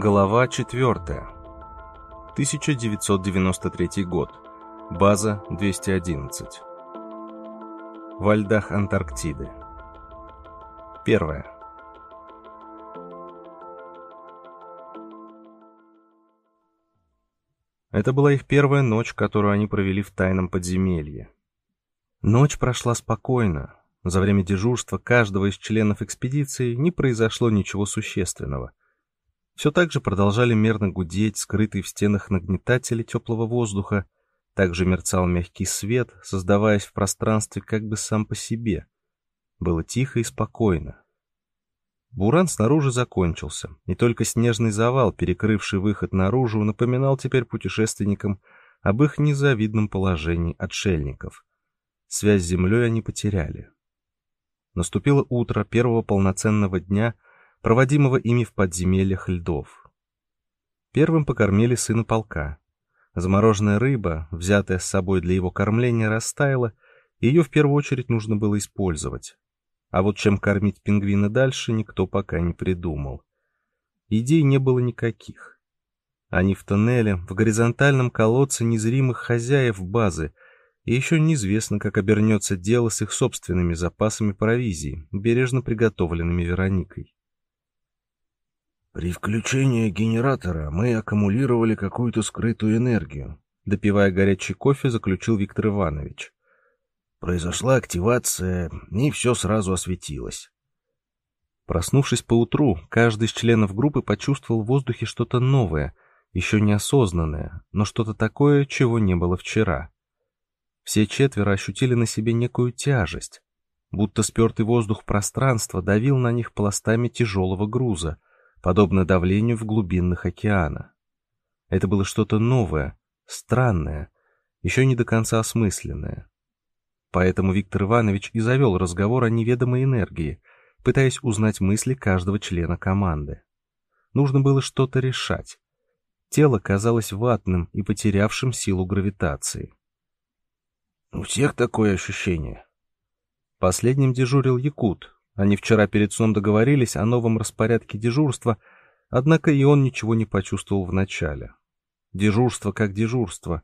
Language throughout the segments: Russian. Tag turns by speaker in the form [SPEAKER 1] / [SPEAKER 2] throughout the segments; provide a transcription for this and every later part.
[SPEAKER 1] Глава 4. 1993 год. База 211. Во льдах Антарктиды. Первое. Это была их первая ночь, которую они провели в тайном подземелье. Ночь прошла спокойно. За время дежурства каждого из членов экспедиции не произошло ничего существенного. Все так же продолжали мерно гудеть скрытые в стенах нагнетатели теплого воздуха, также мерцал мягкий свет, создаваясь в пространстве как бы сам по себе. Было тихо и спокойно. Буран снаружи закончился, и только снежный завал, перекрывший выход наружу, напоминал теперь путешественникам об их незавидном положении отшельников. Связь с землей они потеряли. Наступило утро первого полноценного дня, проводимого ими в подземельях льдов. Первым покормили сына полка. Замороженная рыба, взятая с собой для его кормления, растаяла, и ее в первую очередь нужно было использовать. А вот чем кормить пингвина дальше, никто пока не придумал. Идей не было никаких. Они в тоннеле, в горизонтальном колодце незримых хозяев базы, и еще неизвестно, как обернется дело с их собственными запасами провизии, бережно приготовленными Вероникой.
[SPEAKER 2] При включении генератора мы аккумулировали какую-то скрытую энергию,
[SPEAKER 1] допивая горячий кофе, заключил Виктор Иванович.
[SPEAKER 2] Произошла активация, и все сразу осветилось.
[SPEAKER 1] Проснувшись поутру, каждый из членов группы почувствовал в воздухе что-то новое, еще неосознанное, но что-то такое, чего не было вчера. Все четверо ощутили на себе некую тяжесть, будто спертый воздух пространства давил на них пластами тяжелого груза, подобно давлению в глубинах океана. Это было что-то новое, странное, еще не до конца осмысленное. Поэтому Виктор Иванович и завел разговор о неведомой энергии, пытаясь узнать мысли каждого члена команды. Нужно было что-то решать. Тело казалось ватным и потерявшим силу гравитации.
[SPEAKER 2] У всех такое ощущение.
[SPEAKER 1] Последним дежурил Якут. Они вчера перед сном договорились о новом распорядке дежурства, однако и он ничего не почувствовал вначале. Дежурство как дежурство.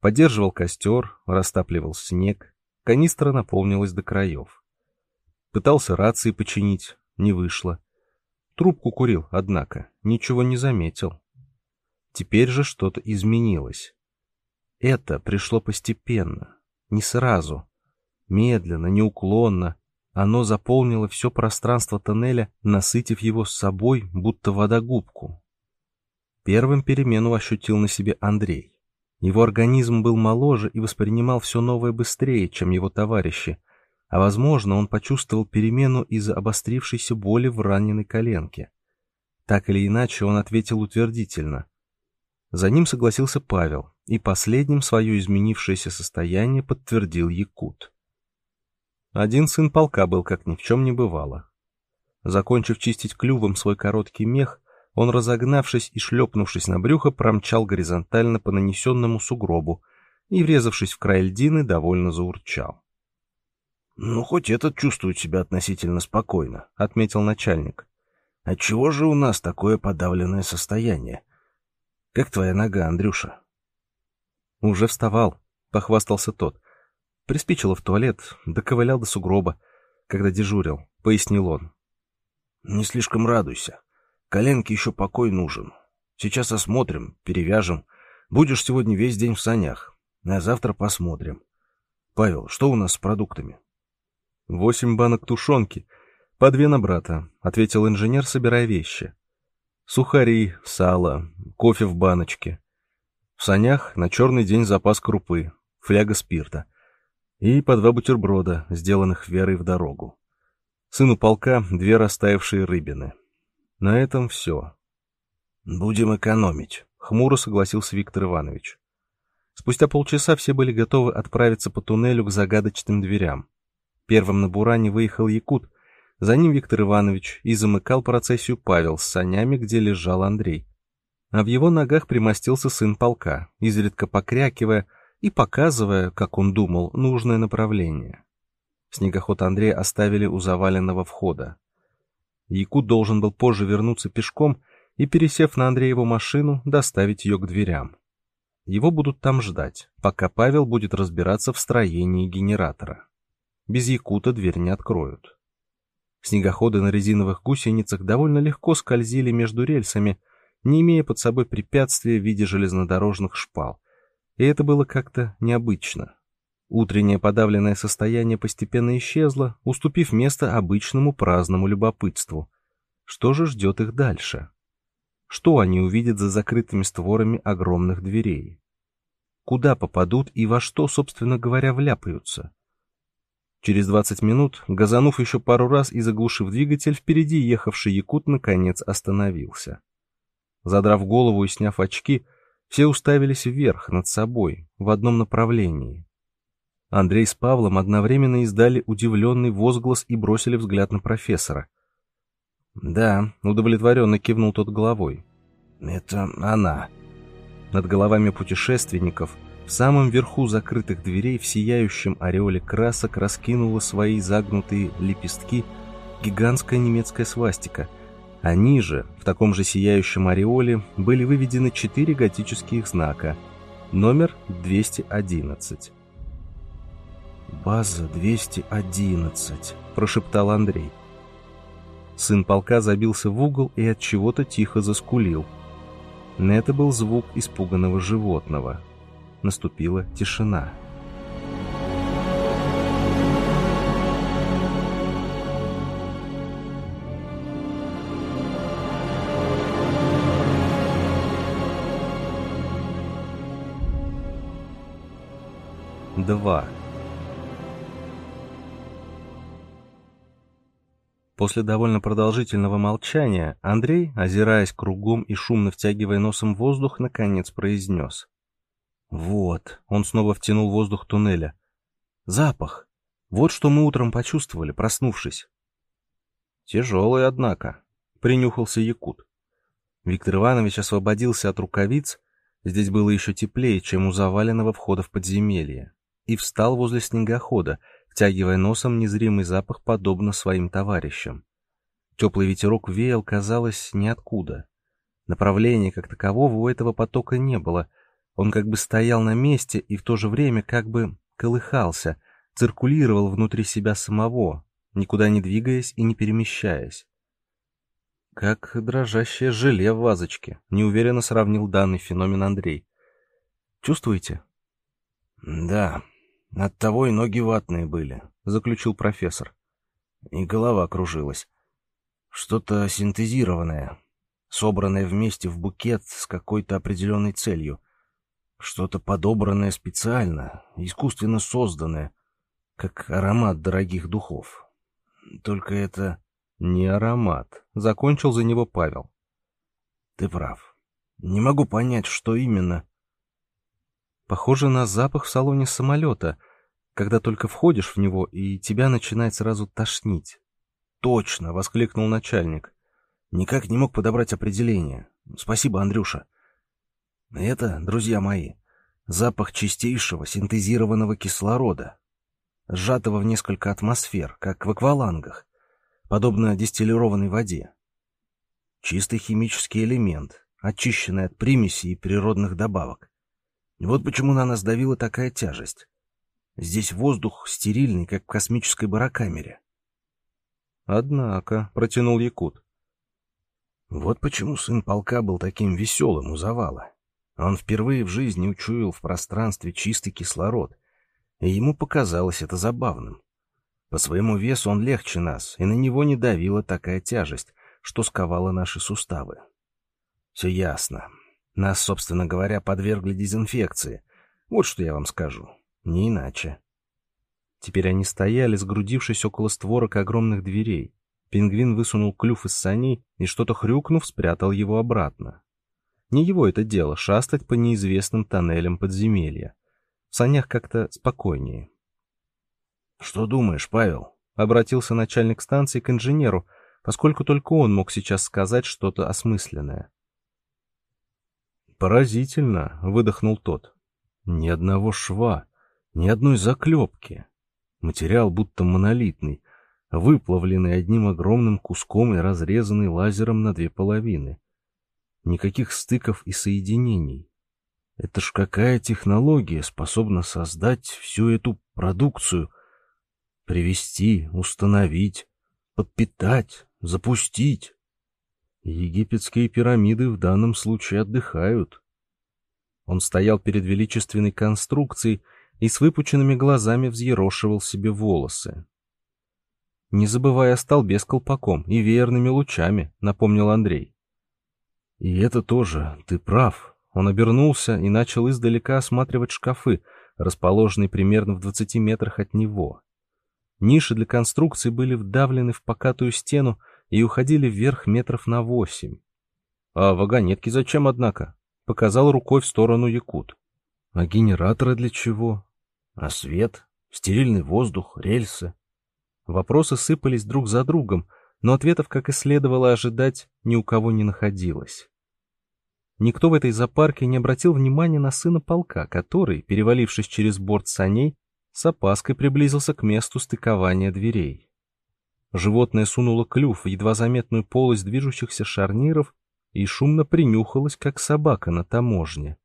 [SPEAKER 1] Поддерживал костер, растапливал снег, канистра наполнилась до краев. Пытался рации починить, не вышло. Трубку курил, однако, ничего не заметил. Теперь же что-то изменилось. Это пришло постепенно. Не сразу. Медленно, неуклонно. Оно заполнило все пространство тоннеля, насытив его с собой, будто водогубку. Первым перемену ощутил на себе Андрей. Его организм был моложе и воспринимал все новое быстрее, чем его товарищи, а, возможно, он почувствовал перемену из-за обострившейся боли в раненой коленке. Так или иначе, он ответил утвердительно. За ним согласился Павел, и последним свое изменившееся состояние подтвердил Якут. Один сын полка был, как ни в чем не бывало. Закончив чистить клювом свой короткий мех, он, разогнавшись и шлепнувшись на брюхо, промчал горизонтально по нанесенному сугробу и, врезавшись в край льдины, довольно заурчал.
[SPEAKER 2] — Ну, хоть этот чувствует себя относительно спокойно, — отметил начальник. — Отчего же у нас такое подавленное состояние? Как твоя нога, Андрюша?
[SPEAKER 1] Уже вставал, похвастался тот. Приспичило в туалет, доковылял до сугроба, когда дежурил, пояснил он.
[SPEAKER 2] Не слишком радуйся. Коленке еще покой нужен. Сейчас осмотрим, перевяжем. Будешь сегодня весь день в санях, а завтра посмотрим. Павел, что у нас с продуктами?
[SPEAKER 1] Восемь банок тушенки, по две на брата, ответил инженер, собирая вещи. Сухари, сало, кофе в баночке. В санях на черный день запас крупы, фляга спирта. И по два бутерброда, сделанных Верой в дорогу. Сыну полка две растаявшие рыбины. На этом все.
[SPEAKER 2] «Будем экономить», —
[SPEAKER 1] хмуро согласился Виктор Иванович. Спустя полчаса все были готовы отправиться по туннелю к загадочным дверям. Первым на Буране выехал Якут, за ним Виктор Иванович и замыкал процессию Павел с санями, где лежал Андрей. А в его ногах примостился сын полка, изредка покрякивая и показывая, как он думал, нужное направление. Снегоход Андрея оставили у заваленного входа. Якут должен был позже вернуться пешком и, пересев на Андрееву машину, доставить ее к дверям. Его будут там ждать, пока Павел будет разбираться в строении генератора. Без Якута дверь не откроют. Снегоходы на резиновых гусеницах довольно легко скользили между рельсами, не имея под собой препятствия в виде железнодорожных шпал. И это было как-то необычно. Утреннее подавленное состояние постепенно исчезло, уступив место обычному праздному любопытству. Что же ждет их дальше? Что они увидят за закрытыми створами огромных дверей? Куда попадут и во что, собственно говоря, вляпаются? Через 20 минут, газанув еще пару раз и заглушив двигатель, впереди ехавший якут наконец остановился. Задрав голову и сняв очки, все уставились вверх, над собой, в одном направлении. Андрей с Павлом одновременно издали удивленный возглас и бросили взгляд на профессора. «Да», — удовлетворенно кивнул тот головой. «Это она». Над головами путешественников в самом верху закрытых дверей в сияющем ореоле красок раскинула свои загнутые лепестки гигантская немецкая свастика, а ниже, в таком же сияющем ореоле, были выведены четыре готических знака. Номер 211. «База 211», — прошептал Андрей. Сын полка забился в угол и от чего-то тихо заскулил. Это был звук испуганного животного. Наступила тишина. Два. После довольно продолжительного молчания Андрей, озираясь кругом и шумно втягивая носом воздух, наконец произнес. «Вот», — он снова втянул воздух туннеля. «Запах. Вот что мы утром почувствовали, проснувшись». «Тяжелый, однако», — принюхался Якут. Виктор Иванович освободился от рукавиц, здесь было еще теплее, чем у заваленного входа в подземелье, и встал возле снегохода, втягивая носом незримый запах, подобно своим товарищам. Теплый ветерок веял, казалось, ниоткуда. Направления как такового у этого потока не было. Он как бы стоял на месте и в то же время как бы колыхался, циркулировал внутри себя самого, никуда не двигаясь и не перемещаясь. Как дрожащее желе в вазочке, неуверенно сравнил данный феномен Андрей. Чувствуете?
[SPEAKER 2] Да, Оттого и ноги ватные были, заключил профессор. И голова кружилась. Что-то синтезированное, собранное вместе в букет с какой-то определенной целью. Что-то подобранное специально, искусственно созданное, как аромат дорогих духов. Только это
[SPEAKER 1] не аромат, закончил за него Павел.
[SPEAKER 2] Ты прав. Не могу понять, что именно.
[SPEAKER 1] Похоже на запах в салоне самолета, когда только входишь в него, и тебя начинает сразу тошнить.
[SPEAKER 2] «Точно!» — воскликнул начальник. Никак не мог подобрать определение. Спасибо, Андрюша. Это, друзья мои, запах чистейшего синтезированного кислорода, сжатого в несколько атмосфер, как в аквалангах, подобно дистиллированной воде. Чистый химический элемент, очищенный от примесей и природных добавок. Вот почему на нас давила такая тяжесть. Здесь воздух стерильный, как в космической барокамере.
[SPEAKER 1] Однако, протянул Якут.
[SPEAKER 2] Вот почему сын полка был таким веселым у завала. Он впервые в жизни учуял в пространстве чистый кислород, и ему показалось это забавным. По своему весу он легче нас, и на него не давила такая тяжесть, что сковала наши суставы. Все ясно. Нас, собственно говоря, подвергли дезинфекции. Вот что я вам скажу. Не иначе.
[SPEAKER 1] Теперь они стояли, сгрудившись около створок огромных дверей. Пингвин высунул клюв из саней и, что-то хрюкнув, спрятал его обратно. Не его это дело — шастать по неизвестным тоннелям подземелья. В санях как-то спокойнее.
[SPEAKER 2] — Что думаешь, Павел?
[SPEAKER 1] — обратился начальник станции к инженеру, поскольку только он мог сейчас сказать что-то осмысленное. «Поразительно», — выдохнул тот. «Ни одного шва. Ни одной заклепки. Материал будто монолитный, выплавленный одним огромным куском и разрезанный лазером на две половины.
[SPEAKER 2] Никаких стыков и соединений. Это ж какая технология способна создать всю эту продукцию, привести, установить, подпитать, запустить? Египетские пирамиды в данном случае отдыхают. Он стоял перед величественной конструкцией и с выпученными глазами взъерошивал себе волосы. «Не забывая о столбе с колпаком и веерными лучами», — напомнил Андрей. «И это тоже, ты прав». Он обернулся и начал издалека осматривать шкафы, расположенные примерно в двадцати метрах от него. Ниши для конструкции были вдавлены в покатую стену и уходили вверх метров на восемь. «А вагонетки зачем, однако?» — показал рукой в сторону Якут. «А генераторы для чего? А свет? Стерильный воздух? Рельсы?» Вопросы сыпались друг за другом, но ответов, как и следовало ожидать, ни у кого не находилось. Никто в этой зоопарке не обратил внимания на сына полка, который, перевалившись через борт саней, с опаской приблизился к месту стыкования дверей. Животное сунуло клюв в едва заметную полость движущихся шарниров и шумно принюхалось, как собака на таможне.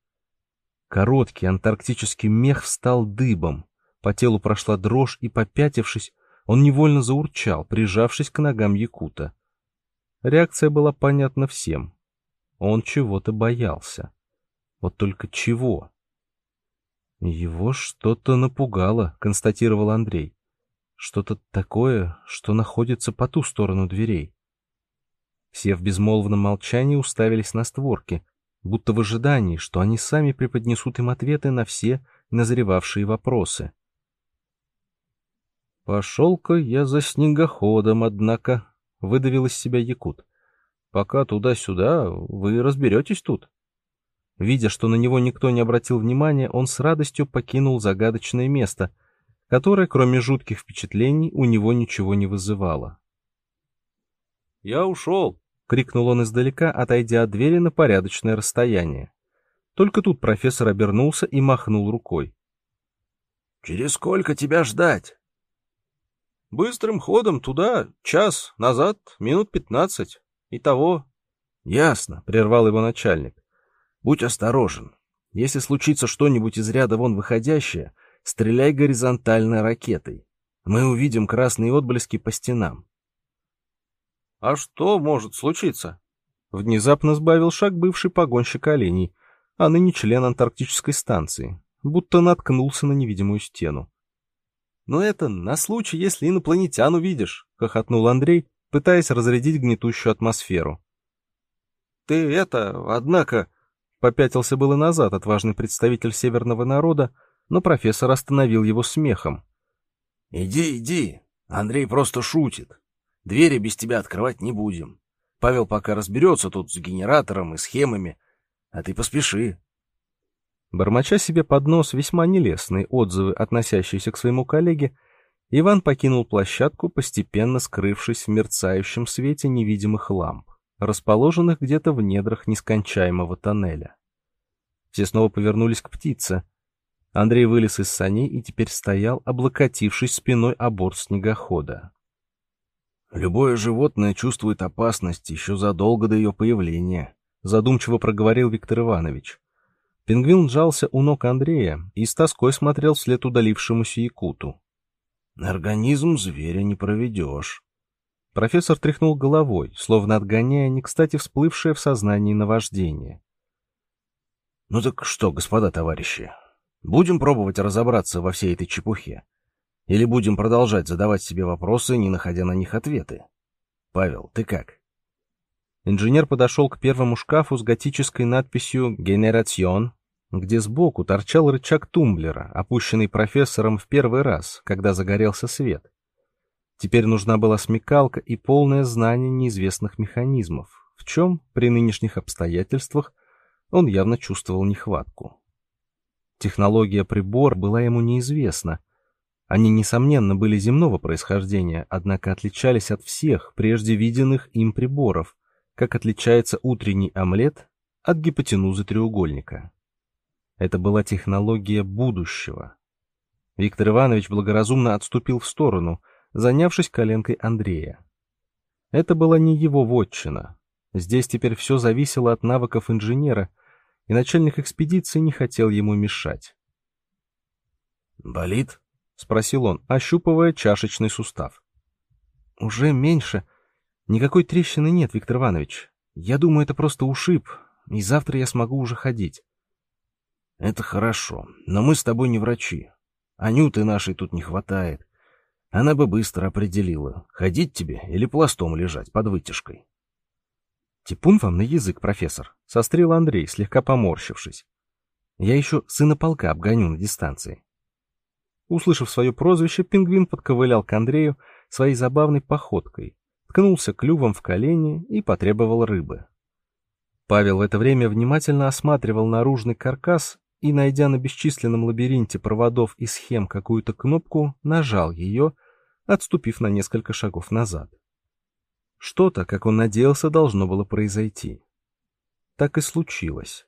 [SPEAKER 2] Короткий антарктический мех встал дыбом, по телу прошла дрожь, и, попятившись, он невольно заурчал, прижавшись к ногам Якута. Реакция была понятна всем. Он чего-то боялся. Вот только чего? Его что-то напугало, констатировал Андрей. Что-то такое, что находится по ту сторону дверей. Все в безмолвном молчании уставились на створки, будто в ожидании, что они сами преподнесут им ответы на все назревавшие вопросы. «Пошел-ка я за снегоходом, однако», — выдавил из себя Якут. «Пока туда-сюда, вы разберетесь тут». Видя, что на него никто не обратил внимания, он с радостью покинул загадочное место, которое, кроме жутких впечатлений, у него ничего не вызывало. «Я ушел!» — крикнул он издалека, отойдя от двери на порядочное расстояние. Только тут профессор обернулся и махнул рукой.
[SPEAKER 3] «Через сколько тебя ждать?»
[SPEAKER 1] «Быстрым ходом туда, час, назад, минут пятнадцать. Итого...»
[SPEAKER 2] «Ясно», — прервал его начальник. Будь осторожен. Если случится что-нибудь из ряда вон выходящее, стреляй горизонтальной ракетой. Мы увидим красные отблески по стенам.
[SPEAKER 1] А что может случиться? Внезапно сбавил шаг бывший погонщик оленей, а ныне член антарктической станции, будто наткнулся на невидимую стену. «Но это на случай, если инопланетян увидишь», — хохотнул Андрей, пытаясь разрядить гнетущую атмосферу. «Ты это, однако...» Попятился было назад отважный представитель северного народа, но профессор остановил его смехом.
[SPEAKER 3] «Иди, иди, Андрей просто шутит. Двери без тебя открывать не будем. Павел пока разберется тут с генератором и схемами, а ты поспеши».
[SPEAKER 1] Бормоча себе под нос весьма нелестные отзывы, относящиеся к своему коллеге, Иван покинул площадку, постепенно скрывшись в мерцающем свете невидимых ламп расположенных где-то в недрах нескончаемого тоннеля. Все снова повернулись к птице. Андрей вылез из саней и теперь стоял, облокотившись спиной о борт снегохода.
[SPEAKER 2] «Любое животное чувствует опасность еще задолго до ее появления», задумчиво проговорил Виктор Иванович. Пингвин сжался у ног Андрея и с тоской смотрел вслед удалившемуся якуту. «Организм зверя не проведешь. Профессор тряхнул головой, словно отгоняя не кстати всплывшее в сознании наваждение. «Ну так что, господа товарищи, будем пробовать разобраться во всей этой чепухе? Или будем продолжать задавать себе вопросы, не находя на них ответы? Павел, ты как?» Инженер подошел к первому шкафу с готической надписью «Генерацион», где сбоку торчал рычаг тумблера, опущенный профессором в первый раз, когда загорелся свет. Теперь нужна была смекалка и полное знание неизвестных механизмов, в чем, при нынешних обстоятельствах, он явно чувствовал нехватку. Технология прибор была ему неизвестна. Они, несомненно, были земного происхождения, однако отличались от всех прежде виденных им приборов, как отличается утренний омлет от гипотенузы треугольника. Это была технология будущего. Виктор Иванович благоразумно отступил в сторону, занявшись коленкой Андрея. Это была не его вотчина.
[SPEAKER 1] Здесь теперь все зависело от навыков инженера, и начальник экспедиции не хотел ему мешать.
[SPEAKER 2] «Болит?»
[SPEAKER 1] — спросил он, ощупывая чашечный сустав. «Уже меньше. Никакой трещины нет, Виктор Иванович. Я думаю, это просто ушиб, и завтра я смогу уже ходить».
[SPEAKER 2] «Это хорошо, но мы с тобой не врачи. Анюты нашей тут не хватает. Она бы быстро определила, ходить тебе или пластом лежать под вытяжкой».
[SPEAKER 1] «Типун вам на язык, профессор», — сострил Андрей, слегка поморщившись. «Я еще сына полка обгоню на дистанции». Услышав свое прозвище, пингвин подковылял к Андрею своей забавной походкой, ткнулся клювом в колени и потребовал рыбы. Павел в это время внимательно осматривал наружный каркас и, найдя на бесчисленном лабиринте проводов и схем какую-то кнопку, нажал ее, отступив на несколько шагов назад. Что-то, как он надеялся, должно было произойти. Так и случилось.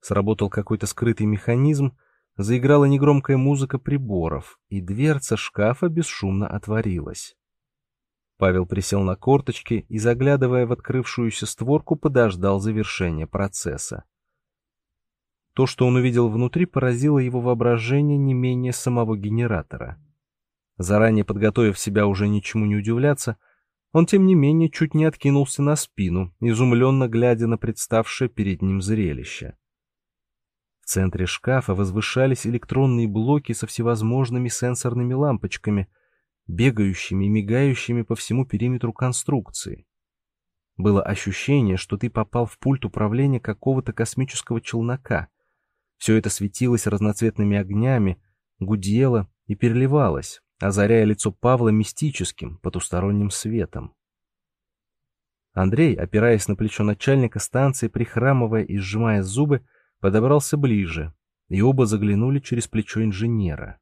[SPEAKER 1] Сработал какой-то скрытый механизм, Заиграла негромкая музыка приборов, и дверца шкафа бесшумно отворилась. Павел присел на корточки и, заглядывая в открывшуюся створку, подождал завершения процесса. То, что он увидел внутри, поразило его воображение не менее самого генератора. Заранее подготовив себя уже ничему не удивляться, он, тем не менее, чуть не откинулся на спину, изумленно глядя на представшее перед ним зрелище. В центре шкафа возвышались электронные блоки со всевозможными сенсорными лампочками, бегающими и мигающими по всему периметру конструкции. Было ощущение, что ты попал в пульт управления какого-то космического челнока. Все это светилось разноцветными огнями, гудело и переливалось, озаряя лицо Павла мистическим, потусторонним светом. Андрей, опираясь на плечо начальника станции, прихрамывая и сжимая зубы, подобрался ближе, и оба заглянули через плечо инженера.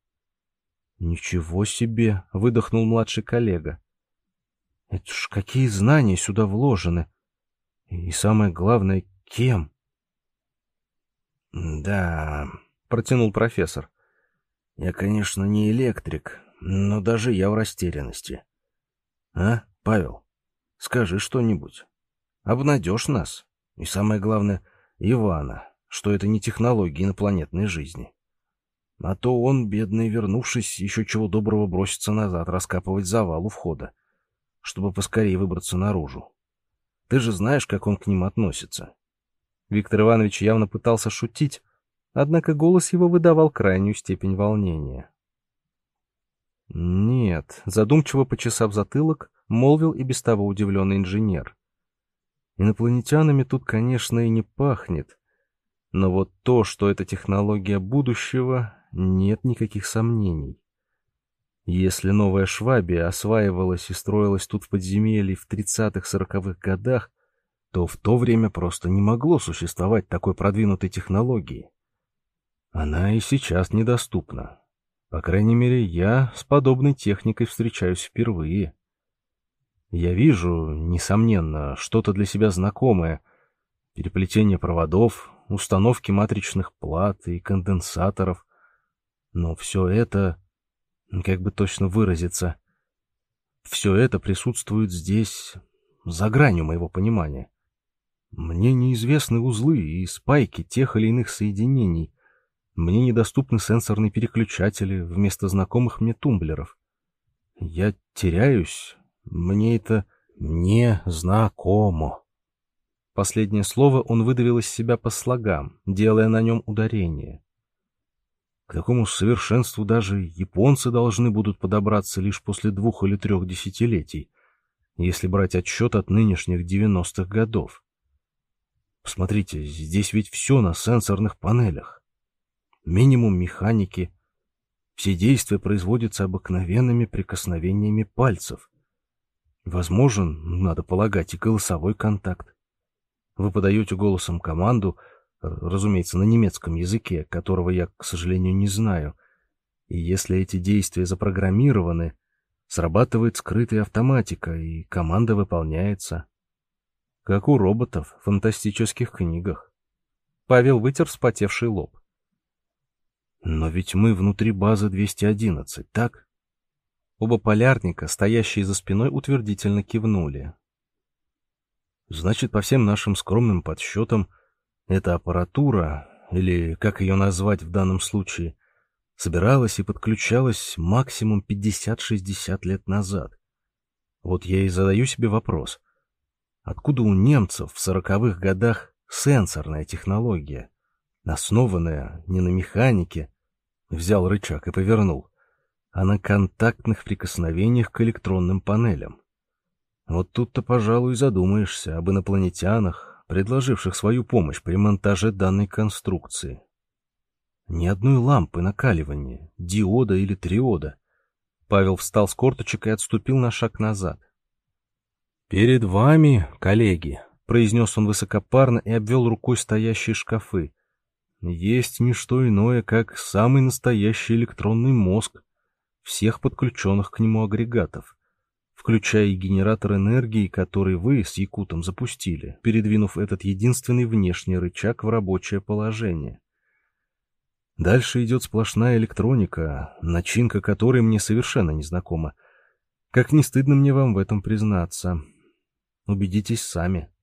[SPEAKER 1] «Ничего себе!» — выдохнул младший коллега. «Это ж какие знания сюда вложены! И самое главное, кем?»
[SPEAKER 2] «Да...» — протянул профессор. «Я, конечно, не электрик, но даже я в растерянности. А, Павел, скажи что-нибудь. Обнадежь нас. И самое главное, Ивана что это не технологии инопланетной жизни. А то он, бедный, вернувшись, еще чего доброго бросится назад раскапывать завал у входа, чтобы поскорее выбраться наружу. Ты же знаешь, как он к ним относится.
[SPEAKER 1] Виктор Иванович явно пытался шутить, однако голос его выдавал крайнюю степень волнения. «Нет», — задумчиво почесав затылок, молвил и без того удивленный инженер. «Инопланетянами тут, конечно, и не пахнет, но вот то, что это технология будущего, нет никаких сомнений. Если новая Швабия осваивалась и строилась тут в подземелье в 30-40-х годах, то в то время просто не могло существовать такой продвинутой технологии. Она и сейчас недоступна. По крайней мере, я с подобной техникой встречаюсь впервые. Я вижу, несомненно, что-то для себя знакомое. Переплетение проводов, установки матричных плат и конденсаторов. Но все это, как бы точно выразиться, все это присутствует здесь за гранью моего понимания. Мне неизвестны узлы и спайки тех или иных соединений. Мне недоступны сенсорные переключатели вместо знакомых мне тумблеров. Я теряюсь. Мне это не знакомо. Последнее слово он выдавил из себя по слогам, делая на нем ударение. К такому совершенству даже японцы должны будут подобраться лишь после двух или трех десятилетий, если брать отсчет от нынешних девяностых годов. Посмотрите, здесь ведь все на сенсорных панелях. Минимум механики. Все действия производятся обыкновенными прикосновениями пальцев. Возможен, надо полагать, и голосовой контакт. Вы подаете голосом команду, разумеется, на немецком языке, которого я, к сожалению, не знаю. И если эти действия запрограммированы, срабатывает скрытая автоматика, и команда выполняется. Как у роботов в фантастических книгах. Павел вытер вспотевший лоб. Но ведь мы внутри базы 211, так? Оба полярника, стоящие за спиной, утвердительно кивнули. Значит, по всем нашим скромным подсчетам, эта аппаратура, или как ее назвать в данном случае, собиралась и подключалась максимум 50-60 лет назад. Вот я и задаю себе вопрос. Откуда у немцев в сороковых годах сенсорная технология, основанная не на механике, взял рычаг и повернул, а на контактных прикосновениях к электронным панелям? Вот тут-то, пожалуй, задумаешься об инопланетянах, предложивших свою помощь при монтаже данной конструкции. Ни одной лампы накаливания, диода или триода. Павел встал с корточек и отступил на шаг назад. «Перед вами, коллеги», — произнес он высокопарно и обвел рукой стоящие шкафы, «есть не что иное, как самый настоящий электронный мозг всех подключенных к нему агрегатов, включая и генератор энергии, который вы с Якутом запустили, передвинув этот единственный внешний рычаг в рабочее положение. Дальше идет сплошная электроника, начинка которой мне совершенно незнакома. Как не стыдно мне вам в этом признаться. Убедитесь сами.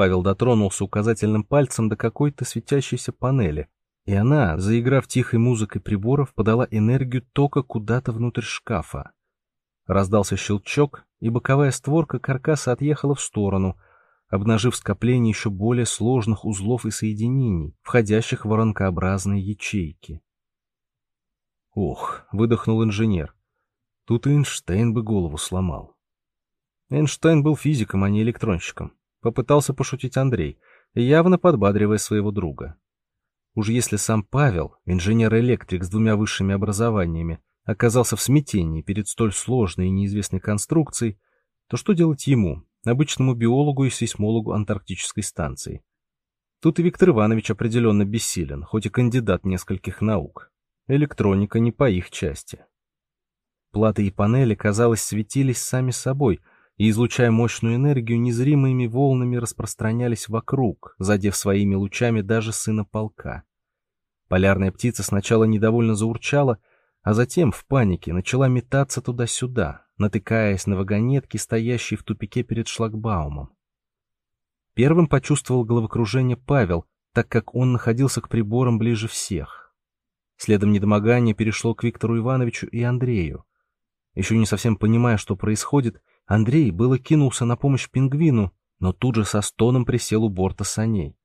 [SPEAKER 1] Павел дотронулся указательным пальцем до какой-то светящейся панели, и она, заиграв тихой музыкой приборов, подала энергию тока куда-то внутрь шкафа. Раздался щелчок, и боковая створка каркаса отъехала в сторону — обнажив скопление еще более сложных узлов и соединений, входящих в воронкообразные ячейки. «Ох!» — выдохнул инженер. Тут Эйнштейн бы голову сломал. Эйнштейн был физиком, а не электронщиком. Попытался пошутить Андрей, явно подбадривая своего друга. Уж если сам Павел, инженер-электрик с двумя высшими образованиями, оказался в смятении перед столь сложной и неизвестной конструкцией, то что делать ему, обычному биологу и сейсмологу антарктической станции. Тут и Виктор Иванович определенно бессилен, хоть и кандидат нескольких наук. Электроника не по их части. Платы и панели, казалось, светились сами собой, и, излучая мощную энергию, незримыми волнами распространялись вокруг, задев своими лучами даже сына полка. Полярная птица сначала недовольно заурчала, а затем в панике начала метаться туда-сюда, натыкаясь на вагонетки, стоящие в тупике перед шлагбаумом. Первым почувствовал головокружение Павел, так как он находился к приборам ближе всех. Следом недомогание перешло к Виктору Ивановичу и Андрею. Еще не совсем понимая, что происходит, Андрей было кинулся на помощь пингвину, но тут же со стоном присел у борта саней.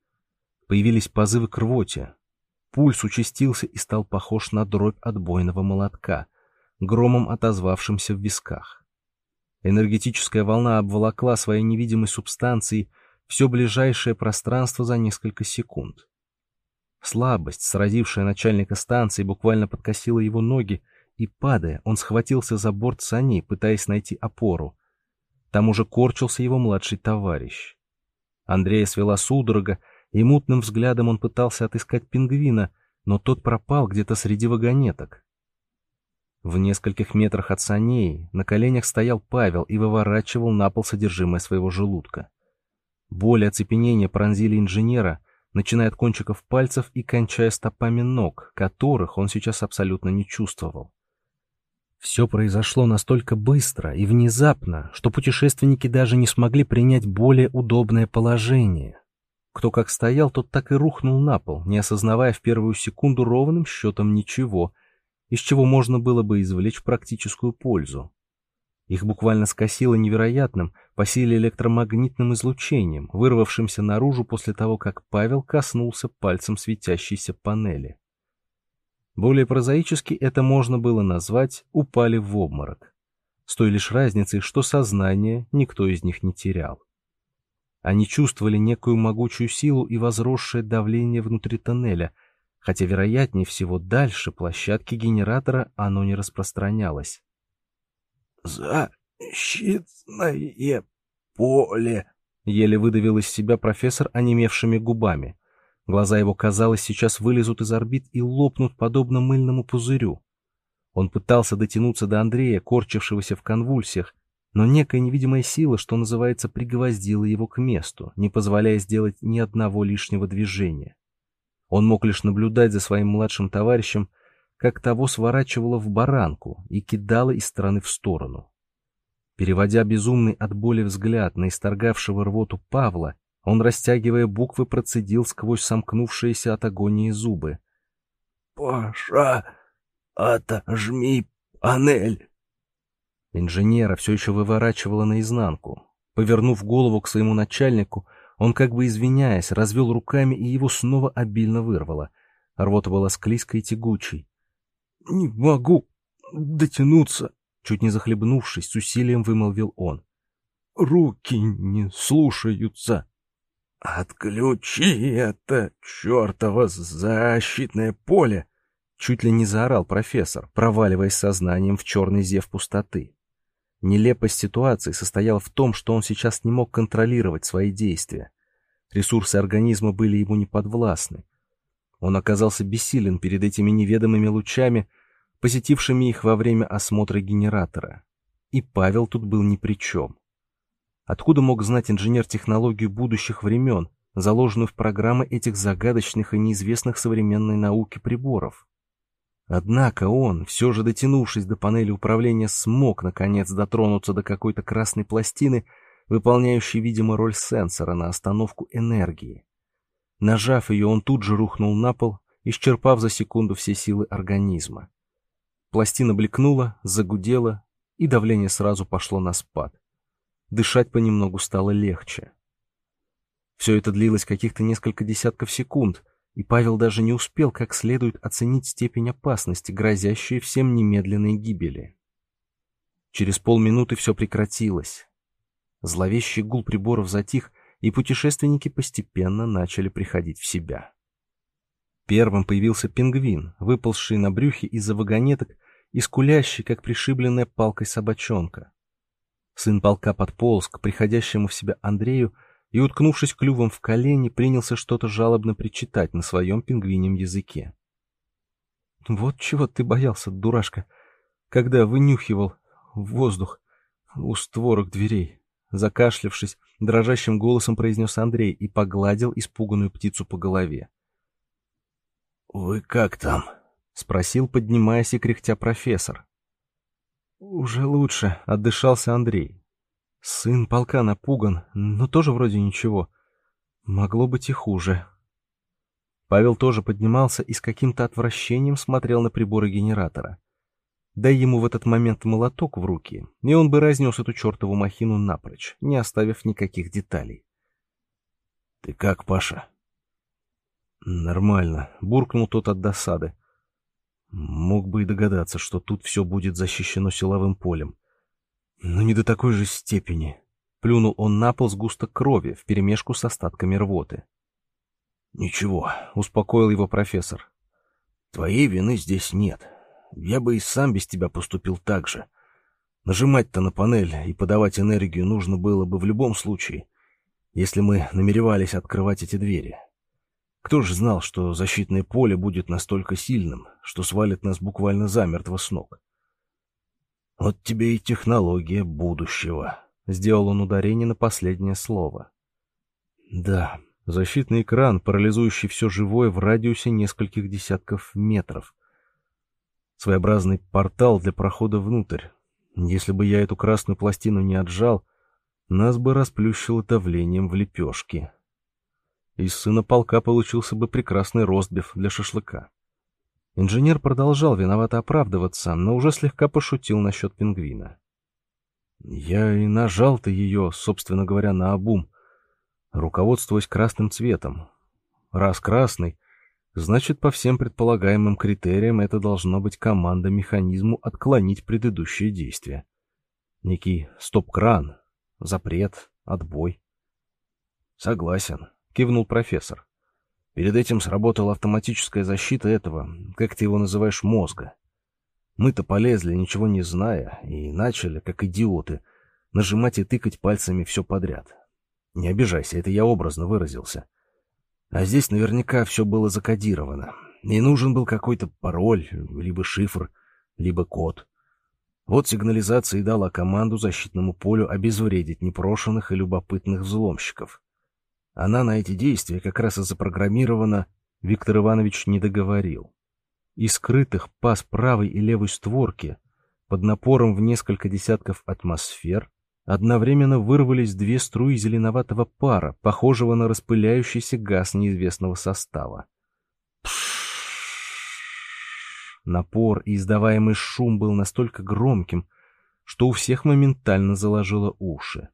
[SPEAKER 1] Появились позывы к рвоте. Пульс участился и стал похож на дробь отбойного молотка громом отозвавшимся в висках. Энергетическая волна обволокла своей невидимой субстанцией все ближайшее пространство за несколько секунд. Слабость, сразившая начальника станции, буквально подкосила его ноги, и, падая, он схватился за борт саней, пытаясь найти опору. Там уже корчился его младший товарищ. Андрея свела судорога, и мутным взглядом он пытался отыскать пингвина, но тот пропал где-то среди вагонеток. В нескольких метрах от саней на коленях стоял Павел и выворачивал на пол содержимое своего желудка. Боль и оцепенение пронзили инженера, начиная от кончиков пальцев и кончая стопами ног, которых он сейчас абсолютно не чувствовал. Все произошло настолько быстро и внезапно, что путешественники даже не смогли принять более удобное положение. Кто как стоял, тот так и рухнул на пол, не осознавая в первую секунду ровным счетом ничего — из чего можно было бы извлечь практическую пользу. Их буквально скосило невероятным по силе электромагнитным излучением, вырвавшимся наружу после того, как Павел коснулся пальцем светящейся панели. Более прозаически это можно было назвать «упали в обморок», с той лишь разницей, что сознание никто из них не терял. Они чувствовали некую могучую силу и возросшее давление внутри тоннеля — хотя, вероятнее всего, дальше площадки генератора оно не распространялось.
[SPEAKER 2] «Защитное поле!»
[SPEAKER 1] — еле выдавил из себя профессор онемевшими губами. Глаза его, казалось, сейчас вылезут из орбит и лопнут, подобно мыльному пузырю. Он пытался дотянуться до Андрея, корчившегося в конвульсиях, но некая невидимая сила, что называется, пригвоздила его к месту, не позволяя сделать ни одного лишнего движения. Он мог лишь наблюдать за своим младшим товарищем, как того сворачивало в баранку и кидало из стороны в сторону. Переводя безумный от боли взгляд на исторгавшего рвоту Павла, он, растягивая буквы, процедил сквозь сомкнувшиеся от агонии зубы.
[SPEAKER 2] «Паша, отожми панель!»
[SPEAKER 1] Инженера все еще выворачивало наизнанку. Повернув голову к своему начальнику, он, как бы извиняясь, развел руками, и его снова обильно вырвало. Рвота была склизкой и тягучей. «Не могу дотянуться!» Чуть не захлебнувшись, с усилием вымолвил он. «Руки не слушаются!» «Отключи это чертово защитное поле!» Чуть ли не заорал профессор, проваливаясь сознанием в черный зев пустоты. Нелепость ситуации состояла в том, что он сейчас не мог контролировать свои действия. Ресурсы организма были ему неподвластны. Он оказался бессилен перед этими неведомыми лучами, посетившими их во время осмотра генератора. И Павел тут был ни при чем. Откуда мог знать инженер технологию будущих времен, заложенную в программы этих загадочных и неизвестных современной науке приборов? Однако он, все же дотянувшись до панели управления, смог, наконец, дотронуться до какой-то красной пластины, выполняющей, видимо, роль сенсора на остановку энергии. Нажав ее, он тут же рухнул на пол, исчерпав за секунду все силы организма. Пластина блекнула, загудела, и давление сразу пошло на спад. Дышать понемногу стало легче. Все это длилось каких-то несколько десятков секунд — и Павел даже не успел как следует оценить степень опасности, грозящей всем немедленной гибели. Через полминуты все прекратилось. Зловещий гул приборов затих, и путешественники постепенно начали приходить в себя. Первым появился пингвин, выползший на брюхе из-за вагонеток и скулящий, как пришибленная палкой собачонка. Сын полка подполз к приходящему в себя Андрею и, уткнувшись клювом в колени, принялся что-то жалобно причитать на своем пингвинем языке. «Вот чего ты боялся, дурашка, когда вынюхивал воздух у створок дверей!» Закашлявшись, дрожащим голосом произнес Андрей и погладил испуганную птицу по голове.
[SPEAKER 2] «Вы как там?»
[SPEAKER 1] — спросил, поднимаясь и кряхтя профессор. «Уже лучше», — отдышался Андрей. Сын полка напуган, но тоже вроде ничего. Могло быть и хуже. Павел тоже поднимался и с каким-то отвращением смотрел на приборы генератора. Дай ему в этот момент молоток в руки, и он бы разнес эту чертову махину напрочь, не оставив никаких деталей.
[SPEAKER 2] — Ты как, Паша?
[SPEAKER 1] — Нормально, — буркнул тот от досады. Мог бы и догадаться, что тут все будет защищено силовым полем. Но не до такой же степени. Плюнул он на пол с густо крови вперемешку с остатками рвоты.
[SPEAKER 2] «Ничего», — успокоил его профессор. «Твоей вины здесь нет. Я бы и сам без тебя поступил так же. Нажимать-то на панель и подавать энергию нужно было бы в любом случае, если мы намеревались открывать эти двери. Кто же знал, что защитное поле будет настолько сильным, что свалит нас буквально замертво с ног? Вот тебе и технология будущего. Сделал он ударение на последнее слово. Да, защитный экран, парализующий все живое в радиусе нескольких десятков метров. Своеобразный портал для прохода внутрь. Если бы я эту красную пластину не отжал, нас бы расплющило давлением в лепешки. Из сына полка получился бы прекрасный ростбиф для шашлыка. Инженер продолжал виновато оправдываться, но уже слегка пошутил насчет пингвина. Я и нажал-то ее, собственно говоря, на обум, руководствуясь красным цветом. Раз красный, значит, по всем предполагаемым критериям это должно быть команда механизму отклонить предыдущее действие. Некий стоп-кран, запрет, отбой. Согласен, кивнул профессор. Перед этим сработала автоматическая защита этого, как ты его называешь, мозга. Мы-то полезли, ничего не зная, и начали, как идиоты, нажимать и тыкать пальцами все подряд. Не обижайся, это я образно выразился. А здесь наверняка все было закодировано, и нужен был какой-то пароль, либо шифр, либо код. Вот сигнализация и дала команду защитному полю обезвредить непрошенных и любопытных взломщиков. Она на эти действия как раз и запрограммирована, Виктор Иванович не договорил. Из скрытых пас правой и левой створки
[SPEAKER 1] под напором в несколько десятков атмосфер одновременно вырвались две струи зеленоватого пара, похожего на распыляющийся газ неизвестного состава. Напор и издаваемый шум был настолько громким, что у всех моментально заложило уши.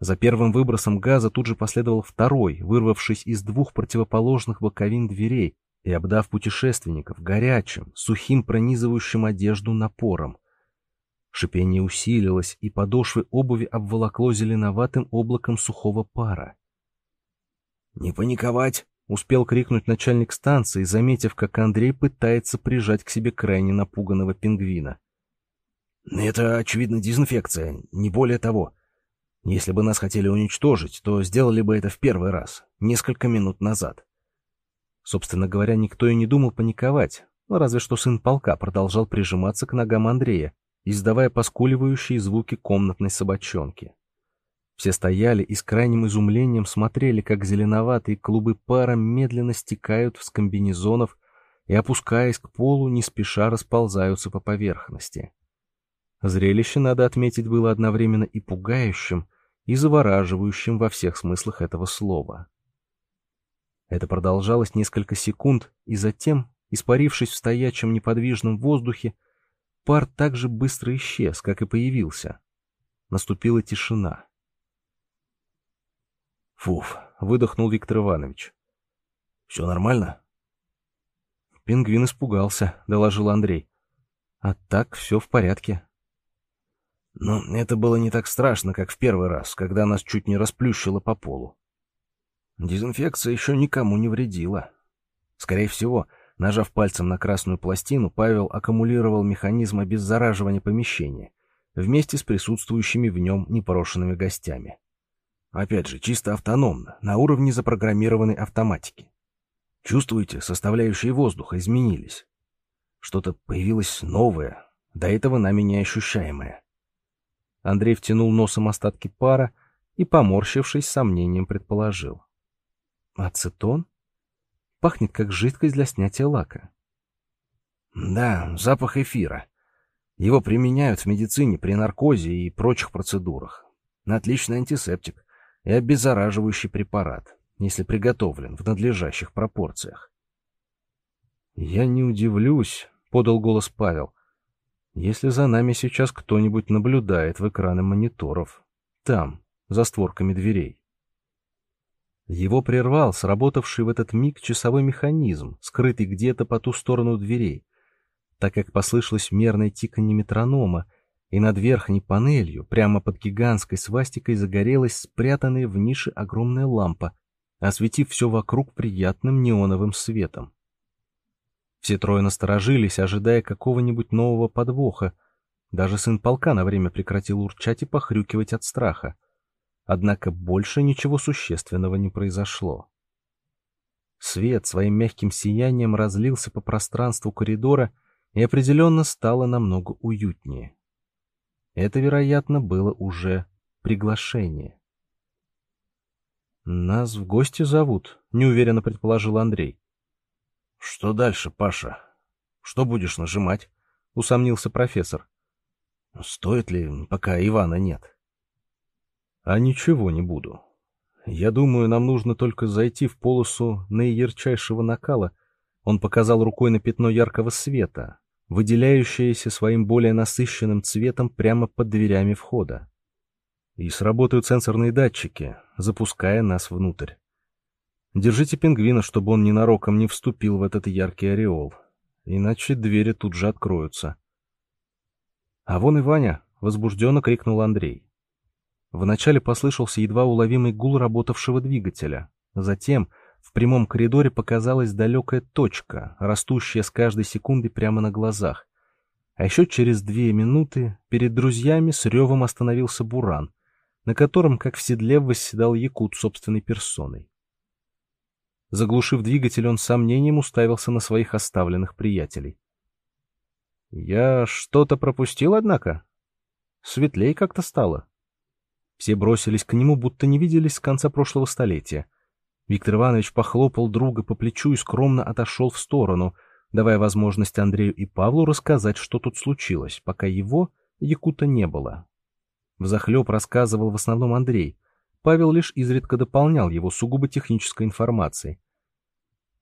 [SPEAKER 1] За первым выбросом газа тут же последовал второй, вырвавшись из двух противоположных боковин дверей и обдав путешественников горячим, сухим пронизывающим одежду напором. Шипение усилилось, и подошвы обуви обволокло зеленоватым облаком сухого пара.
[SPEAKER 2] «Не паниковать!»
[SPEAKER 1] — успел крикнуть начальник станции, заметив, как Андрей пытается прижать к себе крайне напуганного пингвина.
[SPEAKER 2] «Это, очевидно, дезинфекция, не более того. Если бы нас хотели уничтожить, то сделали бы это в первый раз, несколько минут назад».
[SPEAKER 1] Собственно говоря, никто и не думал паниковать, ну, разве что сын полка продолжал прижиматься к ногам Андрея, издавая поскуливающие звуки комнатной собачонки. Все стояли и с крайним изумлением смотрели, как зеленоватые клубы пара медленно стекают с комбинезонов и, опускаясь к полу, не спеша расползаются по поверхности. Зрелище, надо отметить, было одновременно и пугающим, и завораживающим во всех смыслах этого слова. Это продолжалось несколько секунд, и затем, испарившись в стоячем неподвижном воздухе, Пар так же быстро исчез, как и появился. Наступила тишина.
[SPEAKER 2] «Фуф», —
[SPEAKER 1] выдохнул Виктор Иванович.
[SPEAKER 2] «Все нормально?»
[SPEAKER 1] Пингвин испугался, — доложил Андрей. А так все в порядке.
[SPEAKER 2] Но это было не так страшно, как в первый раз, когда нас чуть не расплющило по полу. Дезинфекция еще никому не вредила. Скорее всего, Нажав пальцем на красную пластину, Павел аккумулировал механизм обеззараживания помещения вместе с присутствующими в нем непорошенными гостями. Опять же, чисто автономно, на уровне запрограммированной автоматики. Чувствуете, составляющие воздуха изменились. Что-то появилось новое, до этого нами не ощущаемое.
[SPEAKER 1] Андрей втянул носом остатки пара и, поморщившись, сомнением предположил. «Ацетон?» Пахнет, как жидкость для снятия лака.
[SPEAKER 2] Да, запах эфира. Его применяют в медицине при наркозе и прочих процедурах. Отличный антисептик и обеззараживающий препарат, если приготовлен в надлежащих пропорциях.
[SPEAKER 1] «Я не удивлюсь», — подал голос Павел, — «если за нами сейчас кто-нибудь наблюдает в экраны мониторов. Там, за створками дверей». Его прервал сработавший в этот миг часовой механизм, скрытый где-то по ту сторону дверей, так как послышалось мерное тиканье метронома, и над верхней панелью, прямо под гигантской свастикой, загорелась спрятанная в нише огромная лампа, осветив все вокруг приятным неоновым светом. Все трое насторожились, ожидая какого-нибудь нового подвоха. Даже сын полка на время прекратил урчать и похрюкивать от страха. Однако больше ничего существенного не произошло. Свет своим мягким сиянием разлился по пространству коридора и определенно стало намного уютнее. Это, вероятно, было уже приглашение. «Нас в гости зовут», — неуверенно предположил Андрей.
[SPEAKER 2] «Что дальше, Паша? Что будешь нажимать?»
[SPEAKER 1] — усомнился профессор.
[SPEAKER 2] «Стоит ли, пока Ивана нет?»
[SPEAKER 1] А ничего не буду. Я думаю, нам нужно только зайти в полосу наиярчайшего накала. Он показал рукой на пятно яркого света, выделяющееся своим более насыщенным цветом прямо под дверями входа. И сработают сенсорные датчики, запуская нас внутрь. Держите пингвина, чтобы он ненароком не вступил в этот яркий ореол, иначе двери тут же откроются. — А вон и Ваня! — возбужденно крикнул Андрей. Вначале послышался едва уловимый гул работавшего двигателя. Затем в прямом коридоре показалась далекая точка, растущая с каждой секундой прямо на глазах. А еще через две минуты перед друзьями с ревом остановился буран, на котором, как в седле, восседал якут собственной персоной. Заглушив двигатель, он с сомнением уставился на своих оставленных приятелей. «Я что-то пропустил, однако? Светлей как-то стало». Все бросились к нему, будто не виделись с конца прошлого столетия. Виктор Иванович похлопал друга по плечу и скромно отошел в сторону, давая возможность Андрею и Павлу рассказать, что тут случилось, пока его, Якута, не было. Взахлеб рассказывал в основном Андрей. Павел лишь изредка дополнял его сугубо технической информацией.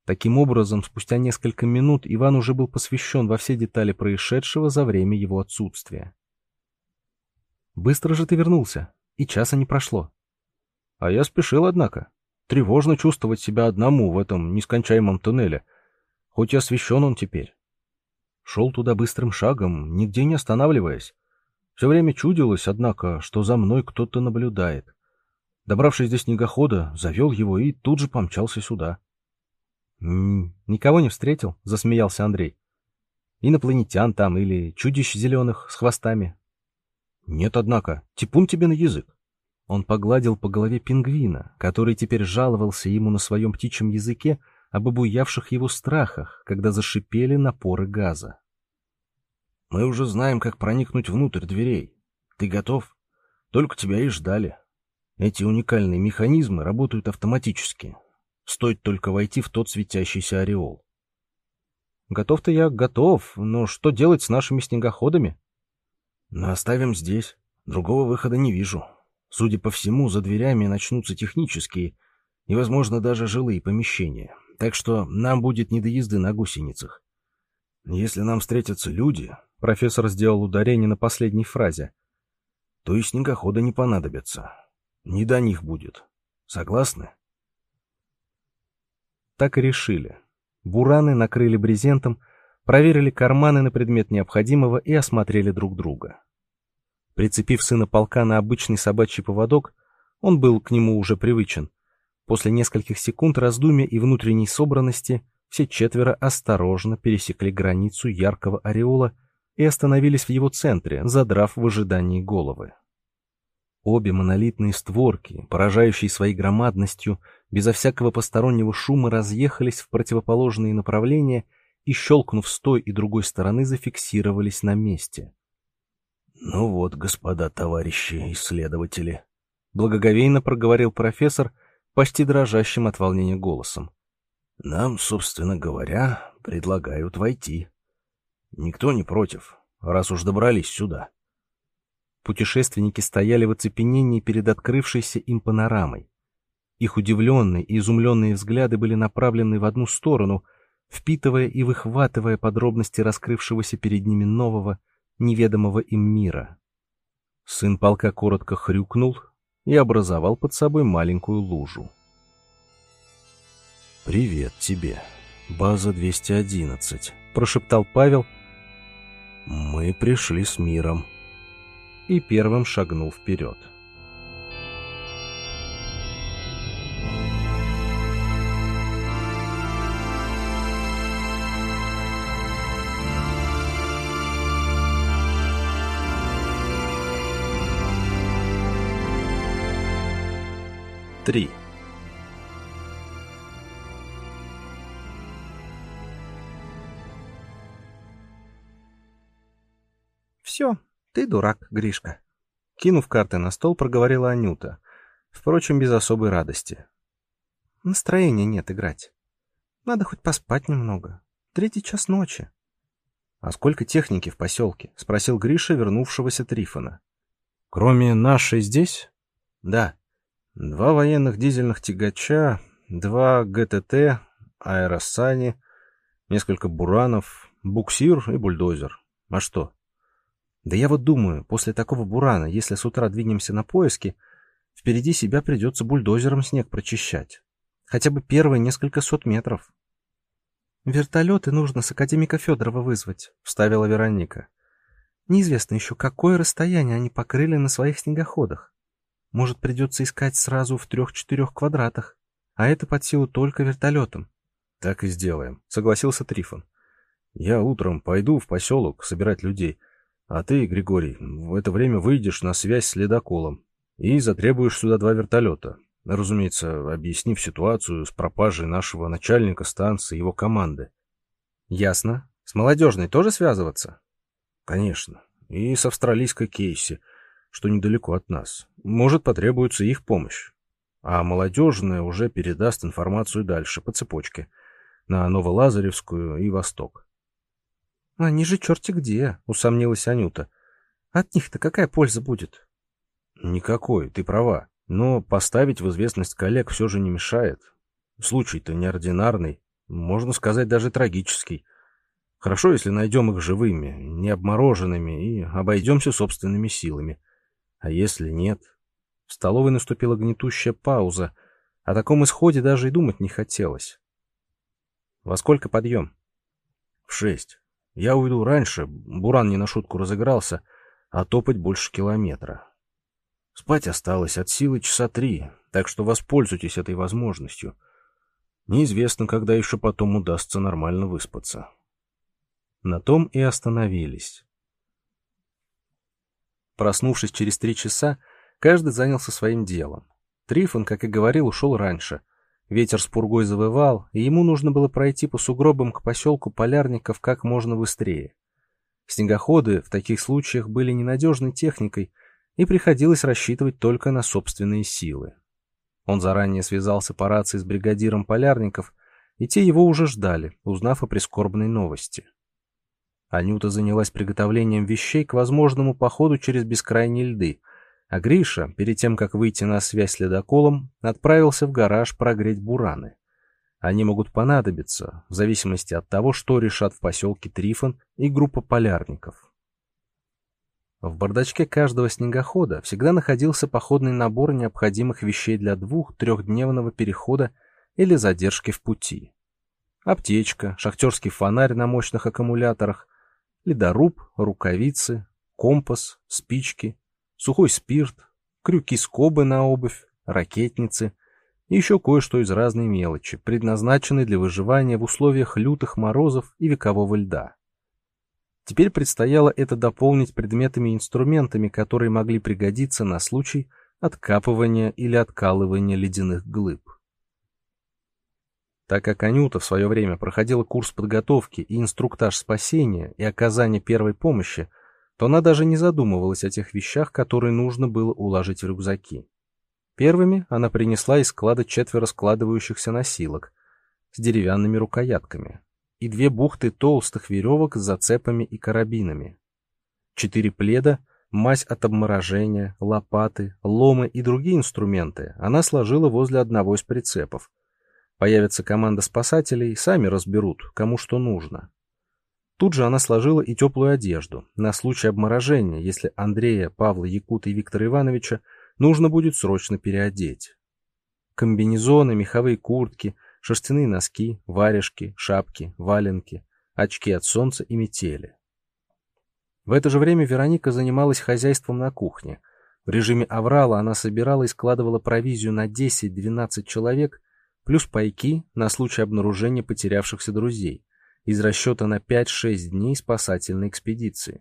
[SPEAKER 1] Таким образом, спустя несколько минут Иван уже был посвящен во все детали происшедшего за время его отсутствия. «Быстро же ты вернулся, и часа не прошло». «А я спешил, однако. Тревожно чувствовать себя одному в этом нескончаемом туннеле, хоть и освещен он теперь. Шел туда быстрым шагом, нигде не останавливаясь. Все время чудилось, однако, что за мной кто-то наблюдает. Добравшись до снегохода, завел его и тут же помчался сюда. «Никого не встретил?» — засмеялся Андрей. «Инопланетян там или чудищ зеленых с хвостами?» «Нет, однако. Типун тебе на язык». Он погладил по голове пингвина, который теперь жаловался ему на своем птичьем языке об обуявших его страхах, когда зашипели напоры газа. Мы уже знаем, как проникнуть внутрь дверей. Ты готов? Только тебя и ждали. Эти уникальные механизмы работают автоматически. Стоит только войти в тот светящийся ореол. Готов-то я готов, но что делать с нашими снегоходами? Но оставим здесь. Другого выхода не вижу. Судя по всему, за дверями начнутся технические и, возможно, даже жилые помещения. Так что нам будет не до езды на гусеницах. Если нам встретятся люди, Профессор сделал ударение на последней фразе. То и снегоходы не понадобятся. Не до них будет. Согласны? Так и решили. Бураны накрыли брезентом, проверили карманы на предмет необходимого и осмотрели друг друга. Прицепив сына полка на обычный собачий поводок, он был к нему уже привычен. После нескольких секунд раздумья и внутренней собранности все четверо осторожно пересекли границу яркого ореола и остановились в его центре, задрав в ожидании головы. Обе монолитные створки, поражающие своей громадностью, безо всякого постороннего шума разъехались в противоположные направления и, щелкнув с той и другой стороны, зафиксировались на месте. «Ну вот, господа товарищи исследователи», — благоговейно проговорил профессор, почти дрожащим от волнения голосом. «Нам, собственно говоря, предлагают войти». Никто не против, раз уж добрались сюда. Путешественники стояли в оцепенении перед открывшейся им панорамой. Их удивленные и изумленные взгляды были направлены в одну сторону, впитывая и выхватывая подробности раскрывшегося перед ними нового, неведомого им мира. Сын полка коротко хрюкнул и образовал под собой маленькую лужу. «Привет тебе, база 211», — прошептал Павел, — мы пришли с миром. И первым шагнул вперед. Три.
[SPEAKER 4] «Все, ты дурак, Гришка», — кинув карты на стол, проговорила Анюта, впрочем, без особой радости. «Настроения нет играть. Надо хоть поспать немного. Третий час ночи».
[SPEAKER 1] «А сколько техники в поселке?» — спросил Гриша, вернувшегося Трифона. «Кроме нашей здесь?» «Да. Два военных дизельных тягача, два ГТТ, аэросани, несколько буранов, буксир и бульдозер. А что?» Да я вот думаю, после такого бурана, если с утра двинемся на поиски, впереди себя придется бульдозером снег прочищать. Хотя бы первые несколько сот метров.
[SPEAKER 4] «Вертолеты нужно с академика Федорова вызвать», — вставила Вероника. «Неизвестно еще, какое расстояние они покрыли на своих снегоходах. Может, придется искать сразу в трех-четырех квадратах, а это под силу только вертолетом».
[SPEAKER 1] «Так и сделаем», — согласился Трифон. «Я утром пойду в поселок собирать людей, а ты, Григорий, в это время выйдешь на связь с ледоколом и затребуешь сюда два вертолета. Разумеется, объяснив ситуацию с пропажей нашего начальника станции и его команды.
[SPEAKER 4] Ясно. С молодежной тоже связываться?
[SPEAKER 1] Конечно. И с австралийской Кейси, что недалеко от нас. Может, потребуется их помощь. А молодежная уже передаст информацию дальше, по цепочке. на Новолазаревскую и Восток.
[SPEAKER 4] «Они же черти где», — усомнилась Анюта. «От них-то какая польза будет?»
[SPEAKER 1] «Никакой, ты права. Но поставить в известность коллег все же не мешает. Случай-то неординарный, можно сказать, даже трагический. Хорошо, если найдем их живыми, не обмороженными и обойдемся собственными силами. А если нет? В столовой наступила гнетущая пауза. О таком исходе даже и думать не хотелось. Во сколько подъем? В шесть. Я уйду раньше, Буран не на шутку разыгрался, а топать больше километра. Спать осталось от силы часа три, так что воспользуйтесь этой возможностью. Неизвестно, когда еще потом удастся нормально выспаться. На том и остановились. Проснувшись через три часа, каждый занялся своим делом. Трифон, как и говорил, ушел раньше. Ветер с пургой завывал, и ему нужно было пройти по сугробам к поселку Полярников как можно быстрее. Снегоходы в таких случаях были ненадежной техникой, и приходилось рассчитывать только на собственные силы. Он заранее связался по рации с бригадиром полярников, и те его уже ждали, узнав о прискорбной новости. Анюта занялась приготовлением вещей к возможному походу через бескрайние льды, а Гриша, перед тем, как выйти на связь с ледоколом, отправился в гараж прогреть бураны. Они могут понадобиться, в зависимости от того, что решат в поселке Трифон и группа полярников. В бардачке каждого снегохода всегда находился походный набор необходимых вещей для двух-трехдневного перехода или задержки в пути. Аптечка, шахтерский фонарь на мощных аккумуляторах, ледоруб, рукавицы, компас, спички, сухой спирт, крюки-скобы на обувь, ракетницы и еще кое-что из разной мелочи, предназначенной для выживания в условиях лютых морозов и векового льда. Теперь предстояло это дополнить предметами и инструментами, которые могли пригодиться на случай откапывания или откалывания ледяных глыб. Так как Анюта в свое время проходила курс подготовки и инструктаж спасения и оказания первой помощи, то она даже не задумывалась о тех вещах, которые нужно было уложить в рюкзаки. Первыми она принесла из склада четверо складывающихся носилок с деревянными рукоятками, и две бухты толстых веревок с зацепами и карабинами. Четыре пледа, мазь от обморожения, лопаты, ломы и другие инструменты она сложила возле одного из прицепов. Появится команда спасателей, сами разберут, кому что нужно. Тут же она сложила и теплую одежду, на случай обморожения, если Андрея, Павла, Якута и Виктора Ивановича нужно будет срочно переодеть. Комбинезоны, меховые куртки — шерстяные носки, варежки, шапки, валенки, очки от солнца и метели. В это же время Вероника занималась хозяйством на кухне. В режиме аврала она собирала и складывала провизию на 10-12 человек, плюс пайки на случай обнаружения потерявшихся друзей, из расчета на 5-6 дней спасательной экспедиции.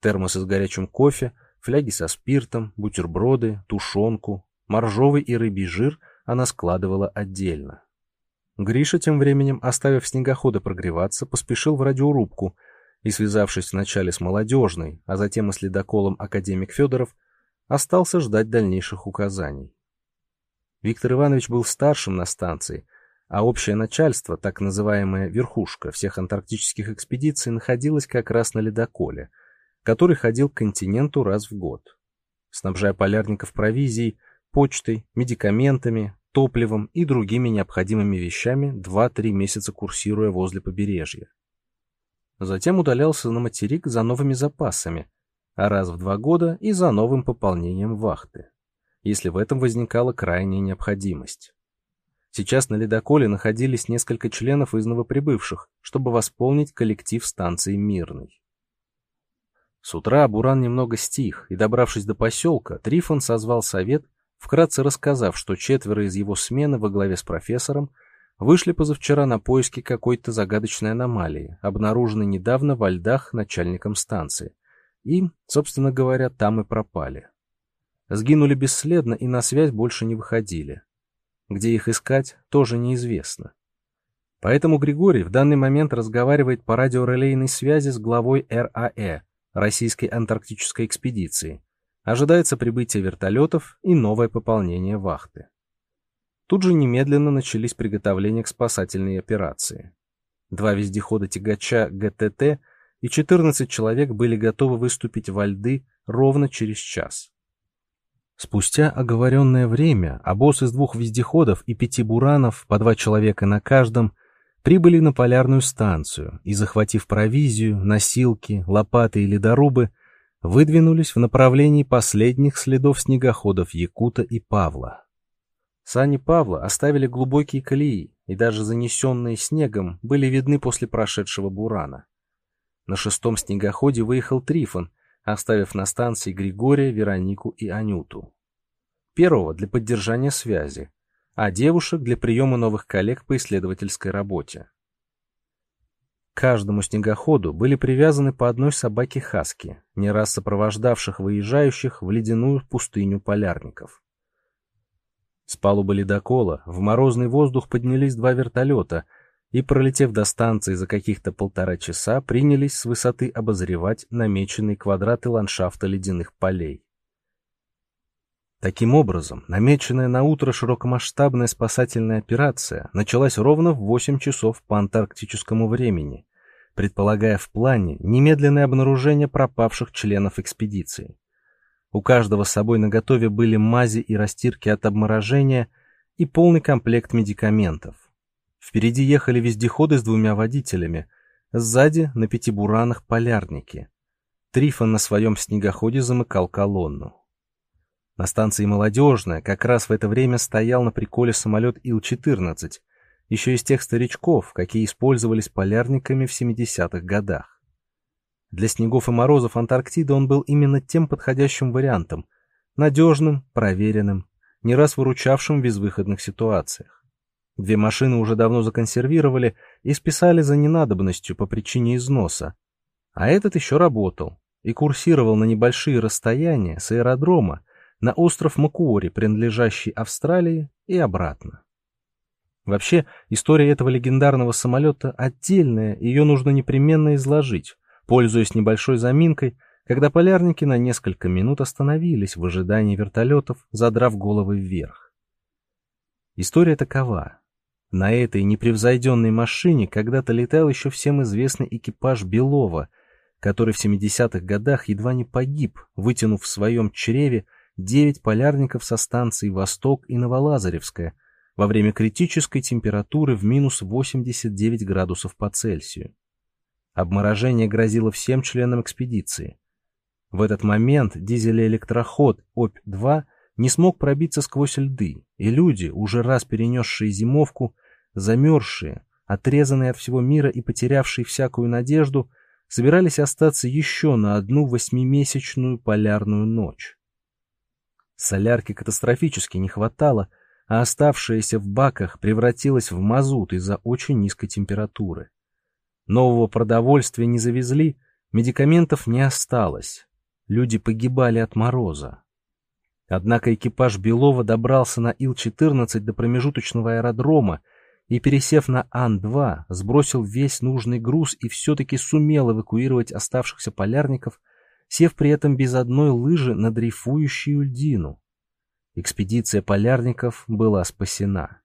[SPEAKER 1] Термосы с горячим кофе, фляги со спиртом, бутерброды, тушенку, моржовый и рыбий жир она складывала отдельно. Гриша тем временем, оставив снегохода прогреваться, поспешил в радиорубку и, связавшись вначале с молодежной, а затем и с ледоколом академик Федоров, остался ждать дальнейших указаний. Виктор Иванович был старшим на станции, а общее начальство, так называемая верхушка всех антарктических экспедиций, находилось как раз на ледоколе, который ходил к континенту раз в год, снабжая полярников провизией, почтой, медикаментами, топливом и другими необходимыми вещами 2-3 месяца курсируя возле побережья. Затем удалялся на материк за новыми запасами, а раз в два года и за новым пополнением вахты, если в этом возникала крайняя необходимость. Сейчас на ледоколе находились несколько членов из новоприбывших, чтобы восполнить коллектив станции Мирный. С утра Буран немного стих, и, добравшись до поселка, Трифон созвал совет вкратце рассказав, что четверо из его смены во главе с профессором вышли позавчера на поиски какой-то загадочной аномалии, обнаруженной недавно во льдах начальником станции. И, собственно говоря, там и пропали. Сгинули бесследно и на связь больше не выходили. Где их искать, тоже неизвестно. Поэтому Григорий в данный момент разговаривает по радиорелейной связи с главой РАЭ, Российской антарктической экспедиции, Ожидается прибытие вертолетов и новое пополнение вахты. Тут же немедленно начались приготовления к спасательной операции. Два вездехода-тягача ГТТ и 14 человек были готовы выступить во льды ровно через час. Спустя оговоренное время обоз из двух вездеходов и пяти буранов, по два человека на каждом, прибыли на полярную станцию и, захватив провизию, носилки, лопаты и ледорубы, выдвинулись в направлении последних следов снегоходов Якута и Павла. Сани Павла оставили глубокие колеи, и даже занесенные снегом были видны после прошедшего бурана. На шестом снегоходе выехал Трифон, оставив на станции Григория, Веронику и Анюту. Первого для поддержания связи, а девушек для приема новых коллег по исследовательской работе. К каждому снегоходу были привязаны по одной собаке хаски, не раз сопровождавших выезжающих в ледяную пустыню полярников. С палубы ледокола в морозный воздух поднялись два вертолета и, пролетев до станции за каких-то полтора часа, принялись с высоты обозревать намеченные квадраты ландшафта ледяных полей. Таким образом, намеченная на утро широкомасштабная спасательная операция началась ровно в 8 часов по антарктическому времени, предполагая в плане немедленное обнаружение пропавших членов экспедиции. У каждого с собой наготове были мази и растирки от обморожения и полный комплект медикаментов. Впереди ехали вездеходы с двумя водителями, сзади на пяти буранах полярники. Трифон на своем снегоходе замыкал колонну. На станции «Молодежная» как раз в это время стоял на приколе самолет Ил-14, еще из тех старичков, какие использовались полярниками в 70-х годах. Для снегов и морозов Антарктиды он был именно тем подходящим вариантом, надежным, проверенным, не раз выручавшим в безвыходных ситуациях. Две машины уже давно законсервировали и списали за ненадобностью по причине износа, а этот еще работал и курсировал на небольшие расстояния с аэродрома на остров Макуори, принадлежащий Австралии, и обратно. Вообще, история этого легендарного самолета отдельная, ее нужно непременно изложить, пользуясь небольшой заминкой, когда полярники на несколько минут остановились в ожидании вертолетов, задрав головы вверх. История такова. На этой непревзойденной машине когда-то летал еще всем известный экипаж Белова, который в 70-х годах едва не погиб, вытянув в своем чреве девять полярников со станций «Восток» и «Новолазаревская» во время критической температуры в минус 89 градусов по Цельсию. Обморожение грозило всем членам экспедиции. В этот момент дизелеэлектроход ОП-2 не смог пробиться сквозь льды, и люди, уже раз перенесшие зимовку, замерзшие, отрезанные от всего мира и потерявшие всякую надежду, собирались остаться еще на одну восьмимесячную полярную ночь. Солярки катастрофически не хватало, а оставшаяся в баках превратилась в мазут из-за очень низкой температуры. Нового продовольствия не завезли, медикаментов не осталось. Люди погибали от мороза. Однако экипаж Белова добрался на Ил-14 до промежуточного аэродрома и, пересев на Ан-2, сбросил весь нужный груз и все-таки сумел эвакуировать оставшихся полярников сев при этом без одной лыжи на дрейфующую льдину. Экспедиция полярников была спасена.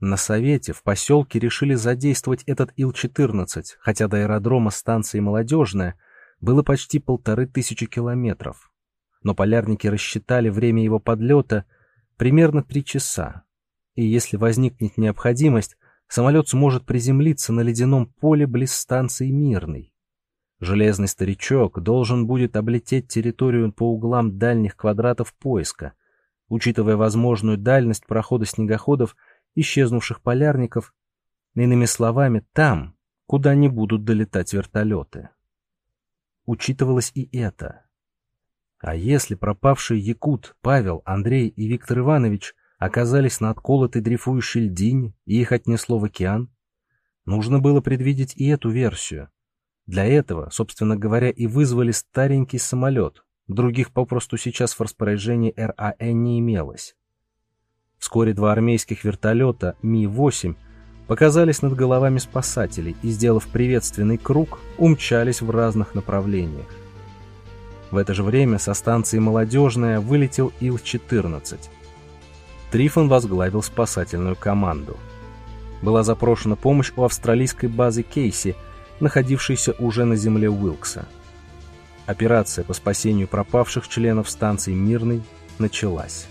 [SPEAKER 1] На совете в поселке решили задействовать этот Ил-14, хотя до аэродрома станции «Молодежная» было почти полторы тысячи километров. Но полярники рассчитали время его подлета примерно три часа. И если возникнет необходимость, самолет сможет приземлиться на ледяном поле близ станции Мирный. Железный старичок должен будет облететь территорию по углам дальних квадратов поиска, учитывая возможную дальность прохода снегоходов, исчезнувших полярников, иными словами, там, куда не будут долетать вертолеты. Учитывалось и это. А если пропавший Якут, Павел, Андрей и Виктор Иванович оказались на отколотой дрейфующей льдине и их отнесло в океан, нужно было предвидеть и эту версию, для этого, собственно говоря, и вызвали старенький самолет. Других попросту сейчас в распоряжении РАН не имелось. Вскоре два армейских вертолета Ми-8 показались над головами спасателей и, сделав приветственный круг, умчались в разных направлениях. В это же время со станции «Молодежная» вылетел Ил-14. Трифон возглавил спасательную команду. Была запрошена помощь у австралийской базы Кейси, находившейся уже на земле Уилкса. Операция по спасению пропавших членов станции «Мирный» началась.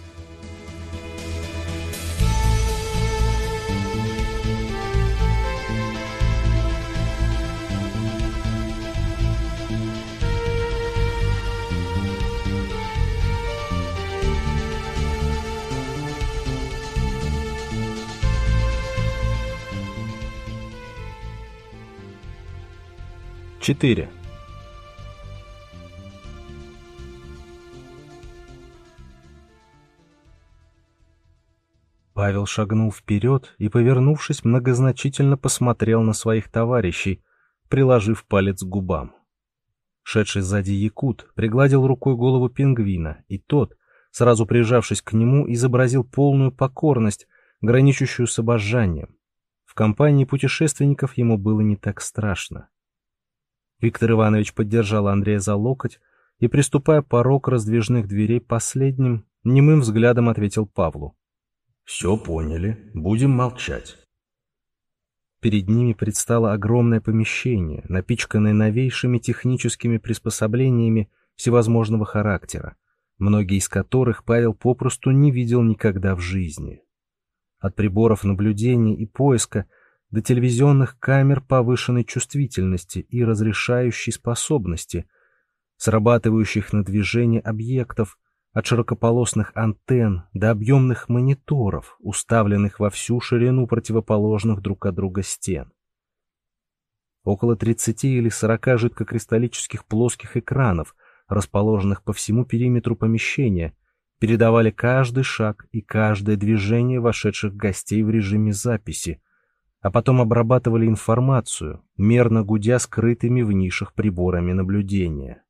[SPEAKER 1] Четыре. Павел шагнул вперед и, повернувшись, многозначительно посмотрел на своих товарищей, приложив палец к губам. Шедший сзади якут пригладил рукой голову пингвина, и тот, сразу прижавшись к нему, изобразил полную покорность, граничащую с обожанием. В компании путешественников ему было не так страшно. Виктор Иванович поддержал Андрея за локоть и, приступая порог раздвижных дверей последним, немым взглядом ответил Павлу.
[SPEAKER 2] Все поняли, будем молчать.
[SPEAKER 1] Перед ними предстало огромное помещение, напичканное новейшими техническими приспособлениями всевозможного характера, многие из которых Павел попросту не видел никогда в жизни. От приборов наблюдения и поиска до телевизионных камер повышенной чувствительности и разрешающей способности, срабатывающих на движение объектов, от широкополосных антенн до объемных мониторов, уставленных во всю ширину противоположных друг от друга стен. Около 30 или 40 жидкокристаллических плоских экранов, расположенных по всему периметру помещения, передавали каждый шаг и каждое движение вошедших гостей в режиме записи, а потом обрабатывали информацию, мерно гудя скрытыми в нишах приборами наблюдения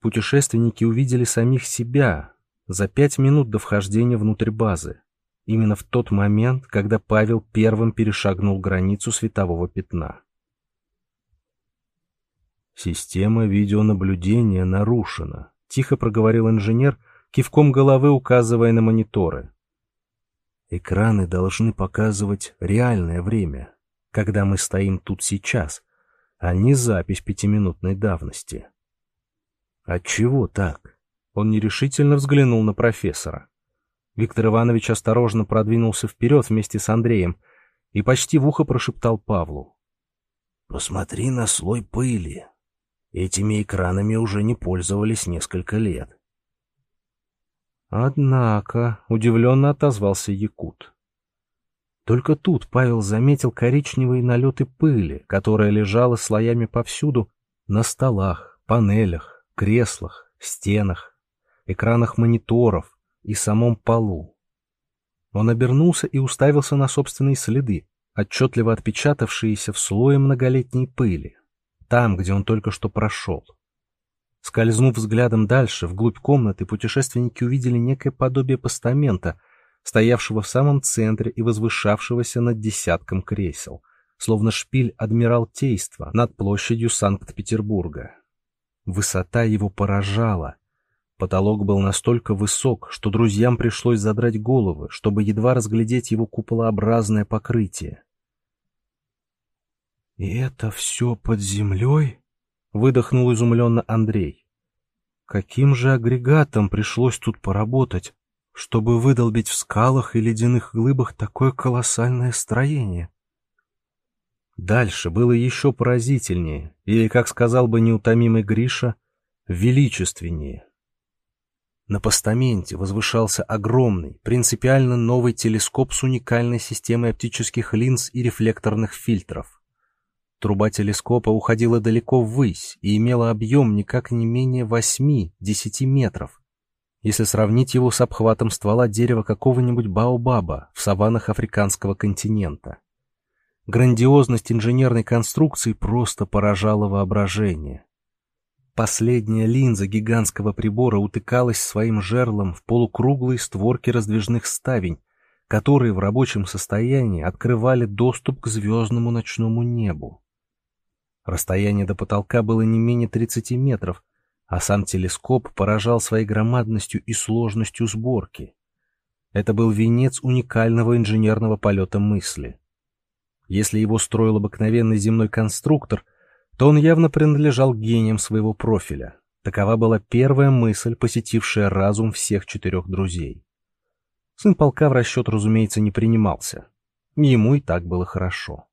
[SPEAKER 1] путешественники увидели самих себя за пять минут до вхождения внутрь базы, именно в тот момент, когда Павел первым перешагнул границу светового пятна.
[SPEAKER 2] «Система видеонаблюдения нарушена», — тихо проговорил инженер, кивком головы указывая на мониторы. «Экраны должны показывать реальное время, когда мы стоим тут сейчас, а не запись пятиминутной давности».
[SPEAKER 1] Отчего так? Он нерешительно взглянул на профессора. Виктор Иванович осторожно продвинулся вперед вместе с Андреем и почти в ухо прошептал Павлу.
[SPEAKER 2] «Посмотри на слой пыли. Этими экранами уже не пользовались несколько лет».
[SPEAKER 1] Однако, удивленно отозвался Якут. Только тут Павел заметил коричневые налеты пыли, которая лежала слоями повсюду, на столах, панелях, креслах, стенах, экранах мониторов и самом полу. Он обернулся и уставился на собственные следы, отчетливо отпечатавшиеся в слое многолетней пыли, там, где он только что прошел. Скользнув взглядом дальше, вглубь комнаты, путешественники увидели некое подобие постамента, стоявшего в самом центре и возвышавшегося над десятком кресел, словно шпиль Адмиралтейства над площадью Санкт-Петербурга. Высота его поражала. Потолок был настолько высок, что друзьям пришлось задрать головы, чтобы едва разглядеть его куполообразное покрытие.
[SPEAKER 4] «И это все под землей?»
[SPEAKER 1] — выдохнул изумленно Андрей. «Каким же агрегатом пришлось тут поработать, чтобы выдолбить в скалах и ледяных глыбах такое колоссальное строение?» Дальше было еще поразительнее, или, как сказал бы неутомимый Гриша, величественнее. На постаменте возвышался огромный, принципиально новый телескоп с уникальной системой оптических линз и рефлекторных фильтров. Труба телескопа уходила далеко ввысь и имела объем никак не менее 8-10 метров, если сравнить его с обхватом ствола дерева какого-нибудь баобаба в саваннах африканского континента. Грандиозность инженерной конструкции просто поражала воображение. Последняя линза гигантского прибора утыкалась своим жерлом в полукруглые створки раздвижных ставень, которые в рабочем состоянии открывали доступ к звездному ночному небу. Расстояние до потолка было не менее 30 метров, а сам телескоп поражал своей громадностью и сложностью сборки. Это был венец уникального инженерного полета мысли. Если его строил обыкновенный земной конструктор, то он явно принадлежал гениям своего профиля. Такова была первая мысль, посетившая разум всех четырех друзей. Сын полка в расчет, разумеется, не принимался. Ему и так было хорошо.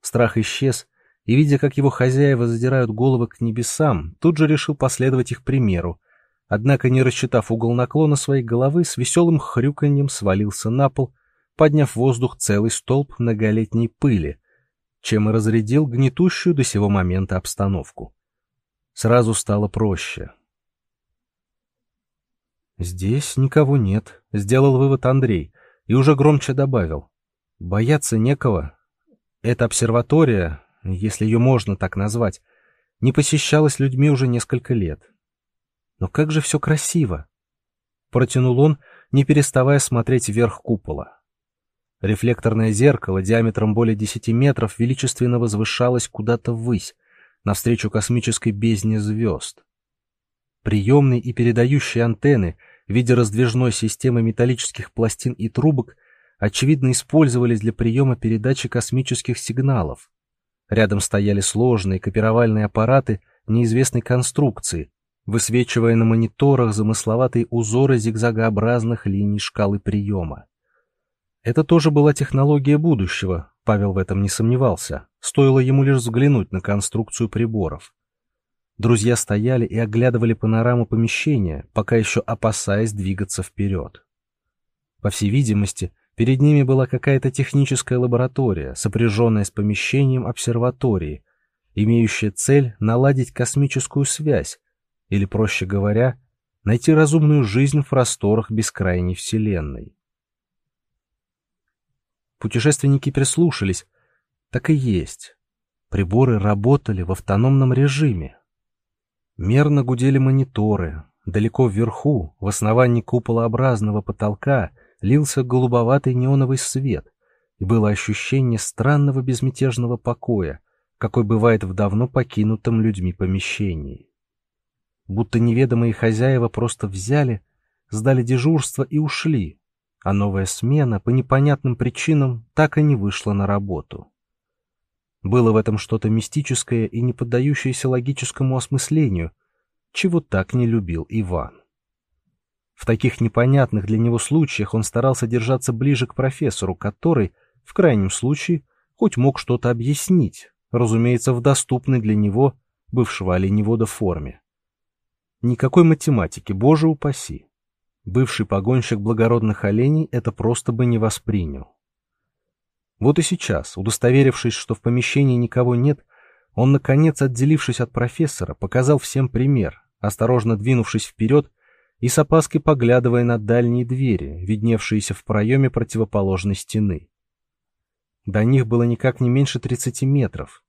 [SPEAKER 1] Страх исчез, и, видя, как его хозяева задирают головы к небесам, тут же решил последовать их примеру, однако, не рассчитав угол наклона своей головы, с веселым хрюканьем свалился на пол, подняв в воздух целый столб многолетней пыли, чем и разрядил гнетущую до сего момента обстановку. Сразу стало проще. «Здесь никого нет», — сделал вывод Андрей, и уже громче добавил. «Бояться некого. Эта обсерватория, если ее можно так назвать, не посещалась людьми уже несколько лет. Но как же все красиво! Протянул он, не переставая смотреть вверх купола. Рефлекторное зеркало диаметром более десяти метров величественно возвышалось куда-то ввысь, навстречу космической бездне звезд. Приемные и передающие антенны в виде раздвижной системы металлических пластин и трубок очевидно использовались для приема передачи космических сигналов. Рядом стояли сложные копировальные аппараты неизвестной конструкции, высвечивая на мониторах замысловатые узоры зигзагообразных линий шкалы приема. Это тоже была технология будущего, Павел в этом не сомневался, стоило ему лишь взглянуть на конструкцию приборов. Друзья стояли и оглядывали панораму помещения, пока еще опасаясь двигаться вперед. По всей видимости, Перед ними была какая-то техническая лаборатория, сопряженная с помещением обсерватории, имеющая цель наладить космическую связь, или, проще говоря, найти разумную жизнь в просторах бескрайней Вселенной. Путешественники прислушались. Так и есть. Приборы работали в автономном режиме. Мерно гудели мониторы. Далеко вверху, в основании куполообразного потолка, лился голубоватый неоновый свет, и было ощущение странного безмятежного покоя, какой бывает в давно покинутом людьми помещении. Будто неведомые хозяева просто взяли, сдали дежурство и ушли, а новая смена по непонятным причинам так и не вышла на работу. Было в этом что-то мистическое и не поддающееся логическому осмыслению, чего так не любил Иван. В таких непонятных для него случаях он старался держаться ближе к профессору, который, в крайнем случае, хоть мог что-то объяснить, разумеется, в доступной для него, бывшего оленевода, форме. Никакой математики, боже упаси. Бывший погонщик благородных оленей это просто бы не воспринял. Вот и сейчас, удостоверившись, что в помещении никого нет, он, наконец, отделившись от профессора, показал всем пример, осторожно двинувшись вперед и с опаской поглядывая на дальние двери, видневшиеся в проеме противоположной стены. До них было никак не меньше 30 метров.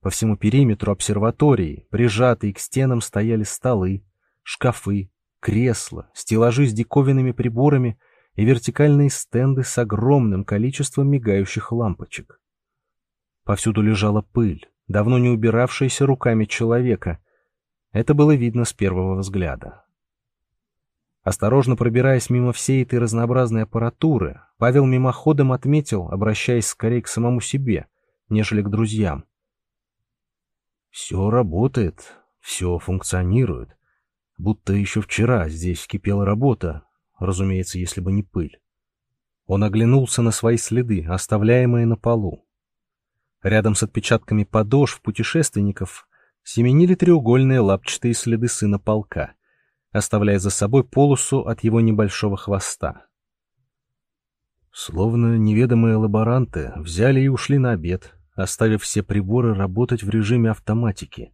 [SPEAKER 1] По всему периметру обсерватории, прижатые к стенам, стояли столы, шкафы, кресла, стеллажи с диковинными приборами и вертикальные стенды с огромным количеством мигающих лампочек. Повсюду лежала пыль, давно не убиравшаяся руками человека. Это было видно с первого взгляда. Осторожно пробираясь мимо всей этой разнообразной аппаратуры, Павел мимоходом отметил, обращаясь скорее к самому себе, нежели к друзьям. Все работает, все функционирует. Будто еще вчера здесь кипела работа, разумеется, если бы не пыль. Он оглянулся на свои следы, оставляемые на полу. Рядом с отпечатками подошв путешественников семенили треугольные лапчатые следы сына полка — оставляя за собой полосу от его небольшого хвоста. Словно неведомые лаборанты взяли и ушли на обед, оставив все приборы работать в режиме автоматики.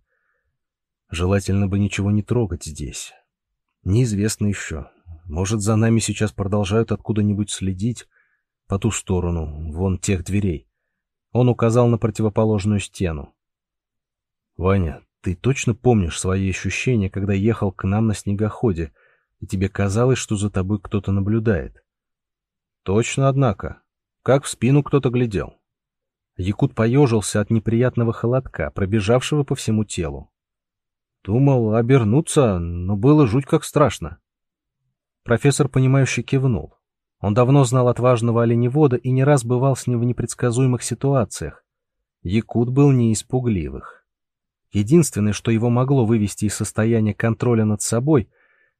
[SPEAKER 1] Желательно бы ничего не трогать здесь. Неизвестно еще. Может, за нами сейчас продолжают откуда-нибудь следить по ту сторону, вон тех дверей. Он указал на противоположную стену. «Ваня, ты точно помнишь свои ощущения, когда ехал к нам на снегоходе, и тебе казалось, что за тобой кто-то наблюдает? Точно, однако. Как в спину кто-то глядел. Якут поежился от неприятного холодка, пробежавшего по всему телу. Думал обернуться, но было жуть как страшно. Профессор, понимающе кивнул. Он давно знал отважного оленевода и не раз бывал с ним в непредсказуемых ситуациях. Якут был не из пугливых. Единственное, что его могло вывести из состояния контроля над собой,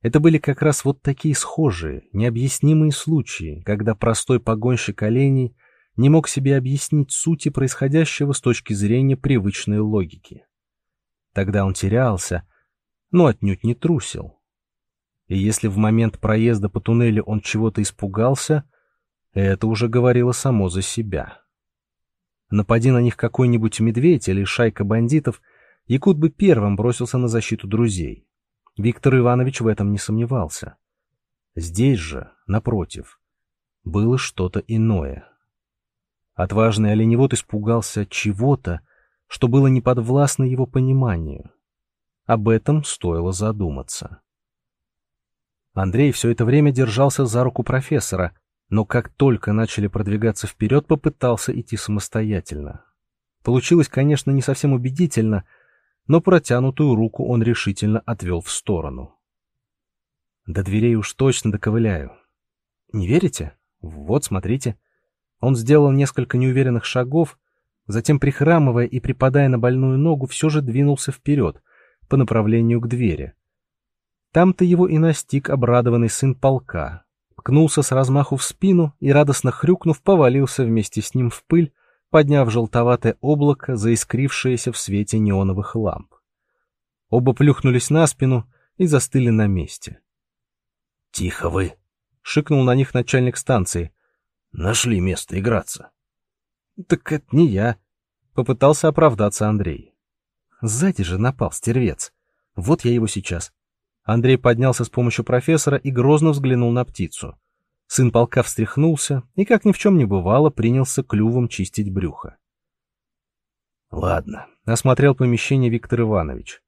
[SPEAKER 1] это были как раз вот такие схожие, необъяснимые случаи, когда простой погонщик оленей не мог себе объяснить сути происходящего с точки зрения привычной логики. Тогда он терялся, но отнюдь не трусил. И если в момент проезда по туннелю он чего-то испугался, это уже говорило само за себя. Напади на них какой-нибудь медведь или шайка бандитов, Якут бы первым бросился на защиту друзей. Виктор Иванович в этом не сомневался. Здесь же, напротив, было что-то иное. Отважный оленевод испугался чего-то, что было неподвластно его пониманию. Об этом стоило задуматься. Андрей все это время держался за руку профессора, но как только начали продвигаться вперед, попытался идти самостоятельно. Получилось, конечно, не совсем убедительно, но протянутую руку он решительно отвел в сторону. До дверей уж точно доковыляю. Не верите? Вот, смотрите. Он сделал несколько неуверенных шагов, затем, прихрамывая и припадая на больную ногу, все же двинулся вперед, по направлению к двери. Там-то его и настиг обрадованный сын полка. Ткнулся с размаху в спину и, радостно хрюкнув, повалился вместе с ним в пыль, подняв желтоватое облако, заискрившееся в свете неоновых ламп. Оба плюхнулись на спину и застыли на месте.
[SPEAKER 2] — Тихо вы!
[SPEAKER 1] — шикнул на них начальник станции.
[SPEAKER 2] — Нашли место играться.
[SPEAKER 1] — Так это не я, — попытался оправдаться Андрей. Сзади же напал стервец. Вот я его сейчас. Андрей поднялся с помощью профессора и грозно взглянул на птицу. Сын полка встряхнулся и, как ни в чем не бывало, принялся клювом чистить брюхо.
[SPEAKER 2] «Ладно», —
[SPEAKER 1] осмотрел помещение Виктор Иванович.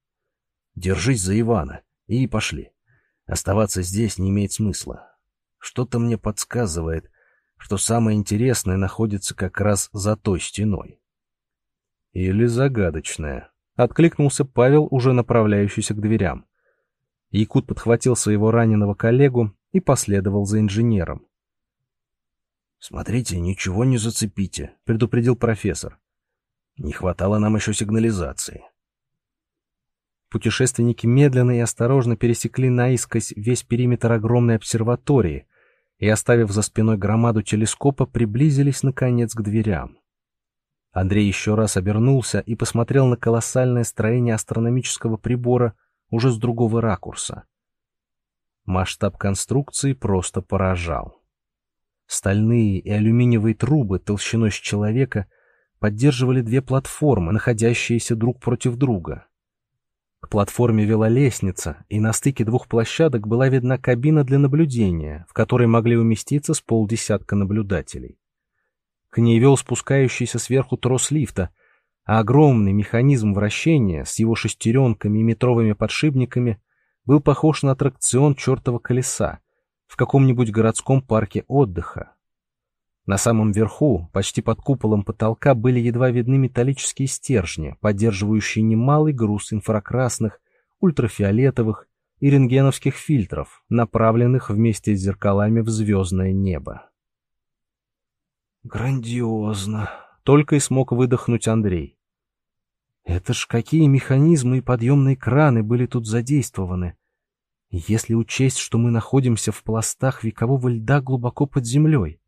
[SPEAKER 2] «Держись за Ивана и пошли. Оставаться здесь не имеет смысла. Что-то мне подсказывает, что самое интересное находится как раз за той стеной».
[SPEAKER 1] «Или загадочное», — откликнулся Павел, уже направляющийся к дверям. Якут подхватил своего раненого коллегу и последовал за инженером.
[SPEAKER 2] «Смотрите, ничего не зацепите», — предупредил профессор. «Не хватало нам еще сигнализации».
[SPEAKER 1] Путешественники медленно и осторожно пересекли наискось весь периметр огромной обсерватории и, оставив за спиной громаду телескопа, приблизились, наконец, к дверям. Андрей еще раз обернулся и посмотрел на колоссальное строение астрономического прибора уже с другого ракурса. Масштаб конструкции просто поражал. Стальные и алюминиевые трубы толщиной с человека поддерживали две платформы, находящиеся друг против друга. К платформе вела лестница, и на стыке двух площадок была видна кабина для наблюдения, в которой могли уместиться с полдесятка наблюдателей. К ней вел спускающийся сверху трос лифта — а огромный механизм вращения с его шестеренками и метровыми подшипниками был похож на аттракцион чертова колеса в каком-нибудь городском парке отдыха. На самом верху, почти под куполом потолка, были едва видны металлические стержни, поддерживающие немалый груз инфракрасных, ультрафиолетовых и рентгеновских фильтров, направленных вместе с зеркалами в звездное небо.
[SPEAKER 2] «Грандиозно!»
[SPEAKER 1] только и смог выдохнуть Андрей. Это ж какие механизмы и подъемные краны были тут задействованы. Если учесть, что мы находимся в пластах векового льда глубоко под землей.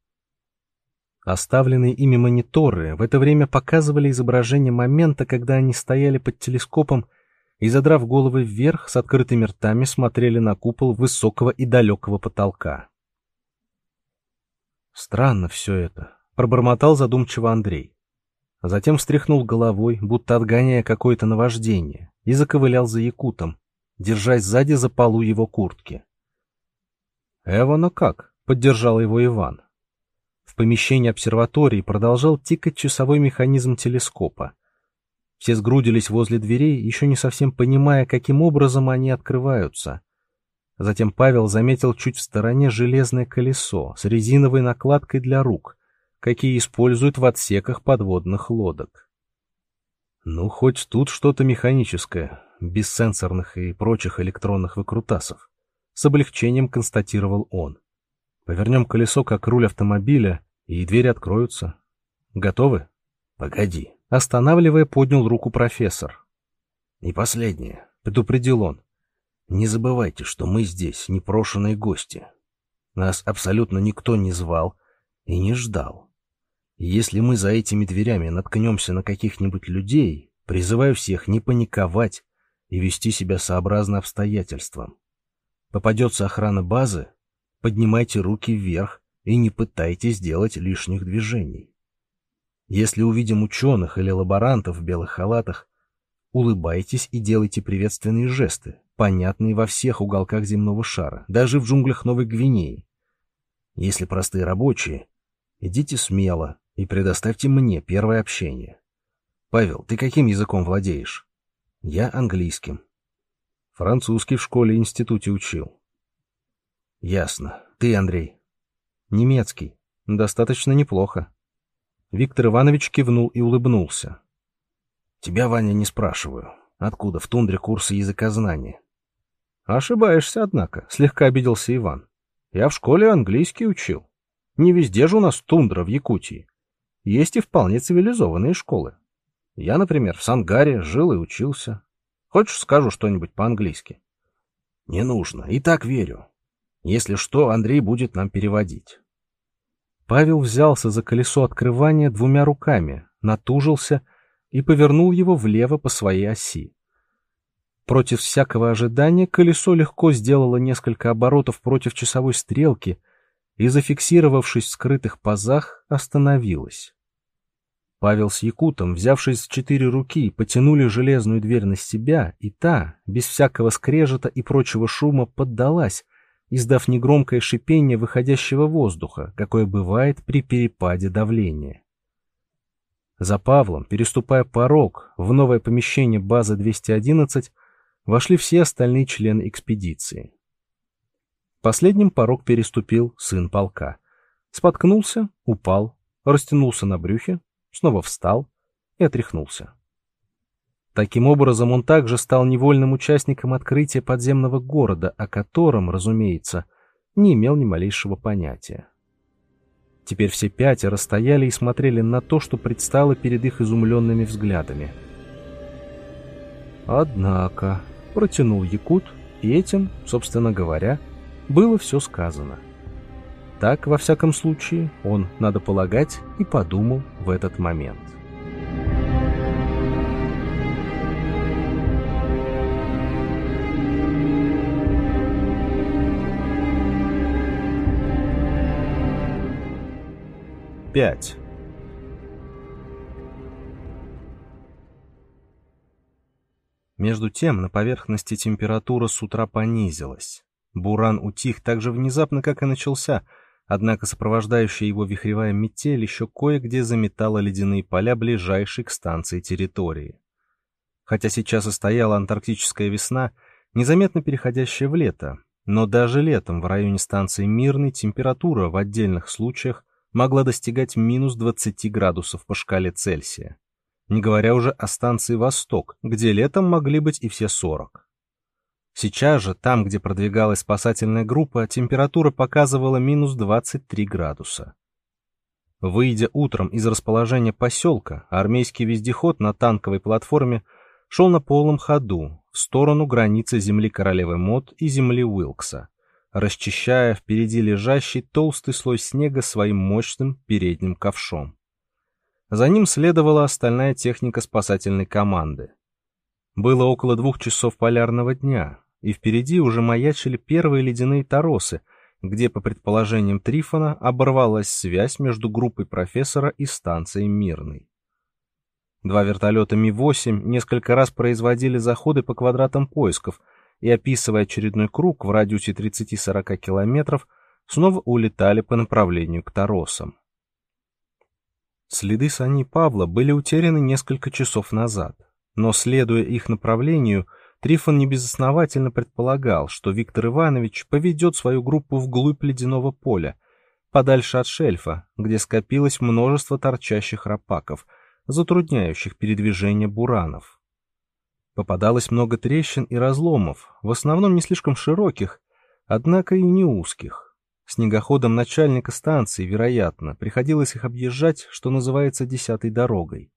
[SPEAKER 1] Оставленные ими мониторы в это время показывали изображение момента, когда они стояли под телескопом и, задрав головы вверх, с открытыми ртами смотрели на купол высокого и далекого потолка. Странно все это, пробормотал задумчиво Андрей. А затем встряхнул головой, будто отгоняя какое-то наваждение, и заковылял за Якутом, держась сзади за полу его куртки. «Эвана как?» — поддержал его Иван. В помещении обсерватории продолжал тикать часовой механизм телескопа. Все сгрудились возле дверей, еще не совсем понимая, каким образом они открываются. Затем Павел заметил чуть в стороне железное колесо с резиновой накладкой для рук, какие используют в отсеках подводных лодок. Ну, хоть тут что-то механическое, без сенсорных и прочих электронных выкрутасов. С облегчением констатировал он. Повернем колесо, как руль автомобиля, и двери откроются. Готовы?
[SPEAKER 2] Погоди.
[SPEAKER 1] Останавливая, поднял руку профессор.
[SPEAKER 2] И последнее, предупредил он. Не забывайте, что мы здесь непрошенные гости. Нас абсолютно никто не звал и не ждал. И если мы за этими дверями наткнемся на каких-нибудь людей, призываю всех не паниковать и вести себя сообразно обстоятельствам. Попадется охрана базы, поднимайте руки вверх и не пытайтесь делать лишних движений. Если увидим ученых или лаборантов в белых халатах, улыбайтесь и делайте приветственные жесты, понятные во всех уголках земного шара, даже в джунглях Новой Гвинеи. Если простые рабочие, идите смело и предоставьте мне первое общение. Павел, ты каким языком владеешь? Я английским. Французский в школе и институте учил. Ясно. Ты, Андрей?
[SPEAKER 1] Немецкий. Достаточно неплохо. Виктор Иванович кивнул и улыбнулся.
[SPEAKER 2] Тебя, Ваня, не спрашиваю. Откуда в тундре курсы языкознания?
[SPEAKER 1] Ошибаешься, однако, слегка обиделся Иван. Я в школе английский учил. Не везде же у нас тундра в Якутии. Есть и вполне цивилизованные школы. Я, например, в Сангаре жил и учился. Хочешь, скажу что-нибудь по-английски?
[SPEAKER 2] Не нужно, и так верю. Если что, Андрей будет нам переводить.
[SPEAKER 1] Павел взялся за колесо открывания двумя руками, натужился и повернул его влево по своей оси. Против всякого ожидания колесо легко сделало несколько оборотов против часовой стрелки и, зафиксировавшись в скрытых пазах, остановилось. Павел с Якутом, взявшись в четыре руки, потянули железную дверь на себя, и та, без всякого скрежета и прочего шума, поддалась, издав негромкое шипение выходящего воздуха, какое бывает при перепаде давления. За Павлом, переступая порог в новое помещение базы 211, вошли все остальные члены экспедиции. Последним порог переступил сын полка. Споткнулся, упал, растянулся на брюхе, снова встал и отряхнулся. Таким образом, он также стал невольным участником открытия подземного города, о котором, разумеется, не имел ни малейшего понятия. Теперь все пятеро стояли и смотрели на то, что предстало перед их изумленными взглядами. Однако, протянул Якут, и этим, собственно говоря, было все сказано. Так, во всяком случае, он, надо полагать, и подумал в этот момент. Пять. Между тем на поверхности температура с утра понизилась. Буран утих так же внезапно, как и начался, однако сопровождающая его вихревая метель еще кое-где заметала ледяные поля ближайшей к станции территории. Хотя сейчас и стояла антарктическая весна, незаметно переходящая в лето, но даже летом в районе станции Мирный температура в отдельных случаях могла достигать минус 20 градусов по шкале Цельсия, не говоря уже о станции «Восток», где летом могли быть и все 40. Сейчас же, там, где продвигалась спасательная группа, температура показывала минус 23 градуса. Выйдя утром из расположения поселка, армейский вездеход на танковой платформе шел на полном ходу в сторону границы земли королевы Мод и земли Уилкса, расчищая впереди лежащий толстый слой снега своим мощным передним ковшом. За ним следовала остальная техника спасательной команды. Было около двух часов полярного дня, и впереди уже маячили первые ледяные торосы, где, по предположениям Трифона, оборвалась связь между группой профессора и станцией Мирный. Два вертолета Ми-8 несколько раз производили заходы по квадратам поисков — и, описывая очередной круг в радиусе 30-40 километров, снова улетали по направлению к Торосам. Следы саней Павла были утеряны несколько часов назад, но, следуя их направлению, Трифон небезосновательно предполагал, что Виктор Иванович поведет свою группу вглубь ледяного поля, подальше от шельфа, где скопилось множество торчащих рапаков, затрудняющих передвижение буранов. Попадалось много трещин и разломов, в основном не слишком широких, однако и не узких. Снегоходом начальника станции, вероятно, приходилось их объезжать, что называется, десятой дорогой.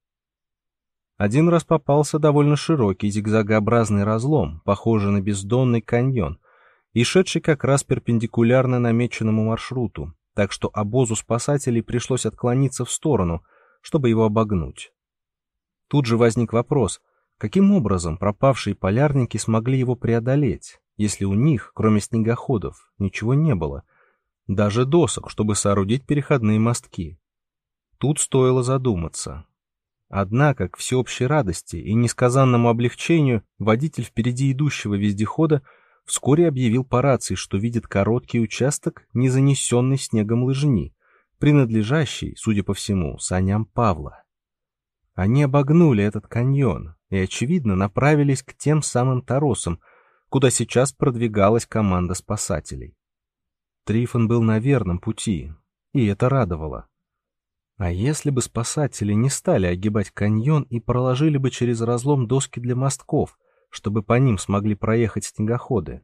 [SPEAKER 1] Один раз попался довольно широкий зигзагообразный разлом, похожий на бездонный каньон, и шедший как раз перпендикулярно намеченному маршруту, так что обозу спасателей пришлось отклониться в сторону, чтобы его обогнуть. Тут же возник вопрос, каким образом пропавшие полярники смогли его преодолеть, если у них, кроме снегоходов, ничего не было, даже досок, чтобы соорудить переходные мостки. Тут стоило задуматься. Однако, к всеобщей радости и несказанному облегчению, водитель впереди идущего вездехода вскоре объявил по рации, что видит короткий участок, не занесенный снегом лыжни, принадлежащий, судя по всему, саням Павла. Они обогнули этот каньон и, очевидно, направились к тем самым торосам, куда сейчас продвигалась команда спасателей. Трифон был на верном пути, и это радовало. А если бы спасатели не стали огибать каньон и проложили бы через разлом доски для мостков, чтобы по ним смогли проехать снегоходы?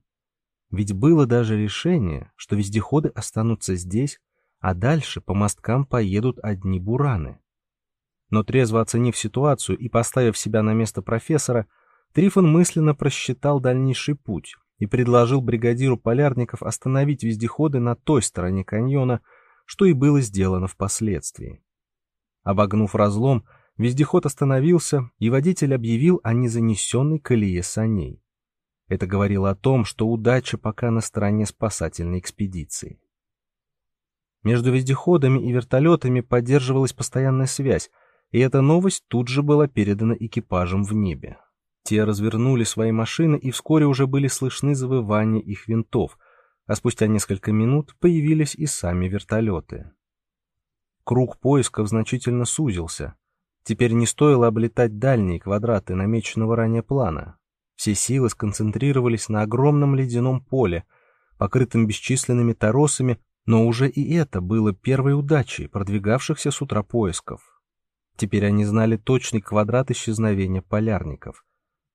[SPEAKER 1] Ведь было даже решение, что вездеходы останутся здесь, а дальше по мосткам поедут одни бураны. Но трезво оценив ситуацию и поставив себя на место профессора, Трифон мысленно просчитал дальнейший путь и предложил бригадиру полярников остановить вездеходы на той стороне каньона, что и было сделано впоследствии. Обогнув разлом, вездеход остановился, и водитель объявил о незанесенной колее саней. Это говорило о том, что удача пока на стороне спасательной экспедиции. Между вездеходами и вертолетами поддерживалась постоянная связь, и эта новость тут же была передана экипажам в небе. Те развернули свои машины, и вскоре уже были слышны завывания их винтов, а спустя несколько минут появились и сами вертолеты. Круг поисков значительно сузился. Теперь не стоило облетать дальние квадраты намеченного ранее плана. Все силы сконцентрировались на огромном ледяном поле, покрытом бесчисленными торосами, но уже и это было первой удачей продвигавшихся с утра поисков. Теперь они знали точный квадрат исчезновения полярников.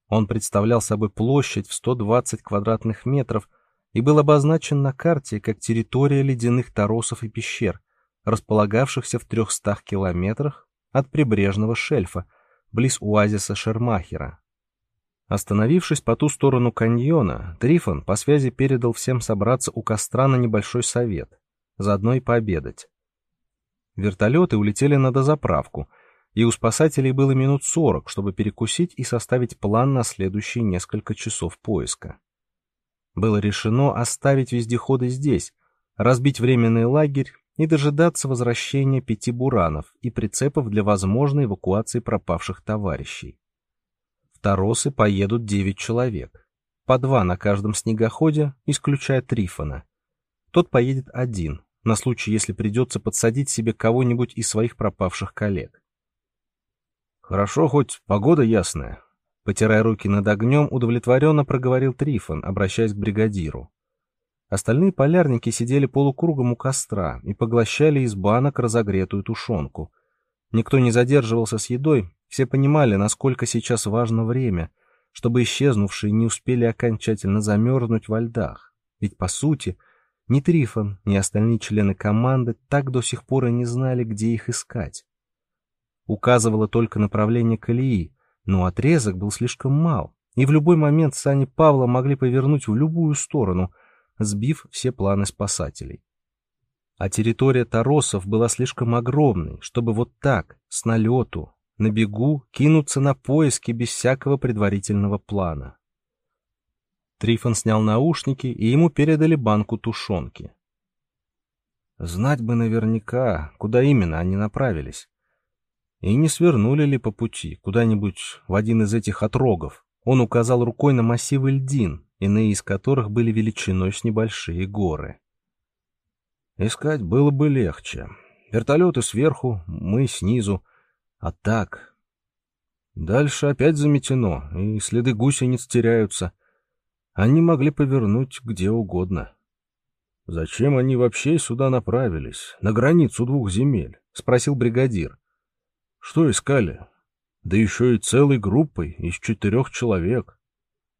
[SPEAKER 1] Он представлял собой площадь в 120 квадратных метров и был обозначен на карте как территория ледяных торосов и пещер, располагавшихся в 300 километрах от прибрежного шельфа, близ оазиса Шермахера. Остановившись по ту сторону каньона, Трифон по связи передал всем собраться у костра на небольшой совет, заодно и пообедать. Вертолеты улетели на дозаправку, и у спасателей было минут сорок, чтобы перекусить и составить план на следующие несколько часов поиска. Было решено оставить вездеходы здесь, разбить временный лагерь и дожидаться возвращения пяти буранов и прицепов для возможной эвакуации пропавших товарищей. В Таросы поедут девять человек, по два на каждом снегоходе, исключая Трифона. Тот поедет один, на случай, если придется подсадить себе кого-нибудь из своих пропавших коллег. Хорошо, хоть погода ясная. Потирая руки над огнем, удовлетворенно проговорил Трифон, обращаясь к бригадиру. Остальные полярники сидели полукругом у костра и поглощали из банок разогретую тушенку. Никто не задерживался с едой, все понимали, насколько сейчас важно время, чтобы исчезнувшие не успели окончательно замерзнуть во льдах. Ведь, по сути, ни Трифон, ни остальные члены команды так до сих пор и не знали, где их искать указывало только направление колеи, но отрезок был слишком мал, и в любой момент сани Павла могли повернуть в любую сторону, сбив все планы спасателей. А территория Торосов была слишком огромной, чтобы вот так, с налету, на бегу, кинуться на поиски без всякого предварительного плана. Трифон снял наушники, и ему передали банку тушенки. Знать бы наверняка, куда именно они направились. И не свернули ли по пути куда-нибудь в один из этих отрогов? Он указал рукой на массивы льдин, иные из которых были величиной с небольшие горы. Искать было бы легче. Вертолеты сверху, мы снизу. А так... Дальше опять заметено, и следы гусениц теряются. Они могли повернуть где угодно. «Зачем они вообще сюда направились, на границу двух земель?» — спросил бригадир. Что искали? Да еще и целой группой из четырех человек.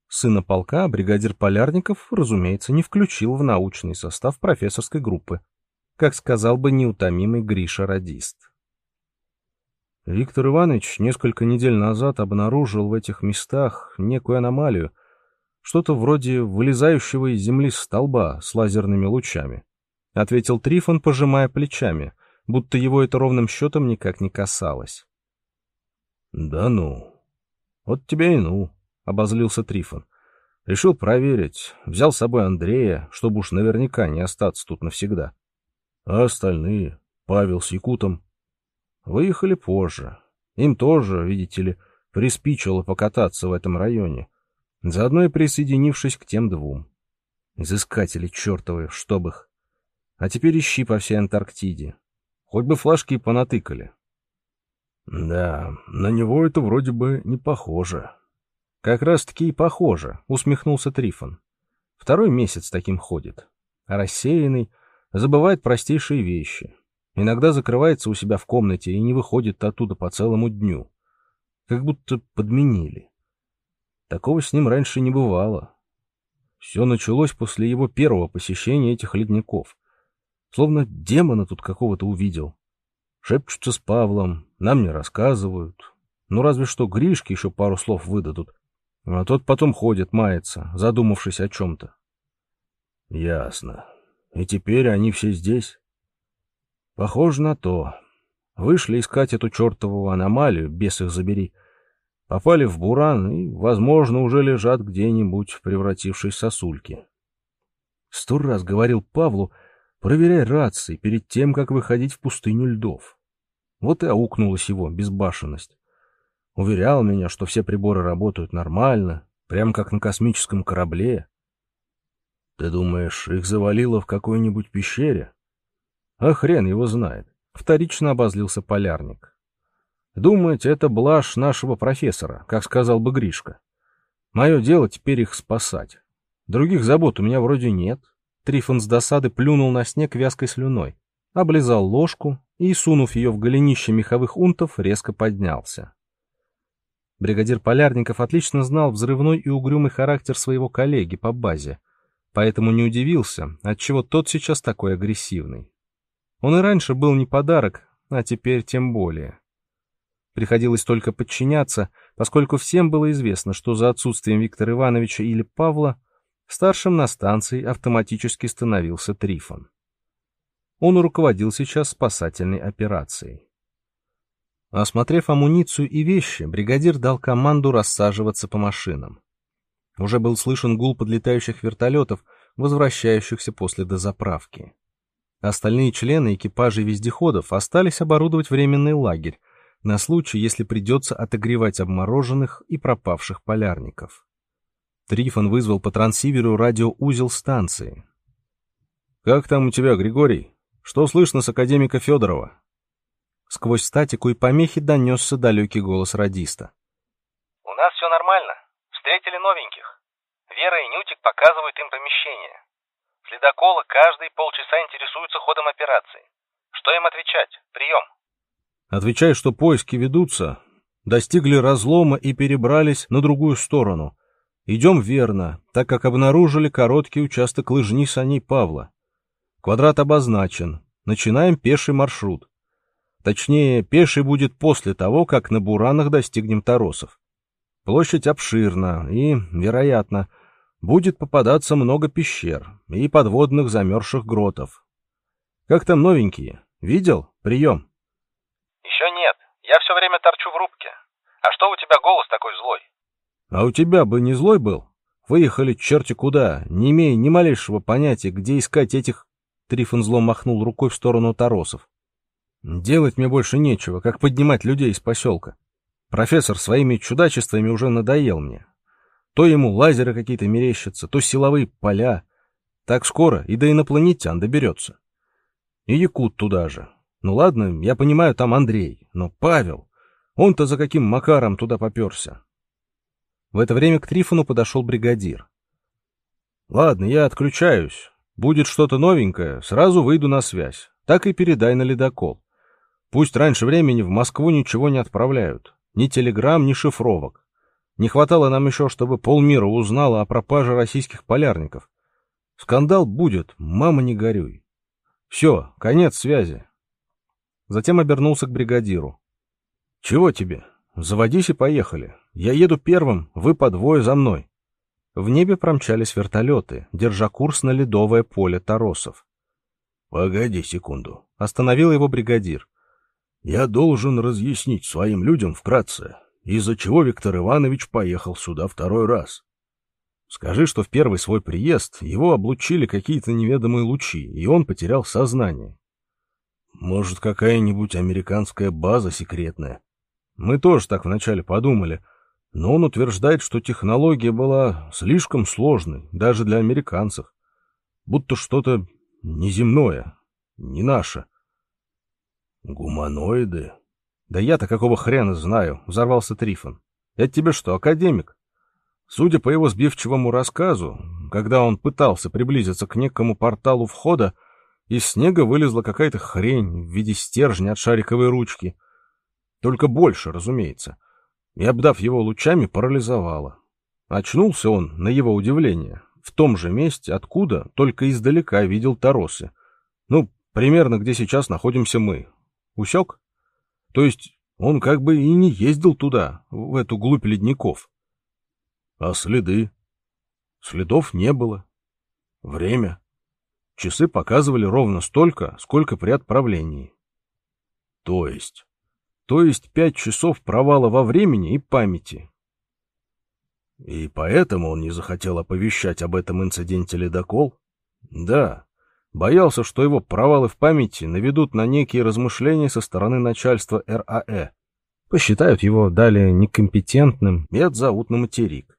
[SPEAKER 1] Сына полка бригадир Полярников, разумеется, не включил в научный состав профессорской группы, как сказал бы неутомимый Гриша-радист. Виктор Иванович несколько недель назад обнаружил в этих местах некую аномалию, что-то вроде вылезающего из земли столба с лазерными лучами, — ответил Трифон, пожимая плечами, будто его это ровным счетом никак не касалось. — Да ну. Вот тебе и ну, — обозлился Трифон. Решил проверить, взял с собой Андрея, чтобы уж наверняка не остаться тут навсегда. А остальные, Павел с Якутом, выехали позже. Им тоже, видите ли, приспичило покататься в этом районе, заодно и присоединившись к тем двум. Изыскатели чертовы, чтоб их. А теперь ищи по всей Антарктиде. Хоть бы флажки понатыкали. Да, на него это вроде бы не похоже. Как раз-таки и похоже, усмехнулся Трифон. Второй месяц таким ходит. Рассеянный, забывает простейшие вещи. Иногда закрывается у себя в комнате и не выходит оттуда по целому дню. Как будто подменили. Такого с ним раньше не бывало. Все началось после его первого посещения этих ледников. Словно демона тут какого-то увидел. Шепчутся с Павлом, нам не рассказывают. Ну, разве что Гришке еще пару слов выдадут. А тот потом ходит, мается, задумавшись о чем-то. Ясно. И теперь они все здесь? Похоже на то. Вышли искать эту чертову аномалию, бес их забери. Попали в буран и, возможно, уже лежат где-нибудь, превратившись в сосульки. Сто раз говорил Павлу, проверяй рации перед тем, как выходить в пустыню льдов. Вот и аукнулась его безбашенность. Уверял меня, что все приборы работают нормально, прямо как на космическом корабле. Ты думаешь, их завалило в какой-нибудь пещере? А хрен его знает. Вторично обозлился полярник. Думаете, это блажь нашего профессора, как сказал бы Гришка. Мое дело теперь их спасать. Других забот у меня вроде нет. Трифон с досады плюнул на снег вязкой слюной, облизал ложку и, сунув ее в голенище меховых унтов, резко поднялся. Бригадир Полярников отлично знал взрывной и угрюмый характер своего коллеги по базе, поэтому не удивился, отчего тот сейчас такой агрессивный. Он и раньше был не подарок, а теперь тем более. Приходилось только подчиняться, поскольку всем было известно, что за отсутствием Виктора Ивановича или Павла старшим на станции автоматически становился Трифон. Он руководил сейчас спасательной операцией. Осмотрев амуницию и вещи, бригадир дал команду рассаживаться по машинам. Уже был слышен гул подлетающих вертолетов, возвращающихся после дозаправки. Остальные члены экипажей вездеходов остались оборудовать временный лагерь, на случай, если придется отогревать обмороженных и пропавших полярников. Трифон вызвал по трансиверу радиоузел станции. «Как там у тебя, Григорий? Что слышно с академика Федорова?» Сквозь статику и помехи донесся далекий голос радиста.
[SPEAKER 5] «У нас все нормально. Встретили новеньких. Вера и Нютик показывают им помещение. Следоколы каждые полчаса интересуются ходом операции. Что им отвечать? Прием!»
[SPEAKER 1] Отвечай, что поиски ведутся, достигли разлома и перебрались на другую сторону. Идем верно, так как обнаружили короткий участок лыжни саней Павла. Квадрат обозначен. Начинаем пеший маршрут. Точнее, пеший будет после того, как на Буранах достигнем Торосов. Площадь обширна и, вероятно, будет попадаться много пещер и подводных замерзших гротов. Как там новенькие? Видел? Прием.
[SPEAKER 5] Еще нет. Я все время торчу в рубке. А что у тебя голос такой злой?
[SPEAKER 1] А у тебя бы не злой был? Выехали черти куда, не имея ни малейшего понятия, где искать этих... Трифон зло махнул рукой в сторону Торосов. Делать мне больше нечего, как поднимать людей из поселка. Профессор своими чудачествами уже надоел мне. То ему лазеры какие-то мерещатся, то силовые поля. Так скоро и до инопланетян доберется. И Якут туда же. Ну ладно, я понимаю, там Андрей, но Павел, он-то за каким макаром туда поперся? В это время к Трифону подошел бригадир. Ладно, я отключаюсь. Будет что-то новенькое, сразу выйду на связь. Так и передай на ледокол. Пусть раньше времени в Москву ничего не отправляют. Ни телеграмм, ни шифровок. Не хватало нам еще, чтобы полмира узнало о пропаже российских полярников. Скандал будет, мама не горюй. Все, конец связи. Затем обернулся к бригадиру. Чего тебе? Заводись и поехали. Я еду первым, вы по двое за мной. В небе промчались вертолеты, держа курс на ледовое поле торосов.
[SPEAKER 2] Погоди секунду.
[SPEAKER 1] Остановил его бригадир.
[SPEAKER 2] Я должен разъяснить своим людям вкратце, из-за чего Виктор Иванович поехал сюда второй раз.
[SPEAKER 1] Скажи, что в первый свой приезд его облучили какие-то неведомые лучи, и он потерял сознание.
[SPEAKER 2] Может, какая-нибудь американская база секретная?
[SPEAKER 1] Мы тоже так вначале подумали, но он утверждает, что технология была слишком сложной, даже для американцев. Будто что-то неземное, не наше.
[SPEAKER 2] Гуманоиды?
[SPEAKER 1] Да я-то какого хрена знаю, взорвался Трифон. Это тебе что, академик? Судя по его сбивчивому рассказу, когда он пытался приблизиться к некому порталу входа, из снега вылезла какая-то хрень в виде стержня от шариковой ручки. Только больше, разумеется. И, обдав его лучами, парализовала. Очнулся он, на его удивление, в том же месте, откуда только издалека видел торосы. Ну, примерно где сейчас находимся мы. Усек? То есть он как бы и не ездил туда, в эту глубь ледников.
[SPEAKER 2] А следы?
[SPEAKER 1] Следов не было. Время. Часы показывали ровно столько, сколько при отправлении.
[SPEAKER 2] То есть?
[SPEAKER 1] То есть пять часов провала во времени и памяти.
[SPEAKER 2] И поэтому он не захотел оповещать об этом инциденте ледокол?
[SPEAKER 1] Да. Боялся, что его провалы в памяти наведут на некие размышления со стороны начальства РАЭ. Посчитают его далее некомпетентным и отзовут на материк.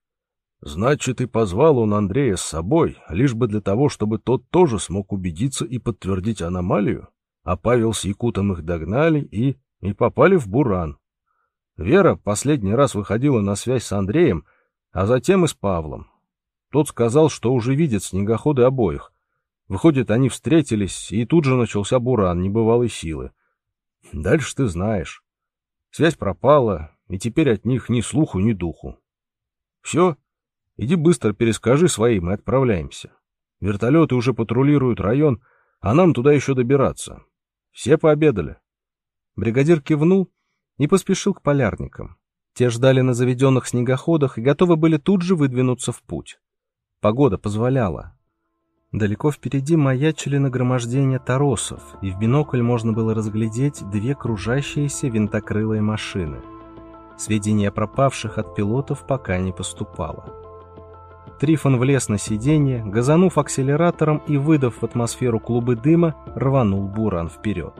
[SPEAKER 1] Значит, и позвал он Андрея с собой, лишь бы для того, чтобы тот тоже смог убедиться и подтвердить аномалию, а Павел с Якутом их догнали и... и попали в буран. Вера последний раз выходила на связь с Андреем, а затем и с Павлом. Тот сказал, что уже видит снегоходы обоих. Выходит, они встретились, и тут же начался буран небывалой силы. Дальше ты знаешь. Связь пропала, и теперь от них ни слуху, ни духу. Все? Иди быстро перескажи своим и отправляемся. Вертолеты уже патрулируют район, а нам туда еще добираться. Все пообедали. Бригадир кивнул и поспешил к полярникам. Те ждали на заведенных снегоходах и готовы были тут же выдвинуться в путь. Погода позволяла. Далеко впереди маячили нагромождения торосов, и в бинокль можно было разглядеть две кружащиеся винтокрылые машины. Сведения о пропавших от пилотов пока не поступало. Трифон влез на сиденье, газанув акселератором и выдав в атмосферу клубы дыма, рванул буран вперед.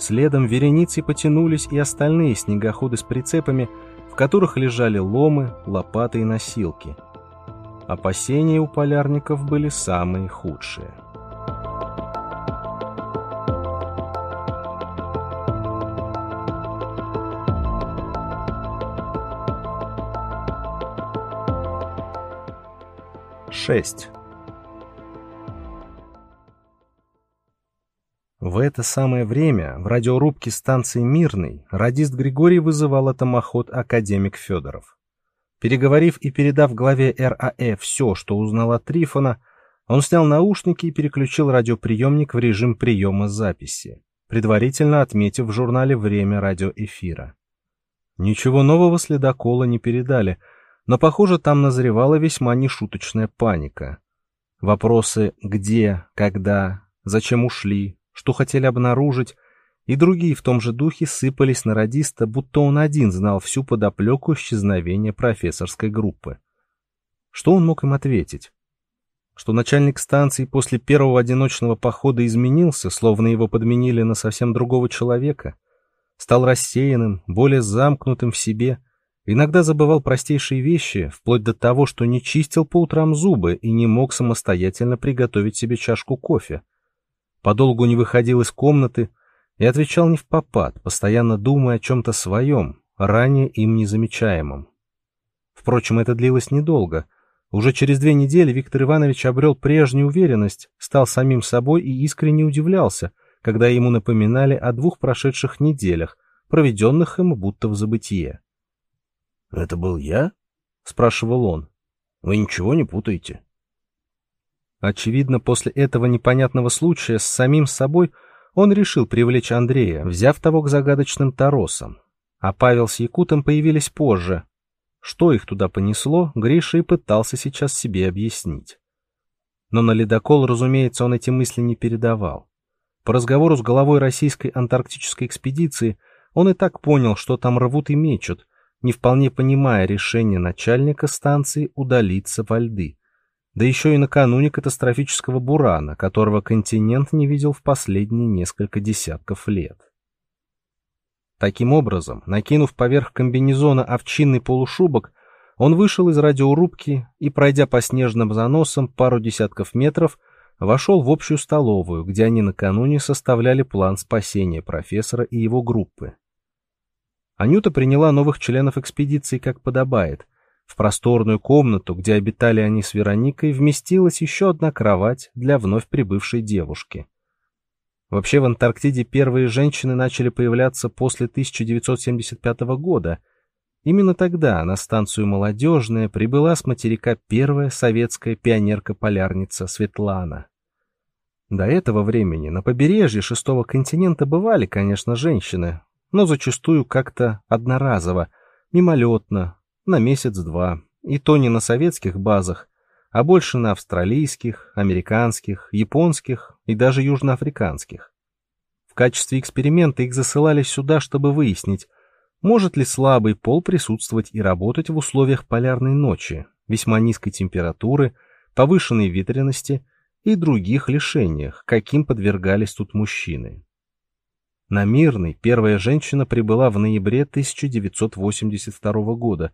[SPEAKER 1] Следом вереницей потянулись и остальные снегоходы с прицепами, в которых лежали ломы, лопаты и носилки. Опасения у полярников были самые худшие. Шесть. В это самое время в радиорубке станции «Мирный» радист Григорий вызывал атомоход академик Федоров. Переговорив и передав главе РАЭ все, что узнал от Трифона, он снял наушники и переключил радиоприемник в режим приема записи, предварительно отметив в журнале время радиоэфира. Ничего нового следокола не передали — но, похоже, там назревала весьма нешуточная паника. Вопросы «где», «когда», «зачем ушли», «что хотели обнаружить» и другие в том же духе сыпались на радиста, будто он один знал всю подоплеку исчезновения профессорской группы. Что он мог им ответить? Что начальник станции после первого одиночного похода изменился, словно его подменили на совсем другого человека, стал рассеянным, более замкнутым в себе – Иногда забывал простейшие вещи, вплоть до того, что не чистил по утрам зубы и не мог самостоятельно приготовить себе чашку кофе. Подолгу не выходил из комнаты и отвечал не в попад, постоянно думая о чем-то своем, ранее им незамечаемом. Впрочем, это длилось недолго. Уже через две недели Виктор Иванович обрел прежнюю уверенность, стал самим собой и искренне удивлялся, когда ему напоминали о двух прошедших неделях, проведенных им будто в забытие.
[SPEAKER 2] «Это был я?»
[SPEAKER 1] — спрашивал он.
[SPEAKER 2] «Вы ничего не путаете?»
[SPEAKER 1] Очевидно, после этого непонятного случая с самим собой он решил привлечь Андрея, взяв того к загадочным торосам. А Павел с Якутом появились позже. Что их туда понесло, Гриша и пытался сейчас себе объяснить. Но на ледокол, разумеется, он эти мысли не передавал. По разговору с головой российской антарктической экспедиции он и так понял, что там рвут и мечут, не вполне понимая решение начальника станции удалиться во льды. Да еще и накануне катастрофического бурана, которого континент не видел в последние несколько десятков лет. Таким образом, накинув поверх комбинезона овчинный полушубок, он вышел из радиорубки и, пройдя по снежным заносам пару десятков метров, вошел в общую столовую, где они накануне составляли план спасения профессора и его группы. Анюта приняла новых членов экспедиции как подобает. В просторную комнату, где обитали они с Вероникой, вместилась еще одна кровать для вновь прибывшей девушки. Вообще в Антарктиде первые женщины начали появляться после 1975 года – Именно тогда на станцию «Молодежная» прибыла с материка первая советская пионерка-полярница Светлана. До этого времени на побережье шестого континента бывали, конечно, женщины, но зачастую как-то одноразово, мимолетно, на месяц-два, и то не на советских базах, а больше на австралийских, американских, японских и даже южноафриканских. В качестве эксперимента их засылали сюда, чтобы выяснить, может ли слабый пол присутствовать и работать в условиях полярной ночи, весьма низкой температуры, повышенной ветренности и других лишениях, каким подвергались тут мужчины? На Мирный первая женщина прибыла в ноябре 1982 года,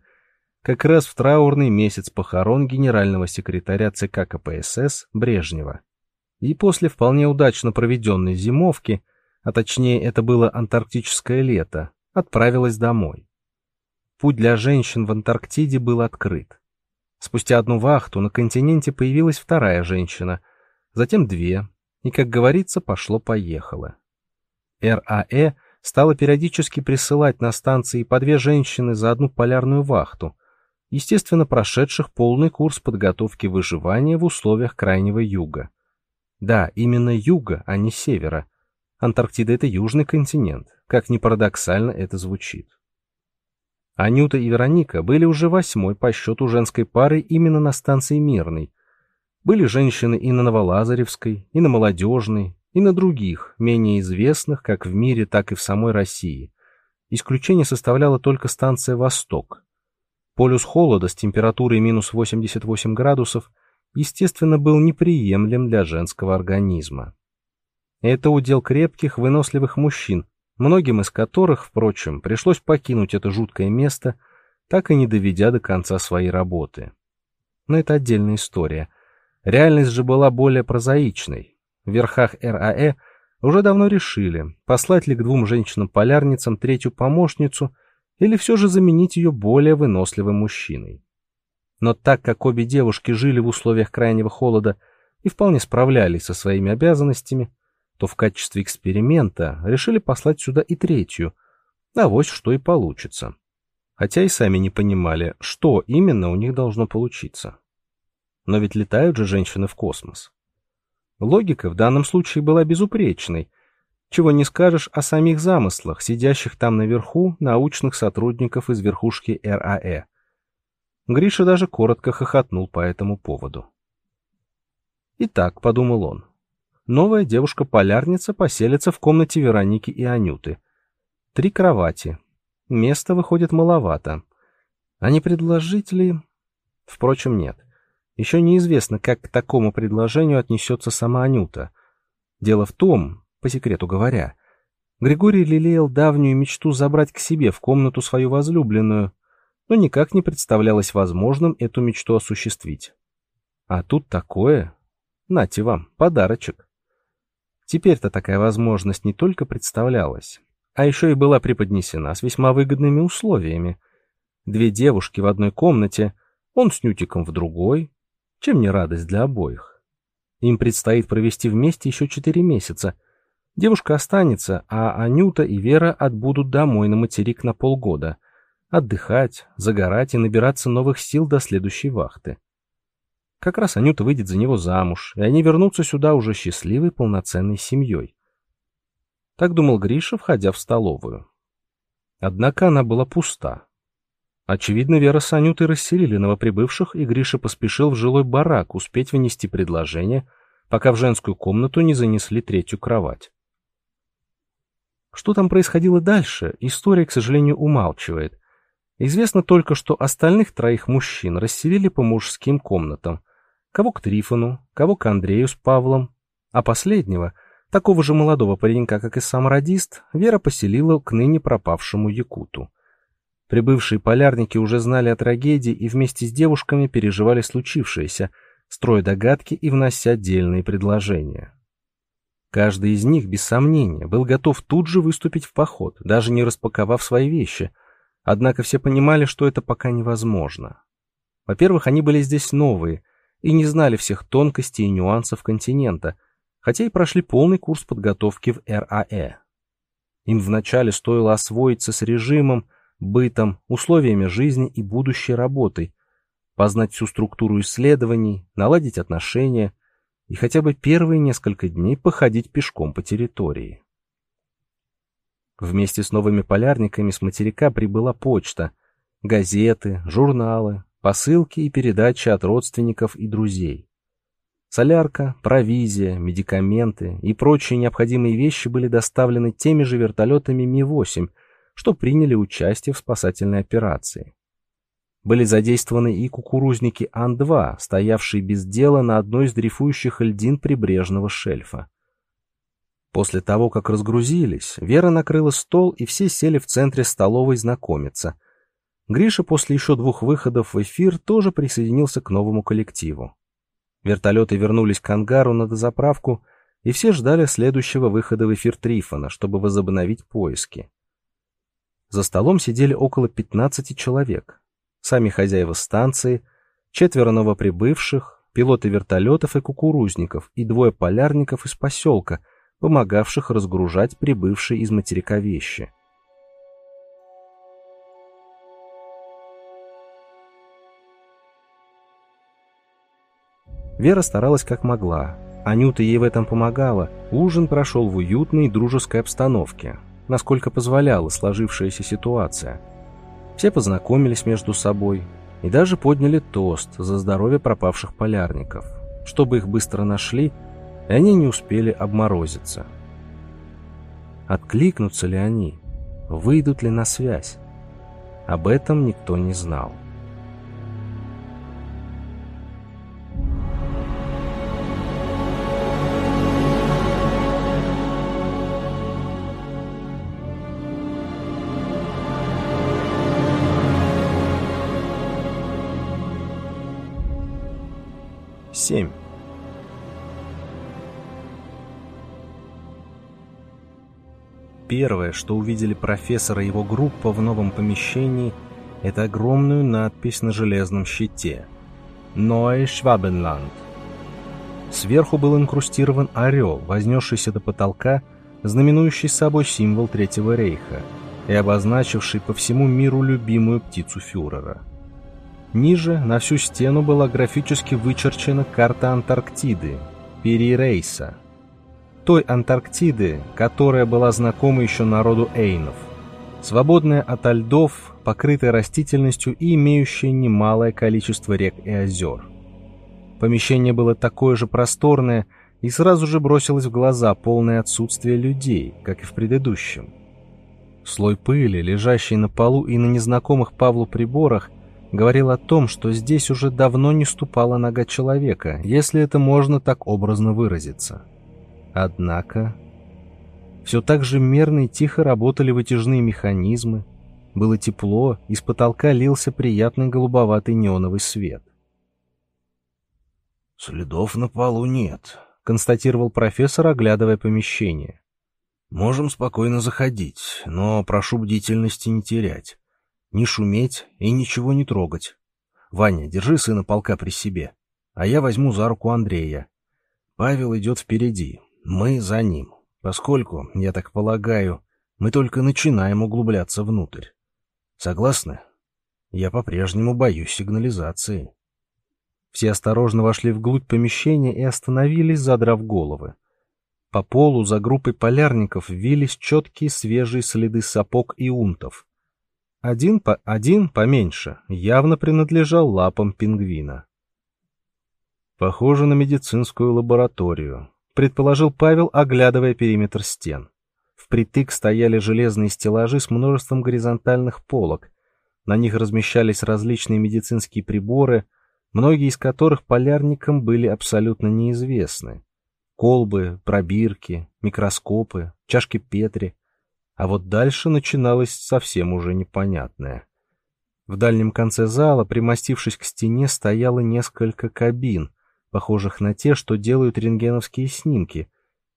[SPEAKER 1] как раз в траурный месяц похорон генерального секретаря ЦК КПСС Брежнева. И после вполне удачно проведенной зимовки, а точнее это было антарктическое лето, отправилась домой. Путь для женщин в Антарктиде был открыт. Спустя одну вахту на континенте появилась вторая женщина, затем две, и, как говорится, пошло-поехало. РАЭ стала периодически присылать на станции по две женщины за одну полярную вахту, естественно, прошедших полный курс подготовки выживания в условиях Крайнего Юга. Да, именно Юга, а не Севера. Антарктида — это южный континент как ни парадоксально это звучит. Анюта и Вероника были уже восьмой по счету женской парой именно на станции Мирной. Были женщины и на Новолазаревской, и на Молодежной, и на других, менее известных как в мире, так и в самой России. Исключение составляла только станция «Восток». Полюс холода с температурой минус 88 градусов, естественно, был неприемлем для женского организма. Это удел крепких, выносливых мужчин, многим из которых, впрочем, пришлось покинуть это жуткое место, так и не доведя до конца своей работы. Но это отдельная история. Реальность же была более прозаичной. В верхах РАЭ уже давно решили, послать ли к двум женщинам-полярницам третью помощницу или все же заменить ее более выносливым мужчиной. Но так как обе девушки жили в условиях крайнего холода и вполне справлялись со своими обязанностями, то в качестве эксперимента решили послать сюда и третью, а вот что и получится. Хотя и сами не понимали, что именно у них должно получиться. Но ведь летают же женщины в космос. Логика в данном случае была безупречной, чего не скажешь о самих замыслах, сидящих там наверху научных сотрудников из верхушки РАЭ. Гриша даже коротко хохотнул по этому поводу. «Итак», — подумал он, новая девушка-полярница поселится в комнате Вероники и Анюты. Три кровати. Места выходит маловато. А не предложить ли... Впрочем, нет. Еще неизвестно, как к такому предложению отнесется сама Анюта. Дело в том, по секрету говоря, Григорий лелеял давнюю мечту забрать к себе в комнату свою возлюбленную, но никак не представлялось возможным эту мечту осуществить. А тут такое... Нате вам, подарочек. Теперь-то такая возможность не только представлялась, а еще и была преподнесена с весьма выгодными условиями. Две девушки в одной комнате, он с Нютиком в другой. Чем не радость для обоих? Им предстоит провести вместе еще четыре месяца. Девушка останется, а Анюта и Вера отбудут домой на материк на полгода. отдыхать, загорать и набираться новых сил до следующей вахты. Как раз Анюта выйдет за него замуж, и они вернутся сюда уже счастливой полноценной семьей. Так думал Гриша, входя в столовую. Однако она была пуста. Очевидно, Вера с Анютой расселили новоприбывших, и Гриша поспешил в жилой барак успеть вынести предложение, пока в женскую комнату не занесли третью кровать. Что там происходило дальше, история, к сожалению, умалчивает. Известно только, что остальных троих мужчин расселили по мужским комнатам. Кого к Трифону, кого к Андрею с Павлом, а последнего, такого же молодого паренька, как и сам радист, Вера поселила к ныне пропавшему Якуту. Прибывшие полярники уже знали о трагедии и вместе с девушками переживали случившееся, строя догадки и внося отдельные предложения. Каждый из них, без сомнения, был готов тут же выступить в поход, даже не распаковав свои вещи, однако все понимали, что это пока невозможно. Во-первых, они были здесь новые и не знали всех тонкостей и нюансов континента, хотя и прошли полный курс подготовки в РАЭ. Им вначале стоило освоиться с режимом, бытом, условиями жизни и будущей работой, познать всю структуру исследований, наладить отношения и хотя бы первые несколько дней походить пешком по территории. Вместе с новыми полярниками с материка прибыла почта, газеты, журналы, посылки и передачи от родственников и друзей. Солярка, провизия, медикаменты и прочие необходимые вещи были доставлены теми же вертолетами Ми-8, что приняли участие в спасательной операции. Были задействованы и кукурузники Ан-2, стоявшие без дела на одной из дрейфующих льдин прибрежного шельфа. После того, как разгрузились, Вера накрыла стол, и все сели в центре столовой знакомиться. Гриша после еще двух выходов в эфир тоже присоединился к новому коллективу. Вертолеты вернулись к ангару на дозаправку, и все ждали следующего выхода в эфир Трифона, чтобы возобновить поиски. За столом сидели около 15 человек. Сами хозяева станции, четверо новоприбывших, пилоты вертолетов и кукурузников и двое полярников из поселка, помогавших разгружать прибывшие из материка вещи. Вера старалась как могла. Анюта ей в этом помогала. Ужин прошел в уютной дружеской обстановке насколько позволяла сложившаяся ситуация. Все познакомились между собой и даже подняли тост за здоровье пропавших полярников, чтобы их быстро нашли, и они не успели обморозиться. Откликнутся ли они? Выйдут ли на связь? Об этом никто не знал. Семь. Первое, что увидели профессор и его группа в новом помещении, это огромную надпись на железном щите «Ное Швабенланд». Сверху был инкрустирован орел, вознесшийся до потолка, знаменующий собой символ Третьего рейха и обозначивший по всему миру любимую птицу фюрера – Ниже на всю стену была графически вычерчена карта Антарктиды, Перирейса, той Антарктиды, которая была знакома еще народу Эйнов, свободная от льдов, покрытая растительностью и имеющая немалое количество рек и озер. Помещение было такое же просторное и сразу же бросилось в глаза полное отсутствие людей, как и в предыдущем. Слой пыли, лежащий на полу и на незнакомых Павлу приборах, говорил о том, что здесь уже давно не ступала нога человека, если это можно так образно выразиться. Однако... Все так же мерно и тихо работали вытяжные механизмы, было тепло, из потолка лился приятный голубоватый неоновый свет.
[SPEAKER 2] «Следов на полу нет», —
[SPEAKER 1] констатировал профессор, оглядывая помещение.
[SPEAKER 2] «Можем спокойно заходить, но прошу бдительности не терять не шуметь и ничего не трогать. Ваня, держи сына полка при себе, а я возьму за руку Андрея. Павел идет впереди, мы за ним, поскольку, я так полагаю, мы только начинаем углубляться внутрь. Согласны? Я по-прежнему боюсь сигнализации.
[SPEAKER 1] Все осторожно вошли вглубь помещения и остановились, задрав головы. По полу за группой полярников вились четкие свежие следы сапог и унтов. Один, по, один поменьше явно принадлежал лапам пингвина. Похоже на медицинскую лабораторию, предположил Павел, оглядывая периметр стен. Впритык стояли железные стеллажи с множеством горизонтальных полок. На них размещались различные медицинские приборы, многие из которых полярникам были абсолютно неизвестны. Колбы, пробирки, микроскопы, чашки Петри. А вот дальше начиналось совсем уже непонятное. В дальнем конце зала, примостившись к стене, стояло несколько кабин, похожих на те, что делают рентгеновские снимки,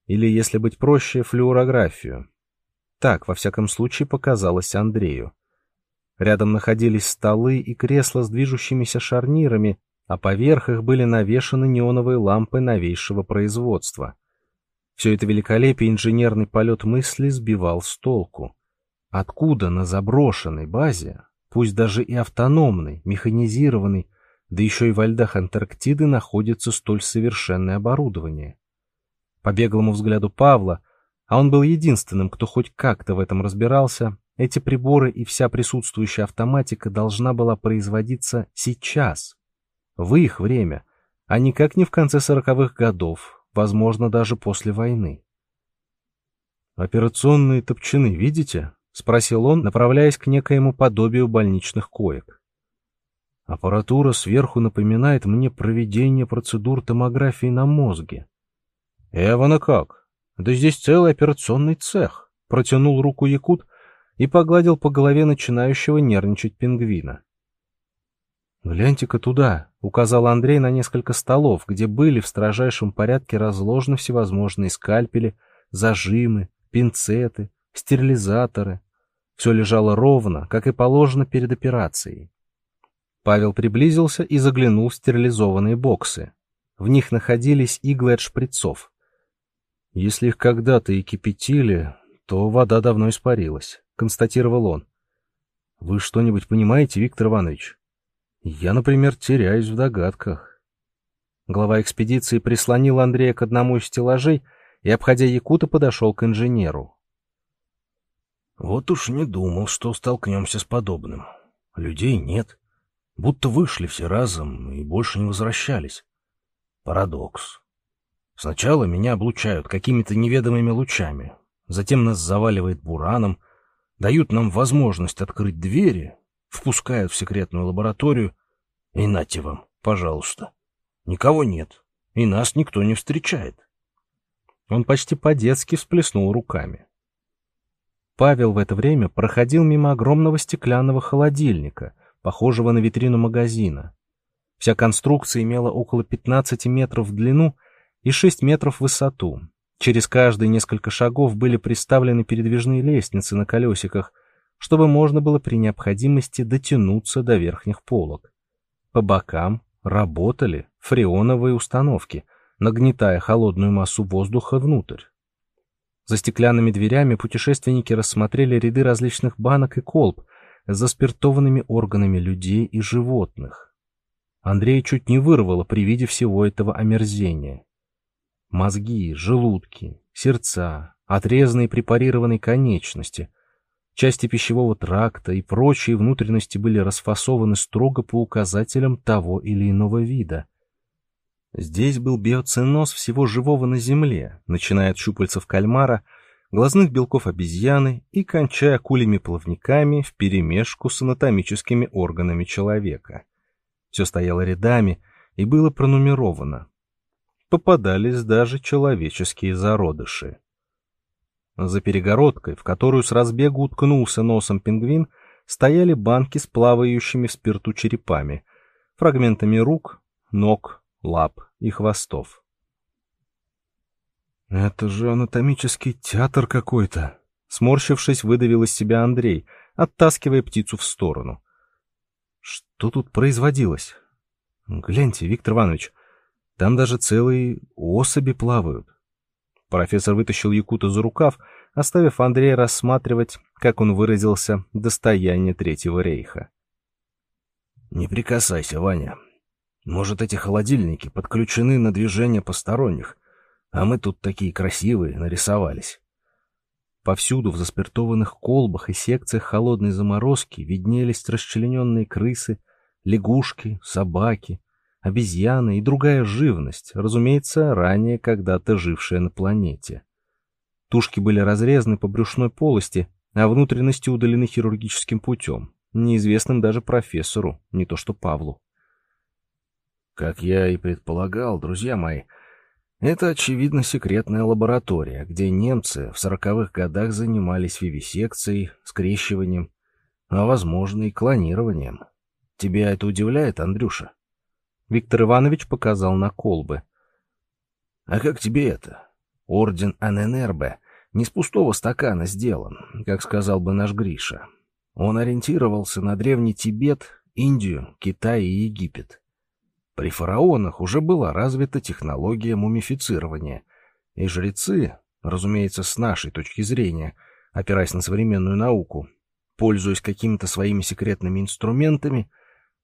[SPEAKER 1] или, если быть проще, флюорографию. Так, во всяком случае, показалось Андрею. Рядом находились столы и кресла с движущимися шарнирами, а поверх их были навешаны неоновые лампы новейшего производства. Все это великолепие инженерный полет мысли сбивал с толку. Откуда на заброшенной базе, пусть даже и автономной, механизированной, да еще и во льдах Антарктиды находится столь совершенное оборудование? По беглому взгляду Павла, а он был единственным, кто хоть как-то в этом разбирался, эти приборы и вся присутствующая автоматика должна была производиться сейчас, в их время, а никак не в конце сороковых годов, возможно, даже после войны. «Операционные топчаны видите?» — спросил он, направляясь к некоему подобию больничных коек. «Аппаратура сверху напоминает мне проведение процедур томографии на мозге. «Эвана как? Да здесь целый операционный цех!» Протянул руку Якут и погладил по голове начинающего нервничать пингвина. «Гляньте-ка туда», — указал Андрей на несколько столов, где были в строжайшем порядке разложены всевозможные скальпели, зажимы, пинцеты, стерилизаторы. Все лежало ровно, как и положено перед операцией. Павел приблизился и заглянул в стерилизованные боксы. В них находились иглы от шприцов. Если их когда-то и кипятили, то вода давно испарилась, констатировал он. Вы что-нибудь понимаете, Виктор Иванович? Я, например, теряюсь в догадках. Глава экспедиции прислонил Андрея к одному из стеллажей и, обходя Якута, подошел к инженеру.
[SPEAKER 2] Вот уж не думал, что столкнемся с подобным. Людей нет. Будто вышли все разом и больше не возвращались. Парадокс. Сначала меня облучают какими-то неведомыми лучами, затем нас заваливает бураном, дают нам возможность открыть двери, впускают в секретную лабораторию, и нате вам, пожалуйста. Никого нет, и нас никто не встречает.
[SPEAKER 1] Он почти по-детски всплеснул руками. Павел в это время проходил мимо огромного стеклянного холодильника, похожего на витрину магазина. Вся конструкция имела около 15 метров в длину и 6 метров в высоту. Через каждые несколько шагов были приставлены передвижные лестницы на колесиках, чтобы можно было при необходимости дотянуться до верхних полок. По бокам работали фреоновые установки, нагнетая холодную массу воздуха внутрь. За стеклянными дверями путешественники рассмотрели ряды различных банок и колб с заспиртованными органами людей и животных. Андрей чуть не вырвало при виде всего этого омерзения. Мозги, желудки, сердца, отрезанные препарированные конечности, части пищевого тракта и прочие внутренности были расфасованы строго по указателям того или иного вида. Здесь был биоценоз всего живого на Земле, начиная от щупальцев кальмара, глазных белков обезьяны и кончая кулями-плавниками вперемешку с анатомическими органами человека. Все стояло рядами и было пронумеровано, попадались даже человеческие зародыши. За перегородкой, в которую с разбегу уткнулся носом пингвин, стояли банки с плавающими в спирту черепами, фрагментами рук, ног, лап и хвостов. «Это же анатомический театр какой-то!» Сморщившись, выдавил из себя Андрей, оттаскивая птицу в сторону. «Что тут производилось? Гляньте, Виктор Иванович, там даже целые особи плавают. Профессор вытащил Якута за рукав, оставив Андрея рассматривать, как он выразился, достояние Третьего рейха.
[SPEAKER 2] «Не прикасайся, Ваня. Может, эти холодильники подключены на движение посторонних, а мы тут такие красивые нарисовались».
[SPEAKER 1] Повсюду в заспиртованных колбах и секциях холодной заморозки виднелись расчлененные крысы, лягушки, собаки, обезьяны и другая живность, разумеется, ранее когда-то жившая на планете. Тушки были разрезаны по брюшной полости, а внутренности удалены хирургическим путем, неизвестным даже профессору, не то что Павлу.
[SPEAKER 2] Как я и предполагал, друзья мои, это, очевидно, секретная лаборатория, где немцы в сороковых годах занимались вивисекцией, скрещиванием, а, возможно, и клонированием. Тебя это удивляет, Андрюша?
[SPEAKER 1] Виктор Иванович показал на колбы.
[SPEAKER 2] А как тебе это? Орден Аненербе не с пустого стакана сделан, как сказал бы наш Гриша. Он ориентировался на древний Тибет, Индию, Китай и Египет. При фараонах уже была развита технология мумифицирования, и жрецы, разумеется, с нашей точки зрения, опираясь на современную науку, пользуясь какими-то своими секретными инструментами,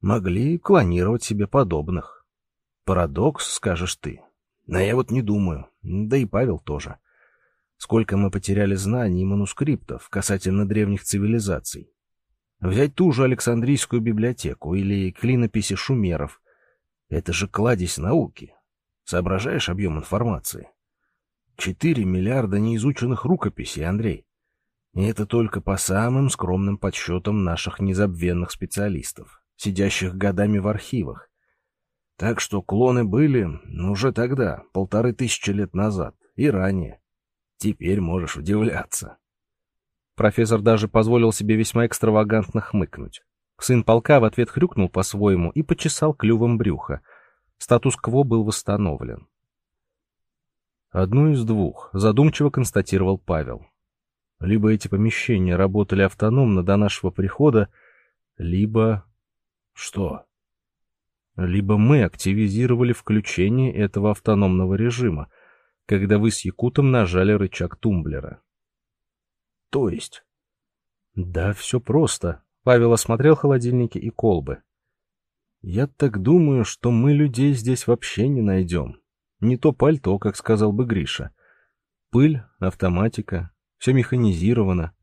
[SPEAKER 2] могли клонировать себе подобных. Парадокс, скажешь ты. Но я вот не думаю, да и Павел тоже. Сколько мы потеряли знаний и манускриптов касательно древних цивилизаций. Взять ту же Александрийскую библиотеку или клинописи шумеров — это же кладезь науки. Соображаешь объем информации? Четыре миллиарда неизученных рукописей, Андрей. И это только по самым скромным подсчетам наших незабвенных специалистов, сидящих годами в архивах. Так что клоны были уже тогда, полторы тысячи лет назад, и ранее. Теперь можешь удивляться.
[SPEAKER 1] Профессор даже позволил себе весьма экстравагантно хмыкнуть. Сын полка в ответ хрюкнул по-своему и почесал клювом брюха. Статус-кво был восстановлен. Одну из двух, задумчиво констатировал Павел. Либо эти помещения работали автономно до нашего прихода, либо... Что? Либо мы активизировали включение этого автономного режима, когда вы с Якутом нажали рычаг тумблера.
[SPEAKER 2] То есть?
[SPEAKER 1] Да, все просто, Павел осмотрел холодильники и колбы. «Я так думаю, что мы людей здесь вообще не найдем. Не то пальто, как сказал бы Гриша. Пыль, автоматика, все механизировано».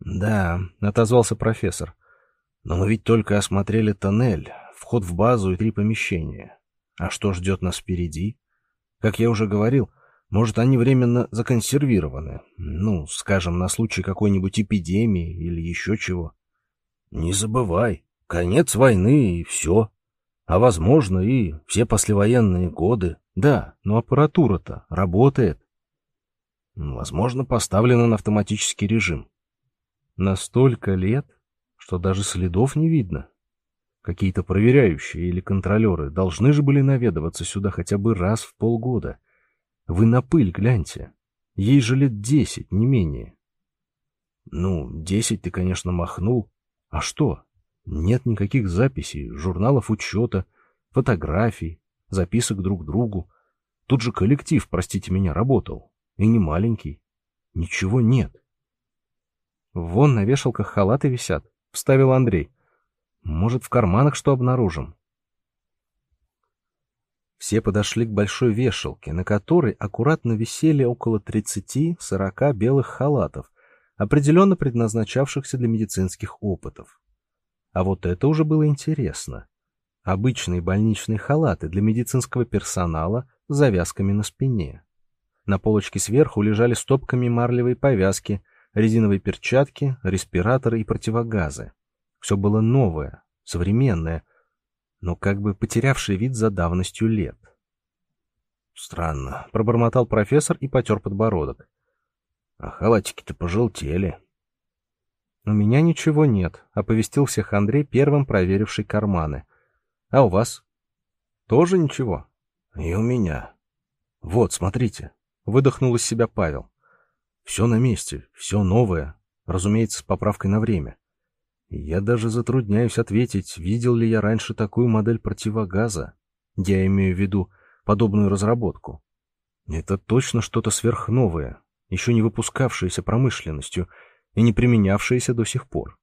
[SPEAKER 2] «Да», — отозвался профессор. «Но мы ведь только осмотрели тоннель, вход в базу и три помещения. А что ждет нас впереди? Как я уже говорил, может, они временно законсервированы. Ну, скажем, на случай какой-нибудь эпидемии или еще чего. Не забывай, конец войны и все. А возможно, и все послевоенные годы. Да, но аппаратура-то работает. Возможно, поставлена на автоматический режим.
[SPEAKER 1] На столько лет, что даже следов не видно. Какие-то проверяющие или контролеры должны же были наведываться сюда хотя бы раз в полгода. Вы на пыль гляньте. Ей же лет десять, не менее.
[SPEAKER 2] Ну, десять ты, конечно, махнул,
[SPEAKER 1] а что? Нет никаких записей, журналов учета, фотографий, записок друг другу. Тут же коллектив, простите меня, работал. И не маленький. Ничего нет. Вон на вешалках халаты висят, вставил Андрей. Может, в карманах что обнаружим? Все подошли к большой вешалке, на которой аккуратно висели около 30-40 белых халатов, определенно предназначавшихся для медицинских опытов. А вот это уже было интересно. Обычные больничные халаты для медицинского персонала с завязками на спине. На полочке сверху лежали стопками марлевые повязки, резиновые перчатки, респираторы и противогазы. Все было новое, современное, но как бы потерявшее вид за давностью лет.
[SPEAKER 2] «Странно», — пробормотал профессор и потер подбородок. А халатики-то пожелтели.
[SPEAKER 1] У меня ничего нет, оповестил всех Андрей, первым проверивший карманы. А у вас? Тоже ничего?
[SPEAKER 2] И у меня. Вот, смотрите.
[SPEAKER 1] Выдохнул из себя Павел.
[SPEAKER 2] Все на месте, все новое, разумеется, с поправкой на время.
[SPEAKER 1] Я даже затрудняюсь ответить, видел ли я раньше такую модель противогаза. Я имею в виду подобную разработку. Это точно что-то сверхновое, еще не выпускавшиеся промышленностью и не применявшиеся до сих пор.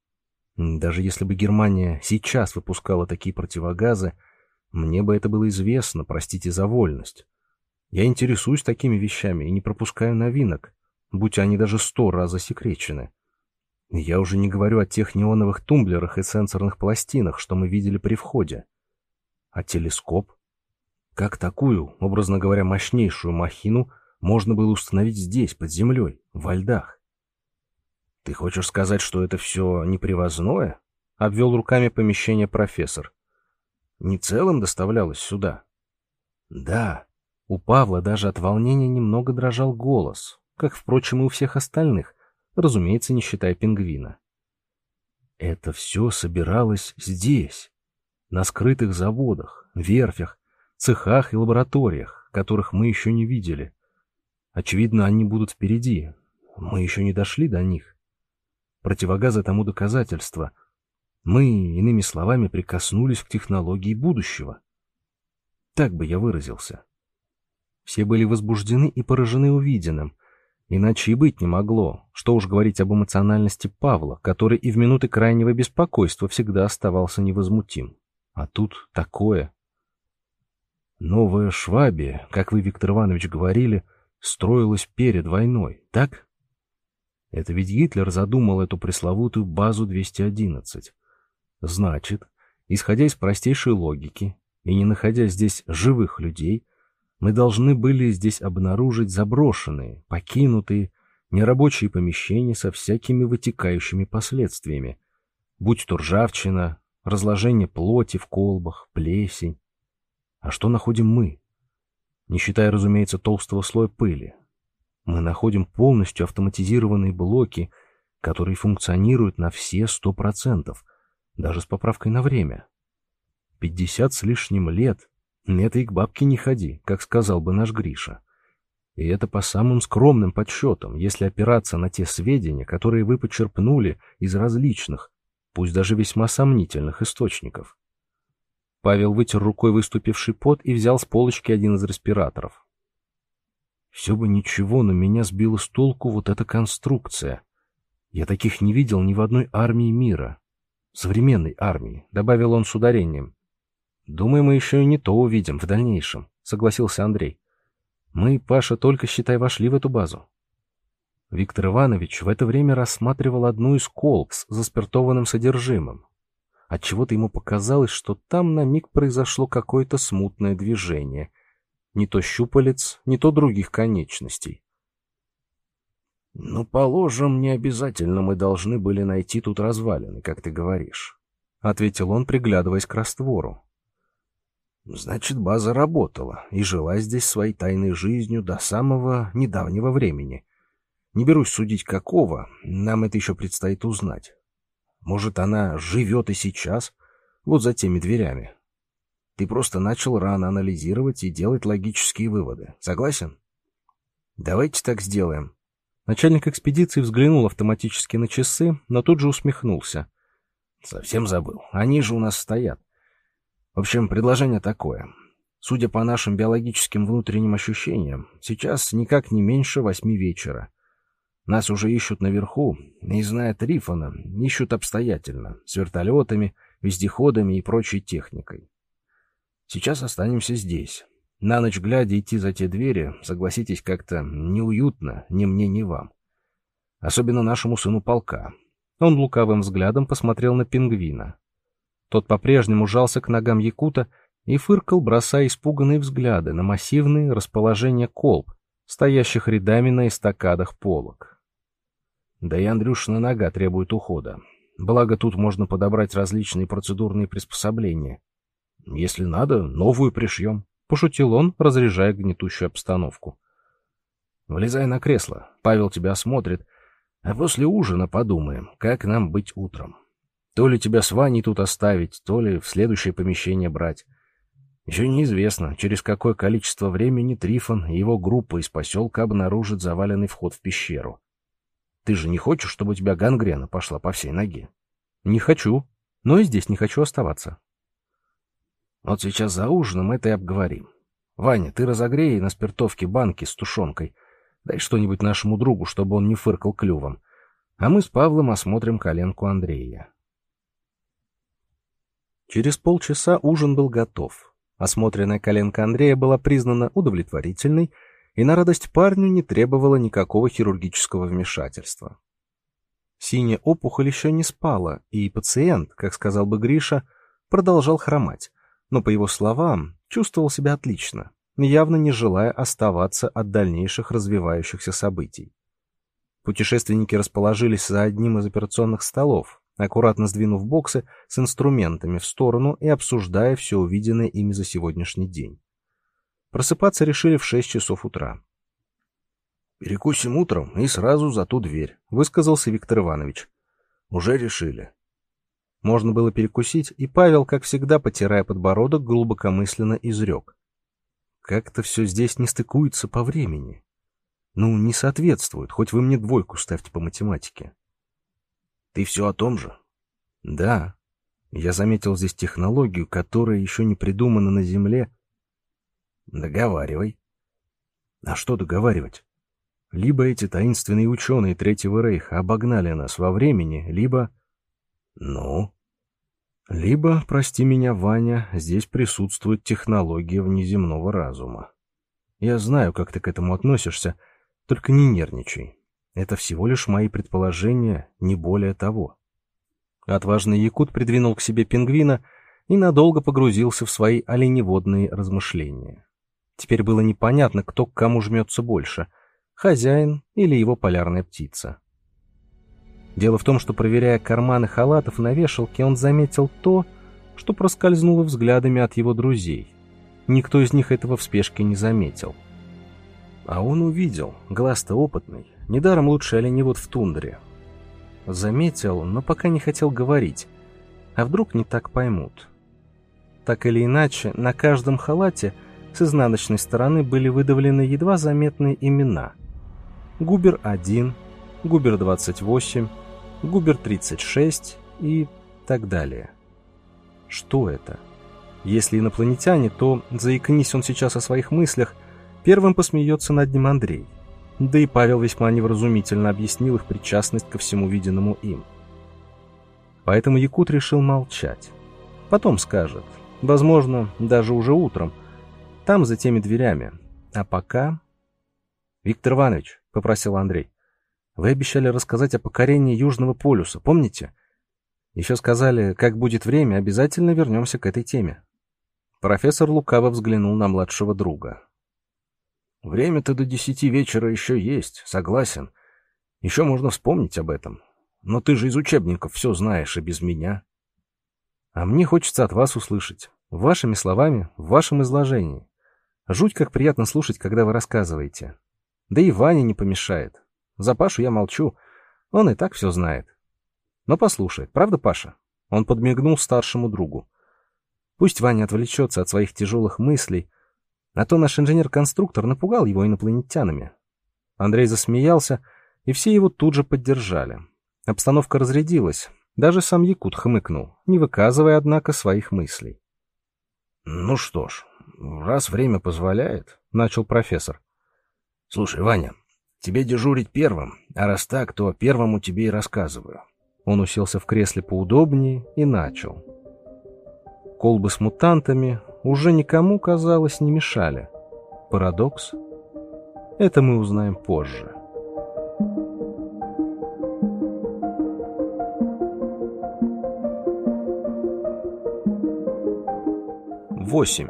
[SPEAKER 1] Даже если бы Германия сейчас выпускала такие противогазы, мне бы это было известно, простите за вольность. Я интересуюсь такими вещами и не пропускаю новинок, будь они даже сто раз засекречены. Я уже не говорю о тех неоновых тумблерах и сенсорных пластинах, что мы видели при входе. А телескоп? Как такую, образно говоря, мощнейшую махину можно было установить здесь, под землей, во льдах? Ты хочешь сказать, что это все непривозное? Обвел руками помещение профессор. Не целым доставлялось сюда? Да. У Павла даже от волнения немного дрожал голос, как, впрочем, и у всех остальных, разумеется, не считая пингвина. Это все собиралось здесь, на скрытых заводах, верфях, цехах и лабораториях, которых мы еще не видели. Очевидно, они будут впереди. Мы еще не дошли до них. Противогазы тому доказательство. Мы, иными словами, прикоснулись к технологии будущего. Так бы я выразился. Все были возбуждены и поражены увиденным. Иначе и быть не могло. Что уж говорить об эмоциональности Павла, который и в минуты крайнего беспокойства всегда оставался невозмутим. А тут такое. Новая Швабия, как вы, Виктор Иванович, говорили, строилась перед войной, так? Это ведь Гитлер задумал эту пресловутую базу 211. Значит, исходя из простейшей логики и не находя здесь живых людей, мы должны были здесь обнаружить заброшенные, покинутые, нерабочие помещения со всякими вытекающими последствиями, будь то ржавчина, разложение плоти в колбах, плесень. А что находим мы? Не считая, разумеется, толстого слоя пыли, мы находим полностью автоматизированные блоки, которые функционируют на все 100%, даже с поправкой на время. 50 с лишним лет — это и к бабке не ходи, как сказал бы наш Гриша. И это по самым скромным подсчетам, если опираться на те сведения, которые вы почерпнули из различных, пусть даже весьма сомнительных источников. Павел вытер рукой выступивший пот и взял с полочки один из респираторов. Все бы ничего, но меня сбила с толку вот эта конструкция. Я таких не видел ни в одной армии мира. Современной армии, добавил он с ударением. Думаю, мы еще и не то увидим в дальнейшем, согласился Андрей. Мы, Паша, только, считай, вошли в эту базу. Виктор Иванович в это время рассматривал одну из колб с заспиртованным содержимым. Отчего-то ему показалось, что там на миг произошло какое-то смутное движение, не то щупалец, не то других конечностей. «Ну, положим, не обязательно мы должны были найти тут развалины, как ты говоришь», — ответил он, приглядываясь к раствору. «Значит, база работала и жила здесь своей тайной жизнью до самого недавнего времени. Не берусь судить, какого, нам это еще предстоит узнать. Может, она живет и сейчас, вот за теми дверями, ты просто начал рано анализировать и делать логические выводы. Согласен? Давайте так сделаем. Начальник экспедиции взглянул автоматически на часы, но тут же усмехнулся. Совсем забыл. Они же у нас стоят. В общем, предложение такое. Судя по нашим биологическим внутренним ощущениям, сейчас никак не меньше восьми вечера. Нас уже ищут наверху, и, зная Трифона, ищут обстоятельно, с вертолетами, вездеходами и прочей техникой. Сейчас останемся здесь. На ночь глядя идти за те двери, согласитесь, как-то неуютно ни мне, ни вам. Особенно нашему сыну полка. Он лукавым взглядом посмотрел на пингвина. Тот по-прежнему жался к ногам якута и фыркал, бросая испуганные взгляды на массивные расположения колб, стоящих рядами на эстакадах полок. Да и Андрюшина нога требует ухода. Благо тут можно подобрать различные процедурные приспособления, если надо, новую пришьем. Пошутил он, разряжая гнетущую обстановку. Влезай на кресло, Павел тебя осмотрит, а после ужина подумаем, как нам быть утром. То ли тебя с Ваней тут оставить, то ли в следующее помещение брать. Еще неизвестно, через какое количество времени Трифон и его группа из поселка обнаружат заваленный вход в пещеру. Ты же не хочешь, чтобы у тебя гангрена пошла по всей ноге? Не хочу, но и здесь не хочу оставаться. Вот сейчас за ужином это и обговорим. Ваня, ты разогрей на спиртовке банки с тушенкой.
[SPEAKER 2] Дай что-нибудь нашему другу, чтобы он не фыркал клювом. А мы с Павлом осмотрим коленку Андрея.
[SPEAKER 1] Через полчаса ужин был готов. Осмотренная коленка Андрея была признана удовлетворительной, и на радость парню не требовала никакого хирургического вмешательства. Синяя опухоль еще не спала, и пациент, как сказал бы Гриша, продолжал хромать, но, по его словам, чувствовал себя отлично, явно не желая оставаться от дальнейших развивающихся событий. Путешественники расположились за одним из операционных столов, аккуратно сдвинув боксы с инструментами в сторону и обсуждая все увиденное ими за сегодняшний день. Просыпаться решили в шесть часов утра.
[SPEAKER 2] «Перекусим утром и сразу за ту дверь», — высказался Виктор Иванович. «Уже решили».
[SPEAKER 1] Можно было перекусить, и Павел, как всегда, потирая подбородок, глубокомысленно изрек. Как-то все здесь не стыкуется по времени. Ну, не соответствует, хоть вы мне двойку ставьте по математике.
[SPEAKER 2] Ты все о том же?
[SPEAKER 1] Да. Я заметил здесь технологию, которая еще не придумана на Земле.
[SPEAKER 2] Договаривай.
[SPEAKER 1] А что договаривать? Либо эти таинственные ученые Третьего Рейха обогнали нас во времени, либо...
[SPEAKER 2] Ну?
[SPEAKER 1] Либо, прости меня, Ваня, здесь присутствует технология внеземного разума. Я знаю, как ты к этому относишься, только не нервничай. Это всего лишь мои предположения, не более того. Отважный якут придвинул к себе пингвина и надолго погрузился в свои оленеводные размышления. Теперь было непонятно, кто к кому жмется больше — хозяин или его полярная птица. Дело в том, что, проверяя карманы халатов на вешалке, он заметил то, что проскользнуло взглядами от его друзей. Никто из них этого в спешке не заметил. А он увидел, глаз-то опытный, Недаром лучше оленевод в тундре. Заметил, но пока не хотел говорить. А вдруг не так поймут? Так или иначе, на каждом халате с изнаночной стороны были выдавлены едва заметные имена. Губер-1, Губер-28, Губер-36 и так далее. Что это? Если инопланетяне, то, заикнись он сейчас о своих мыслях, первым посмеется над ним Андрей. Да и Павел весьма невразумительно объяснил их причастность ко всему виденному им. Поэтому Якут решил молчать. Потом скажет. Возможно, даже уже утром. Там, за теми дверями. А пока... «Виктор Иванович», — попросил Андрей, — «вы обещали рассказать о покорении Южного полюса, помните? Еще сказали, как будет время, обязательно вернемся к этой теме». Профессор лукаво взглянул на младшего друга.
[SPEAKER 2] Время-то до десяти вечера еще есть, согласен. Еще можно вспомнить об этом. Но ты же из учебников все знаешь и без меня.
[SPEAKER 1] А мне хочется от вас услышать. Вашими словами, в вашем изложении. Жуть как приятно слушать, когда вы рассказываете. Да и Ваня не помешает. За Пашу я молчу. Он и так все знает. Но послушает, правда, Паша? Он подмигнул старшему другу. Пусть Ваня отвлечется от своих тяжелых мыслей, а то наш инженер-конструктор напугал его инопланетянами. Андрей засмеялся, и все его тут же поддержали. Обстановка разрядилась. Даже сам Якут хмыкнул, не выказывая, однако, своих мыслей.
[SPEAKER 2] «Ну что ж, раз время позволяет», — начал профессор. «Слушай, Ваня, тебе дежурить первым, а раз так, то первому тебе и рассказываю».
[SPEAKER 1] Он уселся в кресле поудобнее и начал. Колбы с мутантами, уже никому, казалось, не мешали. Парадокс? Это мы узнаем позже. Восемь.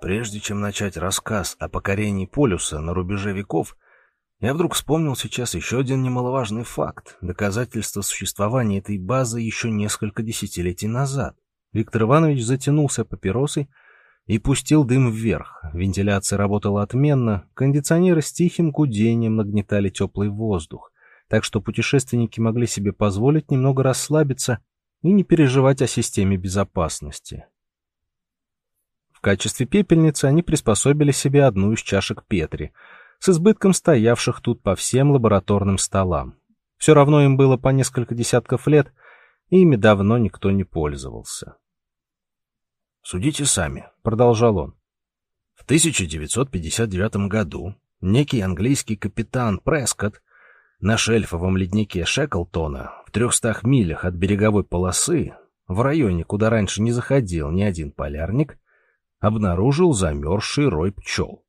[SPEAKER 2] Прежде чем начать рассказ о покорении полюса на рубеже веков, я вдруг вспомнил сейчас еще один немаловажный факт — доказательство существования этой базы еще несколько десятилетий назад.
[SPEAKER 1] Виктор Иванович затянулся папиросой и пустил дым вверх. Вентиляция работала отменно, кондиционеры с тихим гудением нагнетали теплый воздух, так что путешественники могли себе позволить немного расслабиться и не переживать о системе безопасности. В качестве пепельницы они приспособили себе одну из чашек Петри — с избытком стоявших тут по всем лабораторным столам. Все равно им было по несколько десятков лет, и ими давно никто не пользовался.
[SPEAKER 2] Судите сами, продолжал он. В 1959 году некий английский капитан Прескотт на шельфовом леднике Шеклтона в трехстах милях от береговой полосы, в районе, куда раньше не заходил ни один полярник, обнаружил замерзший рой пчел.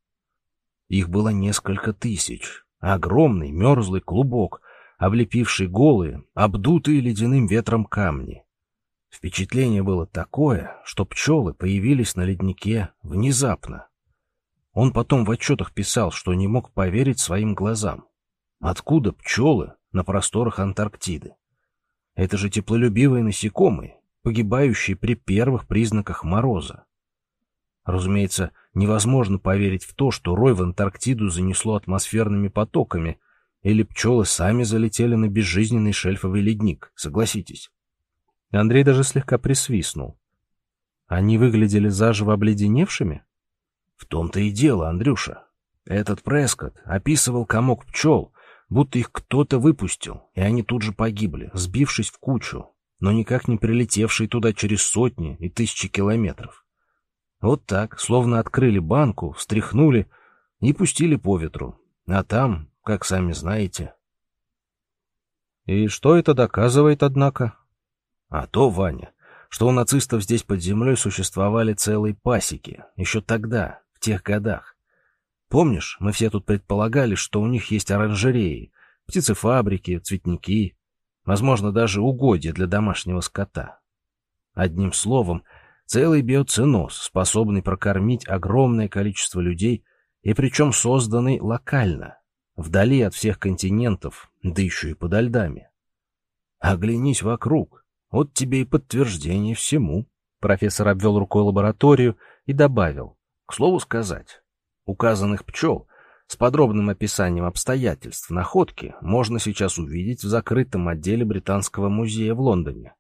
[SPEAKER 2] Их было несколько тысяч. Огромный мерзлый клубок, облепивший голые, обдутые ледяным ветром камни. Впечатление было такое, что пчелы появились на леднике внезапно. Он потом в отчетах писал, что не мог поверить своим глазам. Откуда пчелы на просторах Антарктиды? Это же теплолюбивые насекомые, погибающие при первых признаках мороза. Разумеется, невозможно поверить в то, что рой в Антарктиду занесло атмосферными потоками, или пчелы сами залетели на безжизненный шельфовый ледник, согласитесь.
[SPEAKER 1] Андрей даже слегка присвистнул. Они выглядели заживо обледеневшими?
[SPEAKER 2] В том-то и дело, Андрюша. Этот Прескотт описывал комок пчел, будто их кто-то выпустил, и они тут же погибли, сбившись в кучу, но никак не прилетевшие туда через сотни и тысячи километров. Вот так, словно открыли банку, встряхнули и пустили по ветру. А там, как сами знаете...
[SPEAKER 1] И что это доказывает, однако?
[SPEAKER 2] А то, Ваня, что у нацистов здесь под землей существовали целые пасеки, еще тогда, в тех годах. Помнишь, мы все тут предполагали, что у них есть оранжереи, птицефабрики, цветники, возможно, даже угодья для домашнего скота. Одним словом, целый биоценоз, способный прокормить огромное количество людей, и причем созданный локально, вдали от всех континентов, да еще и подо льдами. Оглянись вокруг, вот тебе и подтверждение всему. Профессор обвел рукой лабораторию и добавил. К слову сказать, Указанных пчел с подробным описанием обстоятельств находки можно сейчас увидеть в закрытом отделе Британского музея в Лондоне.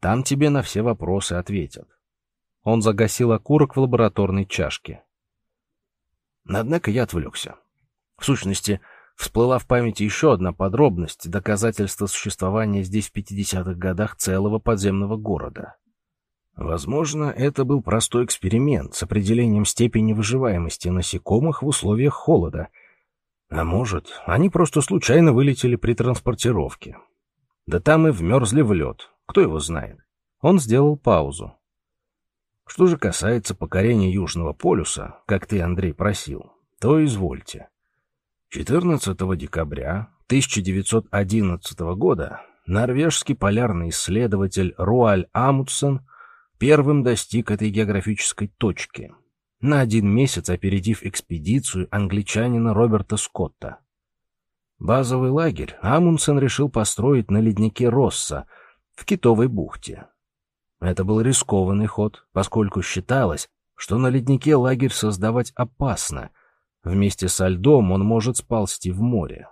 [SPEAKER 2] Там тебе на все вопросы ответят.
[SPEAKER 1] Он загасил окурок в лабораторной чашке.
[SPEAKER 2] Однако я отвлекся. В сущности, всплыла в памяти еще одна подробность доказательства существования здесь в 50-х годах целого подземного города. Возможно, это был простой эксперимент с определением степени выживаемости насекомых в условиях холода. А может, они просто случайно вылетели при транспортировке. Да там и вмерзли в лед, кто его знает.
[SPEAKER 1] Он сделал паузу.
[SPEAKER 2] Что же касается покорения Южного полюса, как ты, Андрей, просил, то извольте. 14 декабря 1911 года норвежский полярный исследователь Руаль Амутсен первым достиг этой географической точки, на один месяц опередив экспедицию англичанина Роберта Скотта. Базовый лагерь Амундсен решил построить на леднике Росса в Китовой бухте. Это был рискованный ход, поскольку считалось, что на леднике лагерь создавать опасно. Вместе со льдом он может сползти в море.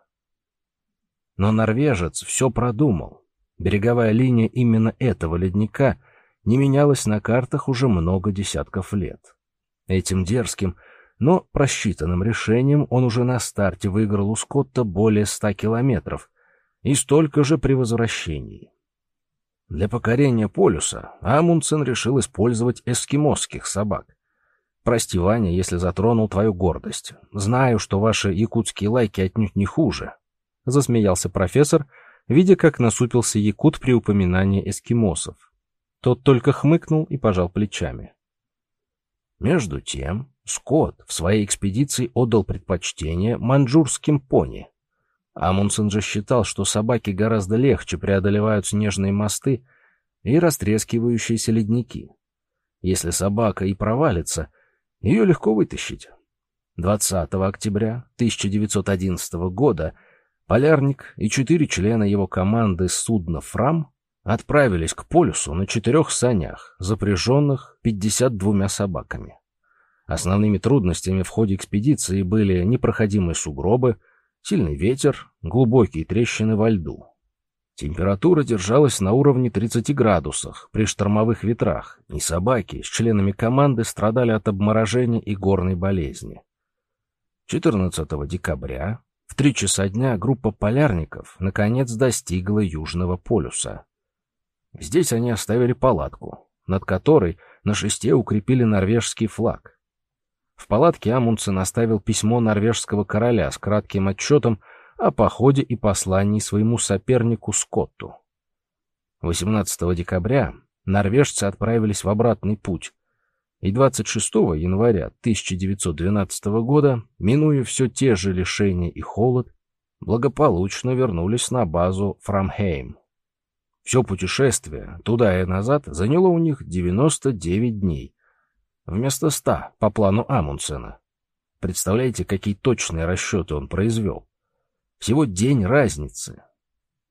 [SPEAKER 2] Но норвежец все продумал. Береговая линия именно этого ледника — не менялась на картах уже много десятков лет. Этим дерзким, но просчитанным решением он уже на старте выиграл у Скотта более ста километров и столько же при возвращении. Для покорения полюса Амундсен решил использовать эскимосских собак. Прости, Ваня, если затронул твою гордость. Знаю, что ваши якутские лайки отнюдь не хуже. Засмеялся профессор, видя, как насупился якут при упоминании эскимосов. Тот только хмыкнул и пожал плечами. Между тем, Скотт в своей экспедиции отдал предпочтение маньчжурским пони. Амундсен же считал, что собаки гораздо легче преодолевают снежные мосты и растрескивающиеся ледники. Если собака и провалится, ее легко вытащить. 20 октября 1911 года полярник и четыре члена его команды судна «Фрам» отправились к полюсу на четырех санях, запряженных 52 собаками. Основными трудностями в ходе экспедиции были непроходимые сугробы, сильный ветер, глубокие трещины во льду. Температура держалась на уровне 30 градусов при штормовых ветрах, и собаки с членами команды страдали от обморожения и горной болезни. 14 декабря в 3 часа дня группа полярников наконец достигла Южного полюса. Здесь они оставили палатку, над которой
[SPEAKER 3] на шесте укрепили норвежский флаг. В палатке Амундсен оставил письмо норвежского короля с кратким отчетом о походе и послании своему сопернику Скотту. 18 декабря норвежцы отправились в обратный путь, и 26 января 1912 года, минуя все те же лишения и холод, благополучно вернулись на базу Фрамхейм. Все путешествие туда и назад заняло у них 99 дней, вместо 100 по плану Амундсена. Представляете, какие точные расчеты он произвел? Всего день разницы.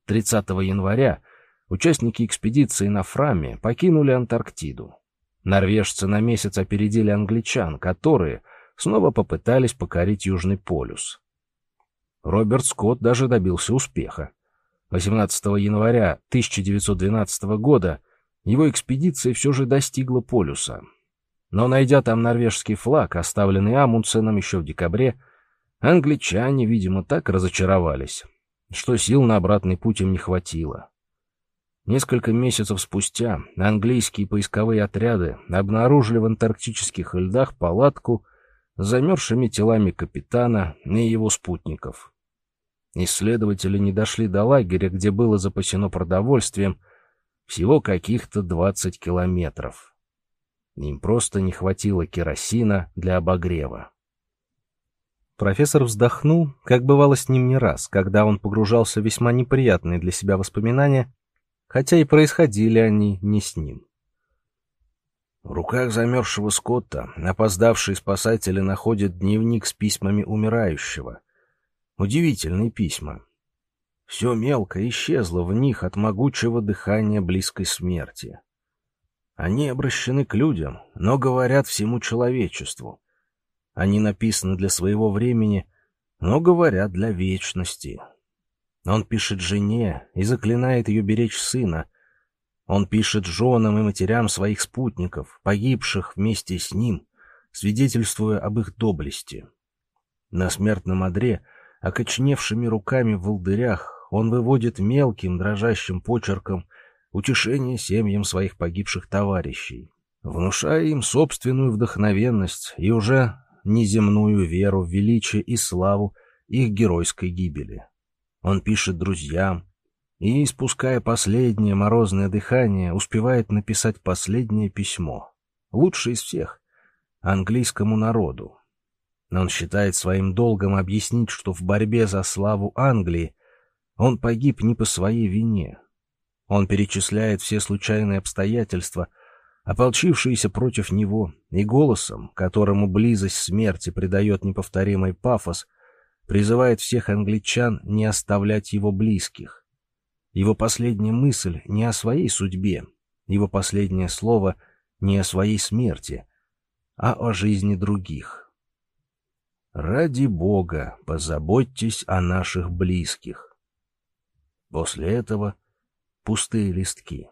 [SPEAKER 3] 30 января участники экспедиции на Фраме покинули Антарктиду. Норвежцы на месяц опередили англичан, которые снова попытались покорить Южный полюс. Роберт Скотт даже добился успеха. 18 января 1912 года его экспедиция все же достигла полюса. Но, найдя там норвежский флаг, оставленный Амундсеном еще в декабре, англичане, видимо, так разочаровались, что сил на обратный путь им не хватило. Несколько месяцев спустя английские поисковые отряды обнаружили в антарктических льдах палатку с замерзшими телами капитана и его спутников. Исследователи не дошли до лагеря, где было запасено продовольствием, всего каких-то 20 километров. Им просто не хватило керосина для обогрева.
[SPEAKER 1] Профессор вздохнул, как бывало с ним не раз, когда он погружался в весьма неприятные для себя воспоминания, хотя и происходили они не с ним.
[SPEAKER 3] В руках замерзшего Скотта опоздавшие спасатели находят дневник с письмами умирающего. Удивительные письма. Все мелко исчезло в них от могучего дыхания близкой смерти. Они обращены к людям, но говорят всему человечеству. Они написаны для своего времени, но говорят для вечности. Он пишет жене и заклинает ее беречь сына. Он пишет женам и матерям своих спутников, погибших вместе с ним, свидетельствуя об их доблести. На смертном одре, окочневшими руками в волдырях, он выводит мелким дрожащим почерком утешение семьям своих погибших товарищей, внушая им собственную вдохновенность и уже неземную веру в величие и славу их геройской гибели. Он пишет друзьям и, испуская последнее морозное дыхание, успевает написать последнее письмо, лучшее из всех, английскому народу. Он считает своим долгом объяснить, что в борьбе за славу Англии он погиб не по своей вине. Он перечисляет все случайные обстоятельства, ополчившиеся против него, и голосом, которому близость смерти придает неповторимый пафос, призывает всех англичан не оставлять его близких. Его последняя мысль не о своей судьбе, его последнее слово не о своей смерти, а о жизни других. «Ради Бога, позаботьтесь о наших близких». После этого пустые листки.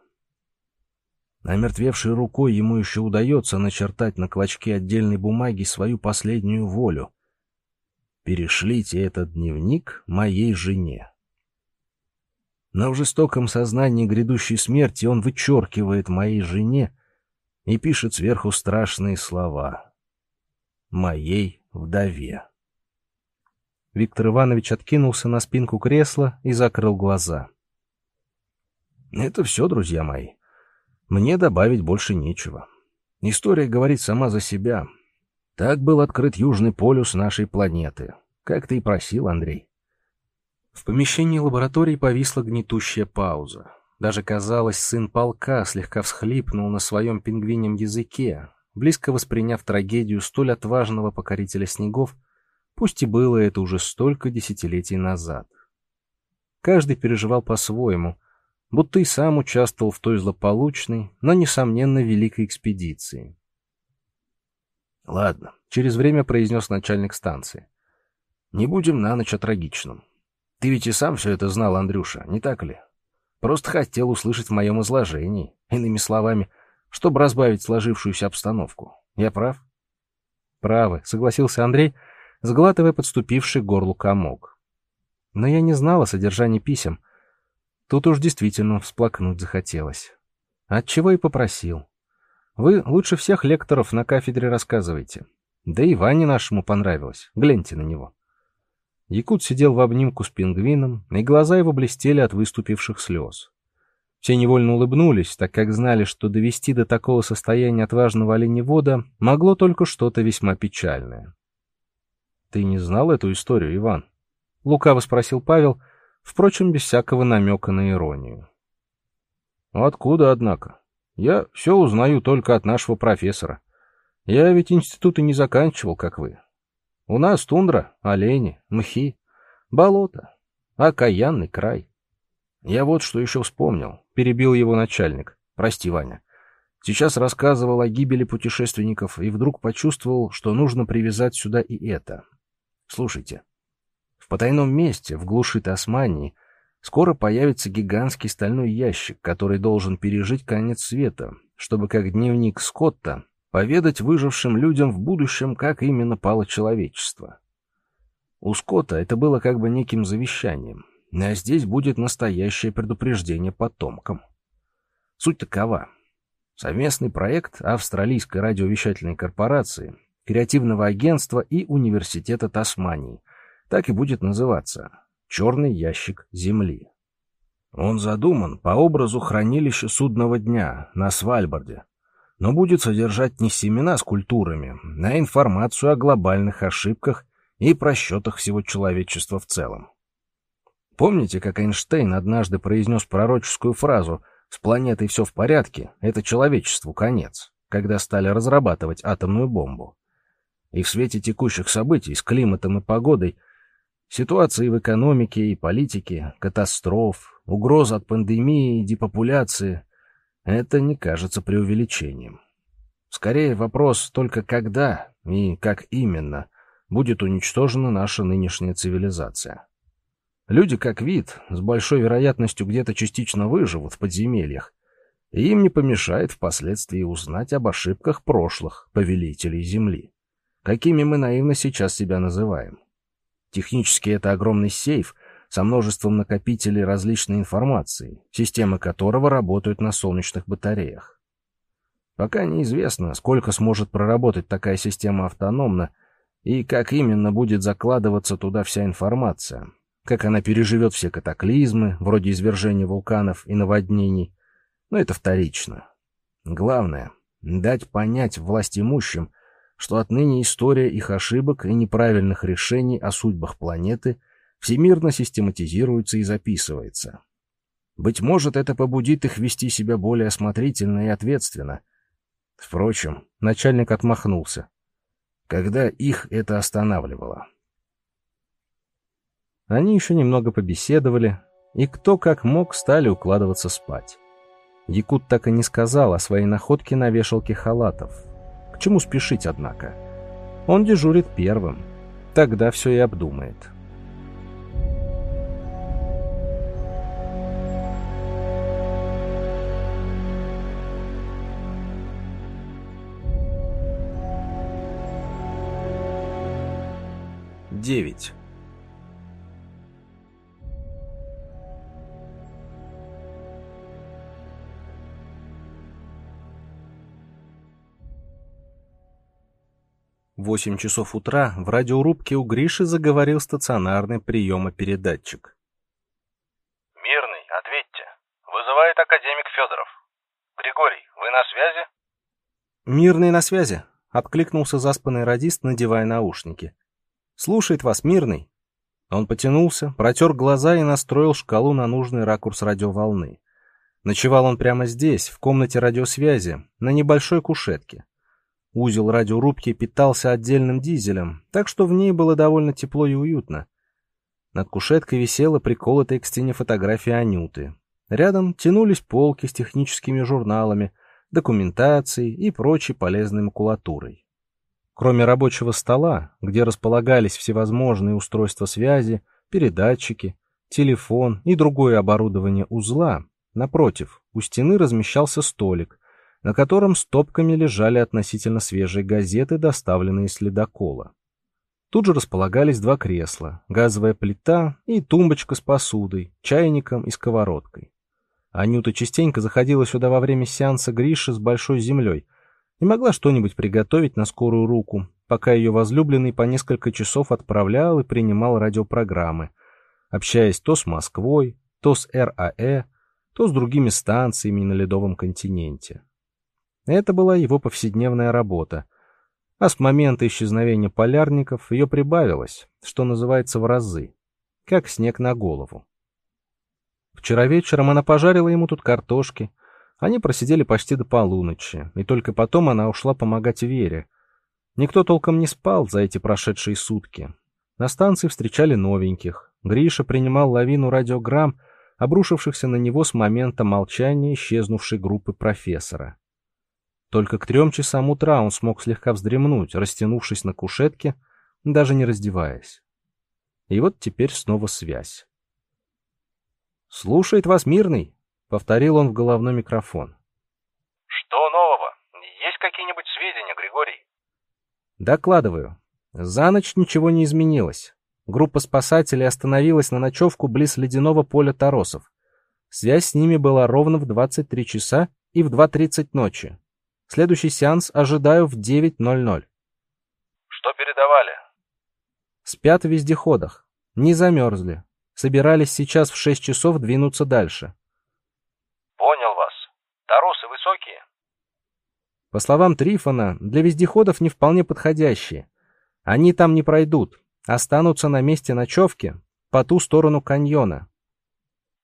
[SPEAKER 3] Намертвевшей рукой ему еще удается начертать на клочке отдельной бумаги свою последнюю волю — Перешлите этот дневник моей жене. Но в жестоком сознании грядущей смерти он вычеркивает моей жене и пишет сверху страшные слова. «Моей вдове».
[SPEAKER 1] Виктор Иванович откинулся на спинку кресла и закрыл глаза.
[SPEAKER 3] «Это все, друзья мои. Мне добавить больше нечего. История говорит сама за себя. Так был открыт Южный полюс нашей планеты, как ты и просил, Андрей.
[SPEAKER 1] В помещении лаборатории повисла гнетущая пауза. Даже казалось, сын полка слегка всхлипнул на своем пингвинем языке, близко восприняв трагедию столь отважного покорителя снегов, пусть и было это уже столько десятилетий назад. Каждый переживал по-своему, будто и сам участвовал в той злополучной, но, несомненно, великой экспедиции.
[SPEAKER 3] Ладно, через время произнес начальник станции. Не будем на ночь о трагичном. Ты ведь и сам все это знал, Андрюша, не так ли? Просто хотел услышать в моем изложении, иными словами, чтобы разбавить сложившуюся обстановку. Я прав?
[SPEAKER 1] Правы, согласился Андрей, сглатывая подступивший горлу комок. Но я не знал о содержании писем. Тут уж действительно всплакнуть захотелось. Отчего и попросил. Вы лучше всех лекторов на кафедре рассказываете. Да и Ване нашему понравилось. Гляньте на него. Якут сидел в обнимку с пингвином, и глаза его блестели от выступивших слез. Все невольно улыбнулись, так как знали, что довести до такого состояния отважного оленевода могло только что-то весьма печальное. «Ты не знал эту историю, Иван?» — лукаво спросил Павел, впрочем, без всякого намека на иронию. «Откуда, однако? Я все узнаю только от нашего профессора. Я ведь институты не заканчивал, как вы. У нас тундра, олени, мхи, болото, окаянный край. Я вот что еще вспомнил, перебил его начальник. Прости, Ваня. Сейчас рассказывал о гибели путешественников и вдруг почувствовал, что нужно привязать сюда и это. Слушайте. Потайном месте, в глуши Тасмании, скоро появится гигантский стальной ящик, который должен пережить конец света, чтобы, как дневник Скотта, поведать выжившим людям в будущем, как именно пало человечество. У Скотта это было как бы неким завещанием. А здесь будет настоящее предупреждение потомкам. Суть такова. Совместный проект Австралийской радиовещательной корпорации, Креативного агентства и Университета Тасмании. Так и будет называться «Черный ящик Земли». Он задуман по образу хранилища судного дня на Свальбарде, но будет содержать не семена с культурами, а информацию о глобальных ошибках и просчетах всего человечества в целом. Помните, как Эйнштейн однажды произнес пророческую фразу «С планетой все в порядке, это человечеству конец», когда стали разрабатывать атомную бомбу? И в свете текущих событий с климатом и погодой, ситуации в экономике и политике, катастроф, угроз от пандемии и депопуляции, это не кажется преувеличением. Скорее вопрос только когда и как именно будет уничтожена наша нынешняя цивилизация. Люди как вид с большой вероятностью где-то частично выживут в подземельях, и им не помешает впоследствии узнать об ошибках прошлых повелителей Земли, какими мы наивно сейчас себя называем. Технически это огромный сейф со множеством накопителей различной информации, системы которого работают на солнечных батареях. Пока неизвестно, сколько сможет проработать такая система автономно и как именно будет закладываться туда вся информация, как она переживет все катаклизмы, вроде извержения вулканов и наводнений, но это вторично. Главное — дать понять власть имущим, что отныне история их ошибок и неправильных решений о судьбах планеты всемирно систематизируется и записывается. Быть может, это побудит их вести себя более осмотрительно и ответственно. Впрочем, начальник отмахнулся. Когда их это останавливало? Они еще немного побеседовали, и кто как мог стали укладываться спать. Якут так и не сказал о своей находке на вешалке халатов. К чему спешить, однако? Он дежурит первым. Тогда все и обдумает. Девять. В восемь часов утра в радиорубке у Гриши заговорил стационарный приемопередатчик.
[SPEAKER 5] «Мирный, ответьте. Вызывает академик Федоров. Григорий, вы на связи?»
[SPEAKER 1] «Мирный на связи», — откликнулся заспанный радист, надевая наушники. «Слушает вас, Мирный». Он потянулся, протер глаза и настроил шкалу на нужный ракурс радиоволны. Ночевал он прямо здесь, в комнате радиосвязи, на небольшой кушетке. Узел радиорубки питался отдельным дизелем, так что в ней было довольно тепло и уютно. Над кушеткой висела приколотая к стене фотография Анюты. Рядом тянулись полки с техническими журналами, документацией и прочей полезной макулатурой. Кроме рабочего стола, где располагались всевозможные устройства связи, передатчики, телефон и другое оборудование узла, напротив, у стены размещался столик, на котором стопками лежали относительно свежие газеты, доставленные с ледокола. Тут же располагались два кресла, газовая плита и тумбочка с посудой, чайником и сковородкой. Анюта частенько заходила сюда во время сеанса Гриши с большой землей, и могла что-нибудь приготовить на скорую руку, пока ее возлюбленный по несколько часов отправлял и принимал радиопрограммы, общаясь то с Москвой, то с РАЭ, то с другими станциями на ледовом континенте. Это была его повседневная работа, а с момента исчезновения полярников ее прибавилось, что называется, в разы, как снег на голову. Вчера вечером она пожарила ему тут картошки, они просидели почти до полуночи, и только потом она ушла помогать Вере. Никто толком не спал за эти прошедшие сутки. На станции встречали новеньких. Гриша принимал лавину радиограмм, обрушившихся на него с момента молчания исчезнувшей группы профессора. Только к трем часам утра он смог слегка вздремнуть, растянувшись на кушетке, даже не раздеваясь. И вот теперь снова связь. «Слушает вас мирный», — повторил он в головной микрофон.
[SPEAKER 5] «Что нового? Есть какие-нибудь сведения, Григорий?»
[SPEAKER 1] «Докладываю. За ночь ничего не изменилось. Группа спасателей остановилась на ночевку близ ледяного поля Торосов. Связь с ними была ровно в 23 часа и в 2.30 ночи. Следующий сеанс ожидаю в 9.00.
[SPEAKER 5] Что передавали?
[SPEAKER 1] Спят в вездеходах. Не замерзли. Собирались сейчас в 6 часов двинуться дальше.
[SPEAKER 5] Понял вас. Торосы высокие?
[SPEAKER 1] По словам Трифона, для вездеходов не вполне подходящие. Они там не пройдут, останутся на месте ночевки по ту сторону каньона.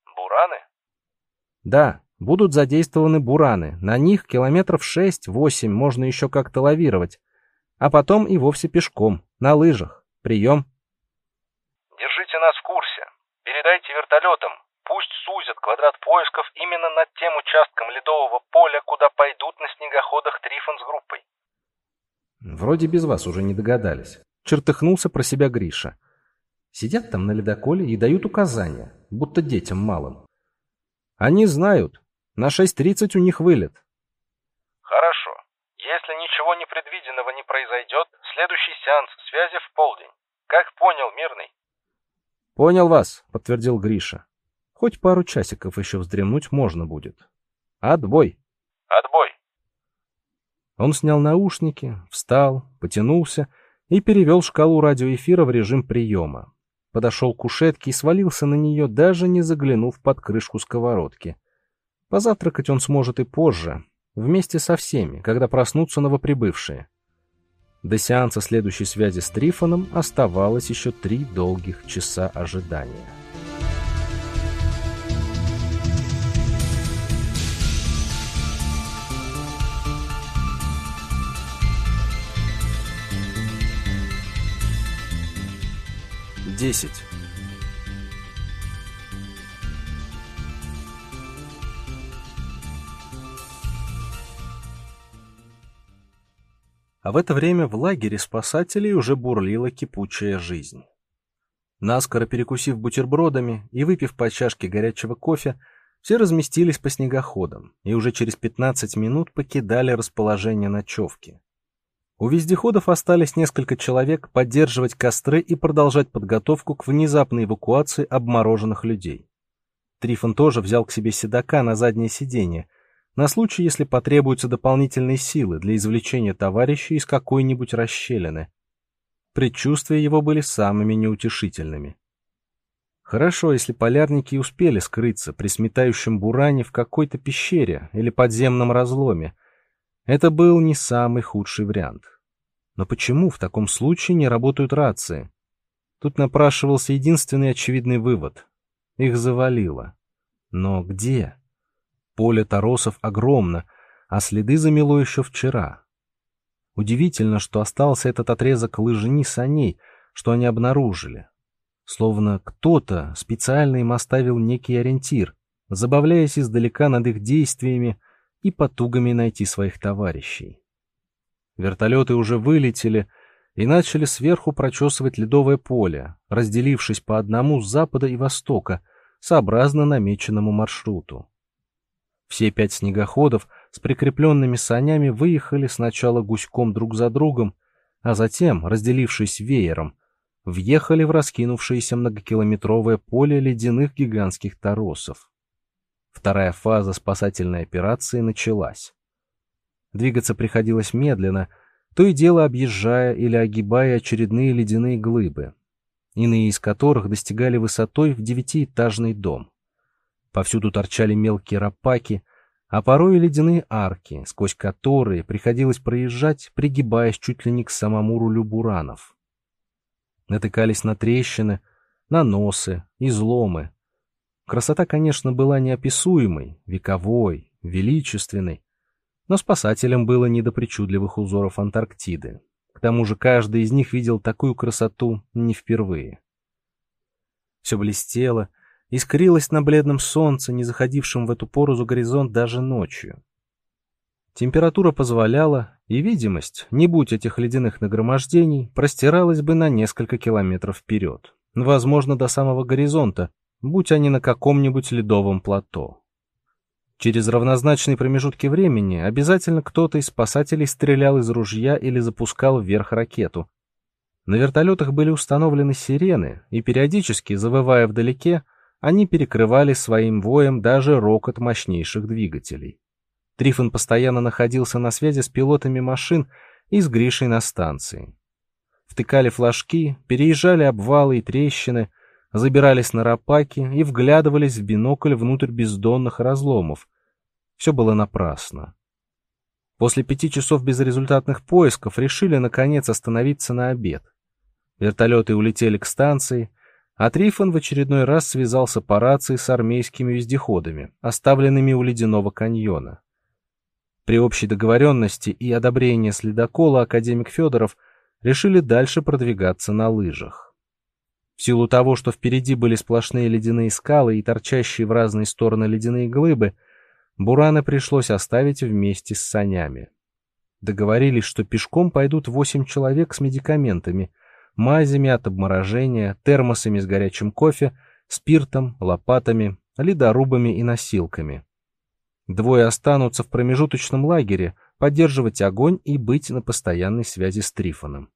[SPEAKER 5] Бураны?
[SPEAKER 1] Да, Будут задействованы бураны. На них километров 6-8 можно еще как-то лавировать. А потом и вовсе пешком, на лыжах. Прием.
[SPEAKER 5] Держите нас в курсе. Передайте вертолетам. Пусть сузят квадрат поисков именно над тем участком ледового поля, куда пойдут на снегоходах Трифон с группой.
[SPEAKER 1] Вроде без вас уже не догадались. Чертыхнулся про себя Гриша. Сидят там на ледоколе и дают указания, будто детям малым. Они знают, на 6.30 у них вылет.
[SPEAKER 5] Хорошо. Если ничего непредвиденного не произойдет, следующий сеанс связи в полдень. Как понял, мирный?
[SPEAKER 1] Понял вас, подтвердил Гриша. Хоть пару часиков еще вздремнуть можно будет. Отбой.
[SPEAKER 5] Отбой.
[SPEAKER 1] Он снял наушники, встал, потянулся и перевел шкалу радиоэфира в режим приема. Подошел к кушетке и свалился на нее, даже не заглянув под крышку сковородки. Позавтракать он сможет и позже, вместе со всеми, когда проснутся новоприбывшие. До сеанса следующей связи с Трифоном оставалось еще три долгих часа ожидания. Десять. А в это время в лагере спасателей уже бурлила кипучая жизнь. Наскоро перекусив бутербродами и выпив по чашке горячего кофе, все разместились по снегоходам и уже через 15 минут покидали расположение ночевки. У вездеходов остались несколько человек поддерживать костры и продолжать подготовку к внезапной эвакуации обмороженных людей. Трифон тоже взял к себе седока на заднее сиденье, на случай, если потребуются дополнительные силы для извлечения товарища из какой-нибудь расщелины. Предчувствия его были самыми неутешительными. Хорошо, если полярники успели скрыться при сметающем буране в какой-то пещере или подземном разломе. Это был не самый худший вариант. Но почему в таком случае не работают рации? Тут напрашивался единственный очевидный вывод. Их завалило. Но где? Поле торосов огромно, а следы замело еще вчера. Удивительно, что остался этот отрезок лыжни саней, что они обнаружили. Словно кто-то специально им оставил некий ориентир, забавляясь издалека над их действиями и потугами найти своих товарищей. Вертолеты уже вылетели и начали сверху прочесывать ледовое поле, разделившись по одному с запада и востока, сообразно намеченному маршруту. Все пять снегоходов с прикрепленными санями выехали сначала гуськом друг за другом, а затем, разделившись веером, въехали в раскинувшееся многокилометровое поле ледяных гигантских торосов. Вторая фаза спасательной операции началась. Двигаться приходилось медленно, то и дело объезжая или огибая очередные ледяные глыбы, иные из которых достигали высотой в девятиэтажный дом. Повсюду торчали мелкие рапаки, а порой и ледяные арки, сквозь которые приходилось проезжать, пригибаясь чуть ли не к самому рулю буранов. Натыкались на трещины, на носы, изломы. Красота, конечно, была неописуемой, вековой, величественной, но спасателям было не до причудливых узоров Антарктиды. К тому же каждый из них видел такую красоту не впервые. Все блестело, искрилось на бледном солнце, не заходившем в эту пору за горизонт даже ночью. Температура позволяла, и видимость, не будь этих ледяных нагромождений, простиралась бы на несколько километров вперед, возможно, до самого горизонта, будь они на каком-нибудь ледовом плато. Через равнозначные промежутки времени обязательно кто-то из спасателей стрелял из ружья или запускал вверх ракету. На вертолетах были установлены сирены, и периодически, завывая вдалеке, они перекрывали своим воем даже рокот мощнейших двигателей. Трифон постоянно находился на связи с пилотами машин и с Гришей на станции. Втыкали флажки, переезжали обвалы и трещины, забирались на рапаки и вглядывались в бинокль внутрь бездонных разломов. Все было напрасно. После пяти часов безрезультатных поисков решили, наконец, остановиться на обед. Вертолеты улетели к станции, а Трифон в очередной раз связался по рации с армейскими вездеходами, оставленными у ледяного каньона. При общей договоренности и одобрении следокола академик Федоров решили дальше продвигаться на лыжах. В силу того, что впереди были сплошные ледяные скалы и торчащие в разные стороны ледяные глыбы, Бурана пришлось оставить вместе с санями. Договорились, что пешком пойдут восемь человек с медикаментами, мазями от обморожения, термосами с горячим кофе, спиртом, лопатами, ледорубами и носилками. Двое останутся в промежуточном лагере, поддерживать огонь и быть на постоянной связи с Трифоном.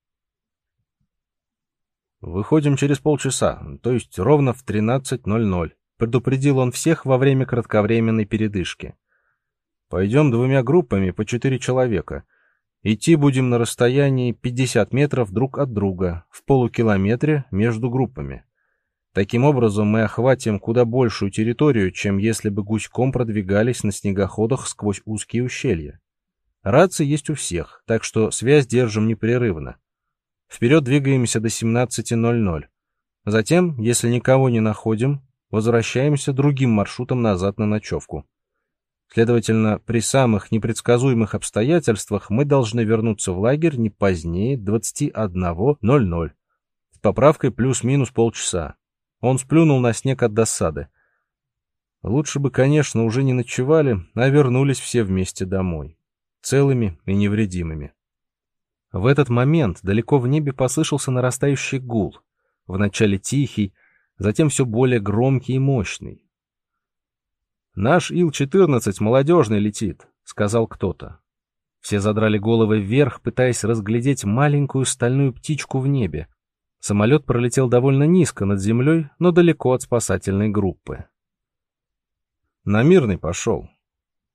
[SPEAKER 1] «Выходим через полчаса, то есть ровно в 13.00», — предупредил он всех во время кратковременной передышки. «Пойдем двумя группами по четыре человека. Идти будем на расстоянии 50 метров друг от друга, в полукилометре между группами. Таким образом мы охватим куда большую территорию, чем если бы гуськом продвигались на снегоходах сквозь узкие ущелья. Рации есть у всех, так что связь держим непрерывно. Вперед двигаемся до 17.00. Затем, если никого не находим, возвращаемся другим маршрутом назад на ночевку. Следовательно, при самых непредсказуемых обстоятельствах мы должны вернуться в лагерь не позднее 21.00 с поправкой плюс-минус полчаса. Он сплюнул на снег от досады. Лучше бы, конечно, уже не ночевали, а вернулись все вместе домой, целыми и невредимыми. В этот момент далеко в небе послышался нарастающий гул, вначале тихий, затем все более громкий и мощный. «Наш Ил-14 молодежный летит», — сказал кто-то. Все задрали головы вверх, пытаясь разглядеть маленькую стальную птичку в небе. Самолет пролетел довольно низко над землей, но далеко от спасательной группы. «На мирный пошел.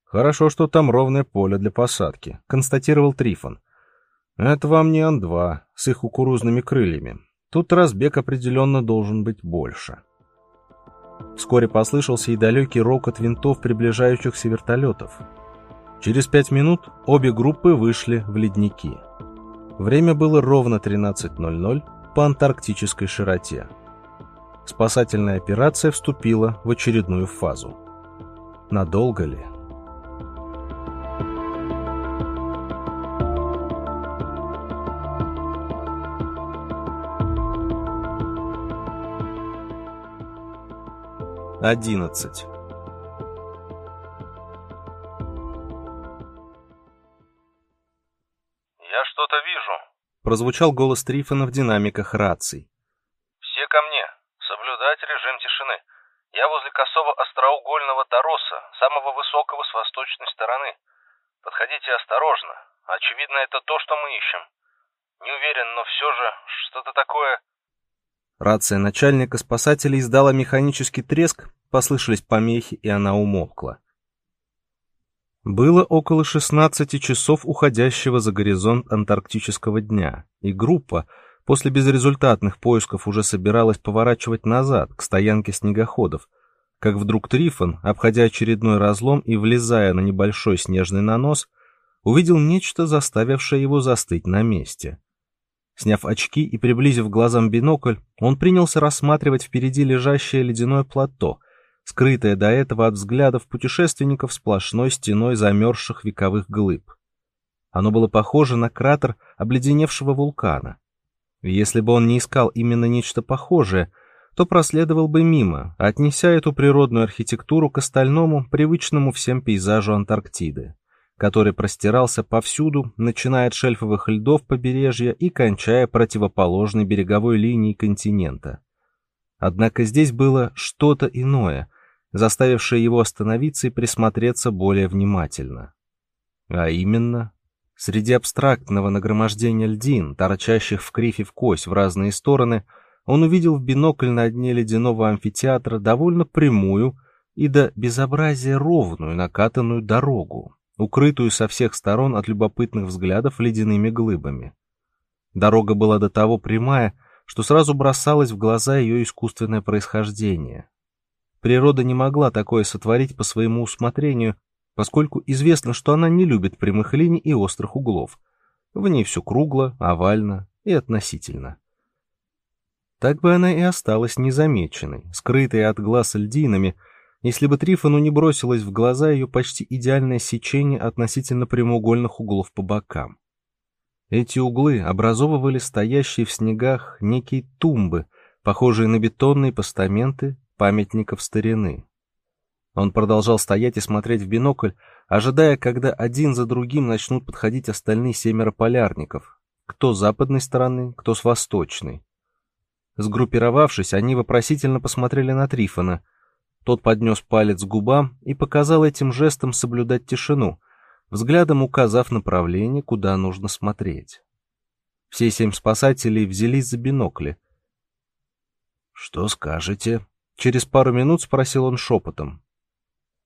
[SPEAKER 1] Хорошо, что там ровное поле для посадки», — констатировал Трифон. Это вам не Ан-2 с их кукурузными крыльями. Тут разбег определенно должен быть больше. Вскоре послышался и далекий рокот винтов приближающихся вертолетов. Через пять минут обе группы вышли в ледники. Время было ровно 13.00 по антарктической широте. Спасательная операция вступила в очередную фазу. Надолго ли? Одиннадцать.
[SPEAKER 5] «Я что-то вижу», —
[SPEAKER 1] прозвучал голос Трифона в динамиках раций.
[SPEAKER 5] «Все ко мне. Соблюдать режим тишины. Я возле косого остроугольного тороса, самого высокого с восточной стороны. Подходите осторожно. Очевидно, это то, что мы ищем. Не уверен, но все же что-то такое...»
[SPEAKER 1] Рация начальника спасателей издала механический треск, послышались помехи, и она умолкла. Было около 16 часов уходящего за горизонт антарктического дня, и группа после безрезультатных поисков уже собиралась поворачивать назад, к стоянке снегоходов, как вдруг Трифон, обходя очередной разлом и влезая на небольшой снежный нанос, увидел нечто, заставившее его застыть на месте. Сняв очки и приблизив глазам бинокль, он принялся рассматривать впереди лежащее ледяное плато, скрытое до этого от взглядов путешественников сплошной стеной замерзших вековых глыб. Оно было похоже на кратер обледеневшего вулкана. Если бы он не искал именно нечто похожее, то проследовал бы мимо, отнеся эту природную архитектуру к остальному, привычному всем пейзажу Антарктиды, который простирался повсюду, начиная от шельфовых льдов побережья и кончая противоположной береговой линией континента. Однако здесь было что-то иное, заставившее его остановиться и присмотреться более внимательно. А именно, среди абстрактного нагромождения льдин, торчащих в крифе в кость в разные стороны, он увидел в бинокль на дне ледяного амфитеатра довольно прямую и до безобразия ровную накатанную дорогу, укрытую со всех сторон от любопытных взглядов ледяными глыбами. Дорога была до того прямая, что сразу бросалось в глаза ее искусственное происхождение. Природа не могла такое сотворить по своему усмотрению, поскольку известно, что она не любит прямых линий и острых углов. В ней все кругло, овально и относительно. Так бы она и осталась незамеченной, скрытой от глаз льдинами, если бы Трифону не бросилось в глаза ее почти идеальное сечение относительно прямоугольных углов по бокам. Эти углы образовывали стоящие в снегах некие тумбы, похожие на бетонные постаменты памятников старины. Он продолжал стоять и смотреть в бинокль, ожидая, когда один за другим начнут подходить остальные семеро полярников, кто с западной стороны, кто с восточной. Сгруппировавшись, они вопросительно посмотрели на Трифона. Тот поднес палец к губам и показал этим жестом соблюдать тишину, взглядом указав направление, куда нужно смотреть. Все семь спасателей взялись за бинокли. «Что скажете?» Через пару минут спросил он шепотом.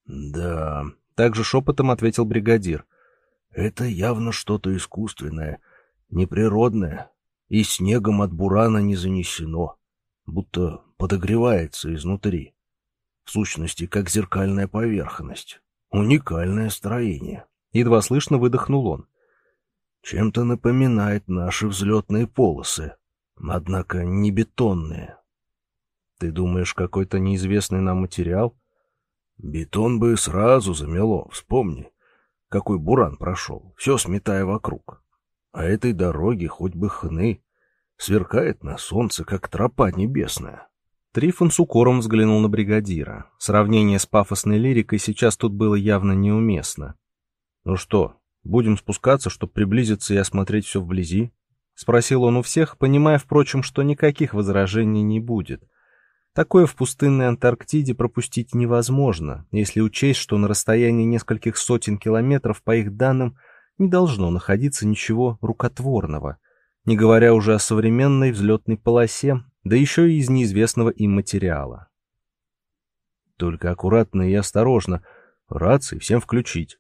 [SPEAKER 3] «Да...»
[SPEAKER 1] — также шепотом ответил бригадир.
[SPEAKER 3] «Это явно что-то искусственное, неприродное и снегом от бурана не занесено, будто подогревается изнутри. В сущности, как зеркальная поверхность. Уникальное строение.
[SPEAKER 1] Едва слышно выдохнул он.
[SPEAKER 3] Чем-то напоминает наши взлетные полосы, однако не бетонные.
[SPEAKER 1] Ты думаешь, какой-то неизвестный нам материал?
[SPEAKER 3] Бетон бы сразу замело, вспомни, какой буран прошел, все сметая вокруг. А этой дороге хоть бы хны. Сверкает на солнце, как тропа небесная.
[SPEAKER 1] Трифон с укором взглянул на бригадира. Сравнение с пафосной лирикой сейчас тут было явно неуместно. «Ну что, будем спускаться, чтобы приблизиться и осмотреть все вблизи?» — спросил он у всех, понимая, впрочем, что никаких возражений не будет. Такое в пустынной Антарктиде пропустить невозможно, если учесть, что на расстоянии нескольких сотен километров, по их данным, не должно находиться ничего рукотворного, не говоря уже о современной взлетной полосе, да еще и из неизвестного им материала. Только аккуратно и осторожно, рации всем включить.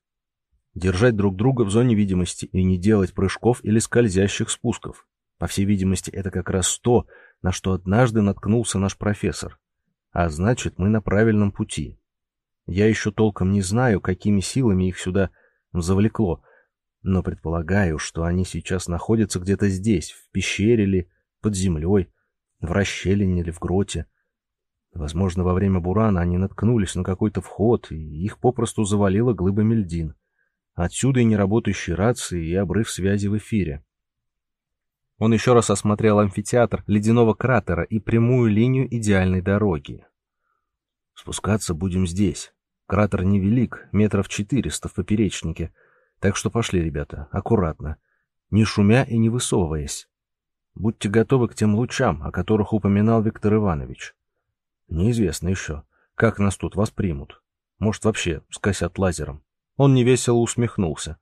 [SPEAKER 1] Держать друг друга в зоне видимости и не делать прыжков или скользящих спусков. По всей видимости, это как раз то, на что однажды наткнулся наш профессор. А значит, мы на правильном пути. Я еще толком не знаю, какими силами их сюда завлекло, но предполагаю, что они сейчас находятся где-то здесь, в пещере или под землей, в расщелине или в гроте. Возможно, во время бурана они наткнулись на какой-то вход, и их попросту завалило глыбами льдин. Отсюда и неработающие рации, и обрыв связи в эфире. Он еще раз осмотрел амфитеатр ледяного кратера и прямую линию идеальной дороги. Спускаться будем здесь. Кратер невелик, метров четыреста в поперечнике, так что пошли, ребята, аккуратно, не шумя и не высовываясь. Будьте готовы к тем лучам, о которых упоминал Виктор Иванович. Неизвестно еще, как нас тут воспримут. Может, вообще скосят лазером. Он невесело усмехнулся.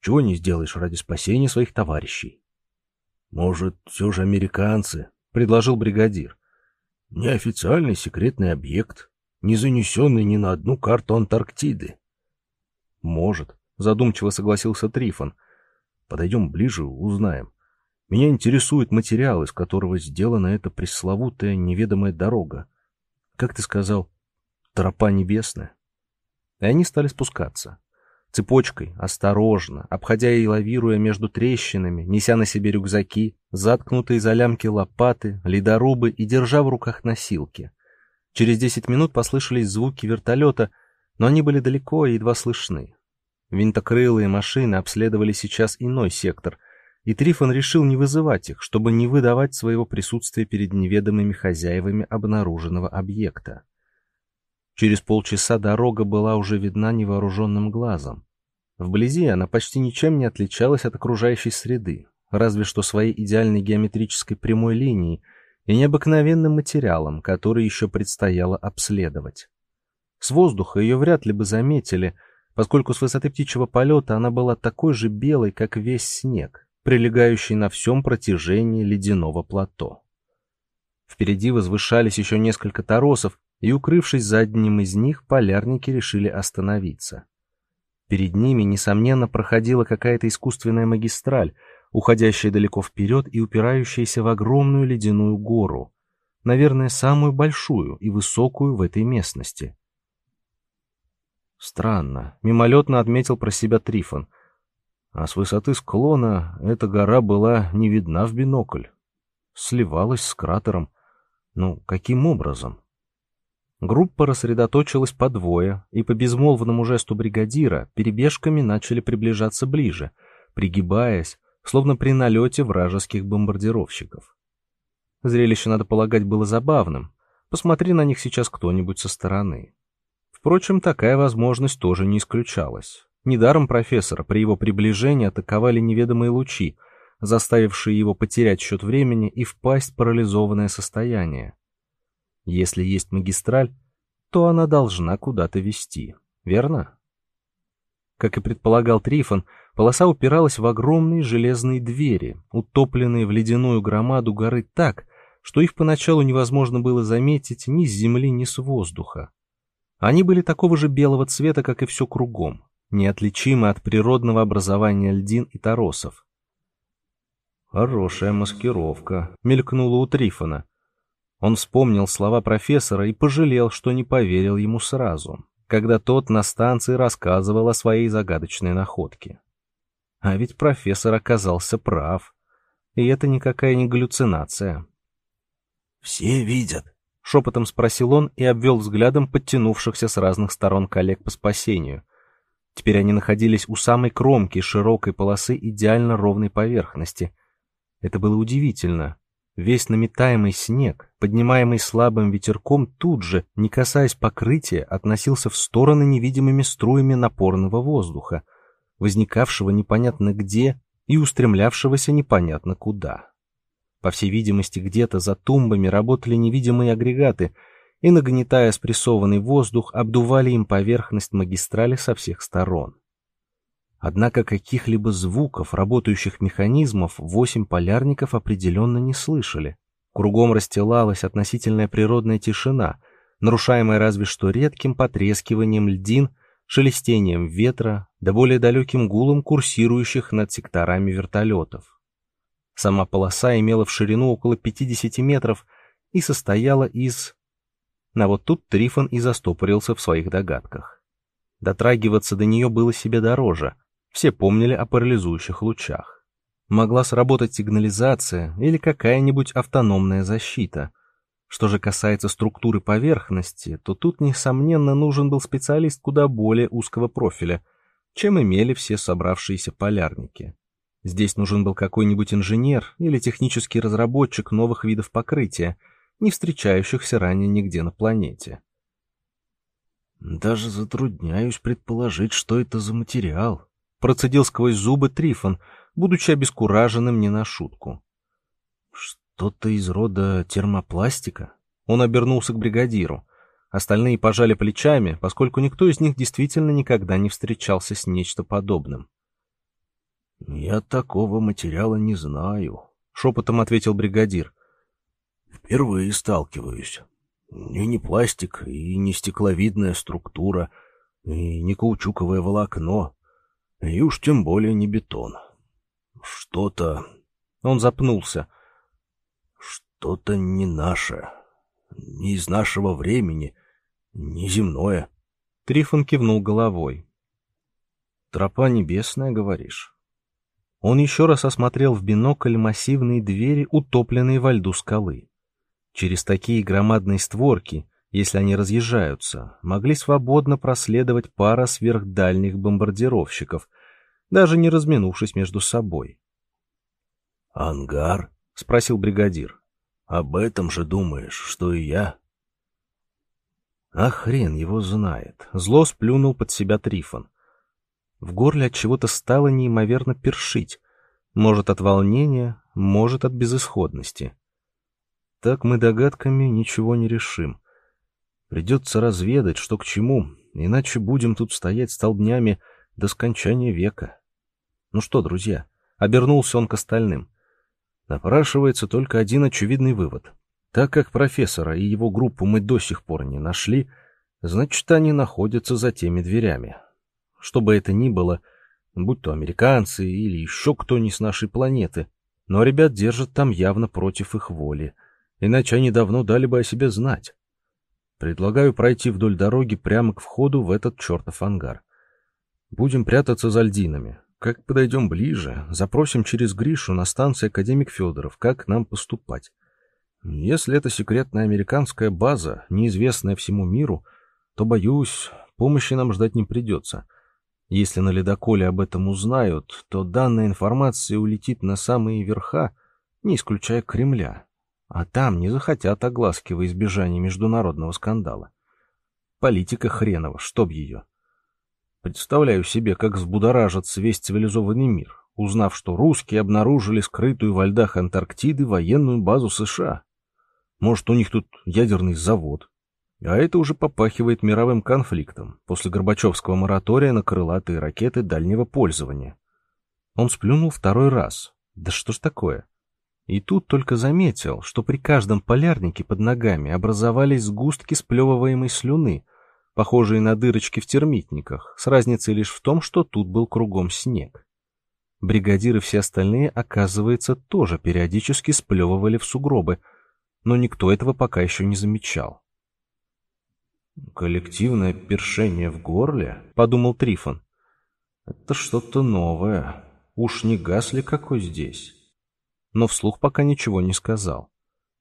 [SPEAKER 1] Чего не сделаешь ради спасения своих товарищей?
[SPEAKER 3] Может, все же американцы, —
[SPEAKER 1] предложил бригадир.
[SPEAKER 3] Неофициальный секретный объект, не занесенный ни на одну карту Антарктиды.
[SPEAKER 1] Может, задумчиво согласился Трифон. Подойдем ближе, узнаем. Меня интересует материал, из которого сделана эта пресловутая неведомая дорога. Как ты сказал, тропа небесная. И они стали спускаться. Цепочкой, осторожно, обходя и лавируя между трещинами, неся на себе рюкзаки, заткнутые за лямки лопаты, ледорубы и держа в руках носилки. Через десять минут послышались звуки вертолета, но они были далеко и едва слышны. Винтокрылые машины обследовали сейчас иной сектор, и Трифон решил не вызывать их, чтобы не выдавать своего присутствия перед неведомыми хозяевами обнаруженного объекта. Через полчаса дорога была уже видна невооруженным глазом. Вблизи она почти ничем не отличалась от окружающей среды, разве что своей идеальной геометрической прямой линией и необыкновенным материалом, который еще предстояло обследовать. С воздуха ее вряд ли бы заметили, поскольку с высоты птичьего полета она была такой же белой, как весь снег, прилегающий на всем протяжении ледяного плато. Впереди возвышались еще несколько торосов, и, укрывшись за одним из них, полярники решили остановиться. Перед ними, несомненно, проходила какая-то искусственная магистраль, уходящая далеко вперед и упирающаяся в огромную ледяную гору, наверное, самую большую и высокую в этой местности. Странно, мимолетно отметил про себя Трифон, а с высоты склона эта гора была не видна в бинокль, сливалась с кратером. Ну, каким образом? Группа рассредоточилась по двое, и по безмолвному жесту бригадира перебежками начали приближаться ближе, пригибаясь, словно при налете вражеских бомбардировщиков. Зрелище, надо полагать, было забавным. Посмотри на них сейчас кто-нибудь со стороны. Впрочем, такая возможность тоже не исключалась. Недаром профессора при его приближении атаковали неведомые лучи, заставившие его потерять счет времени и впасть в парализованное состояние. Если есть магистраль, то она должна куда-то вести, верно? Как и предполагал Трифон, полоса упиралась в огромные железные двери, утопленные в ледяную громаду горы так, что их поначалу невозможно было заметить ни с земли, ни с воздуха. Они были такого же белого цвета, как и все кругом, неотличимы от природного образования льдин и торосов. «Хорошая маскировка», — мелькнула у Трифона. Он вспомнил слова профессора и пожалел, что не поверил ему сразу, когда тот на станции рассказывал о своей загадочной находке. А ведь профессор оказался прав, и это никакая не галлюцинация.
[SPEAKER 3] «Все видят?»
[SPEAKER 1] — шепотом спросил он и обвел взглядом подтянувшихся с разных сторон коллег по спасению. Теперь они находились у самой кромки широкой полосы идеально ровной поверхности. Это было удивительно, Весь наметаемый снег, поднимаемый слабым ветерком, тут же, не касаясь покрытия, относился в стороны невидимыми струями напорного воздуха, возникавшего непонятно где и устремлявшегося непонятно куда. По всей видимости, где-то за тумбами работали невидимые агрегаты и, нагнетая спрессованный воздух, обдували им поверхность магистрали со всех сторон. Однако каких-либо звуков работающих механизмов восемь полярников определенно не слышали. Кругом расстилалась относительная природная тишина, нарушаемая разве что редким потрескиванием льдин, шелестением ветра, да более далеким гулом курсирующих над секторами вертолетов. Сама полоса имела в ширину около 50 метров и состояла из... А вот тут Трифон и застопорился в своих догадках. Дотрагиваться до нее было себе дороже — все помнили о парализующих лучах. Могла сработать сигнализация или какая-нибудь автономная защита. Что же касается структуры поверхности, то тут, несомненно, нужен был специалист куда более узкого профиля, чем имели все собравшиеся полярники. Здесь нужен был какой-нибудь инженер или технический разработчик новых видов покрытия, не встречающихся ранее нигде на планете.
[SPEAKER 3] Даже затрудняюсь предположить, что это за материал,
[SPEAKER 1] Процедил сквозь зубы Трифон, будучи обескураженным не на шутку.
[SPEAKER 3] Что-то из рода термопластика?
[SPEAKER 1] Он обернулся к бригадиру. Остальные пожали плечами, поскольку никто из них действительно никогда не встречался с нечто подобным.
[SPEAKER 3] «Я такого материала не знаю», —
[SPEAKER 1] шепотом ответил бригадир.
[SPEAKER 3] «Впервые сталкиваюсь. И не пластик, и не стекловидная структура — И не каучуковое волокно, и уж тем более не бетон. Что-то...
[SPEAKER 1] Он запнулся.
[SPEAKER 3] Что-то не наше, не из нашего времени, не земное.
[SPEAKER 1] Трифон кивнул головой. «Тропа небесная, говоришь?» Он еще раз осмотрел в бинокль массивные двери, утопленные во льду скалы. Через такие громадные створки, если они разъезжаются, могли свободно проследовать пара сверхдальних бомбардировщиков, даже не разминувшись между собой.
[SPEAKER 3] «Ангар?»
[SPEAKER 1] — спросил бригадир.
[SPEAKER 3] «Об этом же думаешь, что и я?»
[SPEAKER 1] А хрен его знает. Зло сплюнул под себя Трифон. В горле от чего-то стало неимоверно першить. Может, от волнения, может, от безысходности. Так мы догадками ничего не решим. Придется разведать, что к чему, иначе будем тут стоять столбнями до скончания века. Ну что, друзья, обернулся он к остальным. Напрашивается только один очевидный вывод. Так как профессора и его группу мы до сих пор не нашли, значит, они находятся за теми дверями. Что бы это ни было, будь то американцы или еще кто не с нашей планеты, но ребят держат там явно против их воли, иначе они давно дали бы о себе знать. Предлагаю пройти вдоль дороги прямо к входу в этот чертов ангар. Будем прятаться за льдинами. Как подойдем ближе, запросим через Гришу на станции Академик Федоров, как нам поступать. Если это секретная американская база, неизвестная всему миру, то, боюсь, помощи нам ждать не придется. Если на ледоколе об этом узнают, то данная информация улетит на самые верха, не исключая Кремля. А там не захотят огласки во избежание международного скандала. Политика хренова, чтоб ее. Представляю себе, как взбудоражится весь цивилизованный мир, узнав, что русские обнаружили скрытую во льдах Антарктиды военную базу США. Может, у них тут ядерный завод, а это уже попахивает мировым конфликтом после Горбачевского моратория на крылатые ракеты дальнего пользования. Он сплюнул второй раз. Да что ж такое? И тут только заметил, что при каждом полярнике под ногами образовались сгустки сплевываемой слюны, похожие на дырочки в термитниках, с разницей лишь в том, что тут был кругом снег. Бригадиры и все остальные, оказывается, тоже периодически сплевывали в сугробы, но никто этого пока еще не замечал. «Коллективное першение в горле?» — подумал Трифон. «Это что-то новое. Уж не газ ли какой здесь?» Но вслух пока ничего не сказал.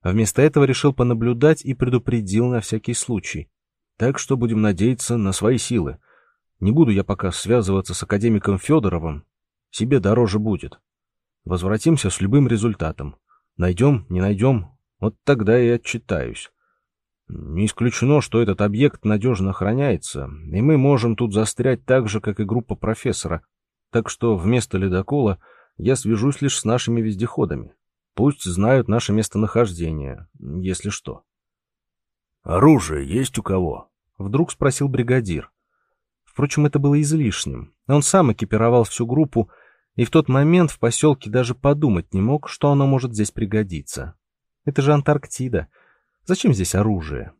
[SPEAKER 1] Вместо этого решил понаблюдать и предупредил на всякий случай. Так что будем надеяться на свои силы. Не буду я пока связываться с академиком Федоровым. Себе дороже будет. Возвратимся с любым результатом. Найдем, не найдем, вот тогда и отчитаюсь. Не исключено, что этот объект надежно охраняется, и мы можем тут застрять так же, как и группа профессора. Так что вместо ледокола я свяжусь лишь с нашими вездеходами. Пусть знают наше местонахождение, если что.
[SPEAKER 3] «Оружие есть у кого?»
[SPEAKER 1] — вдруг спросил бригадир. Впрочем, это было излишним. Он сам экипировал всю группу, и в тот момент в поселке даже подумать не мог, что оно может здесь пригодиться. Это же Антарктида. Зачем здесь оружие?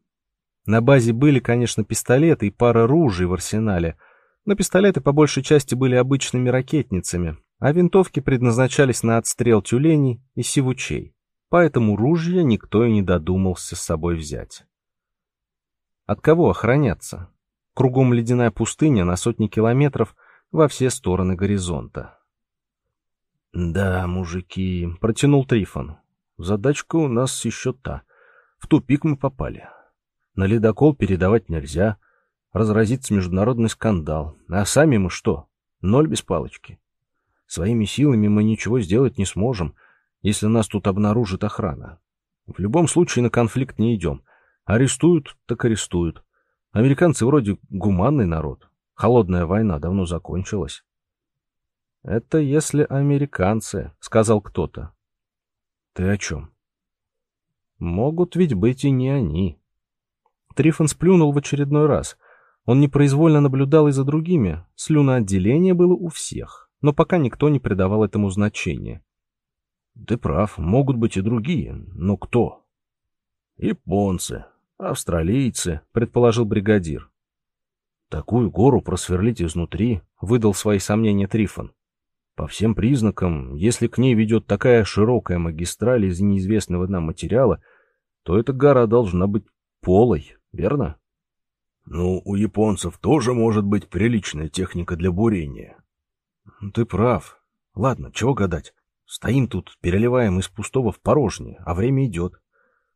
[SPEAKER 1] На базе были, конечно, пистолеты и пара ружей в арсенале, но пистолеты по большей части были обычными ракетницами, а винтовки предназначались на отстрел тюленей и сивучей. Поэтому ружья никто и не додумался с собой взять. От кого охраняться? Кругом ледяная пустыня на сотни километров во все стороны горизонта.
[SPEAKER 3] «Да, мужики», — протянул Трифон. «Задачка у нас еще та. В тупик мы попали. На ледокол передавать нельзя. Разразится международный скандал. А сами мы что? Ноль без палочки. Своими силами мы ничего сделать не сможем, если нас тут обнаружит охрана. В любом случае на конфликт не идем. Арестуют, так арестуют. Американцы вроде гуманный народ. Холодная война давно закончилась.
[SPEAKER 1] «Это если американцы», — сказал кто-то.
[SPEAKER 3] «Ты о чем?»
[SPEAKER 1] Могут ведь быть и не они. Трифон сплюнул в очередной раз. Он непроизвольно наблюдал и за другими. Слюноотделение было у всех, но пока никто не придавал этому значения.
[SPEAKER 3] Ты прав, могут быть и другие, но кто? Японцы, австралийцы, предположил бригадир. Такую гору просверлить изнутри, выдал свои сомнения Трифон. По всем признакам, если к ней ведет такая широкая магистраль из неизвестного нам материала, то эта гора должна быть полой, верно? Ну, у японцев тоже может быть приличная техника для бурения. Ты прав. Ладно, чего гадать. Стоим тут, переливаем из пустого в порожнее, а время идет.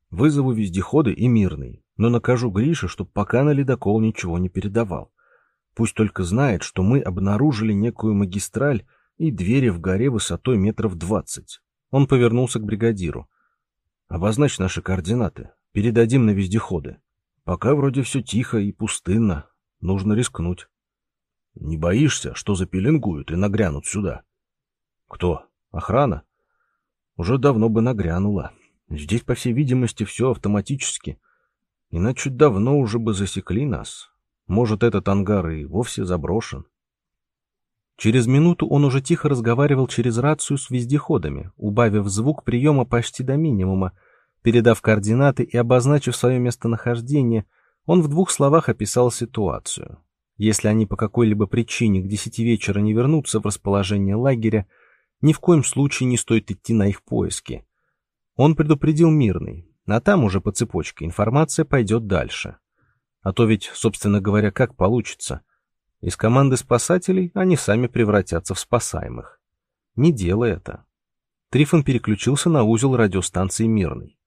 [SPEAKER 3] Вызову вездеходы и мирный, но накажу Грише, чтоб пока на ледокол ничего не передавал. Пусть только знает, что мы обнаружили некую магистраль и двери в горе высотой метров двадцать. Он повернулся к бригадиру. Обозначь наши координаты. Передадим на вездеходы. Пока вроде все тихо и пустынно. Нужно рискнуть. Не боишься, что запеленгуют и нагрянут сюда? Кто? Охрана? Уже давно бы нагрянула. Здесь, по всей видимости, все автоматически. Иначе давно уже бы засекли нас. Может, этот ангар и вовсе заброшен.
[SPEAKER 1] Через минуту он уже тихо разговаривал через рацию с вездеходами, убавив звук приема почти до минимума. Передав координаты и обозначив свое местонахождение, он в двух словах описал ситуацию. Если они по какой-либо причине к десяти вечера не вернутся в расположение лагеря, ни в коем случае не стоит идти на их поиски. Он предупредил Мирный, а там уже по цепочке информация пойдет дальше. А то ведь, собственно говоря, как получится. Из команды спасателей они сами превратятся в спасаемых. Не делай это. Трифон переключился на узел радиостанции Мирный.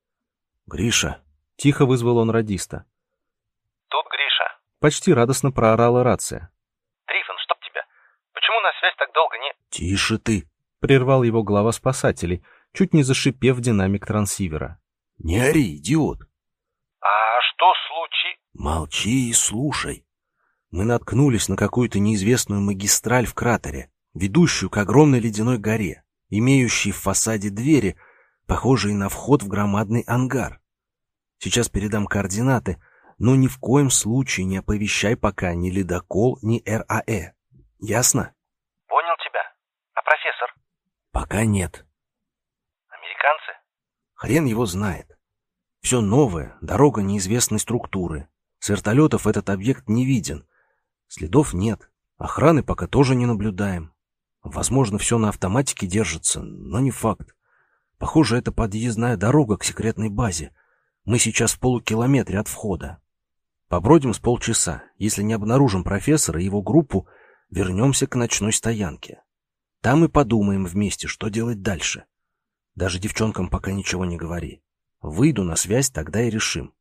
[SPEAKER 3] «Гриша!»
[SPEAKER 1] — тихо вызвал он радиста. Почти радостно проорала рация.
[SPEAKER 5] «Трифон, чтоб тебя. Почему на связь так долго не...»
[SPEAKER 3] «Тише ты!»
[SPEAKER 1] — прервал его глава спасателей, чуть не зашипев динамик трансивера.
[SPEAKER 3] «Не ори, идиот!»
[SPEAKER 5] «А что случай?»
[SPEAKER 3] «Молчи и слушай. Мы наткнулись на какую-то неизвестную магистраль в кратере, ведущую к огромной ледяной горе, имеющей в фасаде двери, похожие на вход в громадный ангар. Сейчас передам координаты, но ни в коем случае не оповещай пока ни ледокол, ни РАЭ. Ясно?
[SPEAKER 5] Понял тебя. А профессор?
[SPEAKER 3] Пока нет.
[SPEAKER 5] Американцы?
[SPEAKER 3] Хрен его знает. Все новое, дорога неизвестной структуры. С вертолетов этот объект не виден. Следов нет. Охраны пока тоже не наблюдаем. Возможно, все на автоматике держится, но не факт. Похоже, это подъездная дорога к секретной базе. Мы сейчас в полукилометре от входа. Побродим с полчаса. Если не обнаружим профессора и его группу, вернемся к ночной стоянке. Там и подумаем вместе, что делать дальше. Даже девчонкам пока ничего не говори. Выйду на связь, тогда и решим.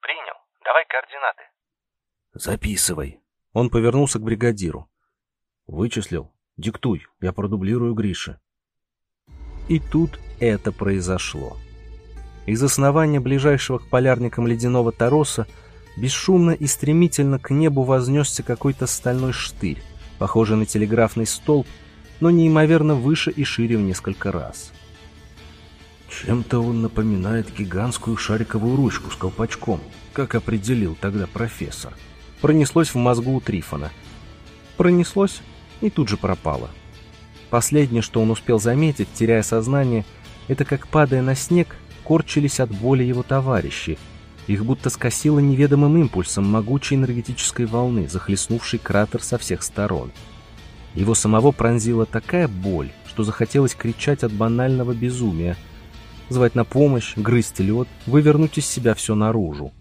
[SPEAKER 5] Принял. Давай координаты.
[SPEAKER 3] Записывай.
[SPEAKER 1] Он повернулся к бригадиру.
[SPEAKER 3] Вычислил. Диктуй, я продублирую Грише.
[SPEAKER 1] И тут это произошло. Из основания ближайшего к полярникам ледяного тороса бесшумно и стремительно к небу вознесся какой-то стальной штырь, похожий на телеграфный столб, но неимоверно выше и шире в несколько раз.
[SPEAKER 3] Чем-то он напоминает гигантскую шариковую ручку с колпачком, как определил тогда профессор.
[SPEAKER 1] Пронеслось в мозгу у Трифона. Пронеслось и тут же пропало. Последнее, что он успел заметить, теряя сознание, это как, падая на снег, корчились от боли его товарищи. Их будто скосило неведомым импульсом могучей энергетической волны, захлестнувшей кратер со всех сторон. Его самого пронзила такая боль, что захотелось кричать от банального безумия, звать на помощь, грызть лед, вывернуть из себя все наружу.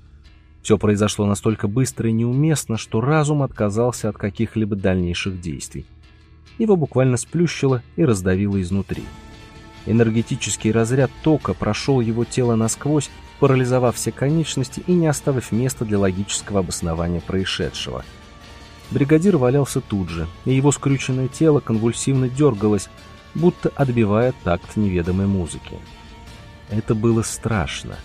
[SPEAKER 1] Все произошло настолько быстро и неуместно, что разум отказался от каких-либо дальнейших действий. Его буквально сплющило и раздавило изнутри. Энергетический разряд тока прошел его тело насквозь, парализовав все конечности и не оставив места для логического обоснования происшедшего. Бригадир валялся тут же, и его скрюченное тело конвульсивно дергалось, будто отбивая такт неведомой музыки. Это было страшно.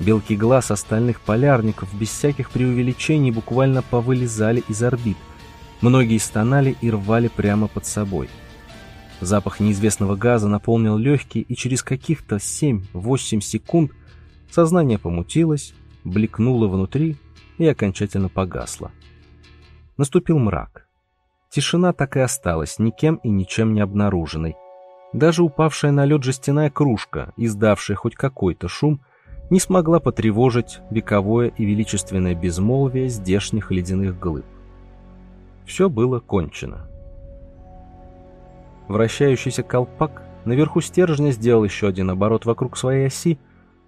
[SPEAKER 1] Белки глаз остальных полярников без всяких преувеличений буквально повылезали из орбит. Многие стонали и рвали прямо под собой. Запах неизвестного газа наполнил легкие, и через каких-то 7-8 секунд сознание помутилось, бликнуло внутри и окончательно погасло. Наступил мрак. Тишина так и осталась, никем и ничем не обнаруженной. Даже упавшая на лед жестяная кружка, издавшая хоть какой-то шум, не смогла потревожить вековое и величественное безмолвие здешних ледяных глыб. Все было кончено. Вращающийся колпак наверху стержня сделал еще один оборот вокруг своей оси,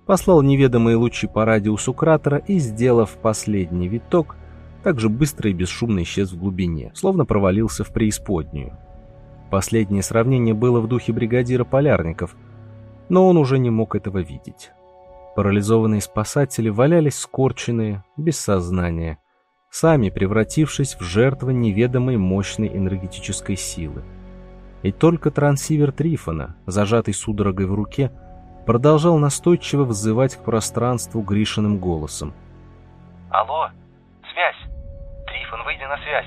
[SPEAKER 1] послал неведомые лучи по радиусу кратера и, сделав последний виток, также быстро и бесшумно исчез в глубине, словно провалился в преисподнюю. Последнее сравнение было в духе бригадира полярников, но он уже не мог этого видеть. Парализованные спасатели валялись скорченные, без сознания, сами превратившись в жертвы неведомой мощной энергетической силы. И только трансивер Трифона, зажатый судорогой в руке, продолжал настойчиво взывать к пространству Гришиным голосом.
[SPEAKER 5] «Алло, связь! Трифон, выйди на связь!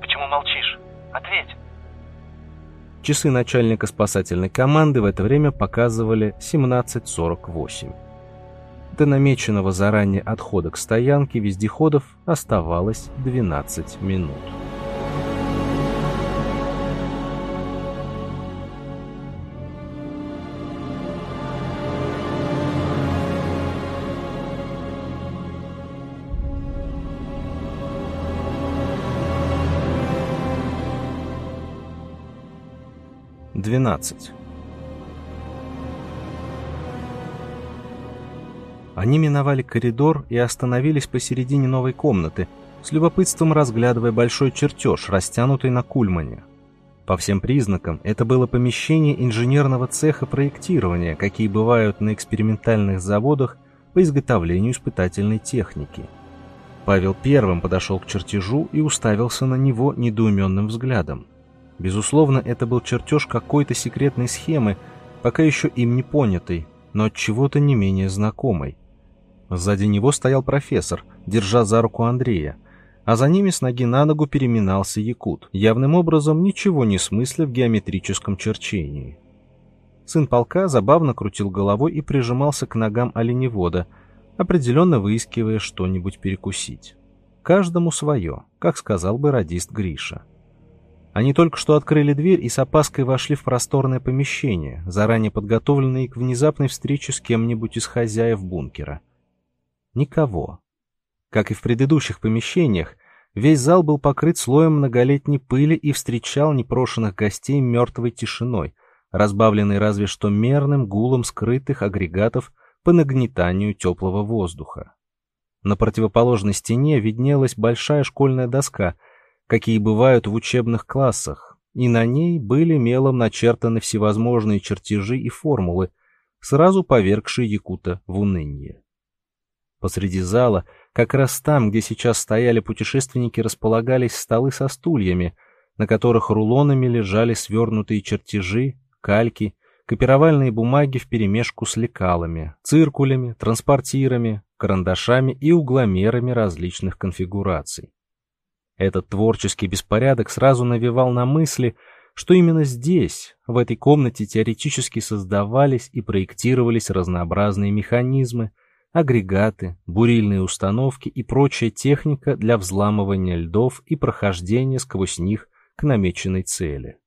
[SPEAKER 5] Почему молчишь? Ответь!»
[SPEAKER 1] Часы начальника спасательной команды в это время показывали 17.48. До намеченного заранее отхода к стоянке вездеходов оставалось 12 минут. 12. Они миновали коридор и остановились посередине новой комнаты, с любопытством разглядывая большой чертеж, растянутый на кульмане. По всем признакам, это было помещение инженерного цеха проектирования, какие бывают на экспериментальных заводах по изготовлению испытательной техники. Павел первым подошел к чертежу и уставился на него недоуменным взглядом. Безусловно, это был чертеж какой-то секретной схемы, пока еще им не понятой, но от чего-то не менее знакомой. Сзади него стоял профессор, держа за руку Андрея, а за ними с ноги на ногу переминался якут, явным образом ничего не смысля в геометрическом черчении. Сын полка забавно крутил головой и прижимался к ногам оленевода, определенно выискивая что-нибудь перекусить. Каждому свое, как сказал бы радист Гриша. Они только что открыли дверь и с опаской вошли в просторное помещение, заранее подготовленное к внезапной встрече с кем-нибудь из хозяев бункера. Никого. Как и в предыдущих помещениях, весь зал был покрыт слоем многолетней пыли и встречал непрошенных гостей мертвой тишиной, разбавленной разве что мерным гулом скрытых агрегатов по нагнетанию теплого воздуха. На противоположной стене виднелась большая школьная доска — какие бывают в учебных классах, и на ней были мелом начертаны всевозможные чертежи и формулы, сразу повергшие Якута в уныние. Посреди зала, как раз там, где сейчас стояли путешественники, располагались столы со стульями, на которых рулонами лежали свернутые чертежи, кальки, копировальные бумаги вперемешку с лекалами, циркулями, транспортирами, карандашами и угломерами различных конфигураций. Этот творческий беспорядок сразу навевал на мысли, что именно здесь, в этой комнате теоретически создавались и проектировались разнообразные механизмы, агрегаты, бурильные установки и прочая техника для взламывания льдов и прохождения сквозь них к намеченной цели.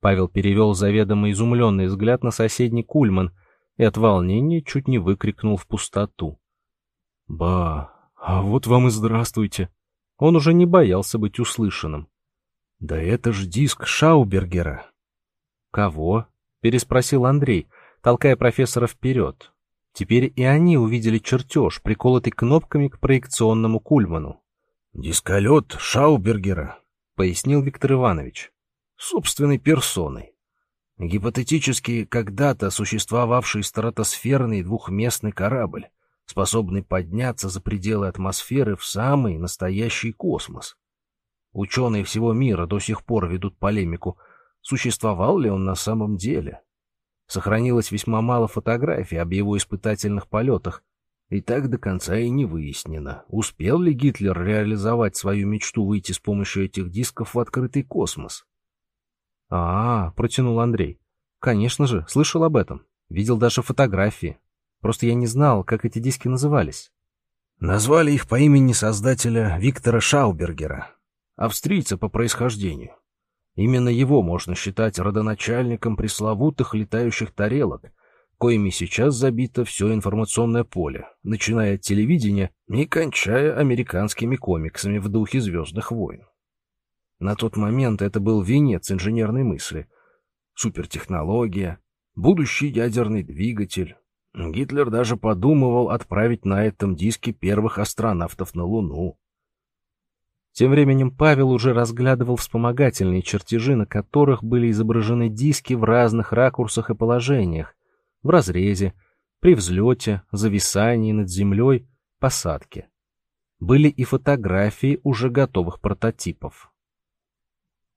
[SPEAKER 1] Павел перевел заведомо изумленный взгляд на соседний кульман и от волнения чуть не выкрикнул в пустоту. «Ба, а вот вам и здравствуйте!» Он уже не боялся быть услышанным. «Да это ж диск Шаубергера!» «Кого?» — переспросил Андрей, толкая профессора вперед. Теперь и они увидели чертеж, приколотый кнопками к проекционному кульману.
[SPEAKER 3] «Дисколет Шаубергера», —
[SPEAKER 1] пояснил Виктор Иванович.
[SPEAKER 3] «Собственной персоной. Гипотетически когда-то существовавший стратосферный двухместный корабль, способный подняться за пределы атмосферы в самый настоящий космос. Ученые всего мира до сих пор ведут полемику, существовал ли он на самом деле. Сохранилось весьма мало фотографий об его испытательных полетах, и так до конца и не выяснено, успел ли Гитлер реализовать свою мечту выйти с помощью этих дисков в открытый космос.
[SPEAKER 1] «А, протянул Андрей. — Конечно же, слышал об этом. Видел даже фотографии. Просто я не знал, как эти диски назывались.
[SPEAKER 3] Назвали их по имени создателя Виктора Шаубергера, австрийца по происхождению. Именно его можно считать родоначальником пресловутых летающих тарелок, коими сейчас забито все информационное поле, начиная от телевидения и кончая американскими комиксами в духе «Звездных войн». На тот момент это был венец инженерной мысли. Супертехнология, будущий ядерный двигатель. Гитлер даже подумывал отправить на этом диске первых астронавтов на Луну.
[SPEAKER 1] Тем временем Павел уже разглядывал вспомогательные чертежи, на которых были изображены диски в разных ракурсах и положениях, в разрезе, при взлете, зависании над землей, посадке. Были и фотографии уже готовых прототипов.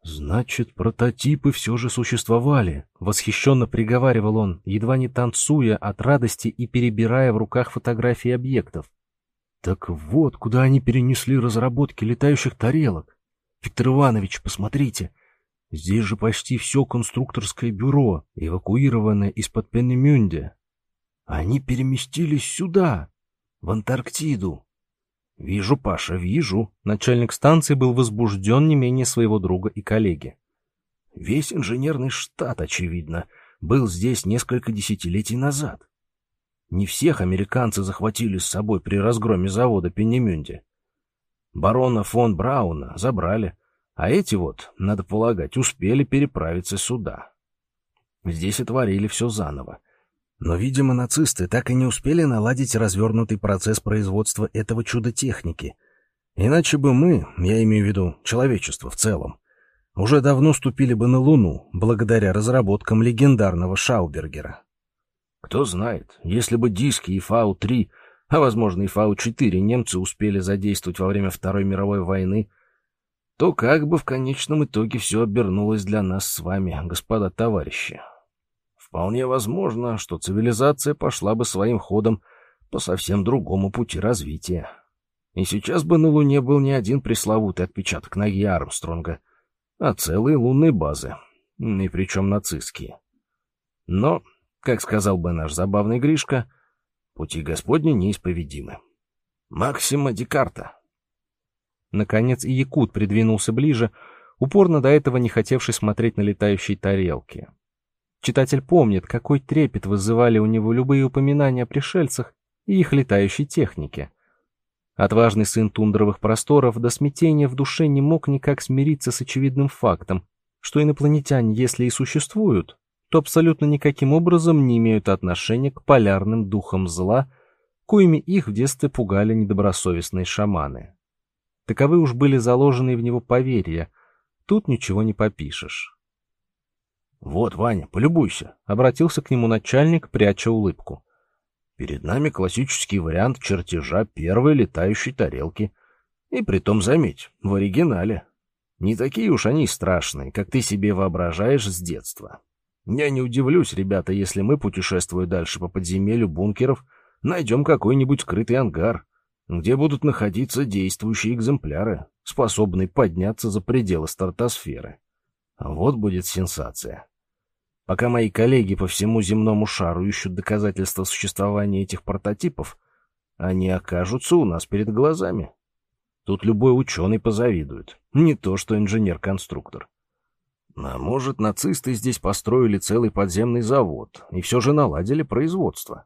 [SPEAKER 3] «Значит, прототипы все же существовали», — восхищенно приговаривал он, едва не танцуя от радости и перебирая в руках фотографии объектов. «Так вот, куда они перенесли разработки летающих тарелок. Виктор Иванович, посмотрите, здесь же почти все конструкторское бюро, эвакуированное из-под Пеннемюнде. Они переместились сюда, в Антарктиду. «Вижу, Паша, вижу». Начальник станции был возбужден не менее своего друга и коллеги. Весь инженерный штат, очевидно, был здесь несколько десятилетий назад. Не всех американцы захватили с собой при разгроме завода Пеннемюнде. Барона фон Брауна забрали, а эти вот, надо полагать, успели переправиться сюда. Здесь и творили все заново. Но, видимо, нацисты так и не успели наладить развернутый процесс производства этого чуда техники. Иначе бы мы, я имею в виду человечество в целом, уже давно ступили бы на Луну, благодаря разработкам легендарного Шаубергера. Кто знает, если бы диски и Фау-3, а возможно и Фау-4 немцы успели задействовать во время Второй мировой войны, то как бы в конечном итоге все обернулось для нас с вами, господа товарищи. Вполне возможно, что цивилизация пошла бы своим ходом по совсем другому пути развития. И сейчас бы на Луне был не один пресловутый отпечаток ноги Армстронга, а целые лунные базы, и причем нацистские. Но, как сказал бы наш забавный Гришка, пути Господни неисповедимы. Максима Декарта.
[SPEAKER 1] Наконец и Якут придвинулся ближе, упорно до этого не хотевший смотреть на летающие тарелки. Читатель помнит, какой трепет вызывали у него любые упоминания о пришельцах и их летающей технике. Отважный сын тундровых просторов до смятения в душе не мог никак смириться с очевидным фактом, что инопланетяне, если и существуют, то абсолютно никаким образом не имеют отношения к полярным духам зла, коими их в детстве пугали недобросовестные шаманы. Таковы уж были заложены в него поверья, тут ничего не попишешь.
[SPEAKER 3] «Вот, Ваня, полюбуйся», — обратился к нему начальник, пряча улыбку. «Перед нами классический вариант чертежа первой летающей тарелки. И притом, заметь, в оригинале. Не такие уж они страшные, как ты себе воображаешь с детства. Я не удивлюсь, ребята, если мы, путешествуя дальше по подземелью бункеров, найдем какой-нибудь скрытый ангар, где будут находиться действующие экземпляры, способные подняться за пределы стратосферы. Вот будет сенсация. Пока мои коллеги по всему земному шару ищут доказательства существования этих прототипов, они окажутся у нас перед глазами. Тут любой ученый позавидует, не то что инженер-конструктор. А может, нацисты здесь построили целый подземный завод и все же наладили производство.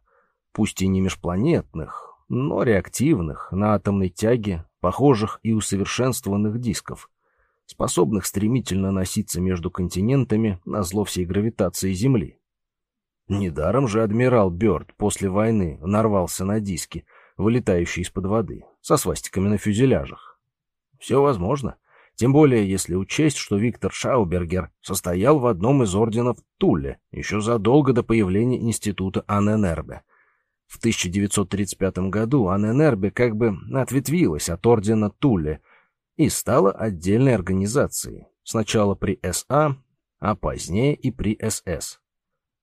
[SPEAKER 3] Пусть и не межпланетных, но реактивных, на атомной тяге, похожих и усовершенствованных дисков способных стремительно носиться между континентами на зло всей гравитации Земли. Недаром же адмирал Бёрд после войны нарвался на диски, вылетающие из-под воды, со свастиками на фюзеляжах. Все возможно, тем более если учесть, что Виктор Шаубергер состоял в одном из орденов Туле еще задолго до появления института Анненербе. В 1935 году Анненербе как бы ответвилась от ордена Туле – и стала отдельной организацией, сначала при СА, а позднее и при СС.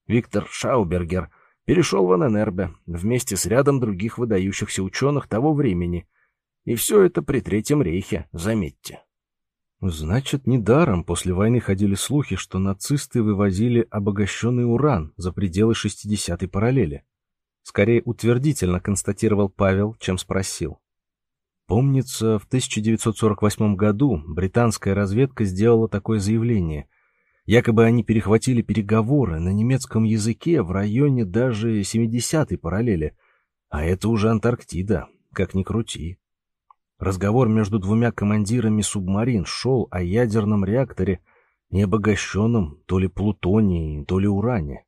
[SPEAKER 3] Виктор Шаубергер перешел в ННРБ вместе с рядом других выдающихся ученых того времени, и все это при Третьем рейхе, заметьте.
[SPEAKER 1] Значит, недаром после войны ходили слухи, что нацисты вывозили обогащенный уран за пределы 60-й параллели. Скорее утвердительно констатировал Павел, чем спросил. Помнится, в 1948 году британская разведка сделала такое заявление.
[SPEAKER 3] Якобы они перехватили переговоры на немецком языке в районе даже 70-й параллели. А это уже Антарктида, как ни крути. Разговор между двумя командирами субмарин шел о ядерном реакторе, необогащенном то ли плутонии, то ли уране.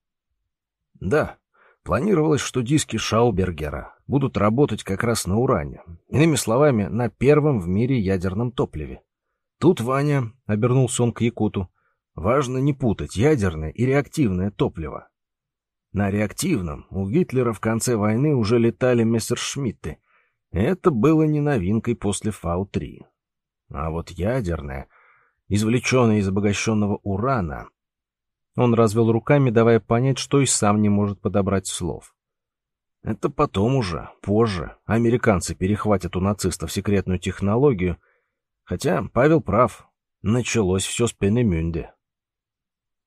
[SPEAKER 3] Да, планировалось, что диски Шаубергера будут работать как раз на уране. Иными словами, на первом в мире ядерном топливе. Тут, Ваня, — обернулся он к Якуту, — важно не путать ядерное и реактивное топливо. На реактивном у Гитлера в конце войны уже летали мессершмитты, это было не новинкой после Фау-3. А вот ядерное, извлеченное из обогащенного урана...
[SPEAKER 1] Он развел руками, давая понять, что и сам не может подобрать слов.
[SPEAKER 3] Это потом уже, позже, американцы перехватят у нацистов секретную технологию, хотя Павел прав, началось все с Пенемюнде.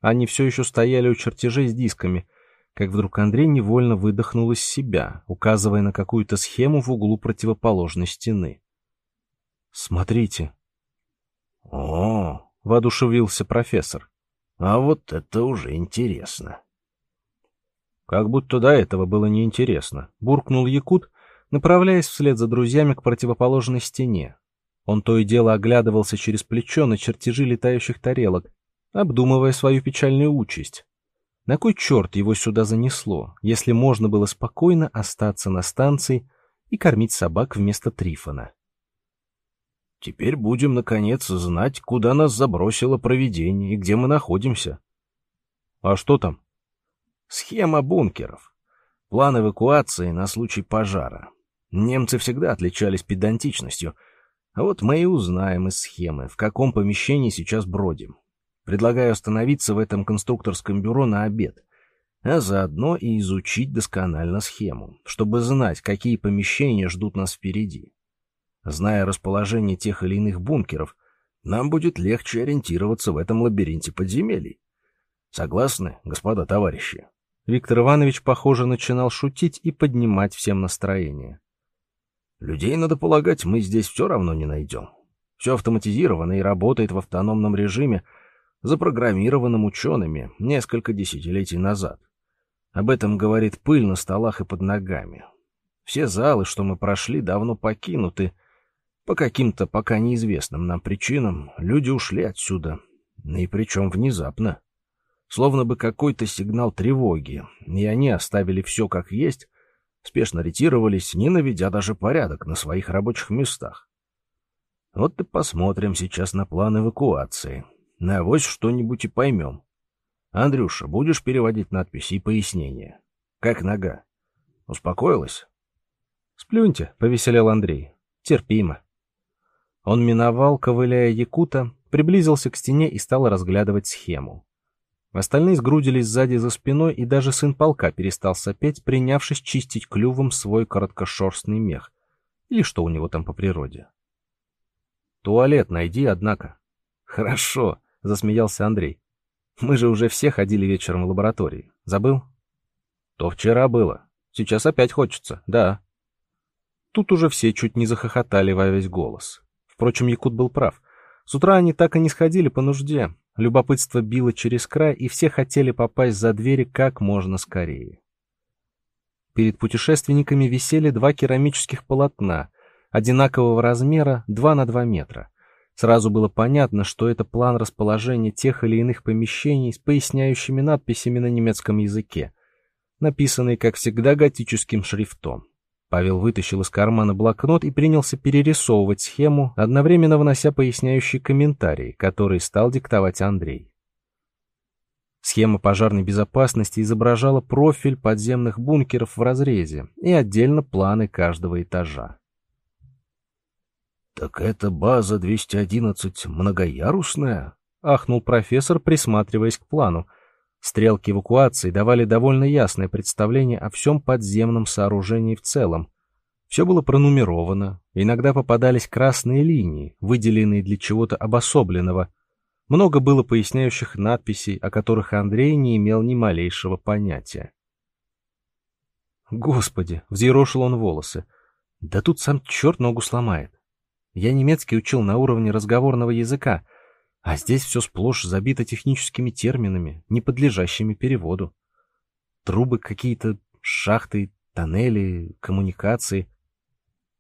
[SPEAKER 1] Они все еще стояли у чертежей с дисками — как вдруг Андрей невольно выдохнул из себя, указывая на какую-то схему в углу противоположной стены. «Смотрите».
[SPEAKER 3] «О!»
[SPEAKER 1] — воодушевился профессор.
[SPEAKER 3] «А вот это уже интересно».
[SPEAKER 1] Как будто до этого было неинтересно, буркнул Якут, направляясь вслед за друзьями к противоположной стене. Он то и дело оглядывался через плечо на чертежи летающих тарелок, обдумывая свою печальную участь. На кой черт его сюда занесло, если можно было спокойно остаться на станции и кормить собак вместо Трифона?
[SPEAKER 3] Теперь будем, наконец, знать, куда нас забросило провидение и где мы находимся.
[SPEAKER 1] А что там?
[SPEAKER 3] Схема бункеров. План эвакуации на случай пожара. Немцы всегда отличались педантичностью, а вот мы и узнаем из схемы, в каком помещении сейчас бродим. Предлагаю остановиться в этом конструкторском бюро на обед, а заодно и изучить досконально схему, чтобы знать, какие помещения ждут нас впереди. Зная расположение тех или иных бункеров, нам будет легче ориентироваться в этом лабиринте подземелий. Согласны, господа товарищи?
[SPEAKER 1] Виктор Иванович, похоже, начинал шутить и поднимать всем настроение.
[SPEAKER 3] Людей, надо полагать, мы здесь все равно не найдем. Все автоматизировано и работает в автономном режиме, запрограммированным учеными несколько десятилетий назад. Об этом говорит пыль на столах и под ногами. Все залы, что мы прошли, давно покинуты. По каким-то пока неизвестным нам причинам люди ушли отсюда. И причем внезапно. Словно бы какой-то сигнал тревоги, и они оставили все как есть, спешно ретировались, не наведя даже порядок на своих рабочих местах. Вот и посмотрим сейчас на план эвакуации. Навось что-нибудь и поймем. Андрюша, будешь переводить надписи и пояснения? Как нога? Успокоилась?
[SPEAKER 1] Сплюньте, повеселел Андрей. Терпимо. Он миновал, ковыляя якута, приблизился к стене и стал разглядывать схему. Остальные сгрудились сзади за спиной, и даже сын полка перестал сопеть, принявшись чистить клювом свой короткошерстный мех. Или что у него там по природе. «Туалет найди, однако». «Хорошо», — засмеялся Андрей. «Мы же уже все ходили вечером в лаборатории. Забыл?» «То вчера было. Сейчас опять хочется, да». Тут уже все чуть не захохотали во весь голос. Впрочем, Якут был прав. С утра они так и не сходили по нужде. Любопытство било через край, и все хотели попасть за двери как можно скорее. Перед путешественниками висели два керамических полотна, одинакового размера, 2 на 2 метра. Сразу было понятно, что это план расположения тех или иных помещений с поясняющими надписями на немецком языке, написанные, как всегда, готическим шрифтом. Павел вытащил из кармана блокнот и принялся перерисовывать схему, одновременно внося поясняющие комментарии, которые стал диктовать Андрей. Схема пожарной безопасности изображала профиль подземных бункеров в разрезе и отдельно планы каждого этажа.
[SPEAKER 3] «Так это база 211 многоярусная?»
[SPEAKER 1] — ахнул профессор, присматриваясь к плану. Стрелки эвакуации давали довольно ясное представление о всем подземном сооружении в целом. Все было пронумеровано, иногда попадались красные линии, выделенные для чего-то обособленного. Много было поясняющих надписей, о которых Андрей не имел ни малейшего понятия. «Господи!» — взъерошил он волосы. «Да тут сам черт ногу сломает. Я немецкий учил на уровне разговорного языка, А здесь все сплошь забито техническими терминами, не подлежащими переводу. Трубы какие-то, шахты, тоннели, коммуникации.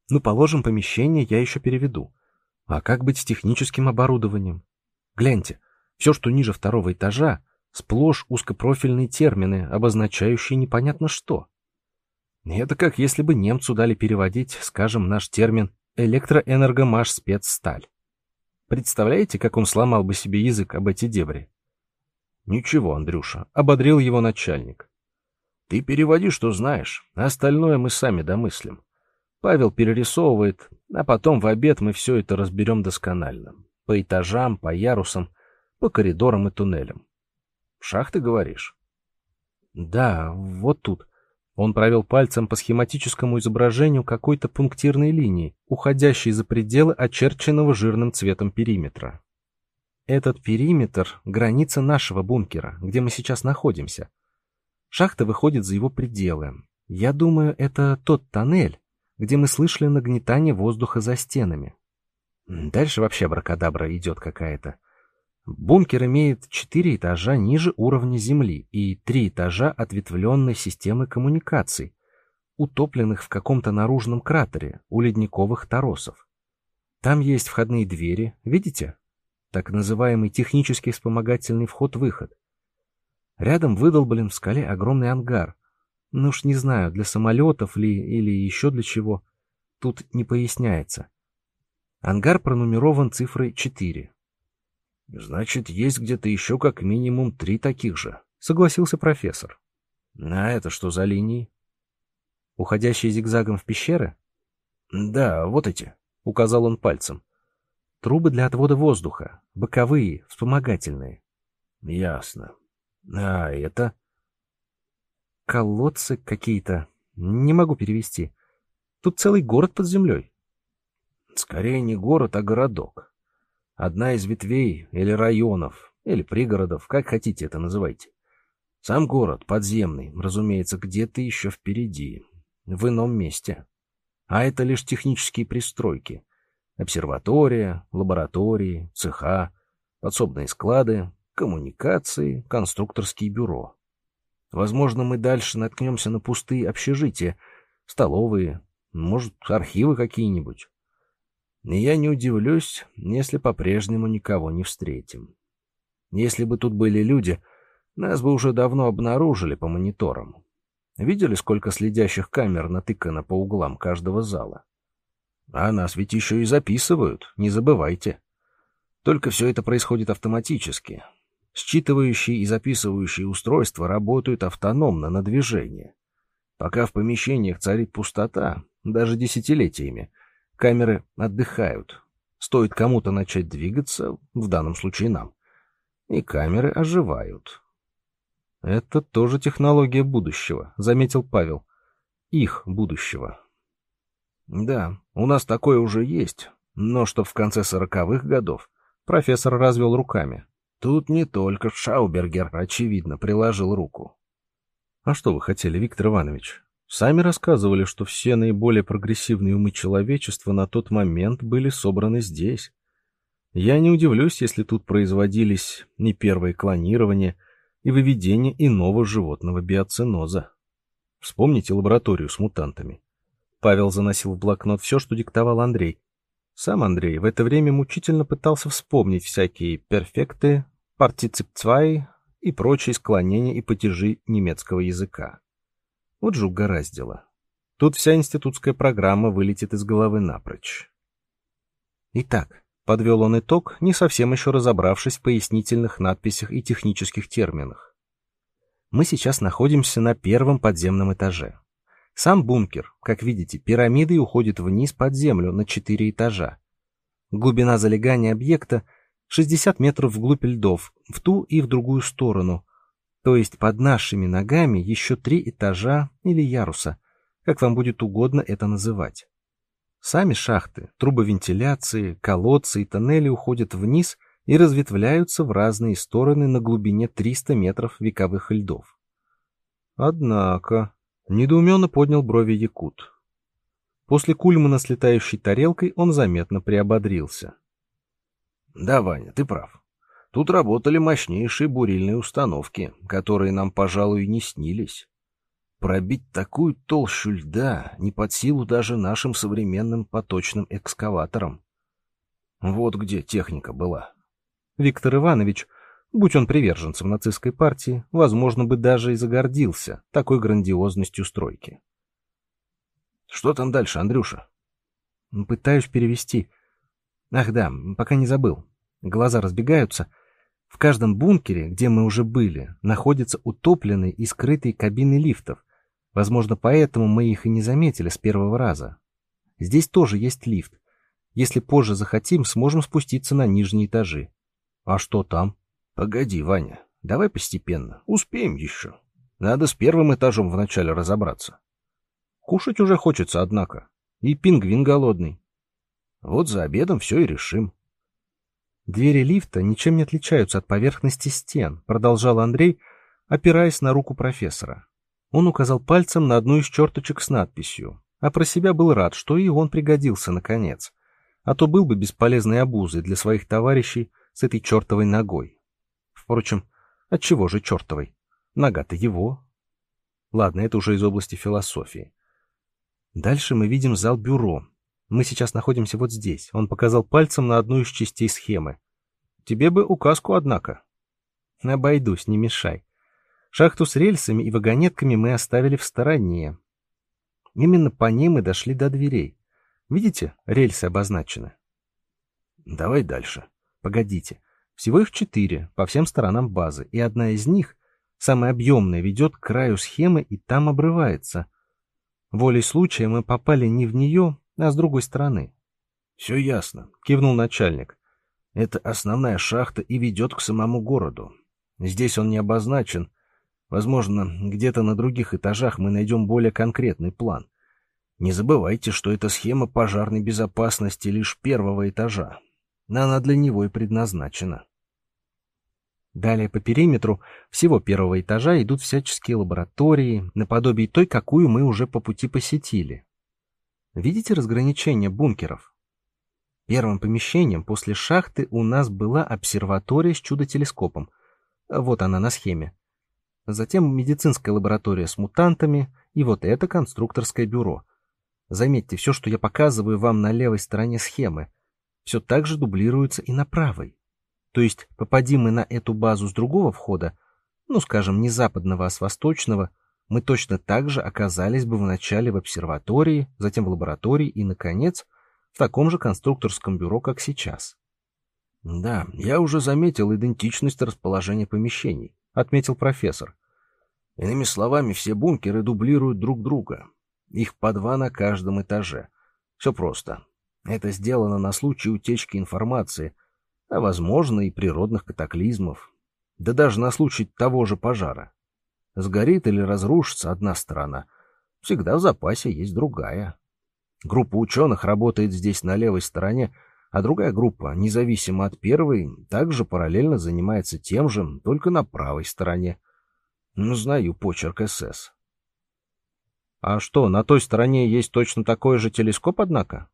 [SPEAKER 1] Ну, положим, помещение я еще переведу. А как быть с техническим оборудованием? Гляньте, все, что ниже второго этажа, сплошь узкопрофильные термины, обозначающие непонятно что. Это как если бы немцу дали переводить, скажем, наш термин «электроэнергомаш спецсталь». Представляете, как он сломал бы себе язык об эти дебри? Ничего, Андрюша, ободрил его начальник. Ты переводи, что знаешь, остальное мы сами домыслим. Павел перерисовывает, а потом в обед мы все это разберем досконально. По этажам, по ярусам, по коридорам и туннелям. Шахты, говоришь? Да, вот тут. Он провел пальцем по схематическому изображению какой-то пунктирной линии, уходящей за пределы очерченного жирным цветом периметра. Этот периметр — граница нашего бункера, где мы сейчас находимся. Шахта выходит за его пределы. Я думаю, это тот тоннель, где мы слышали нагнетание воздуха за стенами. Дальше вообще абракадабра идет какая-то. Бункер имеет четыре этажа ниже уровня земли и три этажа ответвленной системы коммуникаций, утопленных в каком-то наружном кратере у ледниковых торосов. Там есть входные двери, видите? Так называемый технический вспомогательный вход-выход. Рядом выдолблен в скале огромный ангар. Ну уж не знаю, для самолетов ли или еще для чего. Тут не поясняется. Ангар пронумерован цифрой 4.
[SPEAKER 3] Значит, есть где-то еще как минимум три таких же,
[SPEAKER 1] согласился профессор.
[SPEAKER 3] А это что за линии?
[SPEAKER 1] Уходящие зигзагом в пещеры?
[SPEAKER 3] Да, вот эти,
[SPEAKER 1] указал он пальцем. Трубы для отвода воздуха, боковые, вспомогательные.
[SPEAKER 3] Ясно. А это?
[SPEAKER 1] Колодцы какие-то. Не могу перевести. Тут целый город под землей.
[SPEAKER 3] Скорее не город, а городок. Одна из ветвей или районов, или пригородов, как хотите это называйте. Сам город, подземный, разумеется, где-то еще впереди, в ином месте. А это лишь технические пристройки. Обсерватория, лаборатории, цеха, подсобные склады, коммуникации, конструкторские бюро. Возможно, мы дальше наткнемся на пустые общежития, столовые, может, архивы какие-нибудь. И я не удивлюсь, если по-прежнему никого не встретим. Если бы тут были люди, нас бы уже давно обнаружили по мониторам. Видели, сколько следящих камер натыкано по углам каждого зала? А нас ведь еще и записывают, не забывайте. Только все это происходит автоматически. Считывающие и записывающие устройства работают автономно на движение. Пока в помещениях царит пустота, даже десятилетиями, Камеры отдыхают. Стоит кому-то начать двигаться, в данном случае нам, и камеры оживают.
[SPEAKER 1] Это тоже технология будущего, заметил Павел. Их будущего.
[SPEAKER 3] Да, у нас такое уже есть, но что в конце сороковых годов,
[SPEAKER 1] профессор развел руками.
[SPEAKER 3] Тут не только Шаубергер, очевидно, приложил руку.
[SPEAKER 1] А что вы хотели, Виктор Иванович? Сами рассказывали, что все наиболее прогрессивные умы человечества на тот момент были собраны здесь. Я не удивлюсь, если тут производились не первые клонирования и выведение иного животного биоценоза. Вспомните лабораторию с мутантами. Павел заносил в блокнот все, что диктовал Андрей. Сам Андрей в это время мучительно пытался вспомнить всякие перфекты, партиципцвай и прочие склонения и падежи немецкого языка. Вот же угораздило. Тут вся институтская программа вылетит из головы напрочь. Итак, подвел он итог, не совсем еще разобравшись в пояснительных надписях и технических терминах. Мы сейчас находимся на первом подземном этаже. Сам бункер, как видите, пирамидой уходит вниз под землю на четыре этажа. Глубина залегания объекта 60 метров вглубь льдов, в ту и в другую сторону, то есть под нашими ногами еще три этажа или яруса, как вам будет угодно это называть. Сами шахты, трубы вентиляции, колодцы и тоннели уходят вниз и разветвляются в разные стороны на глубине 300 метров вековых льдов. Однако, недоуменно поднял брови Якут. После кульмана с летающей тарелкой он заметно приободрился.
[SPEAKER 3] — Да, Ваня, ты прав. Тут работали мощнейшие бурильные установки, которые нам, пожалуй, не снились. Пробить такую толщу льда не под силу даже нашим современным поточным экскаваторам. Вот где техника была.
[SPEAKER 1] Виктор Иванович, будь он приверженцем нацистской партии, возможно бы даже и загордился такой грандиозностью стройки.
[SPEAKER 3] Что там дальше, Андрюша?
[SPEAKER 1] Пытаюсь перевести. Ах да, пока не забыл. Глаза разбегаются. В каждом бункере, где мы уже были, находятся утопленные и скрытые кабины лифтов. Возможно, поэтому мы их и не заметили с первого раза. Здесь тоже есть лифт. Если позже захотим, сможем спуститься на нижние этажи. А что там?
[SPEAKER 3] Погоди, Ваня, давай постепенно. Успеем еще. Надо с первым этажом вначале разобраться.
[SPEAKER 1] Кушать уже хочется, однако. И пингвин голодный.
[SPEAKER 3] Вот за обедом все и решим.
[SPEAKER 1] Двери лифта ничем не отличаются от поверхности стен, продолжал Андрей, опираясь на руку профессора. Он указал пальцем на одну из черточек с надписью, а про себя был рад, что и он пригодился наконец, а то был бы бесполезной обузой для своих товарищей с этой чертовой ногой. Впрочем, от чего же чертовой? Нога-то его. Ладно, это уже из области философии. Дальше мы видим зал бюро. Мы сейчас находимся вот здесь. Он показал пальцем на одну из частей схемы. Тебе бы указку, однако. Обойдусь, не мешай. Шахту с рельсами и вагонетками мы оставили в стороне. Именно по ней мы дошли до дверей. Видите, рельсы обозначены.
[SPEAKER 3] Давай дальше.
[SPEAKER 1] Погодите. Всего их четыре, по всем сторонам базы, и одна из них, самая объемная, ведет к краю схемы и там обрывается — Волей случая мы попали не в нее, а с другой стороны.
[SPEAKER 3] — Все ясно, — кивнул начальник. — Это основная шахта и ведет к самому городу. Здесь он не обозначен. Возможно, где-то на других этажах мы найдем более конкретный план. Не забывайте, что это схема пожарной безопасности лишь первого этажа. Она для него и предназначена.
[SPEAKER 1] Далее по периметру всего первого этажа идут всяческие лаборатории, наподобие той, какую мы уже по пути посетили. Видите разграничение бункеров? Первым помещением после шахты у нас была обсерватория с чудо-телескопом. Вот она на схеме. Затем медицинская лаборатория с мутантами, и вот это конструкторское бюро. Заметьте, все, что я показываю вам на левой стороне схемы, все так же дублируется и на правой. То есть, попади мы на эту базу с другого входа, ну, скажем, не западного, а с восточного, мы точно так же оказались бы вначале в обсерватории, затем в лаборатории и, наконец, в таком же конструкторском бюро, как сейчас.
[SPEAKER 3] «Да, я уже заметил идентичность расположения помещений», — отметил профессор. «Иными словами, все бункеры дублируют друг друга. Их по два на каждом этаже. Все просто. Это сделано на случай утечки информации — а, возможно, и природных катаклизмов, да даже на случай того же пожара. Сгорит или разрушится одна сторона, всегда в запасе есть другая. Группа ученых работает здесь на левой стороне, а другая группа, независимо от первой, также параллельно занимается тем же, только на правой стороне. Ну, знаю почерк СС.
[SPEAKER 1] А что, на той стороне есть точно такой же телескоп, однако?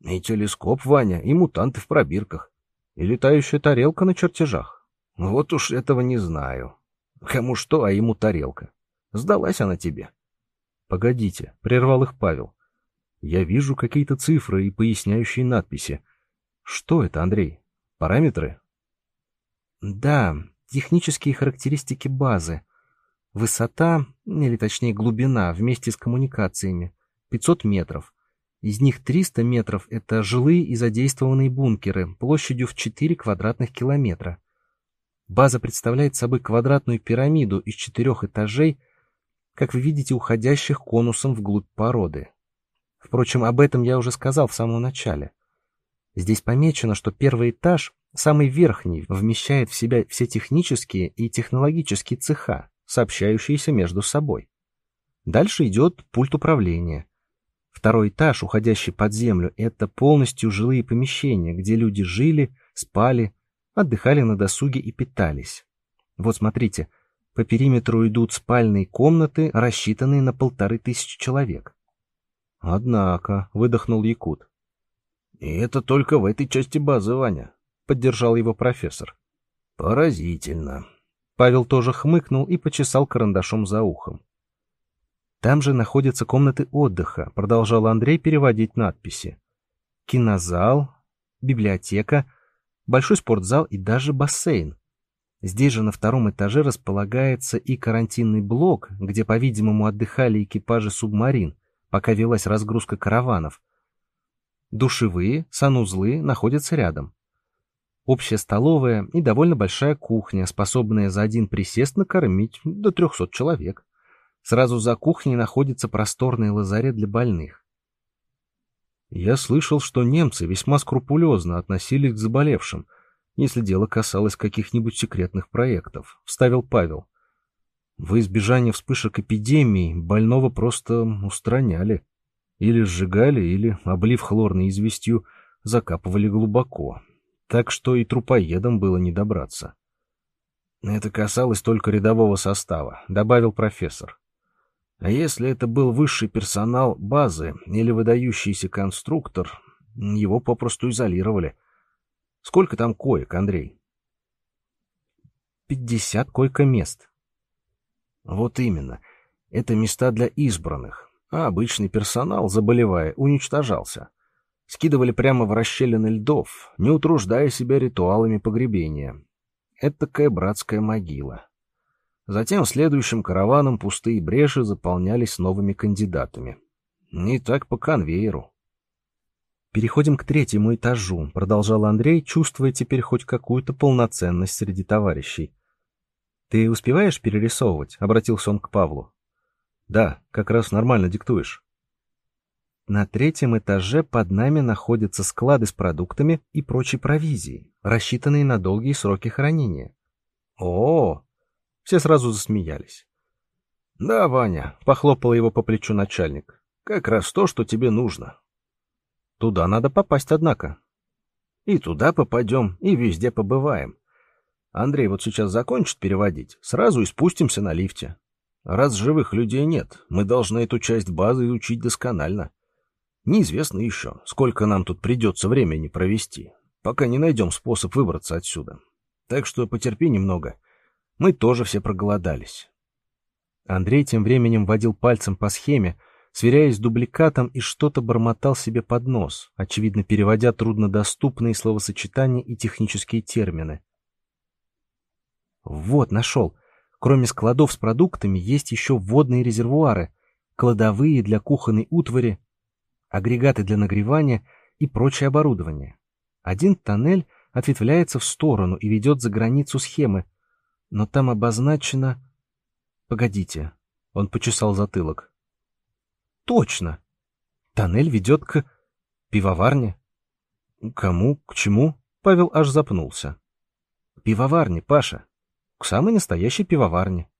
[SPEAKER 3] И телескоп, Ваня, и мутанты в пробирках.
[SPEAKER 1] И летающая тарелка на чертежах.
[SPEAKER 3] Вот уж этого не знаю. Кому что, а ему тарелка. Сдалась она тебе.
[SPEAKER 1] Погодите, прервал их Павел. Я вижу какие-то цифры и поясняющие надписи. Что это, Андрей? Параметры? Да, технические характеристики базы. Высота, или точнее глубина, вместе с коммуникациями, 500 метров. Из них 300 метров — это жилые и задействованные бункеры площадью в 4 квадратных километра. База представляет собой квадратную пирамиду из четырех этажей, как вы видите, уходящих конусом вглубь породы. Впрочем, об этом я уже сказал в самом начале. Здесь помечено, что первый этаж, самый верхний, вмещает в себя все технические и технологические цеха, сообщающиеся между собой. Дальше идет пульт управления — Второй этаж, уходящий под землю, это полностью жилые помещения, где люди жили, спали, отдыхали на досуге и питались. Вот смотрите, по периметру идут спальные комнаты, рассчитанные на полторы тысячи человек.
[SPEAKER 3] Однако, выдохнул Якут. И это только в этой части базы, Ваня, поддержал его профессор. Поразительно.
[SPEAKER 1] Павел тоже хмыкнул и почесал карандашом за ухом. Там же находятся комнаты отдыха, продолжал Андрей переводить надписи. Кинозал, библиотека, большой спортзал и даже бассейн. Здесь же на втором этаже располагается и карантинный блок, где, по-видимому, отдыхали экипажи субмарин, пока велась разгрузка караванов. Душевые, санузлы находятся рядом. Общая столовая и довольно большая кухня, способная за один присест накормить до 300 человек. Сразу за кухней находится просторный лазарет для больных. Я слышал, что немцы весьма скрупулезно относились к заболевшим – если дело касалось каких-нибудь секретных проектов, вставил Павел. В избежание вспышек эпидемии больного просто устраняли. Или сжигали, или, облив хлорной известью, закапывали глубоко. Так что и трупоедам было не добраться. Это касалось только рядового состава, добавил профессор. А если это был высший персонал базы или выдающийся конструктор, его попросту изолировали, Сколько там коек, Андрей? Пятьдесят койко-мест. Вот именно. Это места для избранных. А обычный персонал, заболевая, уничтожался. Скидывали прямо в расщелины льдов, не утруждая себя ритуалами погребения. Это такая братская могила. Затем следующим караваном пустые бреши заполнялись новыми кандидатами. Не так по конвейеру. «Переходим к третьему этажу», — продолжал Андрей, чувствуя теперь хоть какую-то полноценность среди товарищей. «Ты успеваешь перерисовывать?» — обратился он к Павлу. «Да, как раз нормально диктуешь». На третьем этаже под нами находятся склады с продуктами и прочей провизией, рассчитанные на долгие сроки хранения. -о Все сразу засмеялись. Да, Ваня, похлопал его по плечу начальник. Как раз то, что тебе нужно. Туда надо попасть, однако. И туда попадем, и везде побываем. Андрей вот сейчас закончит переводить, сразу и спустимся на лифте. Раз живых людей нет, мы должны эту часть базы изучить досконально. Неизвестно еще, сколько нам тут придется времени провести, пока не найдем способ выбраться отсюда. Так что потерпи немного. Мы тоже все проголодались. Андрей тем временем водил пальцем по схеме, сверяясь с дубликатом и что-то бормотал себе под нос, очевидно переводя труднодоступные словосочетания и технические термины. Вот, нашел. Кроме складов с продуктами, есть еще водные резервуары, кладовые для кухонной утвари, агрегаты для нагревания и прочее оборудование. Один тоннель ответвляется в сторону и ведет за границу схемы, но там обозначено... Погодите, он почесал затылок. Точно. Тоннель ведет к пивоварне. Кому, к чему? Павел аж запнулся. К пивоварне, Паша. К самой настоящей пивоварне.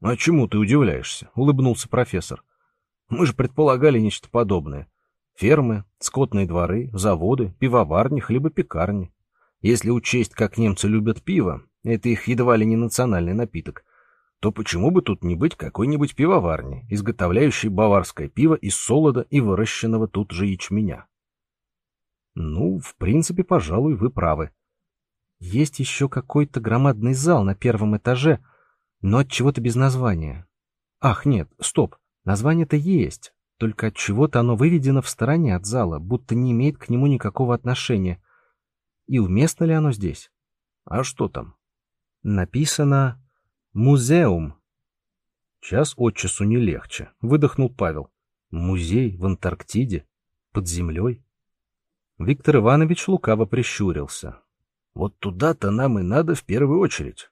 [SPEAKER 1] А чему ты удивляешься? Улыбнулся профессор. Мы же предполагали нечто подобное. Фермы, скотные дворы, заводы, пивоварни, хлебопекарни. Если учесть, как немцы любят пиво, это их едва ли не национальный напиток, то почему бы тут не быть какой-нибудь пивоварни, изготовляющей баварское пиво из солода и выращенного тут же ячменя? Ну, в принципе, пожалуй, вы правы. Есть еще какой-то громадный зал на первом этаже, но от чего-то без названия. Ах, нет, стоп, название-то есть, только от чего-то оно выведено в стороне от зала, будто не имеет к нему никакого отношения. И уместно ли оно здесь? А что там? Написано Музеум. Час от часу не легче, выдохнул Павел. Музей в Антарктиде? Под землей? Виктор Иванович лукаво прищурился. Вот туда-то нам и надо в первую очередь.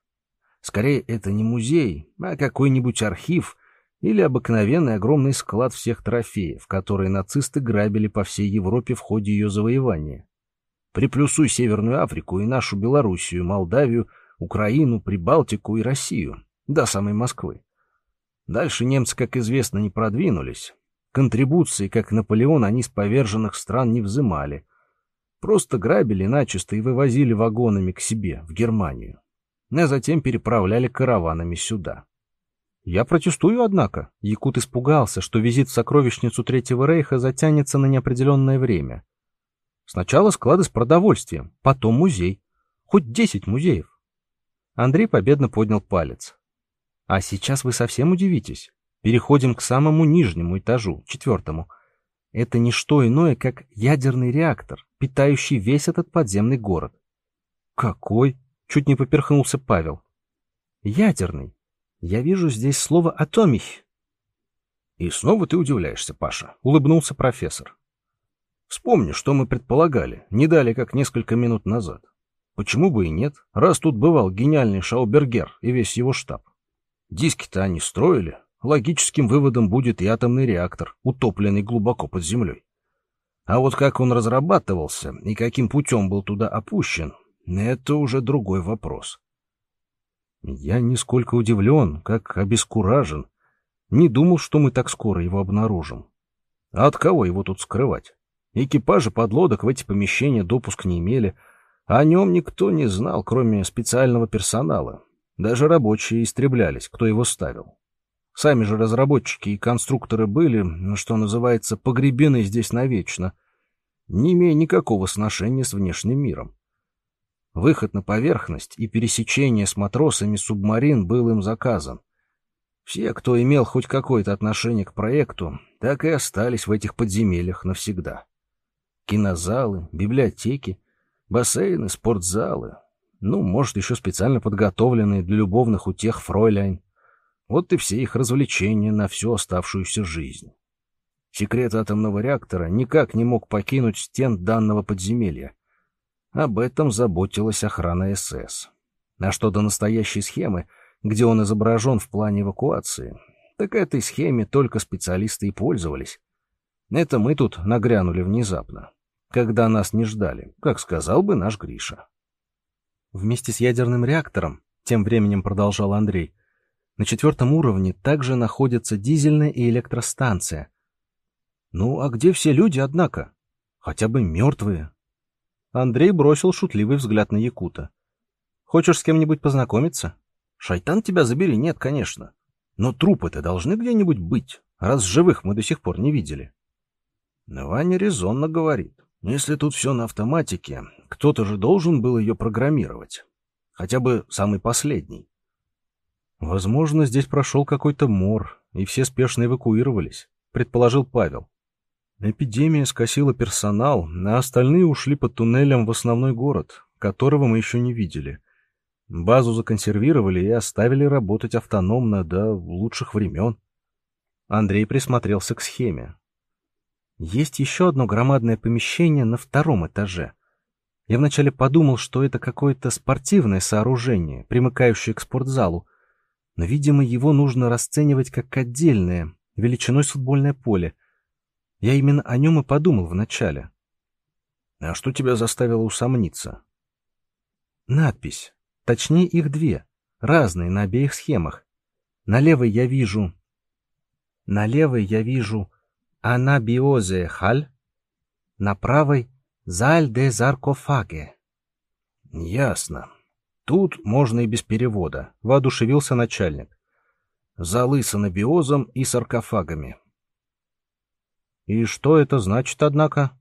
[SPEAKER 1] Скорее, это не музей, а какой-нибудь архив или обыкновенный огромный склад всех трофеев, которые нацисты грабили по всей Европе в ходе ее завоевания. Приплюсуй Северную Африку и нашу Белоруссию, Молдавию — Украину, Прибалтику и Россию, до самой Москвы. Дальше немцы, как известно, не продвинулись. Контрибуции, как Наполеон, они с поверженных стран не взымали. Просто грабили начисто и вывозили вагонами к себе, в Германию. А затем переправляли караванами сюда. Я протестую, однако. Якут испугался, что визит в сокровищницу Третьего Рейха затянется на неопределенное время. Сначала склады с продовольствием, потом музей. Хоть десять музеев. Андрей победно поднял палец. А сейчас вы совсем удивитесь. Переходим к самому нижнему этажу, четвертому. Это не что иное, как ядерный реактор, питающий весь этот подземный город. Какой? Чуть не поперхнулся Павел. Ядерный. Я вижу здесь слово «атомих».
[SPEAKER 3] И снова ты удивляешься, Паша, улыбнулся профессор. Вспомни, что мы предполагали, не дали как несколько минут назад. Почему бы и нет, раз тут бывал гениальный Шаубергер и весь его штаб. Диски-то они строили. Логическим выводом будет и атомный реактор, утопленный глубоко под землей. А вот как он разрабатывался и каким путем был туда опущен, это уже другой вопрос.
[SPEAKER 1] Я нисколько удивлен, как обескуражен. Не думал, что мы так скоро его обнаружим.
[SPEAKER 3] А от кого его тут скрывать? Экипажи подлодок в эти помещения допуск не имели, о нем никто не знал, кроме специального персонала, даже рабочие истреблялись, кто его ставил. Сами же разработчики и конструкторы были, что называется, погребены здесь навечно, не имея никакого сношения с внешним миром. Выход на поверхность и пересечение с матросами субмарин был им заказан. Все, кто имел хоть какое-то отношение к проекту, так и остались в этих подземельях навсегда. Кинозалы, библиотеки, бассейны, спортзалы, ну, может, еще специально подготовленные для любовных утех фройляйн. Вот и все их развлечения на всю оставшуюся жизнь. Секрет атомного реактора никак не мог покинуть стен данного подземелья. Об этом заботилась охрана СС. А что до настоящей схемы, где он изображен в плане эвакуации, так этой схеме только специалисты и пользовались. Это мы тут нагрянули внезапно, когда нас не ждали, как сказал бы наш Гриша.
[SPEAKER 1] Вместе с ядерным реактором, тем временем продолжал Андрей, на четвертом уровне также находятся дизельная и электростанция. Ну, а где все люди, однако? Хотя бы мертвые. Андрей бросил шутливый взгляд на Якута. Хочешь с кем-нибудь познакомиться? Шайтан тебя забери, нет, конечно. Но трупы-то должны где-нибудь быть, раз живых мы до сих пор не видели.
[SPEAKER 3] Ваня резонно говорит. Если тут все на автоматике, кто-то же должен был ее программировать. Хотя бы самый последний.
[SPEAKER 1] Возможно, здесь прошел какой-то мор, и все спешно эвакуировались, предположил Павел. Эпидемия скосила персонал, а остальные ушли по туннелям в основной город, которого мы еще не видели. Базу законсервировали и оставили работать автономно до лучших времен. Андрей присмотрелся к схеме. Есть еще одно громадное помещение на втором этаже. Я вначале подумал, что это какое-то спортивное сооружение, примыкающее к спортзалу, но, видимо, его нужно расценивать как отдельное, величиной с футбольное поле. Я именно о нем и подумал вначале.
[SPEAKER 3] А что тебя заставило усомниться?
[SPEAKER 1] Надпись. Точнее, их две, разные на обеих схемах. На левой я вижу... На левой я вижу анабиозе халь, на правой заль де заркофаге.
[SPEAKER 3] Ясно. Тут можно и без перевода, воодушевился начальник. Залы с анабиозом и саркофагами.
[SPEAKER 1] И что это значит, однако?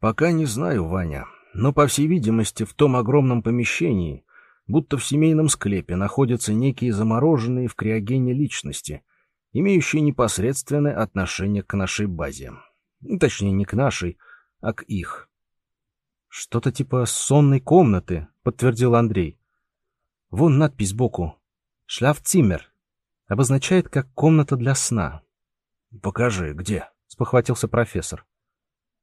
[SPEAKER 3] Пока не знаю, Ваня, но, по всей видимости, в том огромном помещении, будто в семейном склепе, находятся некие замороженные в криогене личности, имеющие непосредственное отношение к нашей базе. Точнее, не к нашей, а к их.
[SPEAKER 1] «Что-то типа сонной комнаты», — подтвердил Андрей. «Вон надпись сбоку. «Шляфциммер» обозначает как «комната для сна».
[SPEAKER 3] «Покажи, где?»
[SPEAKER 1] — спохватился профессор.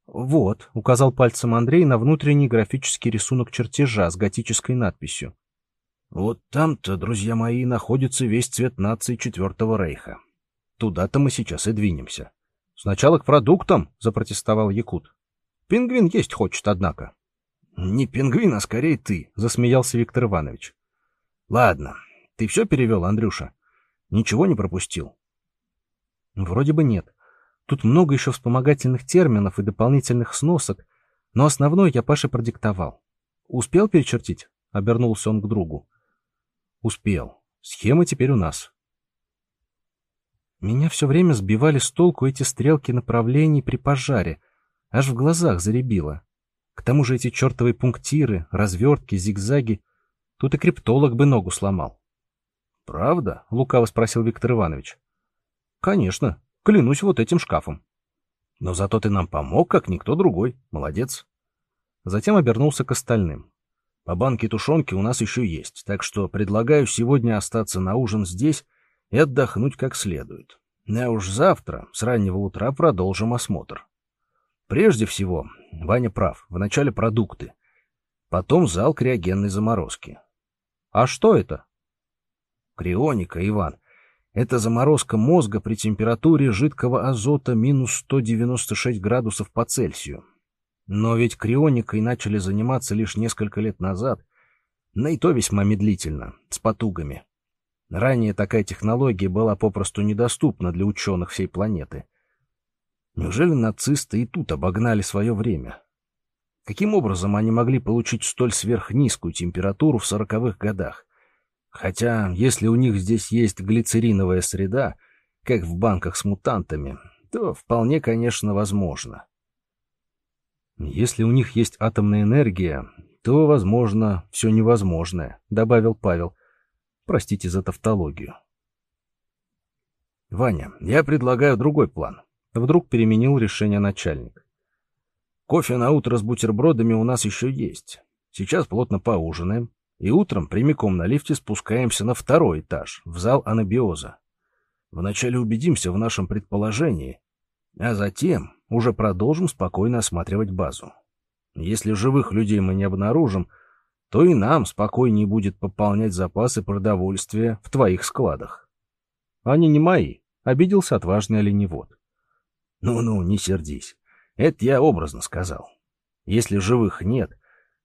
[SPEAKER 1] «Вот», — указал пальцем Андрей на внутренний графический рисунок чертежа с готической надписью.
[SPEAKER 3] «Вот там-то, друзья мои, находится весь цвет нации Четвертого Рейха. Туда-то мы сейчас и двинемся.
[SPEAKER 1] Сначала к продуктам, запротестовал Якут. Пингвин есть хочет, однако.
[SPEAKER 3] Не пингвин, а скорее ты,
[SPEAKER 1] засмеялся Виктор Иванович.
[SPEAKER 3] Ладно, ты все перевел, Андрюша? Ничего не пропустил?
[SPEAKER 1] Вроде бы нет. Тут много еще вспомогательных терминов и дополнительных сносок, но основное я Паше продиктовал. Успел перечертить? Обернулся он к другу. Успел. Схема теперь у нас. Меня все время сбивали с толку эти стрелки направлений при пожаре. Аж в глазах заребило. К тому же эти чертовы пунктиры, развертки, зигзаги. Тут и криптолог бы ногу сломал.
[SPEAKER 3] «Правда?»
[SPEAKER 1] — лукаво спросил Виктор Иванович.
[SPEAKER 3] «Конечно. Клянусь вот этим шкафом. Но зато ты нам помог, как никто другой. Молодец».
[SPEAKER 1] Затем обернулся к остальным.
[SPEAKER 3] «По банке тушенки у нас еще есть, так что предлагаю сегодня остаться на ужин здесь и отдохнуть как следует. А уж завтра с раннего утра продолжим осмотр. Прежде всего, Ваня прав, вначале продукты, потом зал криогенной заморозки.
[SPEAKER 1] А что это?
[SPEAKER 3] Крионика, Иван. Это заморозка мозга при температуре жидкого азота минус 196 градусов по Цельсию. Но ведь крионикой начали заниматься лишь несколько лет назад, но и то весьма медлительно, с потугами. Ранее такая технология была попросту недоступна для ученых всей планеты. Неужели нацисты и тут обогнали свое время? Каким образом они могли получить столь сверхнизкую температуру в сороковых годах? Хотя, если у них здесь есть глицериновая среда, как в банках с мутантами, то вполне, конечно, возможно.
[SPEAKER 1] Если у них есть атомная энергия, то, возможно, все невозможное, добавил Павел. Простите за тавтологию.
[SPEAKER 3] Ваня, я предлагаю другой план.
[SPEAKER 1] Вдруг переменил решение начальник.
[SPEAKER 3] Кофе на утро с бутербродами у нас еще есть. Сейчас плотно поужинаем, и утром прямиком на лифте спускаемся на второй этаж, в зал анабиоза. Вначале убедимся в нашем предположении, а затем уже продолжим спокойно осматривать базу. Если живых людей мы не обнаружим, то и нам спокойнее будет пополнять запасы продовольствия в твоих складах.
[SPEAKER 1] Они не мои, обиделся отважный оленевод.
[SPEAKER 3] Ну-ну, не сердись. Это я образно сказал. Если живых нет,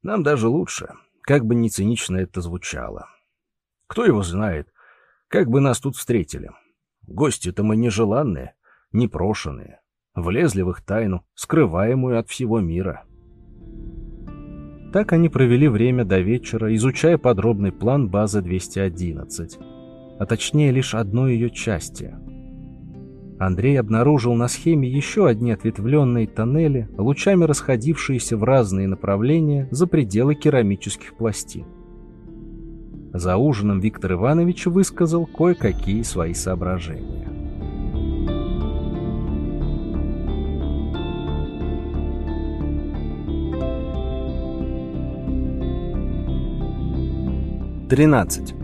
[SPEAKER 3] нам даже лучше, как бы ни цинично это звучало. Кто его знает, как бы нас тут встретили. Гости-то мы нежеланные, непрошенные влезли в их тайну, скрываемую от всего мира.
[SPEAKER 1] Так они провели время до вечера, изучая подробный план базы 211, а точнее лишь одной ее части. Андрей обнаружил на схеме еще одни ответвленные тоннели, лучами расходившиеся в разные направления за пределы керамических пластин. За ужином Виктор Иванович высказал кое-какие свои соображения. Тринадцать.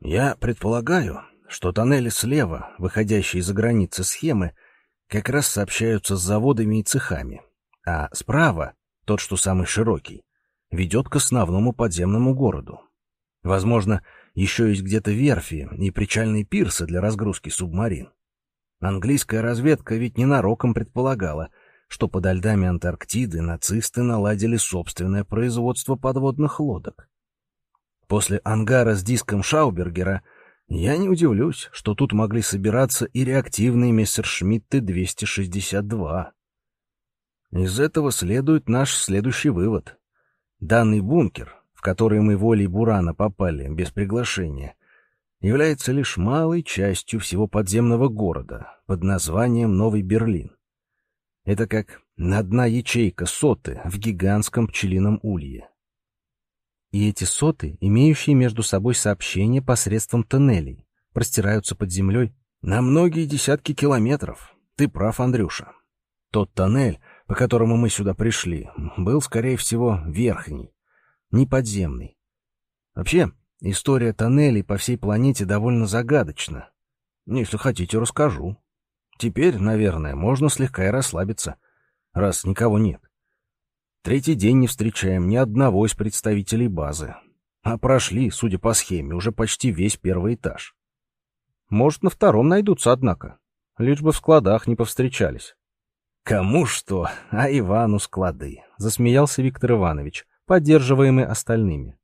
[SPEAKER 3] Я предполагаю, что тоннели слева, выходящие за границы схемы, как раз сообщаются с заводами и цехами, а справа, тот, что самый широкий, ведет к основному подземному городу. Возможно, еще есть где-то верфи и причальные пирсы для разгрузки субмарин. Английская разведка ведь ненароком предполагала, что подо льдами Антарктиды нацисты наладили собственное производство подводных лодок. После ангара с диском Шаубергера я не удивлюсь, что тут могли собираться и реактивные Мессершмитты-262. Из этого следует наш следующий вывод. Данный бункер, в который мы волей Бурана попали без приглашения, является лишь малой частью всего подземного города под названием Новый Берлин. Это как одна ячейка соты в гигантском пчелином улье.
[SPEAKER 1] И эти соты, имеющие между собой сообщения посредством тоннелей, простираются под землей
[SPEAKER 3] на многие десятки километров. Ты прав, Андрюша. Тот тоннель, по которому мы сюда пришли, был, скорее всего, верхний, не подземный. Вообще, История тоннелей по всей планете довольно загадочна. Если хотите, расскажу. Теперь, наверное, можно слегка и расслабиться, раз никого нет. Третий день не встречаем ни одного из представителей базы. А прошли, судя по схеме, уже почти весь первый этаж.
[SPEAKER 1] Может, на втором найдутся, однако. Лишь бы в складах не повстречались.
[SPEAKER 3] Кому что, а Ивану склады,
[SPEAKER 1] засмеялся Виктор Иванович, поддерживаемый остальными.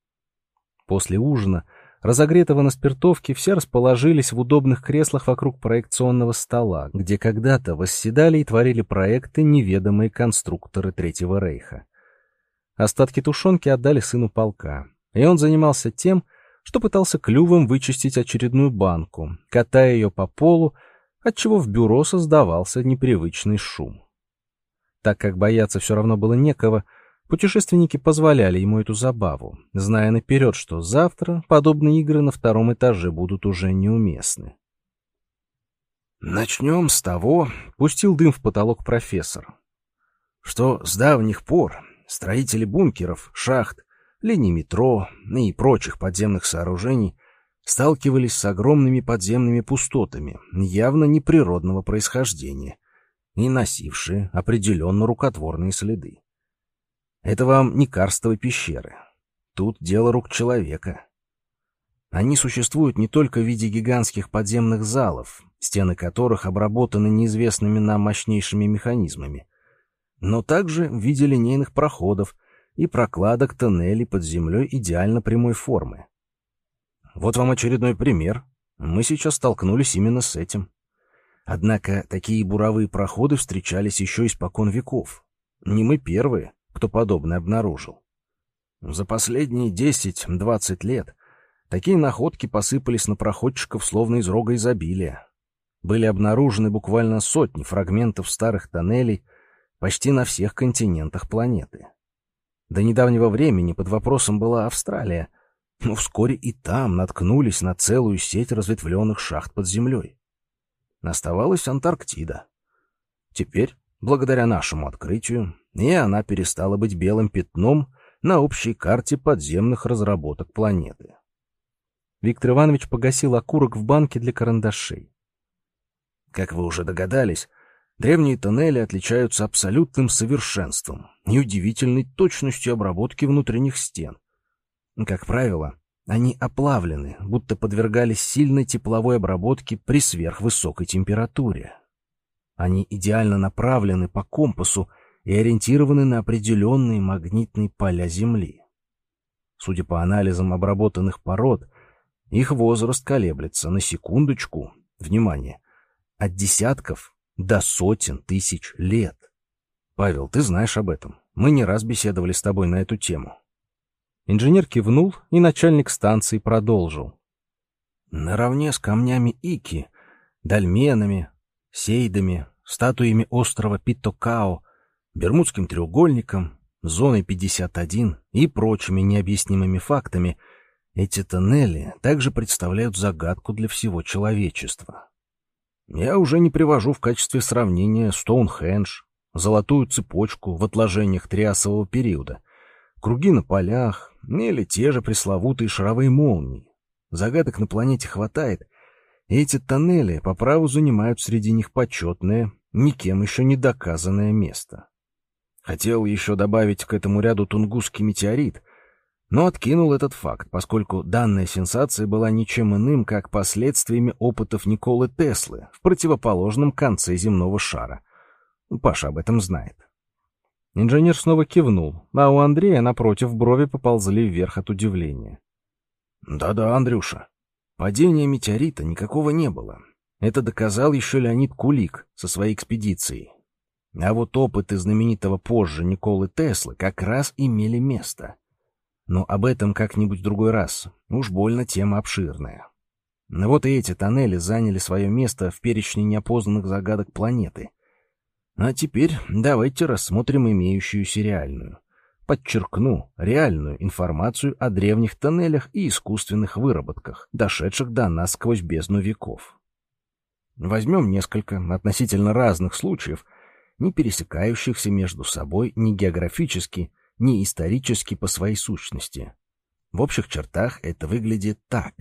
[SPEAKER 1] После ужина, разогретого на спиртовке, все расположились в удобных креслах вокруг проекционного стола, где когда-то восседали и творили проекты неведомые конструкторы Третьего Рейха. Остатки тушенки отдали сыну полка, и он занимался тем, что пытался клювом вычистить очередную банку, катая ее по полу, отчего в бюро создавался непривычный шум. Так как бояться все равно было некого, путешественники позволяли ему эту забаву, зная наперед, что завтра подобные игры на втором этаже будут уже неуместны.
[SPEAKER 3] «Начнем с того», —
[SPEAKER 1] пустил дым в потолок профессор,
[SPEAKER 3] что с давних пор строители бункеров, шахт, линий метро и прочих подземных сооружений сталкивались с огромными подземными пустотами, явно неприродного происхождения, и носившие определенно рукотворные следы. Это вам не карстовые пещеры. Тут дело рук человека. Они существуют не только в виде гигантских подземных залов, стены которых обработаны неизвестными нам мощнейшими механизмами, но также в виде линейных проходов и прокладок тоннелей под землей идеально прямой формы. Вот вам очередной пример. Мы сейчас столкнулись именно с этим. Однако такие буровые проходы встречались еще испокон веков. Не мы первые, кто подобное обнаружил. За последние 10-20 лет такие находки посыпались на проходчиков словно из рога изобилия. Были обнаружены буквально сотни фрагментов старых тоннелей почти на всех континентах планеты. До недавнего времени под вопросом была Австралия, но вскоре и там наткнулись на целую сеть разветвленных шахт под землей. Оставалась Антарктида. Теперь, благодаря нашему открытию, и она перестала быть белым пятном на общей карте подземных разработок планеты.
[SPEAKER 1] Виктор Иванович погасил окурок в банке для карандашей.
[SPEAKER 3] Как вы уже догадались, древние тоннели отличаются абсолютным совершенством и удивительной точностью обработки внутренних стен. Как правило, они оплавлены, будто подвергались сильной тепловой обработке при сверхвысокой температуре. Они идеально направлены по компасу и ориентированы на определенные магнитные поля Земли. Судя по анализам обработанных пород, их возраст колеблется на секундочку, внимание, от десятков до сотен тысяч лет. Павел, ты знаешь об этом. Мы не раз беседовали с тобой на эту тему.
[SPEAKER 1] Инженер кивнул, и начальник станции продолжил.
[SPEAKER 3] Наравне с камнями Ики, дольменами, сейдами, статуями острова Питокао, Бермудским треугольником, зоной 51 и прочими необъяснимыми фактами, эти тоннели также представляют загадку для всего человечества. Я уже не привожу в качестве сравнения Стоунхендж, золотую цепочку в отложениях триасового периода, круги на полях, или те же пресловутые шаровые молнии. Загадок на планете хватает, и эти тоннели по праву занимают среди них почетное, никем еще не доказанное место. Хотел еще добавить к этому ряду тунгусский метеорит, но откинул этот факт, поскольку данная сенсация была ничем иным, как последствиями опытов Николы Теслы в противоположном конце земного шара. Паша об этом знает.
[SPEAKER 1] Инженер снова кивнул, а у Андрея, напротив, брови поползли вверх от удивления.
[SPEAKER 3] «Да-да, Андрюша, падения метеорита никакого не было. Это доказал еще Леонид Кулик со своей экспедицией. А вот опыты знаменитого позже Николы Теслы как раз имели место. Но об этом как-нибудь в другой раз. Уж больно тема обширная. Но вот и эти тоннели заняли свое место в перечне неопознанных загадок планеты. А теперь давайте рассмотрим имеющуюся реальную. Подчеркну, реальную информацию о древних тоннелях и искусственных выработках, дошедших до нас сквозь бездну веков. Возьмем несколько относительно разных случаев, не пересекающихся между собой ни географически, ни исторически по своей сущности. В общих чертах это выглядит так.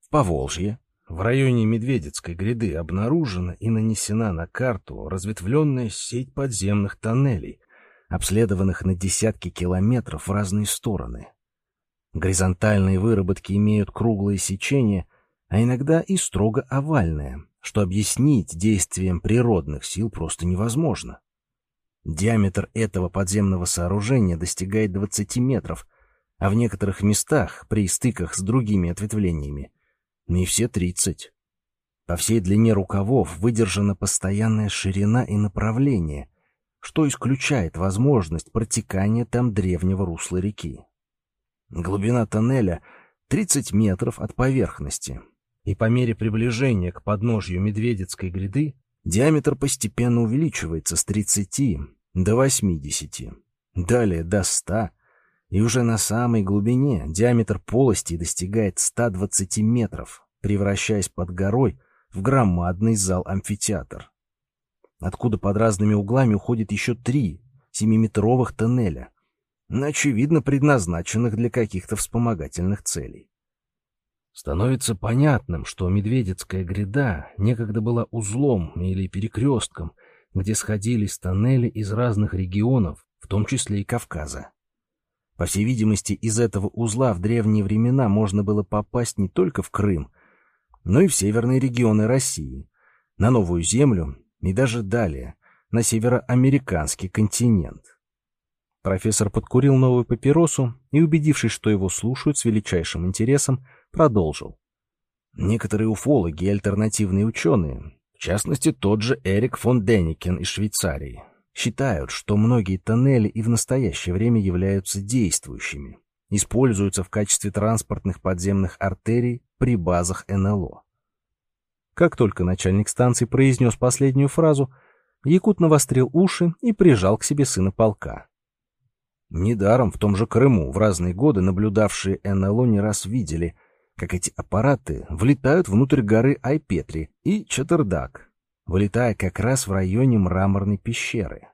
[SPEAKER 3] В Поволжье в районе Медведецкой гряды обнаружена и нанесена на карту разветвленная сеть подземных тоннелей, обследованных на десятки километров в разные стороны. Горизонтальные выработки имеют круглые сечения, а иногда и строго овальные, что объяснить действием природных сил просто невозможно. Диаметр этого подземного сооружения достигает 20 метров, а в некоторых местах, при стыках с другими ответвлениями, не все тридцать. По всей длине рукавов выдержана постоянная ширина и направление, что исключает возможность протекания там древнего русла реки. Глубина тоннеля 30 метров от поверхности, и по мере приближения к подножью Медведецкой гряды диаметр постепенно увеличивается с 30 до 80, далее до 100, и уже на самой глубине диаметр полости достигает 120 метров, превращаясь под горой в громадный зал-амфитеатр, откуда под разными углами уходит еще три семиметровых тоннеля, очевидно предназначенных для каких-то вспомогательных целей. Становится понятным, что Медведецкая гряда некогда была узлом или перекрестком, где сходились тоннели из разных регионов, в том числе и Кавказа. По всей видимости, из этого узла в древние времена можно было попасть не только в Крым, но и в северные регионы России, на Новую Землю и даже далее, на североамериканский континент. Профессор подкурил новую папиросу и, убедившись, что его слушают с величайшим интересом, продолжил. Некоторые уфологи и альтернативные ученые, в частности тот же Эрик фон Деникен из Швейцарии, считают, что многие тоннели и в настоящее время являются действующими, используются в качестве транспортных подземных артерий при базах НЛО. Как только начальник станции произнес последнюю фразу, Якут навострил уши и прижал к себе сына полка. Недаром в том же Крыму в разные годы наблюдавшие НЛО не раз видели, как эти аппараты влетают внутрь горы Айпетри и Чатырдак, вылетая как раз в районе мраморной пещеры.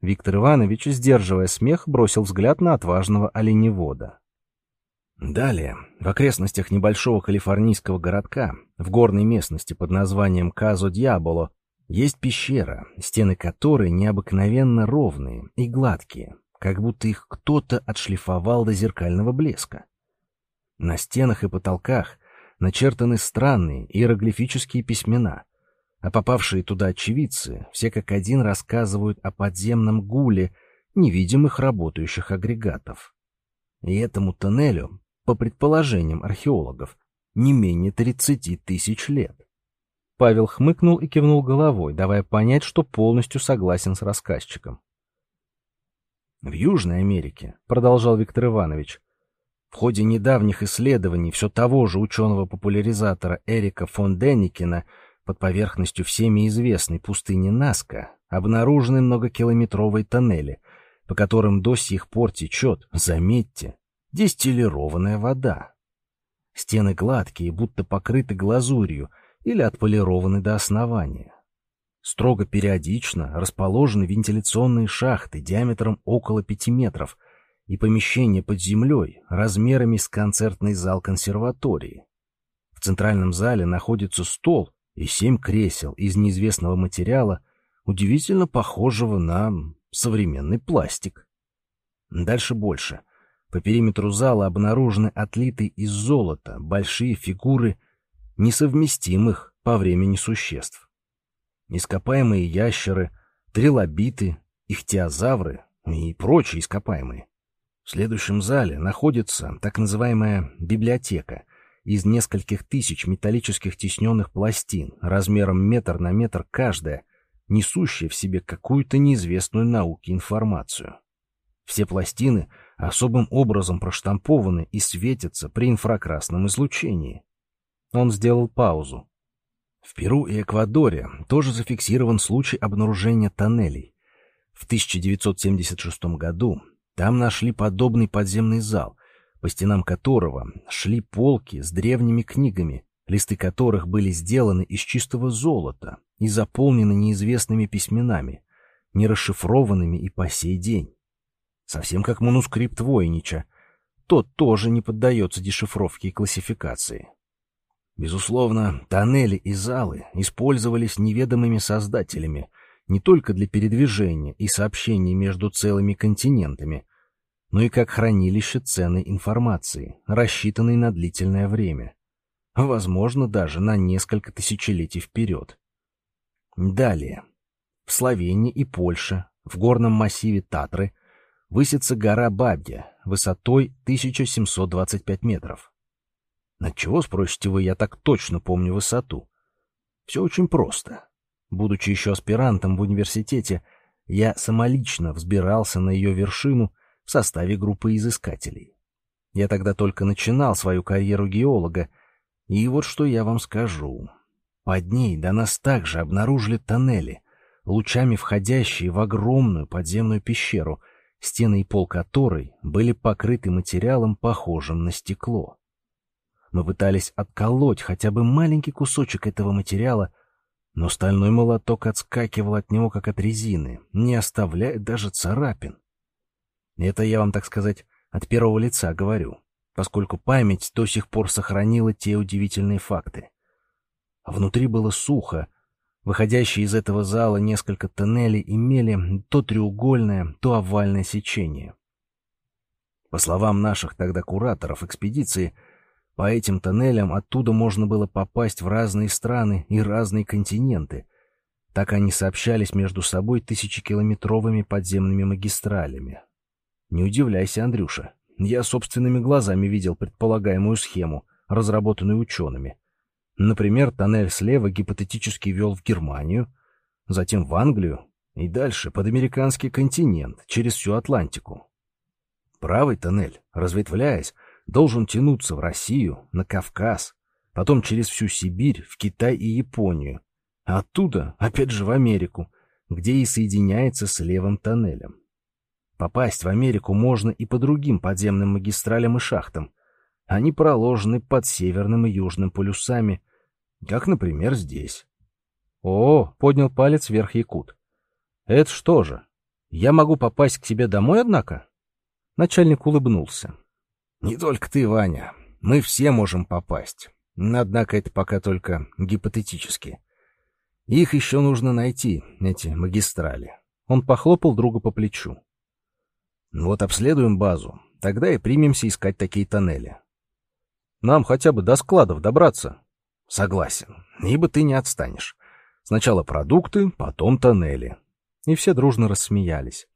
[SPEAKER 3] Виктор Иванович, сдерживая смех, бросил взгляд на отважного оленевода. Далее, в окрестностях небольшого калифорнийского городка, в горной местности под названием Казо-Дьяболо, есть пещера, стены которой необыкновенно ровные и гладкие, как будто их кто-то отшлифовал до зеркального блеска. На стенах и потолках начертаны странные иероглифические письмена, а попавшие туда очевидцы все как один рассказывают о подземном гуле невидимых работающих агрегатов. И этому тоннелю, по предположениям археологов, не менее 30 тысяч лет. Павел хмыкнул и кивнул головой, давая понять, что полностью согласен с рассказчиком. В Южной Америке, продолжал Виктор Иванович, в ходе недавних исследований все того же ученого-популяризатора Эрика фон Деникина под поверхностью всеми известной пустыни Наска обнаружены многокилометровые тоннели, по которым до сих пор течет, заметьте, дистиллированная вода. Стены гладкие, будто покрыты глазурью или отполированы до основания. Строго периодично расположены вентиляционные шахты диаметром около 5 метров и помещения под землей размерами с концертный зал консерватории. В центральном зале находится стол и семь кресел из неизвестного материала, удивительно похожего на современный пластик. Дальше больше. По периметру зала обнаружены отлитые из золота большие фигуры несовместимых по времени существ ископаемые ящеры, трилобиты, ихтиозавры и прочие ископаемые. В следующем зале находится так называемая библиотека из нескольких тысяч металлических тисненных пластин размером метр на метр каждая, несущая в себе какую-то неизвестную науке информацию. Все пластины особым образом проштампованы и светятся при инфракрасном излучении. Он сделал паузу, в Перу и Эквадоре тоже зафиксирован случай обнаружения тоннелей. В 1976 году там нашли подобный подземный зал, по стенам которого шли полки с древними книгами, листы которых были сделаны из чистого золота и заполнены неизвестными письменами, не расшифрованными и по сей день. Совсем как манускрипт Войнича. Тот тоже не поддается дешифровке и классификации. Безусловно, тоннели и залы использовались неведомыми создателями не только для передвижения и сообщений между целыми континентами, но и как хранилище ценной информации, рассчитанной на длительное время, возможно, даже на несколько тысячелетий вперед. Далее. В Словении и Польше, в горном массиве Татры, высится гора Бабья высотой 1725 метров. Отчего, спросите вы, я так точно помню высоту? Все очень просто. Будучи еще аспирантом в университете, я самолично взбирался на ее вершину в составе группы изыскателей. Я тогда только начинал свою карьеру геолога, И вот что я вам скажу. Под ней до нас также обнаружили тоннели, лучами входящие в огромную подземную пещеру, стены и пол которой были покрыты материалом, похожим на стекло. Мы пытались отколоть хотя бы маленький кусочек этого материала, но стальной молоток отскакивал от него, как от резины, не оставляя даже царапин. Это я вам, так сказать, от первого лица говорю поскольку память до сих пор сохранила те удивительные факты. Внутри было сухо. Выходящие из этого зала несколько тоннелей имели то треугольное, то овальное сечение. По словам наших тогда кураторов экспедиции, по этим тоннелям оттуда можно было попасть в разные страны и разные континенты. Так они сообщались между собой тысячекилометровыми подземными магистралями. Не удивляйся, Андрюша, я собственными глазами видел предполагаемую схему, разработанную учеными. Например, тоннель слева гипотетически вел в Германию, затем в Англию и дальше под американский континент, через всю Атлантику. Правый тоннель, разветвляясь, должен тянуться в Россию, на Кавказ, потом через всю Сибирь, в Китай и Японию, а оттуда опять же в Америку, где и соединяется с левым тоннелем. Попасть в Америку можно и по другим подземным магистралям и шахтам. Они проложены под северным и южным полюсами, как, например, здесь.
[SPEAKER 1] О, поднял палец вверх Якут. Это что же? Я могу попасть к тебе домой, однако? Начальник улыбнулся.
[SPEAKER 3] Не только ты, Ваня. Мы все можем попасть. Однако это пока только гипотетически. Их еще нужно найти, эти магистрали.
[SPEAKER 1] Он похлопал друга по плечу.
[SPEAKER 3] Вот обследуем базу, тогда и примемся искать такие тоннели.
[SPEAKER 1] Нам хотя бы до складов добраться.
[SPEAKER 3] Согласен, ибо ты не отстанешь. Сначала продукты, потом тоннели.
[SPEAKER 1] И все дружно рассмеялись.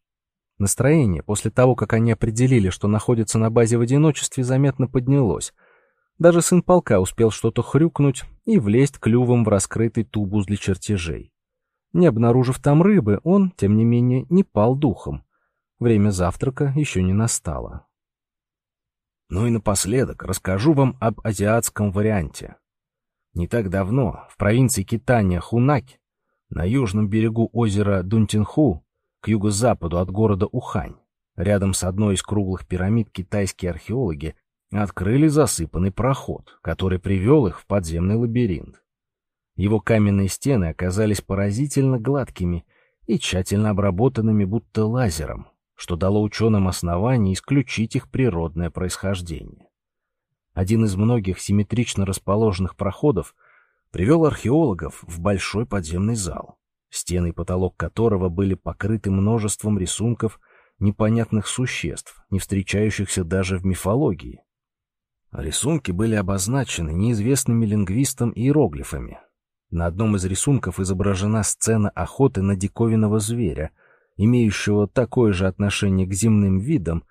[SPEAKER 1] Настроение после того, как они определили, что находятся на базе в одиночестве, заметно поднялось. Даже сын полка успел что-то хрюкнуть и влезть клювом в раскрытый тубус для чертежей. Не обнаружив там рыбы, он, тем не менее, не пал духом. Время завтрака еще не настало.
[SPEAKER 3] Ну и напоследок расскажу вам об азиатском варианте. Не так давно в провинции Китания Хунакь, на южном берегу озера Дунтинху, к юго-западу от города Ухань, рядом с одной из круглых пирамид китайские археологи открыли засыпанный проход, который привел их в подземный лабиринт. Его каменные стены оказались поразительно гладкими и тщательно обработанными будто лазером, что дало ученым основание исключить их природное происхождение. Один из многих симметрично расположенных проходов привел археологов в большой подземный зал, стены и потолок которого были покрыты множеством рисунков непонятных существ, не встречающихся даже в мифологии. Рисунки были обозначены неизвестными лингвистам иероглифами. На одном из рисунков изображена сцена охоты на диковинного зверя — имеющего такое же отношение к земным видам,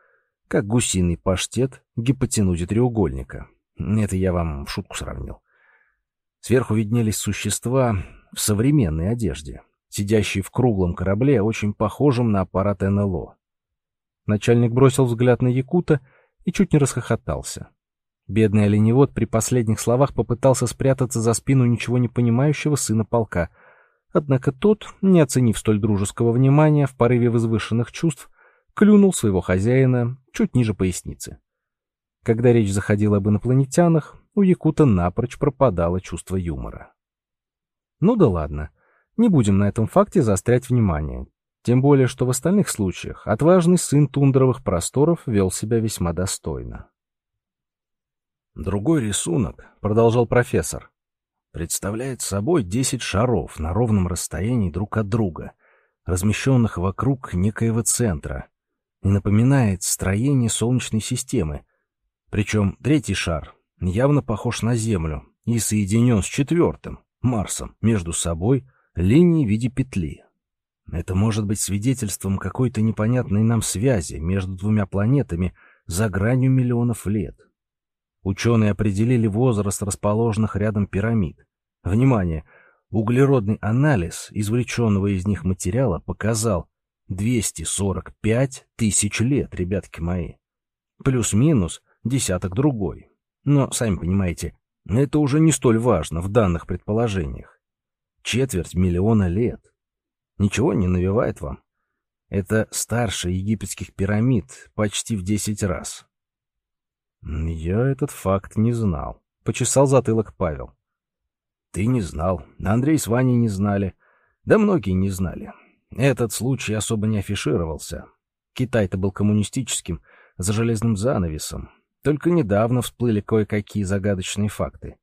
[SPEAKER 3] как гусиный паштет гипотенузе треугольника. Это я вам в шутку сравнил. Сверху виднелись существа в современной одежде, сидящие в круглом корабле, очень похожем на аппарат НЛО.
[SPEAKER 1] Начальник бросил взгляд на Якута и чуть не расхохотался. Бедный оленевод при последних словах попытался спрятаться за спину ничего не понимающего сына полка — Однако тот, не оценив столь дружеского внимания в порыве возвышенных чувств, клюнул своего хозяина чуть ниже поясницы. Когда речь заходила об инопланетянах, у Якута напрочь пропадало чувство юмора. Ну да ладно, не будем на этом факте заострять внимание. Тем более, что в остальных случаях отважный сын тундровых просторов вел себя весьма достойно.
[SPEAKER 3] «Другой рисунок», — продолжал профессор, представляет собой 10 шаров на ровном расстоянии друг от друга, размещенных вокруг некоего центра, и напоминает строение Солнечной системы. Причем третий шар явно похож на Землю и соединен с четвертым, Марсом, между собой линией в виде петли. Это может быть свидетельством какой-то непонятной нам связи между двумя планетами за гранью миллионов лет. Ученые определили возраст расположенных рядом пирамид. Внимание! Углеродный анализ извлеченного из них материала показал 245 тысяч лет, ребятки мои. Плюс-минус десяток другой. Но, сами понимаете, Это уже не столь важно в данных предположениях. Четверть миллиона лет. Ничего не навевает вам? Это старше египетских пирамид почти в десять раз.
[SPEAKER 1] Я этот факт не знал. Почесал затылок Павел.
[SPEAKER 3] Ты не знал. Андрей с Ваней не знали. Да многие не знали. Этот случай особо не афишировался. Китай-то был коммунистическим, за железным занавесом. Только недавно всплыли кое-какие загадочные факты.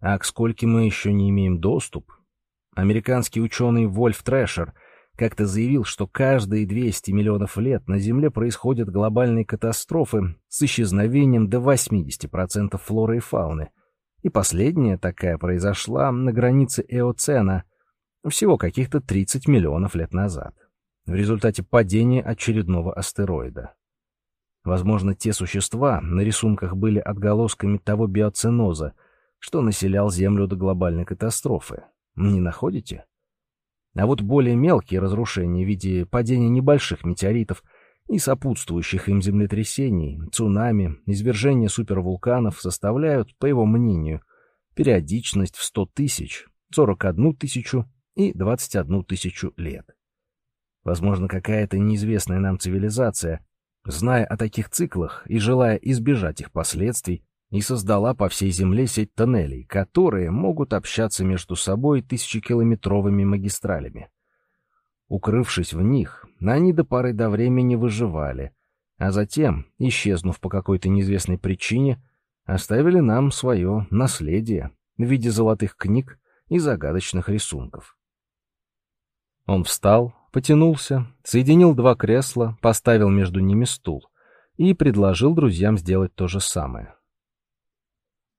[SPEAKER 3] А к скольким мы еще не имеем доступ? Американский ученый Вольф Трэшер как-то заявил, что каждые 200 миллионов лет на Земле происходят глобальные катастрофы с исчезновением до 80% флоры и фауны. И последняя такая произошла на границе Эоцена всего каких-то 30 миллионов лет назад, в результате падения очередного астероида. Возможно, те существа на рисунках были отголосками того биоценоза, что населял Землю до глобальной катастрофы. Не находите? А вот более мелкие разрушения в виде падения небольших метеоритов и сопутствующих им землетрясений, цунами, извержения супервулканов составляют, по его мнению, периодичность в 100 тысяч, 41 тысячу и 21 тысячу лет. Возможно, какая-то неизвестная нам цивилизация зная о таких циклах и желая избежать их последствий, и создала по всей Земле сеть тоннелей, которые могут общаться между собой тысячекилометровыми магистралями. Укрывшись в них, они до поры до времени выживали, а затем, исчезнув по какой-то неизвестной причине, оставили нам свое наследие в виде золотых книг и загадочных рисунков.
[SPEAKER 1] Он встал, потянулся, соединил два кресла, поставил между ними стул и предложил друзьям сделать то же самое.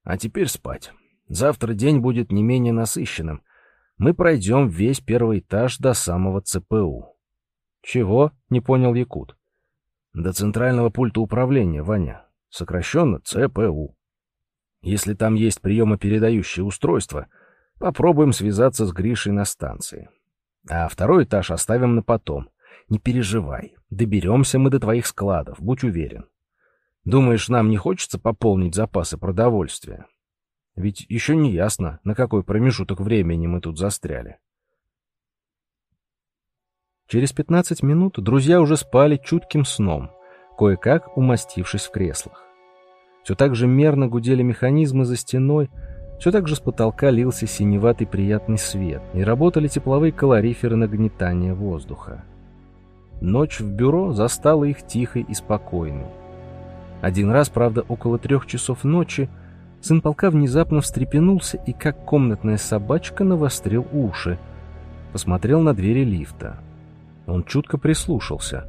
[SPEAKER 3] «А теперь спать. Завтра день будет не менее насыщенным. Мы пройдем весь первый этаж до самого ЦПУ».
[SPEAKER 1] «Чего?» — не понял Якут.
[SPEAKER 3] «До центрального пульта управления, Ваня. Сокращенно ЦПУ. Если там есть приемопередающее устройство, попробуем связаться с Гришей на станции. А второй этаж оставим на потом. Не переживай. Доберемся мы до твоих складов, будь уверен. Думаешь, нам не хочется пополнить запасы продовольствия? Ведь еще не ясно, на какой промежуток времени мы тут застряли.
[SPEAKER 1] Через пятнадцать минут друзья уже спали чутким сном, кое-как умастившись в креслах. Все так же мерно гудели механизмы за стеной, все так же с потолка лился синеватый приятный свет, и работали тепловые калориферы нагнетания воздуха. Ночь в бюро застала их тихой и спокойной. Один раз, правда, около трех часов ночи, сын полка внезапно встрепенулся и, как комнатная собачка, навострил уши. Посмотрел на двери лифта. Он чутко прислушался.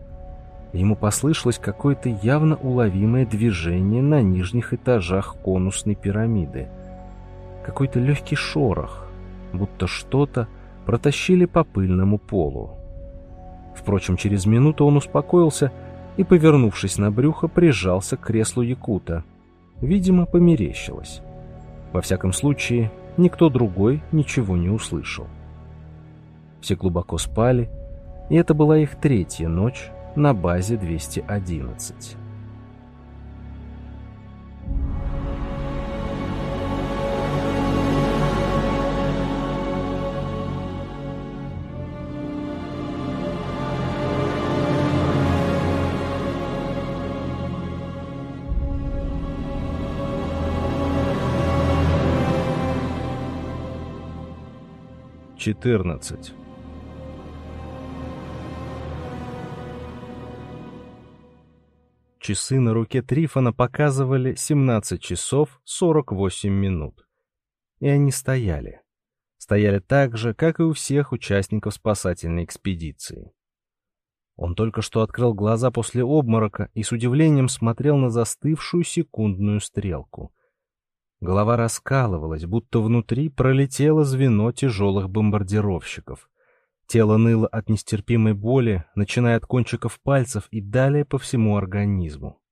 [SPEAKER 1] Ему послышалось какое-то явно уловимое движение на нижних этажах конусной пирамиды — какой-то легкий шорох, будто что-то протащили по пыльному полу. Впрочем, через минуту он успокоился и, повернувшись на брюхо, прижался к креслу якута. Видимо, померещилось. Во всяком случае, никто другой ничего не услышал. Все глубоко спали, и это была их третья ночь на базе 211. 14. Часы на руке Трифона показывали 17 часов 48 минут. И они стояли. Стояли так же, как и у всех участников спасательной экспедиции. Он только что открыл глаза после обморока и с удивлением смотрел на застывшую секундную стрелку — Голова раскалывалась, будто внутри пролетело звено тяжелых бомбардировщиков. Тело ныло от нестерпимой боли, начиная от кончиков пальцев и далее по всему организму.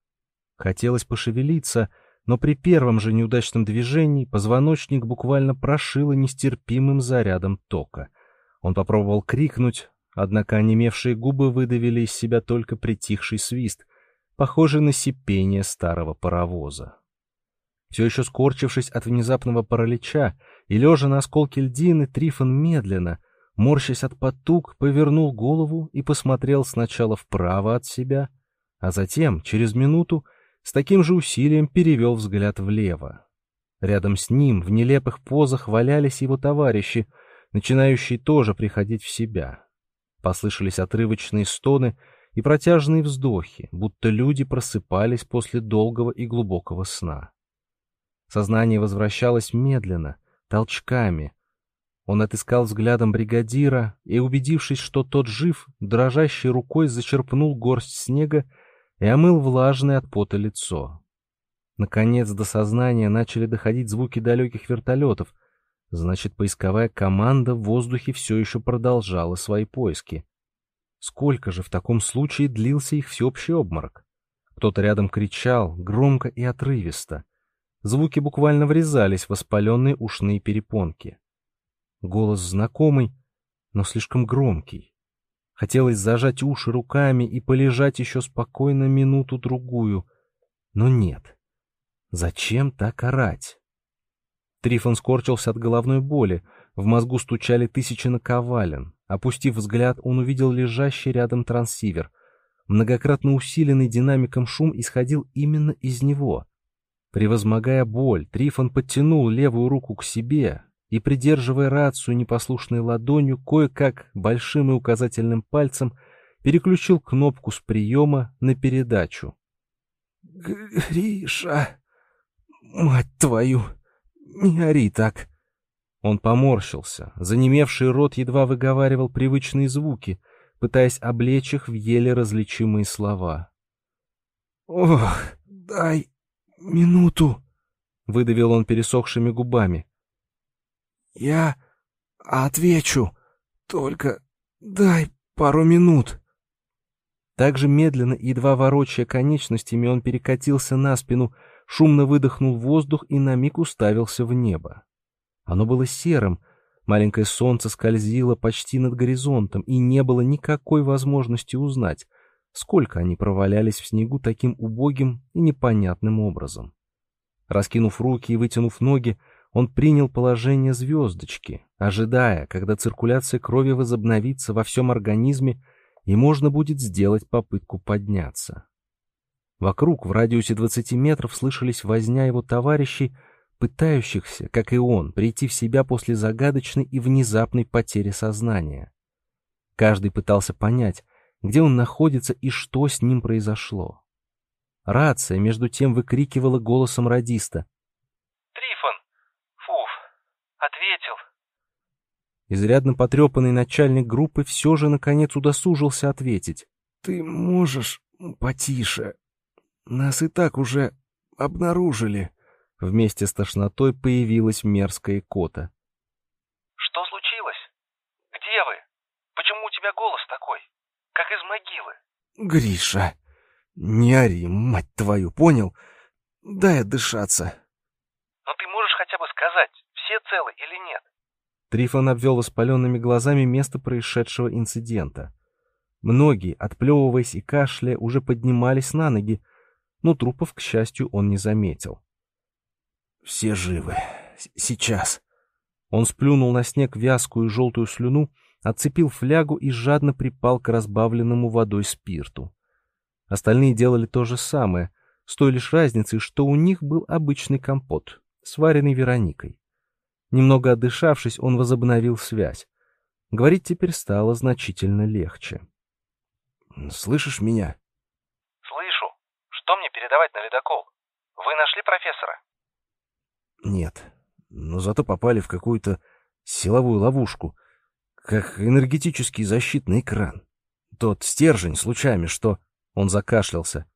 [SPEAKER 1] Хотелось пошевелиться, но при первом же неудачном движении позвоночник буквально прошило нестерпимым зарядом тока. Он попробовал крикнуть, однако онемевшие губы выдавили из себя только притихший свист, похожий на сипение старого паровоза. Все еще скорчившись от внезапного паралича и лежа на осколке льдины, Трифон медленно, морщась от потуг, повернул голову и посмотрел сначала вправо от себя, а затем, через минуту, с таким же усилием перевел взгляд влево. Рядом с ним в нелепых позах валялись его товарищи, начинающие тоже приходить в себя. Послышались отрывочные стоны и протяжные вздохи, будто люди просыпались после долгого и глубокого сна. Сознание возвращалось медленно, толчками. Он отыскал взглядом бригадира и, убедившись, что тот жив, дрожащей рукой зачерпнул горсть снега и омыл влажное от пота лицо. Наконец до сознания начали доходить звуки далеких вертолетов, значит, поисковая команда в воздухе все еще продолжала свои поиски. Сколько же в таком случае длился их всеобщий обморок? Кто-то рядом кричал, громко и отрывисто. Звуки буквально врезались в воспаленные ушные перепонки. Голос знакомый, но слишком громкий. Хотелось зажать уши руками и полежать еще спокойно минуту-другую, но нет. Зачем так орать? Трифон скорчился от головной боли, в мозгу стучали тысячи наковален. Опустив взгляд, он увидел лежащий рядом трансивер. Многократно усиленный динамиком шум исходил именно из него. Превозмогая боль, Трифон подтянул левую руку к себе и, придерживая рацию непослушной ладонью, кое-как большим и указательным пальцем переключил кнопку с приема на передачу.
[SPEAKER 3] «Гриша, мать твою, не ори так!»
[SPEAKER 1] Он поморщился. Занемевший рот едва выговаривал привычные звуки, пытаясь облечь их в еле различимые слова.
[SPEAKER 3] «Ох, дай минуту!» — выдавил он пересохшими губами. «Я отвечу, только дай пару минут».
[SPEAKER 1] Так же медленно, едва ворочая конечностями, он перекатился на спину, шумно выдохнул воздух и на миг уставился в небо. Оно было серым, маленькое солнце скользило почти над горизонтом, и не было никакой возможности узнать, сколько они провалялись в снегу таким убогим и непонятным образом. Раскинув руки и вытянув ноги, он принял положение звездочки, ожидая, когда циркуляция крови возобновится во всем организме и можно будет сделать попытку подняться. Вокруг, в радиусе 20 метров, слышались возня его товарищей, пытающихся, как и он, прийти в себя после загадочной и внезапной потери сознания. Каждый пытался понять, где он находится и что с ним произошло. Рация, между тем, выкрикивала голосом радиста.
[SPEAKER 5] «Трифон! Фуф! Ответил!»
[SPEAKER 1] Изрядно потрепанный начальник группы все же, наконец, удосужился ответить.
[SPEAKER 3] «Ты можешь потише? Нас и так уже обнаружили».
[SPEAKER 1] Вместе с тошнотой появилась мерзкая кота.
[SPEAKER 5] «Что случилось? Где вы? Почему у тебя голос такой?» как из могилы.
[SPEAKER 3] Гриша, не ори, мать твою, понял? Дай отдышаться.
[SPEAKER 5] Но ты можешь хотя бы сказать, все целы или нет?
[SPEAKER 1] Трифон обвел воспаленными глазами место происшедшего инцидента. Многие, отплевываясь и кашляя, уже поднимались на ноги, но трупов, к счастью, он не заметил.
[SPEAKER 3] «Все живы. Сейчас».
[SPEAKER 1] Он сплюнул на снег вязкую желтую слюну отцепил флягу и жадно припал к разбавленному водой спирту. Остальные делали то же самое, с той лишь разницей, что у них был обычный компот, сваренный Вероникой. Немного отдышавшись, он возобновил связь. Говорить теперь стало значительно легче.
[SPEAKER 3] «Слышишь меня?»
[SPEAKER 5] «Слышу. Что мне передавать на ледокол? Вы нашли профессора?»
[SPEAKER 3] «Нет, но зато попали в какую-то силовую ловушку как энергетический защитный экран. Тот стержень с лучами, что... Он закашлялся.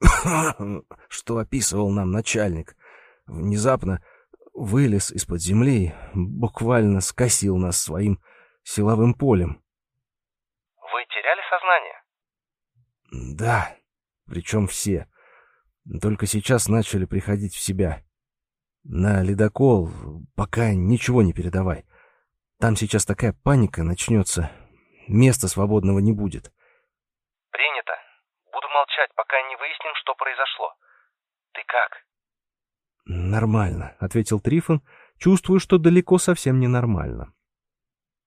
[SPEAKER 3] что описывал нам начальник. Внезапно вылез из-под земли, буквально скосил нас своим силовым полем.
[SPEAKER 5] Вы теряли сознание?
[SPEAKER 3] Да, причем все. Только сейчас начали приходить в себя. На ледокол пока ничего не передавай. Там сейчас такая паника начнется. Места свободного не будет.
[SPEAKER 5] Принято. Буду молчать, пока не выясним, что произошло. Ты как?
[SPEAKER 1] «Нормально», — ответил Трифон, чувствуя, что далеко совсем не нормально.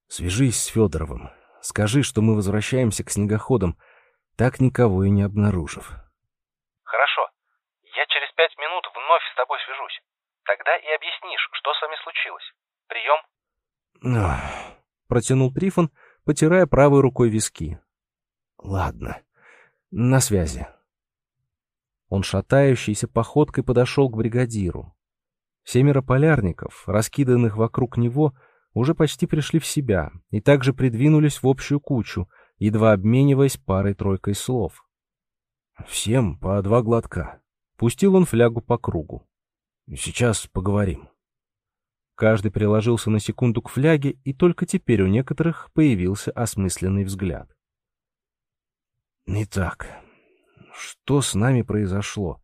[SPEAKER 1] «Свяжись с Федоровым. Скажи, что мы возвращаемся к снегоходам, так никого и не обнаружив».
[SPEAKER 5] «Хорошо. Я через пять минут вновь с тобой свяжусь. Тогда и объяснишь, что с вами случилось. Прием?»
[SPEAKER 1] Ах, протянул Трифон, потирая правой рукой виски. «Ладно. На связи». Он шатающейся походкой подошел к бригадиру. Семеро полярников, раскиданных вокруг него, уже почти пришли в себя и также придвинулись в общую кучу, едва обмениваясь парой-тройкой слов. Всем по два глотка. Пустил он флягу по кругу. Сейчас поговорим. Каждый приложился на секунду к фляге, и только теперь у некоторых появился осмысленный взгляд. Итак, что с нами произошло?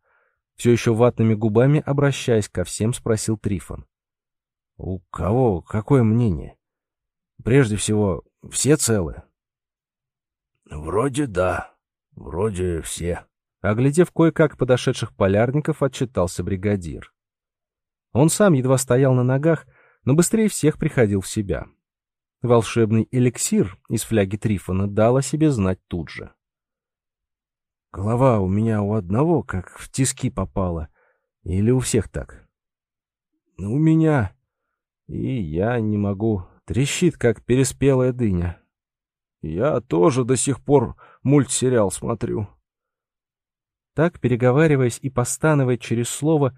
[SPEAKER 1] Все еще ватными губами, обращаясь ко всем, спросил Трифон. У кого какое мнение? Прежде всего, все целы?
[SPEAKER 3] Вроде да, вроде все.
[SPEAKER 1] Оглядев кое-как подошедших полярников, отчитался бригадир. Он сам едва стоял на ногах, но быстрее всех приходил в себя. Волшебный эликсир из фляги Трифона дал о себе знать тут же. Голова у меня у одного, как в тиски попала. Или у всех так? У меня. И я не могу. Трещит, как переспелая дыня. Я тоже до сих пор мультсериал смотрю. Так, переговариваясь и постановая через слово,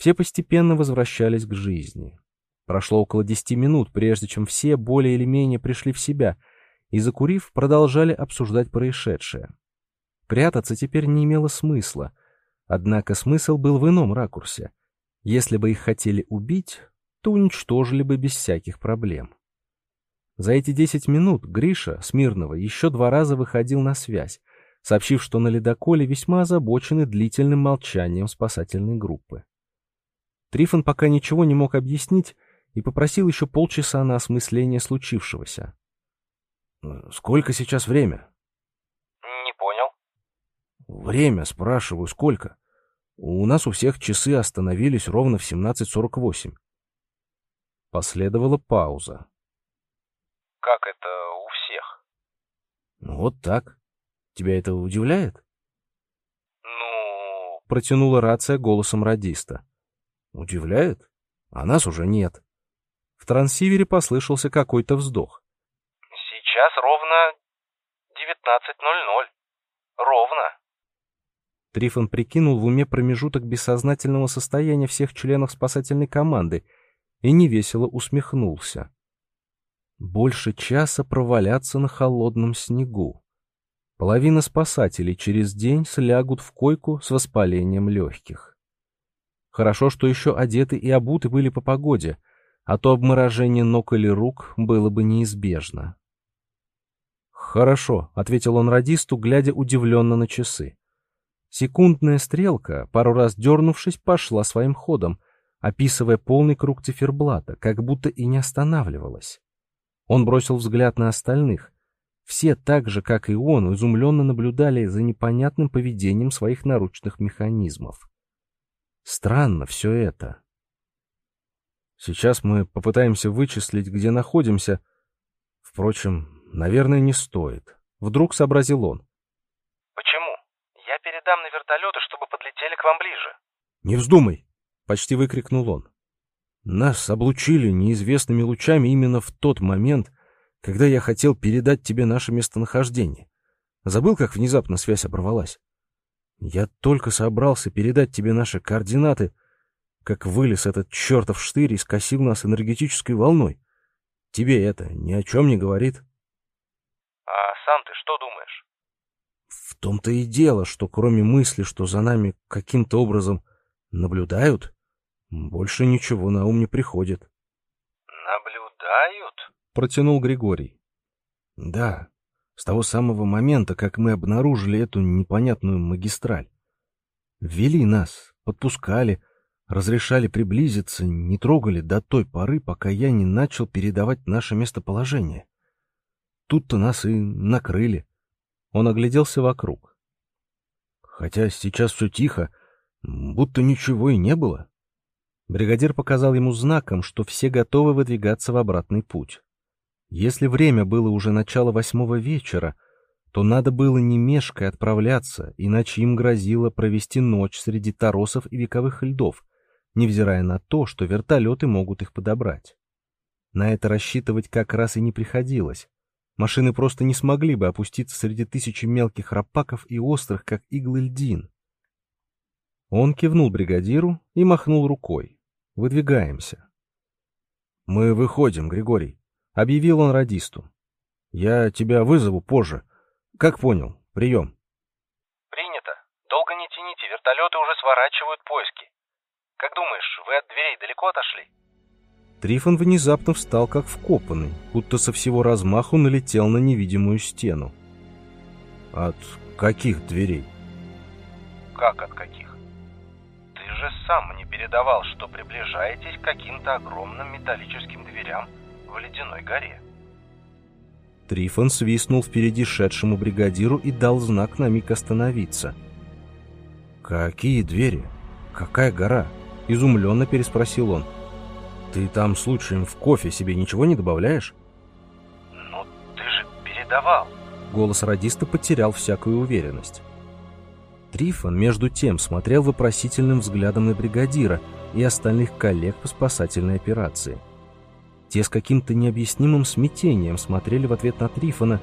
[SPEAKER 1] все постепенно возвращались к жизни. Прошло около десяти минут, прежде чем все более или менее пришли в себя, и, закурив, продолжали обсуждать происшедшее. Прятаться теперь не имело смысла. Однако смысл был в ином ракурсе. Если бы их хотели убить, то уничтожили бы без всяких проблем. За эти десять минут Гриша Смирнова еще два раза выходил на связь, сообщив, что на ледоколе весьма озабочены длительным молчанием спасательной группы. Трифон пока ничего не мог объяснить и попросил еще полчаса на осмысление случившегося. «Сколько сейчас время?» Время, спрашиваю, сколько? У нас у всех часы остановились ровно в 17.48. Последовала пауза.
[SPEAKER 5] Как это у всех?
[SPEAKER 1] Ну, вот так. Тебя это удивляет?
[SPEAKER 5] Ну...
[SPEAKER 1] Протянула рация голосом радиста. Удивляет? А нас уже нет. В трансивере послышался какой-то вздох.
[SPEAKER 5] Сейчас ровно 19.00. Ровно.
[SPEAKER 1] Трифон прикинул в уме промежуток бессознательного состояния всех членов спасательной команды и невесело усмехнулся. Больше часа проваляться на холодном снегу. Половина спасателей через день слягут в койку с воспалением легких. Хорошо, что еще одеты и обуты были по погоде, а то обморожение ног или рук было бы неизбежно. «Хорошо», — ответил он радисту, глядя удивленно на часы. Секундная стрелка, пару раз дернувшись, пошла своим ходом, описывая полный круг циферблата, как будто и не останавливалась. Он бросил взгляд на остальных. Все так же, как и он, изумленно наблюдали за непонятным поведением своих наручных механизмов. Странно все это. Сейчас мы попытаемся вычислить, где находимся. Впрочем, наверное, не стоит. Вдруг сообразил он
[SPEAKER 5] передам на вертолеты, чтобы подлетели к вам ближе.
[SPEAKER 1] «Не вздумай!» — почти выкрикнул он. «Нас облучили неизвестными лучами именно в тот момент, когда я хотел передать тебе наше местонахождение. Забыл, как внезапно связь оборвалась? Я только собрался передать тебе наши координаты, как вылез этот чертов штырь и скосил нас энергетической волной. Тебе это ни о чем не говорит?»
[SPEAKER 5] «А сам ты что думаешь?»
[SPEAKER 1] В том-то и дело, что кроме мысли, что за нами каким-то образом наблюдают, больше ничего на ум не приходит.
[SPEAKER 5] «Наблюдают?»
[SPEAKER 1] — протянул Григорий. «Да, с того самого момента, как мы обнаружили эту непонятную магистраль. Ввели нас, подпускали, разрешали приблизиться, не трогали до той поры, пока я не начал передавать наше местоположение. Тут-то нас и накрыли. Он огляделся вокруг. Хотя сейчас все тихо, будто ничего и не было. Бригадир показал ему знаком, что все готовы выдвигаться в обратный путь. Если время было уже начало восьмого вечера, то надо было не мешкой отправляться, иначе им грозило провести ночь среди торосов и вековых льдов, невзирая на то, что вертолеты могут их подобрать. На это рассчитывать как раз и не приходилось. Машины просто не смогли бы опуститься среди тысячи мелких рапаков и острых, как иглы льдин. Он кивнул бригадиру и махнул рукой. «Выдвигаемся». «Мы выходим, Григорий», — объявил он радисту. «Я тебя вызову позже. Как понял? Прием».
[SPEAKER 5] «Принято. Долго не тяните, вертолеты уже сворачивают поиски. Как думаешь, вы от дверей далеко отошли?»
[SPEAKER 1] Трифон внезапно встал как вкопанный, будто со всего размаху налетел на невидимую стену.
[SPEAKER 2] «От каких дверей?»
[SPEAKER 5] «Как от каких? Ты же сам мне передавал, что приближаетесь к каким-то огромным металлическим дверям в ледяной горе».
[SPEAKER 1] Трифон свистнул впереди шедшему бригадиру и дал знак на миг остановиться.
[SPEAKER 2] «Какие двери? Какая гора?» — изумленно переспросил он. Ты там случаем в кофе себе ничего не добавляешь?
[SPEAKER 5] Ну, ты же передавал.
[SPEAKER 1] Голос радиста потерял всякую уверенность. Трифон, между тем, смотрел вопросительным взглядом на бригадира и остальных коллег по спасательной операции. Те с каким-то необъяснимым смятением смотрели в ответ на Трифона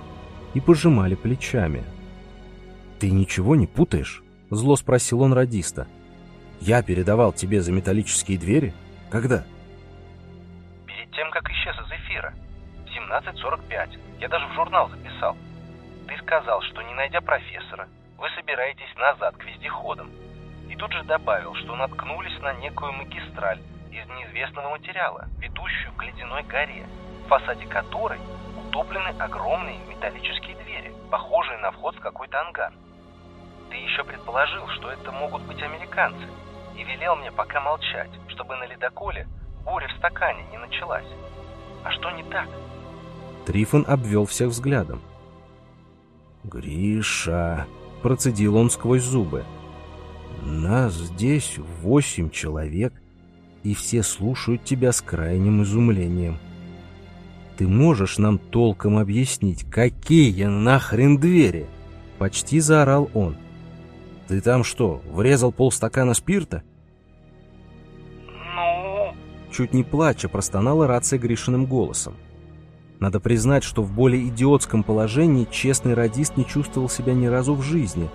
[SPEAKER 1] и пожимали плечами.
[SPEAKER 2] «Ты ничего не путаешь?» — зло спросил он радиста. «Я передавал тебе за металлические двери? Когда?»
[SPEAKER 5] тем, как исчез из эфира. В 17.45. Я даже в журнал записал. Ты сказал, что не найдя профессора, вы собираетесь назад к вездеходам. И тут же добавил, что наткнулись на некую магистраль из неизвестного материала, ведущую к ледяной горе, в фасаде которой утоплены огромные металлические двери, похожие на вход в какой-то ангар. Ты еще предположил, что это могут быть американцы, и велел мне пока молчать, чтобы на ледоколе буря в стакане не началась. А что не так?
[SPEAKER 1] Трифон обвел всех взглядом.
[SPEAKER 2] «Гриша!» — процедил он сквозь зубы. «Нас здесь восемь человек, и все слушают тебя с крайним изумлением. Ты можешь нам толком объяснить, какие нахрен двери?» Почти заорал он. «Ты там что, врезал полстакана спирта?»
[SPEAKER 1] Чуть не плача простонала рация Гришиным голосом. Надо признать, что в более идиотском положении честный радист не чувствовал себя ни разу в жизни.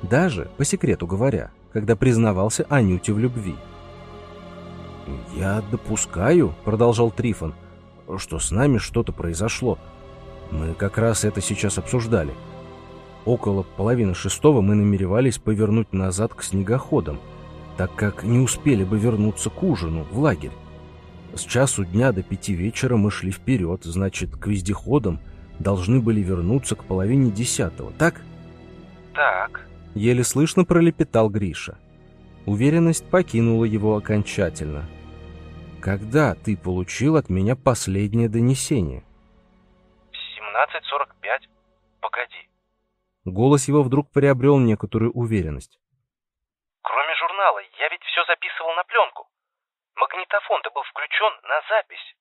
[SPEAKER 1] Даже, по секрету говоря, когда признавался Анюте в любви.
[SPEAKER 2] «Я допускаю», — продолжал Трифон, — «что с нами что-то произошло. Мы как раз это сейчас обсуждали. Около половины шестого мы намеревались повернуть назад к снегоходам, так как не успели бы вернуться к ужину в лагерь. С часу дня до пяти вечера мы шли вперед, значит, к вездеходам должны были вернуться к половине десятого, так?
[SPEAKER 5] Так.
[SPEAKER 1] Еле слышно пролепетал Гриша. Уверенность покинула его окончательно. Когда ты получил от меня последнее донесение?
[SPEAKER 5] В 17.45. Погоди.
[SPEAKER 1] Голос его вдруг приобрел некоторую уверенность.
[SPEAKER 5] Кроме журнала, я ведь все записывал на пленку. Магнитофон-то был включен на запись.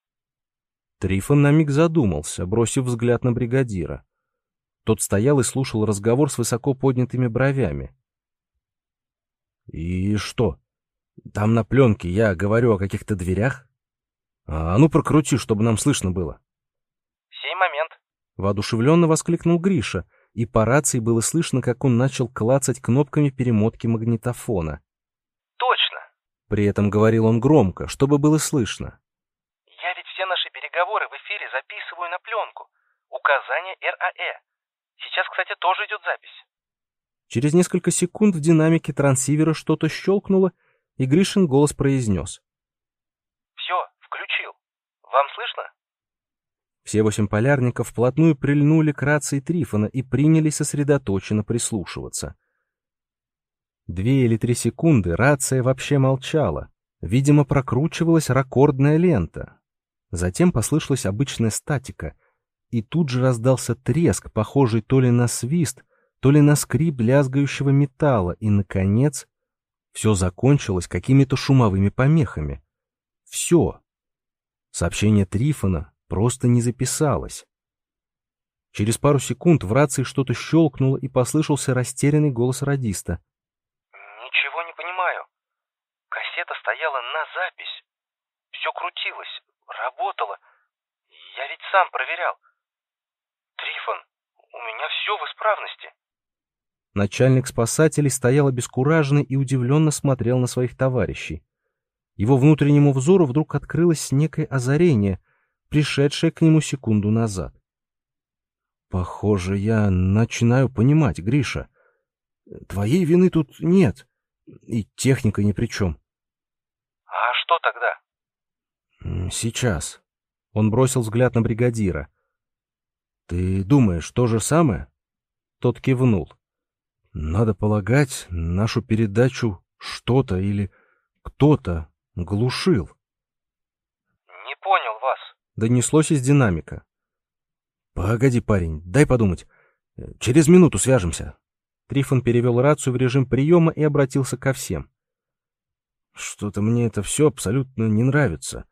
[SPEAKER 1] Трифон на миг задумался, бросив взгляд на бригадира. Тот стоял и слушал разговор с высоко поднятыми бровями.
[SPEAKER 2] «И что? Там на пленке я говорю о каких-то дверях? А ну прокрути, чтобы нам слышно было».
[SPEAKER 5] «Сей момент», —
[SPEAKER 1] воодушевленно воскликнул Гриша, и по рации было слышно, как он начал клацать кнопками перемотки магнитофона. При этом говорил он громко, чтобы было слышно.
[SPEAKER 5] «Я ведь все наши переговоры в эфире записываю на пленку. Указание РАЭ. Сейчас, кстати, тоже идет запись».
[SPEAKER 1] Через несколько секунд в динамике трансивера что-то щелкнуло, и Гришин голос произнес.
[SPEAKER 5] «Все, включил. Вам слышно?»
[SPEAKER 1] Все восемь полярников вплотную прильнули к рации Трифона и принялись сосредоточенно прислушиваться. Две или три секунды рация вообще молчала. Видимо, прокручивалась рекордная лента. Затем послышалась обычная статика, и тут же раздался треск, похожий то ли на свист, то ли на скрип лязгающего металла, и, наконец, Все закончилось какими-то шумовыми помехами. Все. Сообщение Трифона просто не записалось. Через пару секунд в рации что-то щелкнуло и послышался растерянный голос радиста.
[SPEAKER 5] «Ничего не понимаю. Кассета стояла на запись. Все крутилось, работало. Я ведь сам проверял. Трифон, у меня все в исправности».
[SPEAKER 1] Начальник спасателей стоял обескураженный и удивленно смотрел на своих товарищей. Его внутреннему взору вдруг открылось некое озарение, пришедшее к нему секунду назад. «Похоже, я начинаю понимать, Гриша. Твоей вины тут нет, и техника ни при чем».
[SPEAKER 5] «А что тогда?»
[SPEAKER 1] «Сейчас». Он бросил взгляд на бригадира. «Ты думаешь то же самое?» Тот кивнул. «Надо полагать, нашу передачу что-то или кто-то глушил».
[SPEAKER 5] «Не понял вас», —
[SPEAKER 1] донеслось из динамика. «Погоди, парень, дай подумать. Через минуту свяжемся». Трифон перевел рацию в режим приема и обратился ко всем. «Что-то мне это все абсолютно не нравится.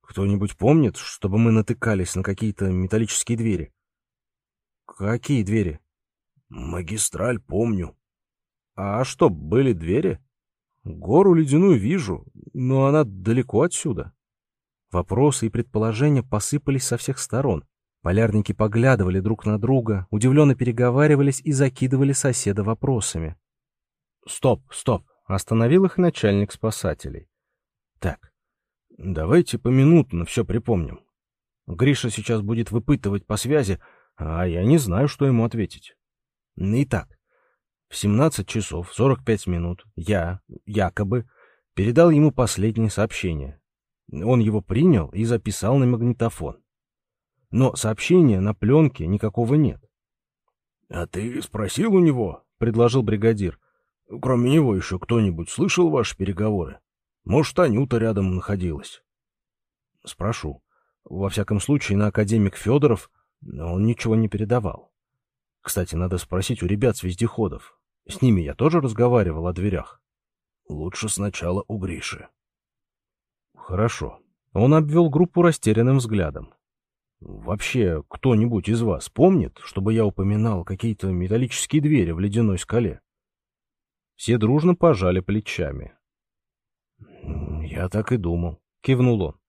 [SPEAKER 1] Кто-нибудь помнит, чтобы мы натыкались на какие-то металлические двери?» «Какие двери?»
[SPEAKER 3] «Магистраль помню».
[SPEAKER 1] «А что, были двери?» «Гору ледяную вижу, но она далеко отсюда». Вопросы и предположения посыпались со всех сторон. Полярники поглядывали друг на друга, удивленно переговаривались и закидывали соседа вопросами. «Стоп, стоп!» — остановил их начальник спасателей. «Так, давайте поминутно все припомним. Гриша сейчас будет выпытывать по связи, а я не знаю, что ему ответить. Итак, в 17 часов 45 минут я, якобы, передал ему последнее сообщение. Он его принял и записал на магнитофон. Но сообщения на пленке никакого нет.
[SPEAKER 3] — А ты спросил у него? — предложил бригадир. — Кроме него еще кто-нибудь слышал ваши переговоры? Может, Анюта рядом находилась?
[SPEAKER 1] — Спрошу. Во всяком случае, на академик Федоров он ничего не передавал. Кстати, надо спросить у ребят с вездеходов. С ними я тоже разговаривал о дверях.
[SPEAKER 3] Лучше сначала у Гриши.
[SPEAKER 1] Хорошо. Он обвел группу растерянным взглядом. Вообще, кто-нибудь из вас помнит, чтобы я упоминал какие-то металлические двери в ледяной скале? Все дружно пожали плечами.
[SPEAKER 3] Я так и думал,
[SPEAKER 1] кивнул он.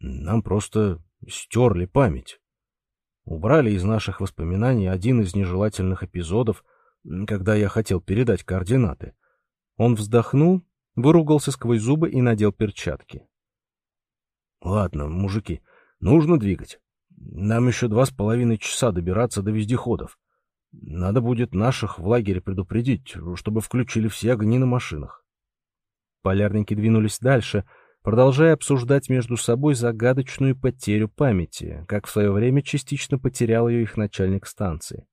[SPEAKER 3] Нам просто стерли память. Убрали из наших воспоминаний один из нежелательных эпизодов, когда я хотел передать координаты.
[SPEAKER 1] Он вздохнул, выругался сквозь зубы и надел перчатки.
[SPEAKER 3] Ладно, мужики, Нужно двигать. Нам еще два с половиной часа добираться до вездеходов. Надо будет наших в лагере предупредить, чтобы включили все огни на машинах.
[SPEAKER 1] Полярники двинулись дальше, продолжая обсуждать между собой загадочную потерю памяти, как в свое время частично потерял ее их начальник станции.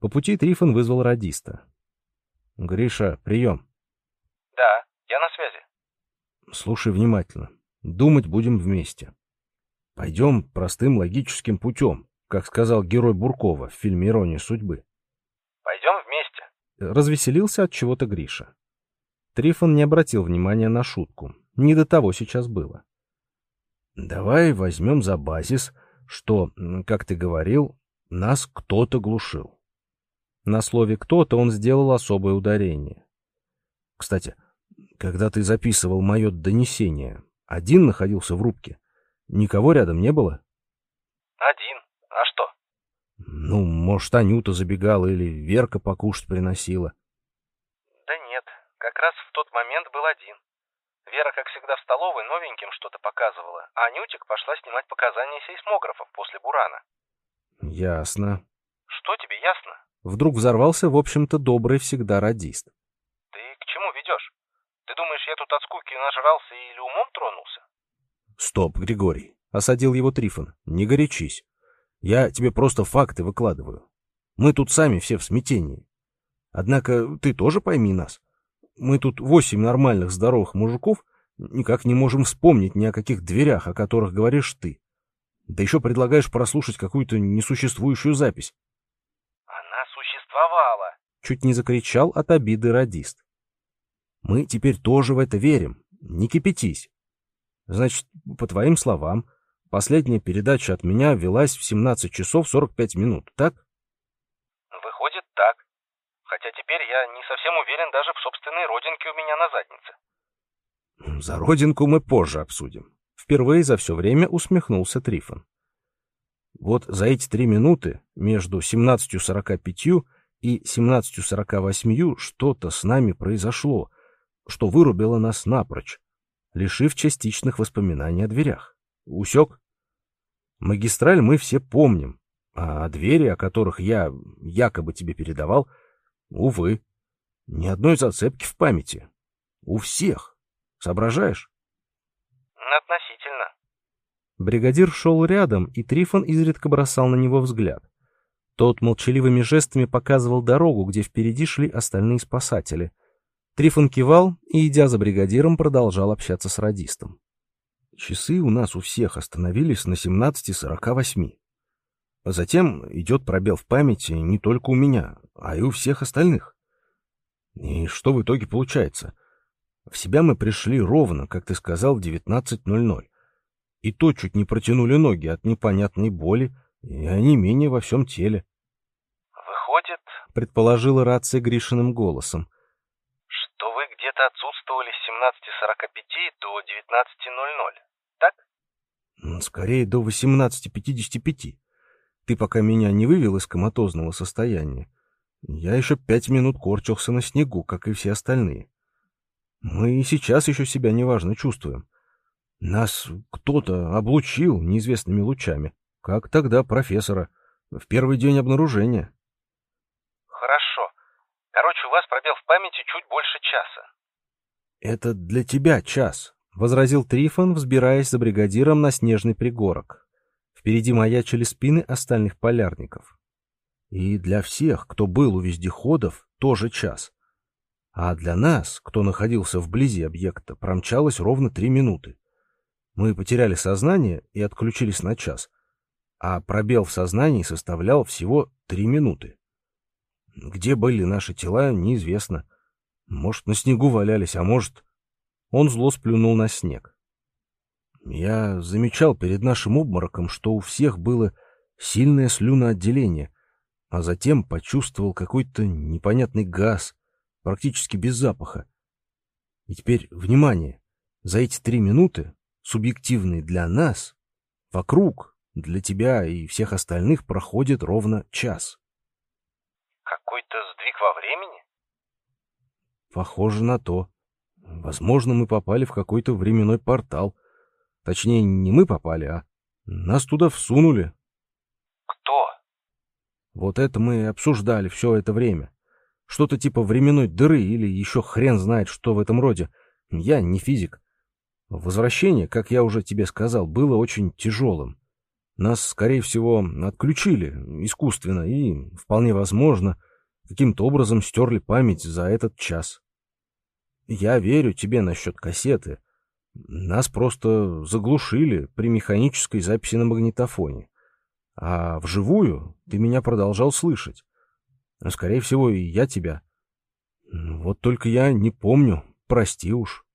[SPEAKER 1] По пути Трифон вызвал радиста. — Гриша, прием.
[SPEAKER 5] — Да, я на связи.
[SPEAKER 1] — Слушай внимательно. Думать будем вместе. Пойдем простым логическим путем, как сказал герой Буркова в фильме «Ирония судьбы».
[SPEAKER 5] Пойдем вместе.
[SPEAKER 1] Развеселился от чего-то Гриша. Трифон не обратил внимания на шутку. Не до того сейчас было. Давай возьмем за базис, что, как ты говорил, нас кто-то глушил. На слове «кто-то» он сделал особое ударение. Кстати, когда ты записывал мое донесение, один находился в рубке? Никого рядом не было?
[SPEAKER 5] Один. А что?
[SPEAKER 1] Ну, может, Анюта забегала или Верка покушать приносила.
[SPEAKER 5] Да нет, как раз в тот момент был один. Вера, как всегда, в столовой новеньким что-то показывала, а Анютик пошла снимать показания сейсмографов после бурана.
[SPEAKER 1] Ясно.
[SPEAKER 5] Что тебе ясно?
[SPEAKER 1] Вдруг взорвался, в общем-то, добрый всегда радист.
[SPEAKER 5] Ты к чему ведешь? Ты думаешь, я тут от скуки нажрался или умом тронулся?
[SPEAKER 1] «Стоп, Григорий!» — осадил его Трифон. «Не горячись. Я тебе просто факты выкладываю. Мы тут сами все в смятении. Однако ты тоже пойми нас. Мы тут восемь нормальных здоровых мужиков никак не можем вспомнить ни о каких дверях, о которых говоришь ты. Да еще предлагаешь прослушать какую-то несуществующую запись.
[SPEAKER 5] Она существовала.
[SPEAKER 1] Чуть не закричал от обиды радист.
[SPEAKER 3] Мы теперь тоже в это верим. Не кипятись. Значит, по твоим словам, последняя передача от меня велась в 17 часов 45 минут, так?
[SPEAKER 5] Выходит так. Хотя теперь я не совсем уверен даже в собственной родинке у меня на заднице.
[SPEAKER 3] За родинку мы позже обсудим. Впервые за все время усмехнулся Трифон. Вот за эти три минуты между 17.45 и 17.48 что-то с нами произошло, что вырубило нас напрочь, лишив частичных воспоминаний о дверях. Усек? Магистраль мы все помним, а двери, о которых я якобы тебе передавал, увы, ни одной зацепки в памяти. У всех. Соображаешь?
[SPEAKER 5] Относительно.
[SPEAKER 4] Бригадир шел рядом, и Трифон изредка бросал на него взгляд. Тот молчаливыми жестами показывал дорогу, где впереди шли остальные спасатели. Трифон кивал и, идя за бригадиром, продолжал общаться с радистом.
[SPEAKER 3] Часы у нас у всех остановились на 17.48. А затем идет пробел в памяти не только у меня, а и у всех остальных. И что в итоге получается? В себя мы пришли ровно, как ты сказал, в 19.00. И то чуть не протянули ноги от непонятной боли и онемения во всем теле.
[SPEAKER 5] Выходит,
[SPEAKER 4] предположила рация Гришиным голосом.
[SPEAKER 5] Что вы где-то отсутствовали с 17.45 до 19.00, так?
[SPEAKER 3] Скорее, до 18.55. Ты пока меня не вывел из коматозного состояния. Я еще пять минут корчился на снегу, как и все остальные. Мы и сейчас еще себя неважно чувствуем. Нас кто-то облучил неизвестными лучами, как тогда профессора, в первый день обнаружения.
[SPEAKER 5] Хорошо. Короче, у вас пробел в памяти чуть больше часа.
[SPEAKER 3] Это для тебя час, —
[SPEAKER 4] возразил Трифон, взбираясь за бригадиром на снежный пригорок. Впереди маячили спины остальных полярников.
[SPEAKER 3] И для всех, кто был у вездеходов, тоже час. А для нас, кто находился вблизи объекта, промчалось ровно три минуты. Мы потеряли сознание и отключились на час, а пробел в сознании составлял всего три минуты. Где были наши тела, неизвестно. Может, на снегу валялись, а может... Он зло сплюнул на снег. Я замечал перед нашим обмороком, что у всех было сильное слюноотделение, а затем почувствовал какой-то непонятный газ, практически без запаха. И теперь, внимание, за эти три минуты, субъективные для нас, вокруг, для тебя и всех остальных проходит ровно час.
[SPEAKER 5] Какой-то сдвиг во времени?
[SPEAKER 3] Похоже на то. Возможно, мы попали в какой-то временной портал. Точнее, не мы попали, а нас туда всунули. Вот это мы обсуждали все это время. Что-то типа временной дыры или еще хрен знает, что в этом роде. Я не физик. Возвращение, как я уже тебе сказал, было очень тяжелым. Нас, скорее всего, отключили искусственно и, вполне возможно, каким-то образом стерли память за этот час. Я верю тебе насчет кассеты. Нас просто заглушили при механической записи на магнитофоне. А вживую ты меня продолжал слышать. Скорее всего, и я тебя. Вот только я не помню, прости уж.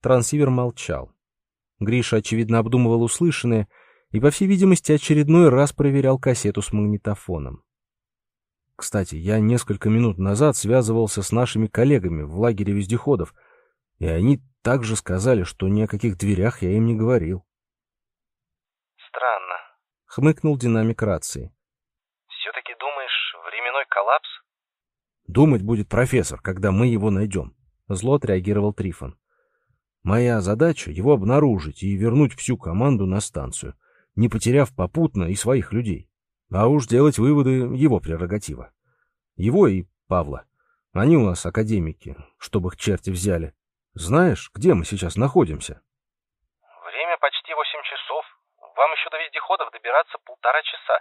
[SPEAKER 4] Трансивер молчал. Гриша, очевидно, обдумывал услышанное и, по всей видимости, очередной раз проверял кассету с магнитофоном.
[SPEAKER 3] Кстати, я несколько минут назад связывался с нашими коллегами в лагере вездеходов, и они также сказали, что ни о каких дверях я им не говорил.
[SPEAKER 4] Хмыкнул динамик рации.
[SPEAKER 5] Все-таки думаешь, временной коллапс?
[SPEAKER 3] Думать будет профессор, когда мы его найдем.
[SPEAKER 4] Зло отреагировал Трифон.
[SPEAKER 3] Моя задача — его обнаружить и вернуть всю команду на станцию, не потеряв попутно и своих людей. А уж делать выводы — его прерогатива. Его и Павла. Они у нас академики, чтобы их черти взяли. Знаешь, где мы сейчас находимся?
[SPEAKER 5] Время почти восемь часов. Вам еще до вездеходов добираться полтора часа.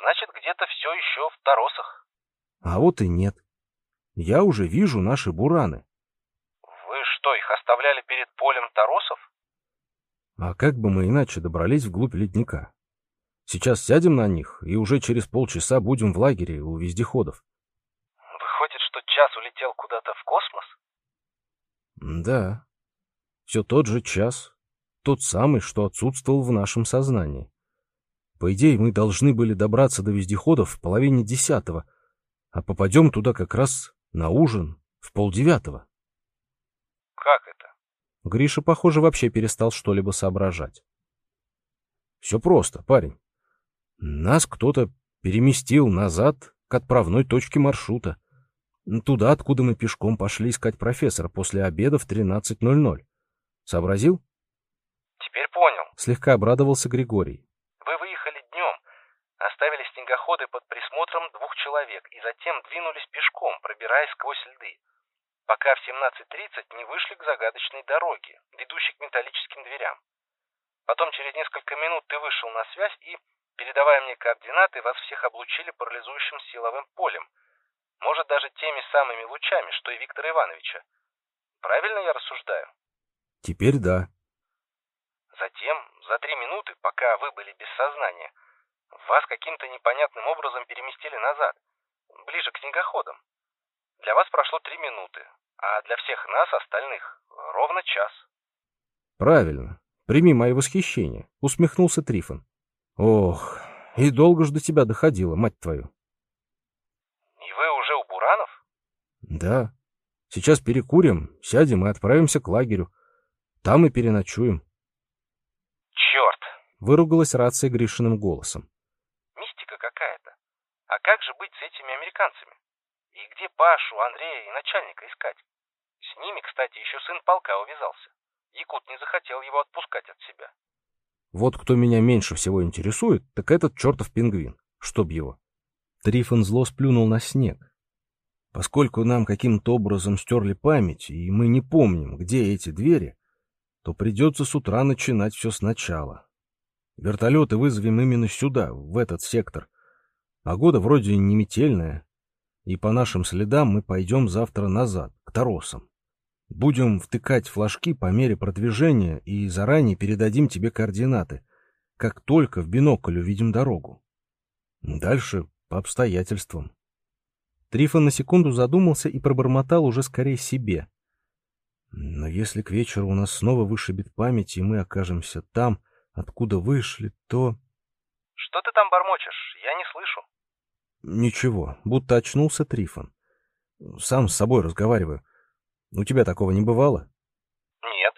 [SPEAKER 5] Значит, где-то все еще в Торосах.
[SPEAKER 3] А вот и нет. Я уже вижу наши бураны.
[SPEAKER 5] Вы что, их оставляли перед полем Торосов?
[SPEAKER 3] А как бы мы иначе добрались вглубь ледника? Сейчас сядем на них, и уже через полчаса будем в лагере у вездеходов.
[SPEAKER 5] Выходит, что час улетел куда-то в космос?
[SPEAKER 3] Да. Все тот же час. Тот самый, что отсутствовал в нашем сознании. По идее, мы должны были добраться до вездеходов в половине десятого, а попадем туда как раз на ужин в полдевятого.
[SPEAKER 5] Как это?
[SPEAKER 3] Гриша, похоже, вообще перестал что-либо соображать. Все просто, парень. Нас кто-то переместил назад к отправной точке маршрута. Туда, откуда мы пешком пошли искать профессора после обеда в 13.00. Сообразил?
[SPEAKER 5] Теперь понял.
[SPEAKER 3] Слегка обрадовался Григорий.
[SPEAKER 5] Вы выехали днем, оставили снегоходы под присмотром двух человек и затем двинулись пешком, пробираясь сквозь льды, пока в 17.30 не вышли к загадочной дороге, ведущей к металлическим дверям. Потом через несколько минут ты вышел на связь и, передавая мне координаты, вас всех облучили парализующим силовым полем — может, даже теми самыми лучами, что и Виктора Ивановича. Правильно я рассуждаю?
[SPEAKER 3] Теперь да.
[SPEAKER 5] Затем, за три минуты, пока вы были без сознания, вас каким-то непонятным образом переместили назад, ближе к снегоходам. Для вас прошло три минуты, а для всех нас, остальных, ровно час.
[SPEAKER 3] Правильно. Прими мое восхищение, усмехнулся Трифон. Ох, и долго ж до тебя доходило, мать твою. Да. Сейчас перекурим, сядем и отправимся к лагерю. Там и переночуем. Выругалась рация Гришиным голосом.
[SPEAKER 5] Мистика какая-то. А как же быть с этими американцами? И где Пашу, Андрея и начальника искать? С ними, кстати, еще сын полка увязался. Якут не захотел его отпускать от себя.
[SPEAKER 3] Вот кто меня меньше всего интересует, так этот чертов пингвин. Чтоб его. Трифон зло сплюнул на снег. Поскольку нам каким-то образом стерли память, и мы не помним, где эти двери, то придется с утра начинать все сначала. Вертолеты вызовем именно сюда, в этот сектор. Погода вроде не метельная, и по нашим следам мы пойдем завтра назад, к Торосам. Будем втыкать флажки по мере продвижения и заранее передадим тебе координаты, как только в бинокль увидим дорогу. Дальше по обстоятельствам. Трифон на секунду задумался и пробормотал уже скорее себе. Но если к вечеру у нас снова вышибет память, и мы окажемся там, откуда вышли, то...
[SPEAKER 5] Что ты там бормочешь? Я не слышу.
[SPEAKER 3] Ничего, будто очнулся Трифон. Сам с собой разговариваю. У тебя такого не бывало?
[SPEAKER 5] Нет.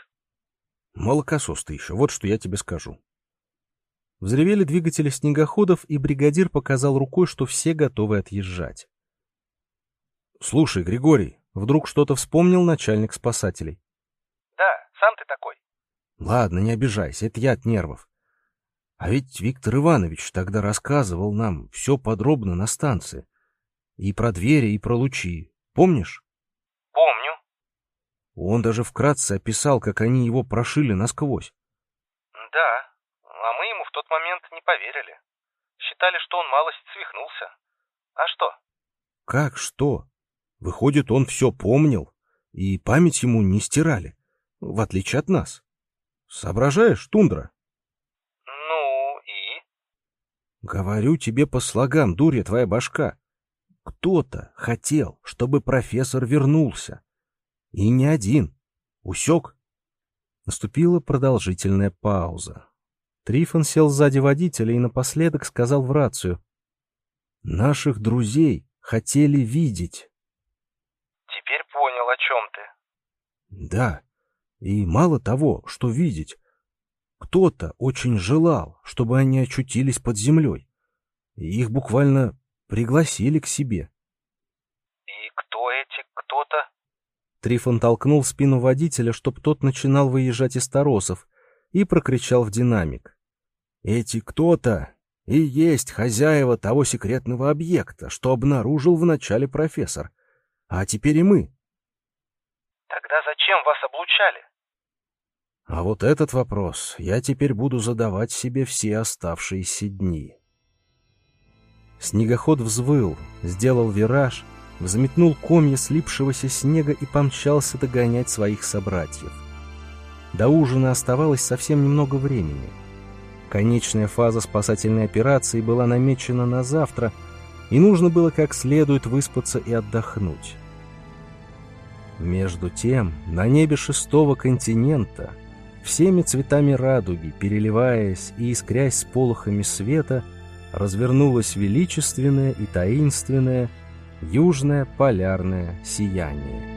[SPEAKER 3] Молокосос ты еще, вот что я тебе скажу. Взревели двигатели снегоходов, и бригадир показал рукой, что все готовы отъезжать. «Слушай, Григорий, вдруг что-то вспомнил начальник спасателей?»
[SPEAKER 5] «Да, сам ты такой».
[SPEAKER 3] «Ладно, не обижайся, это я от нервов. А ведь Виктор Иванович тогда рассказывал нам все подробно на станции. И про двери, и про лучи. Помнишь?»
[SPEAKER 5] «Помню».
[SPEAKER 3] Он даже вкратце описал, как они его прошили насквозь.
[SPEAKER 5] «Да, а мы ему в тот момент не поверили. Считали, что он малость свихнулся. А что?»
[SPEAKER 3] «Как что?» Выходит, он все помнил, и память ему не стирали, в отличие от нас. Соображаешь, тундра?
[SPEAKER 5] Ну и?
[SPEAKER 3] Говорю тебе по слогам, дурья твоя башка. Кто-то хотел, чтобы профессор вернулся. И не один. Усек? Наступила продолжительная пауза. Трифон сел сзади водителя и напоследок сказал в рацию. «Наших друзей хотели видеть»
[SPEAKER 5] понял, о чем ты.
[SPEAKER 3] Да, и мало того, что видеть, кто-то очень желал, чтобы они очутились под землей. И их буквально пригласили к себе.
[SPEAKER 5] И кто эти кто-то?
[SPEAKER 3] Трифон толкнул спину водителя, чтоб тот начинал выезжать из торосов, и прокричал в динамик. Эти кто-то и есть хозяева того секретного объекта, что обнаружил вначале профессор. А теперь и мы.
[SPEAKER 5] Тогда зачем вас облучали?
[SPEAKER 3] А вот этот вопрос я теперь буду задавать себе все оставшиеся дни. Снегоход взвыл, сделал вираж, взметнул комья слипшегося снега и помчался догонять своих собратьев. До ужина оставалось совсем немного времени. Конечная фаза спасательной операции была намечена на завтра, и нужно было как следует выспаться и отдохнуть.
[SPEAKER 1] Между тем, на небе шестого континента, всеми цветами радуги, переливаясь и искрясь с полохами света, развернулось величественное и таинственное южное полярное сияние.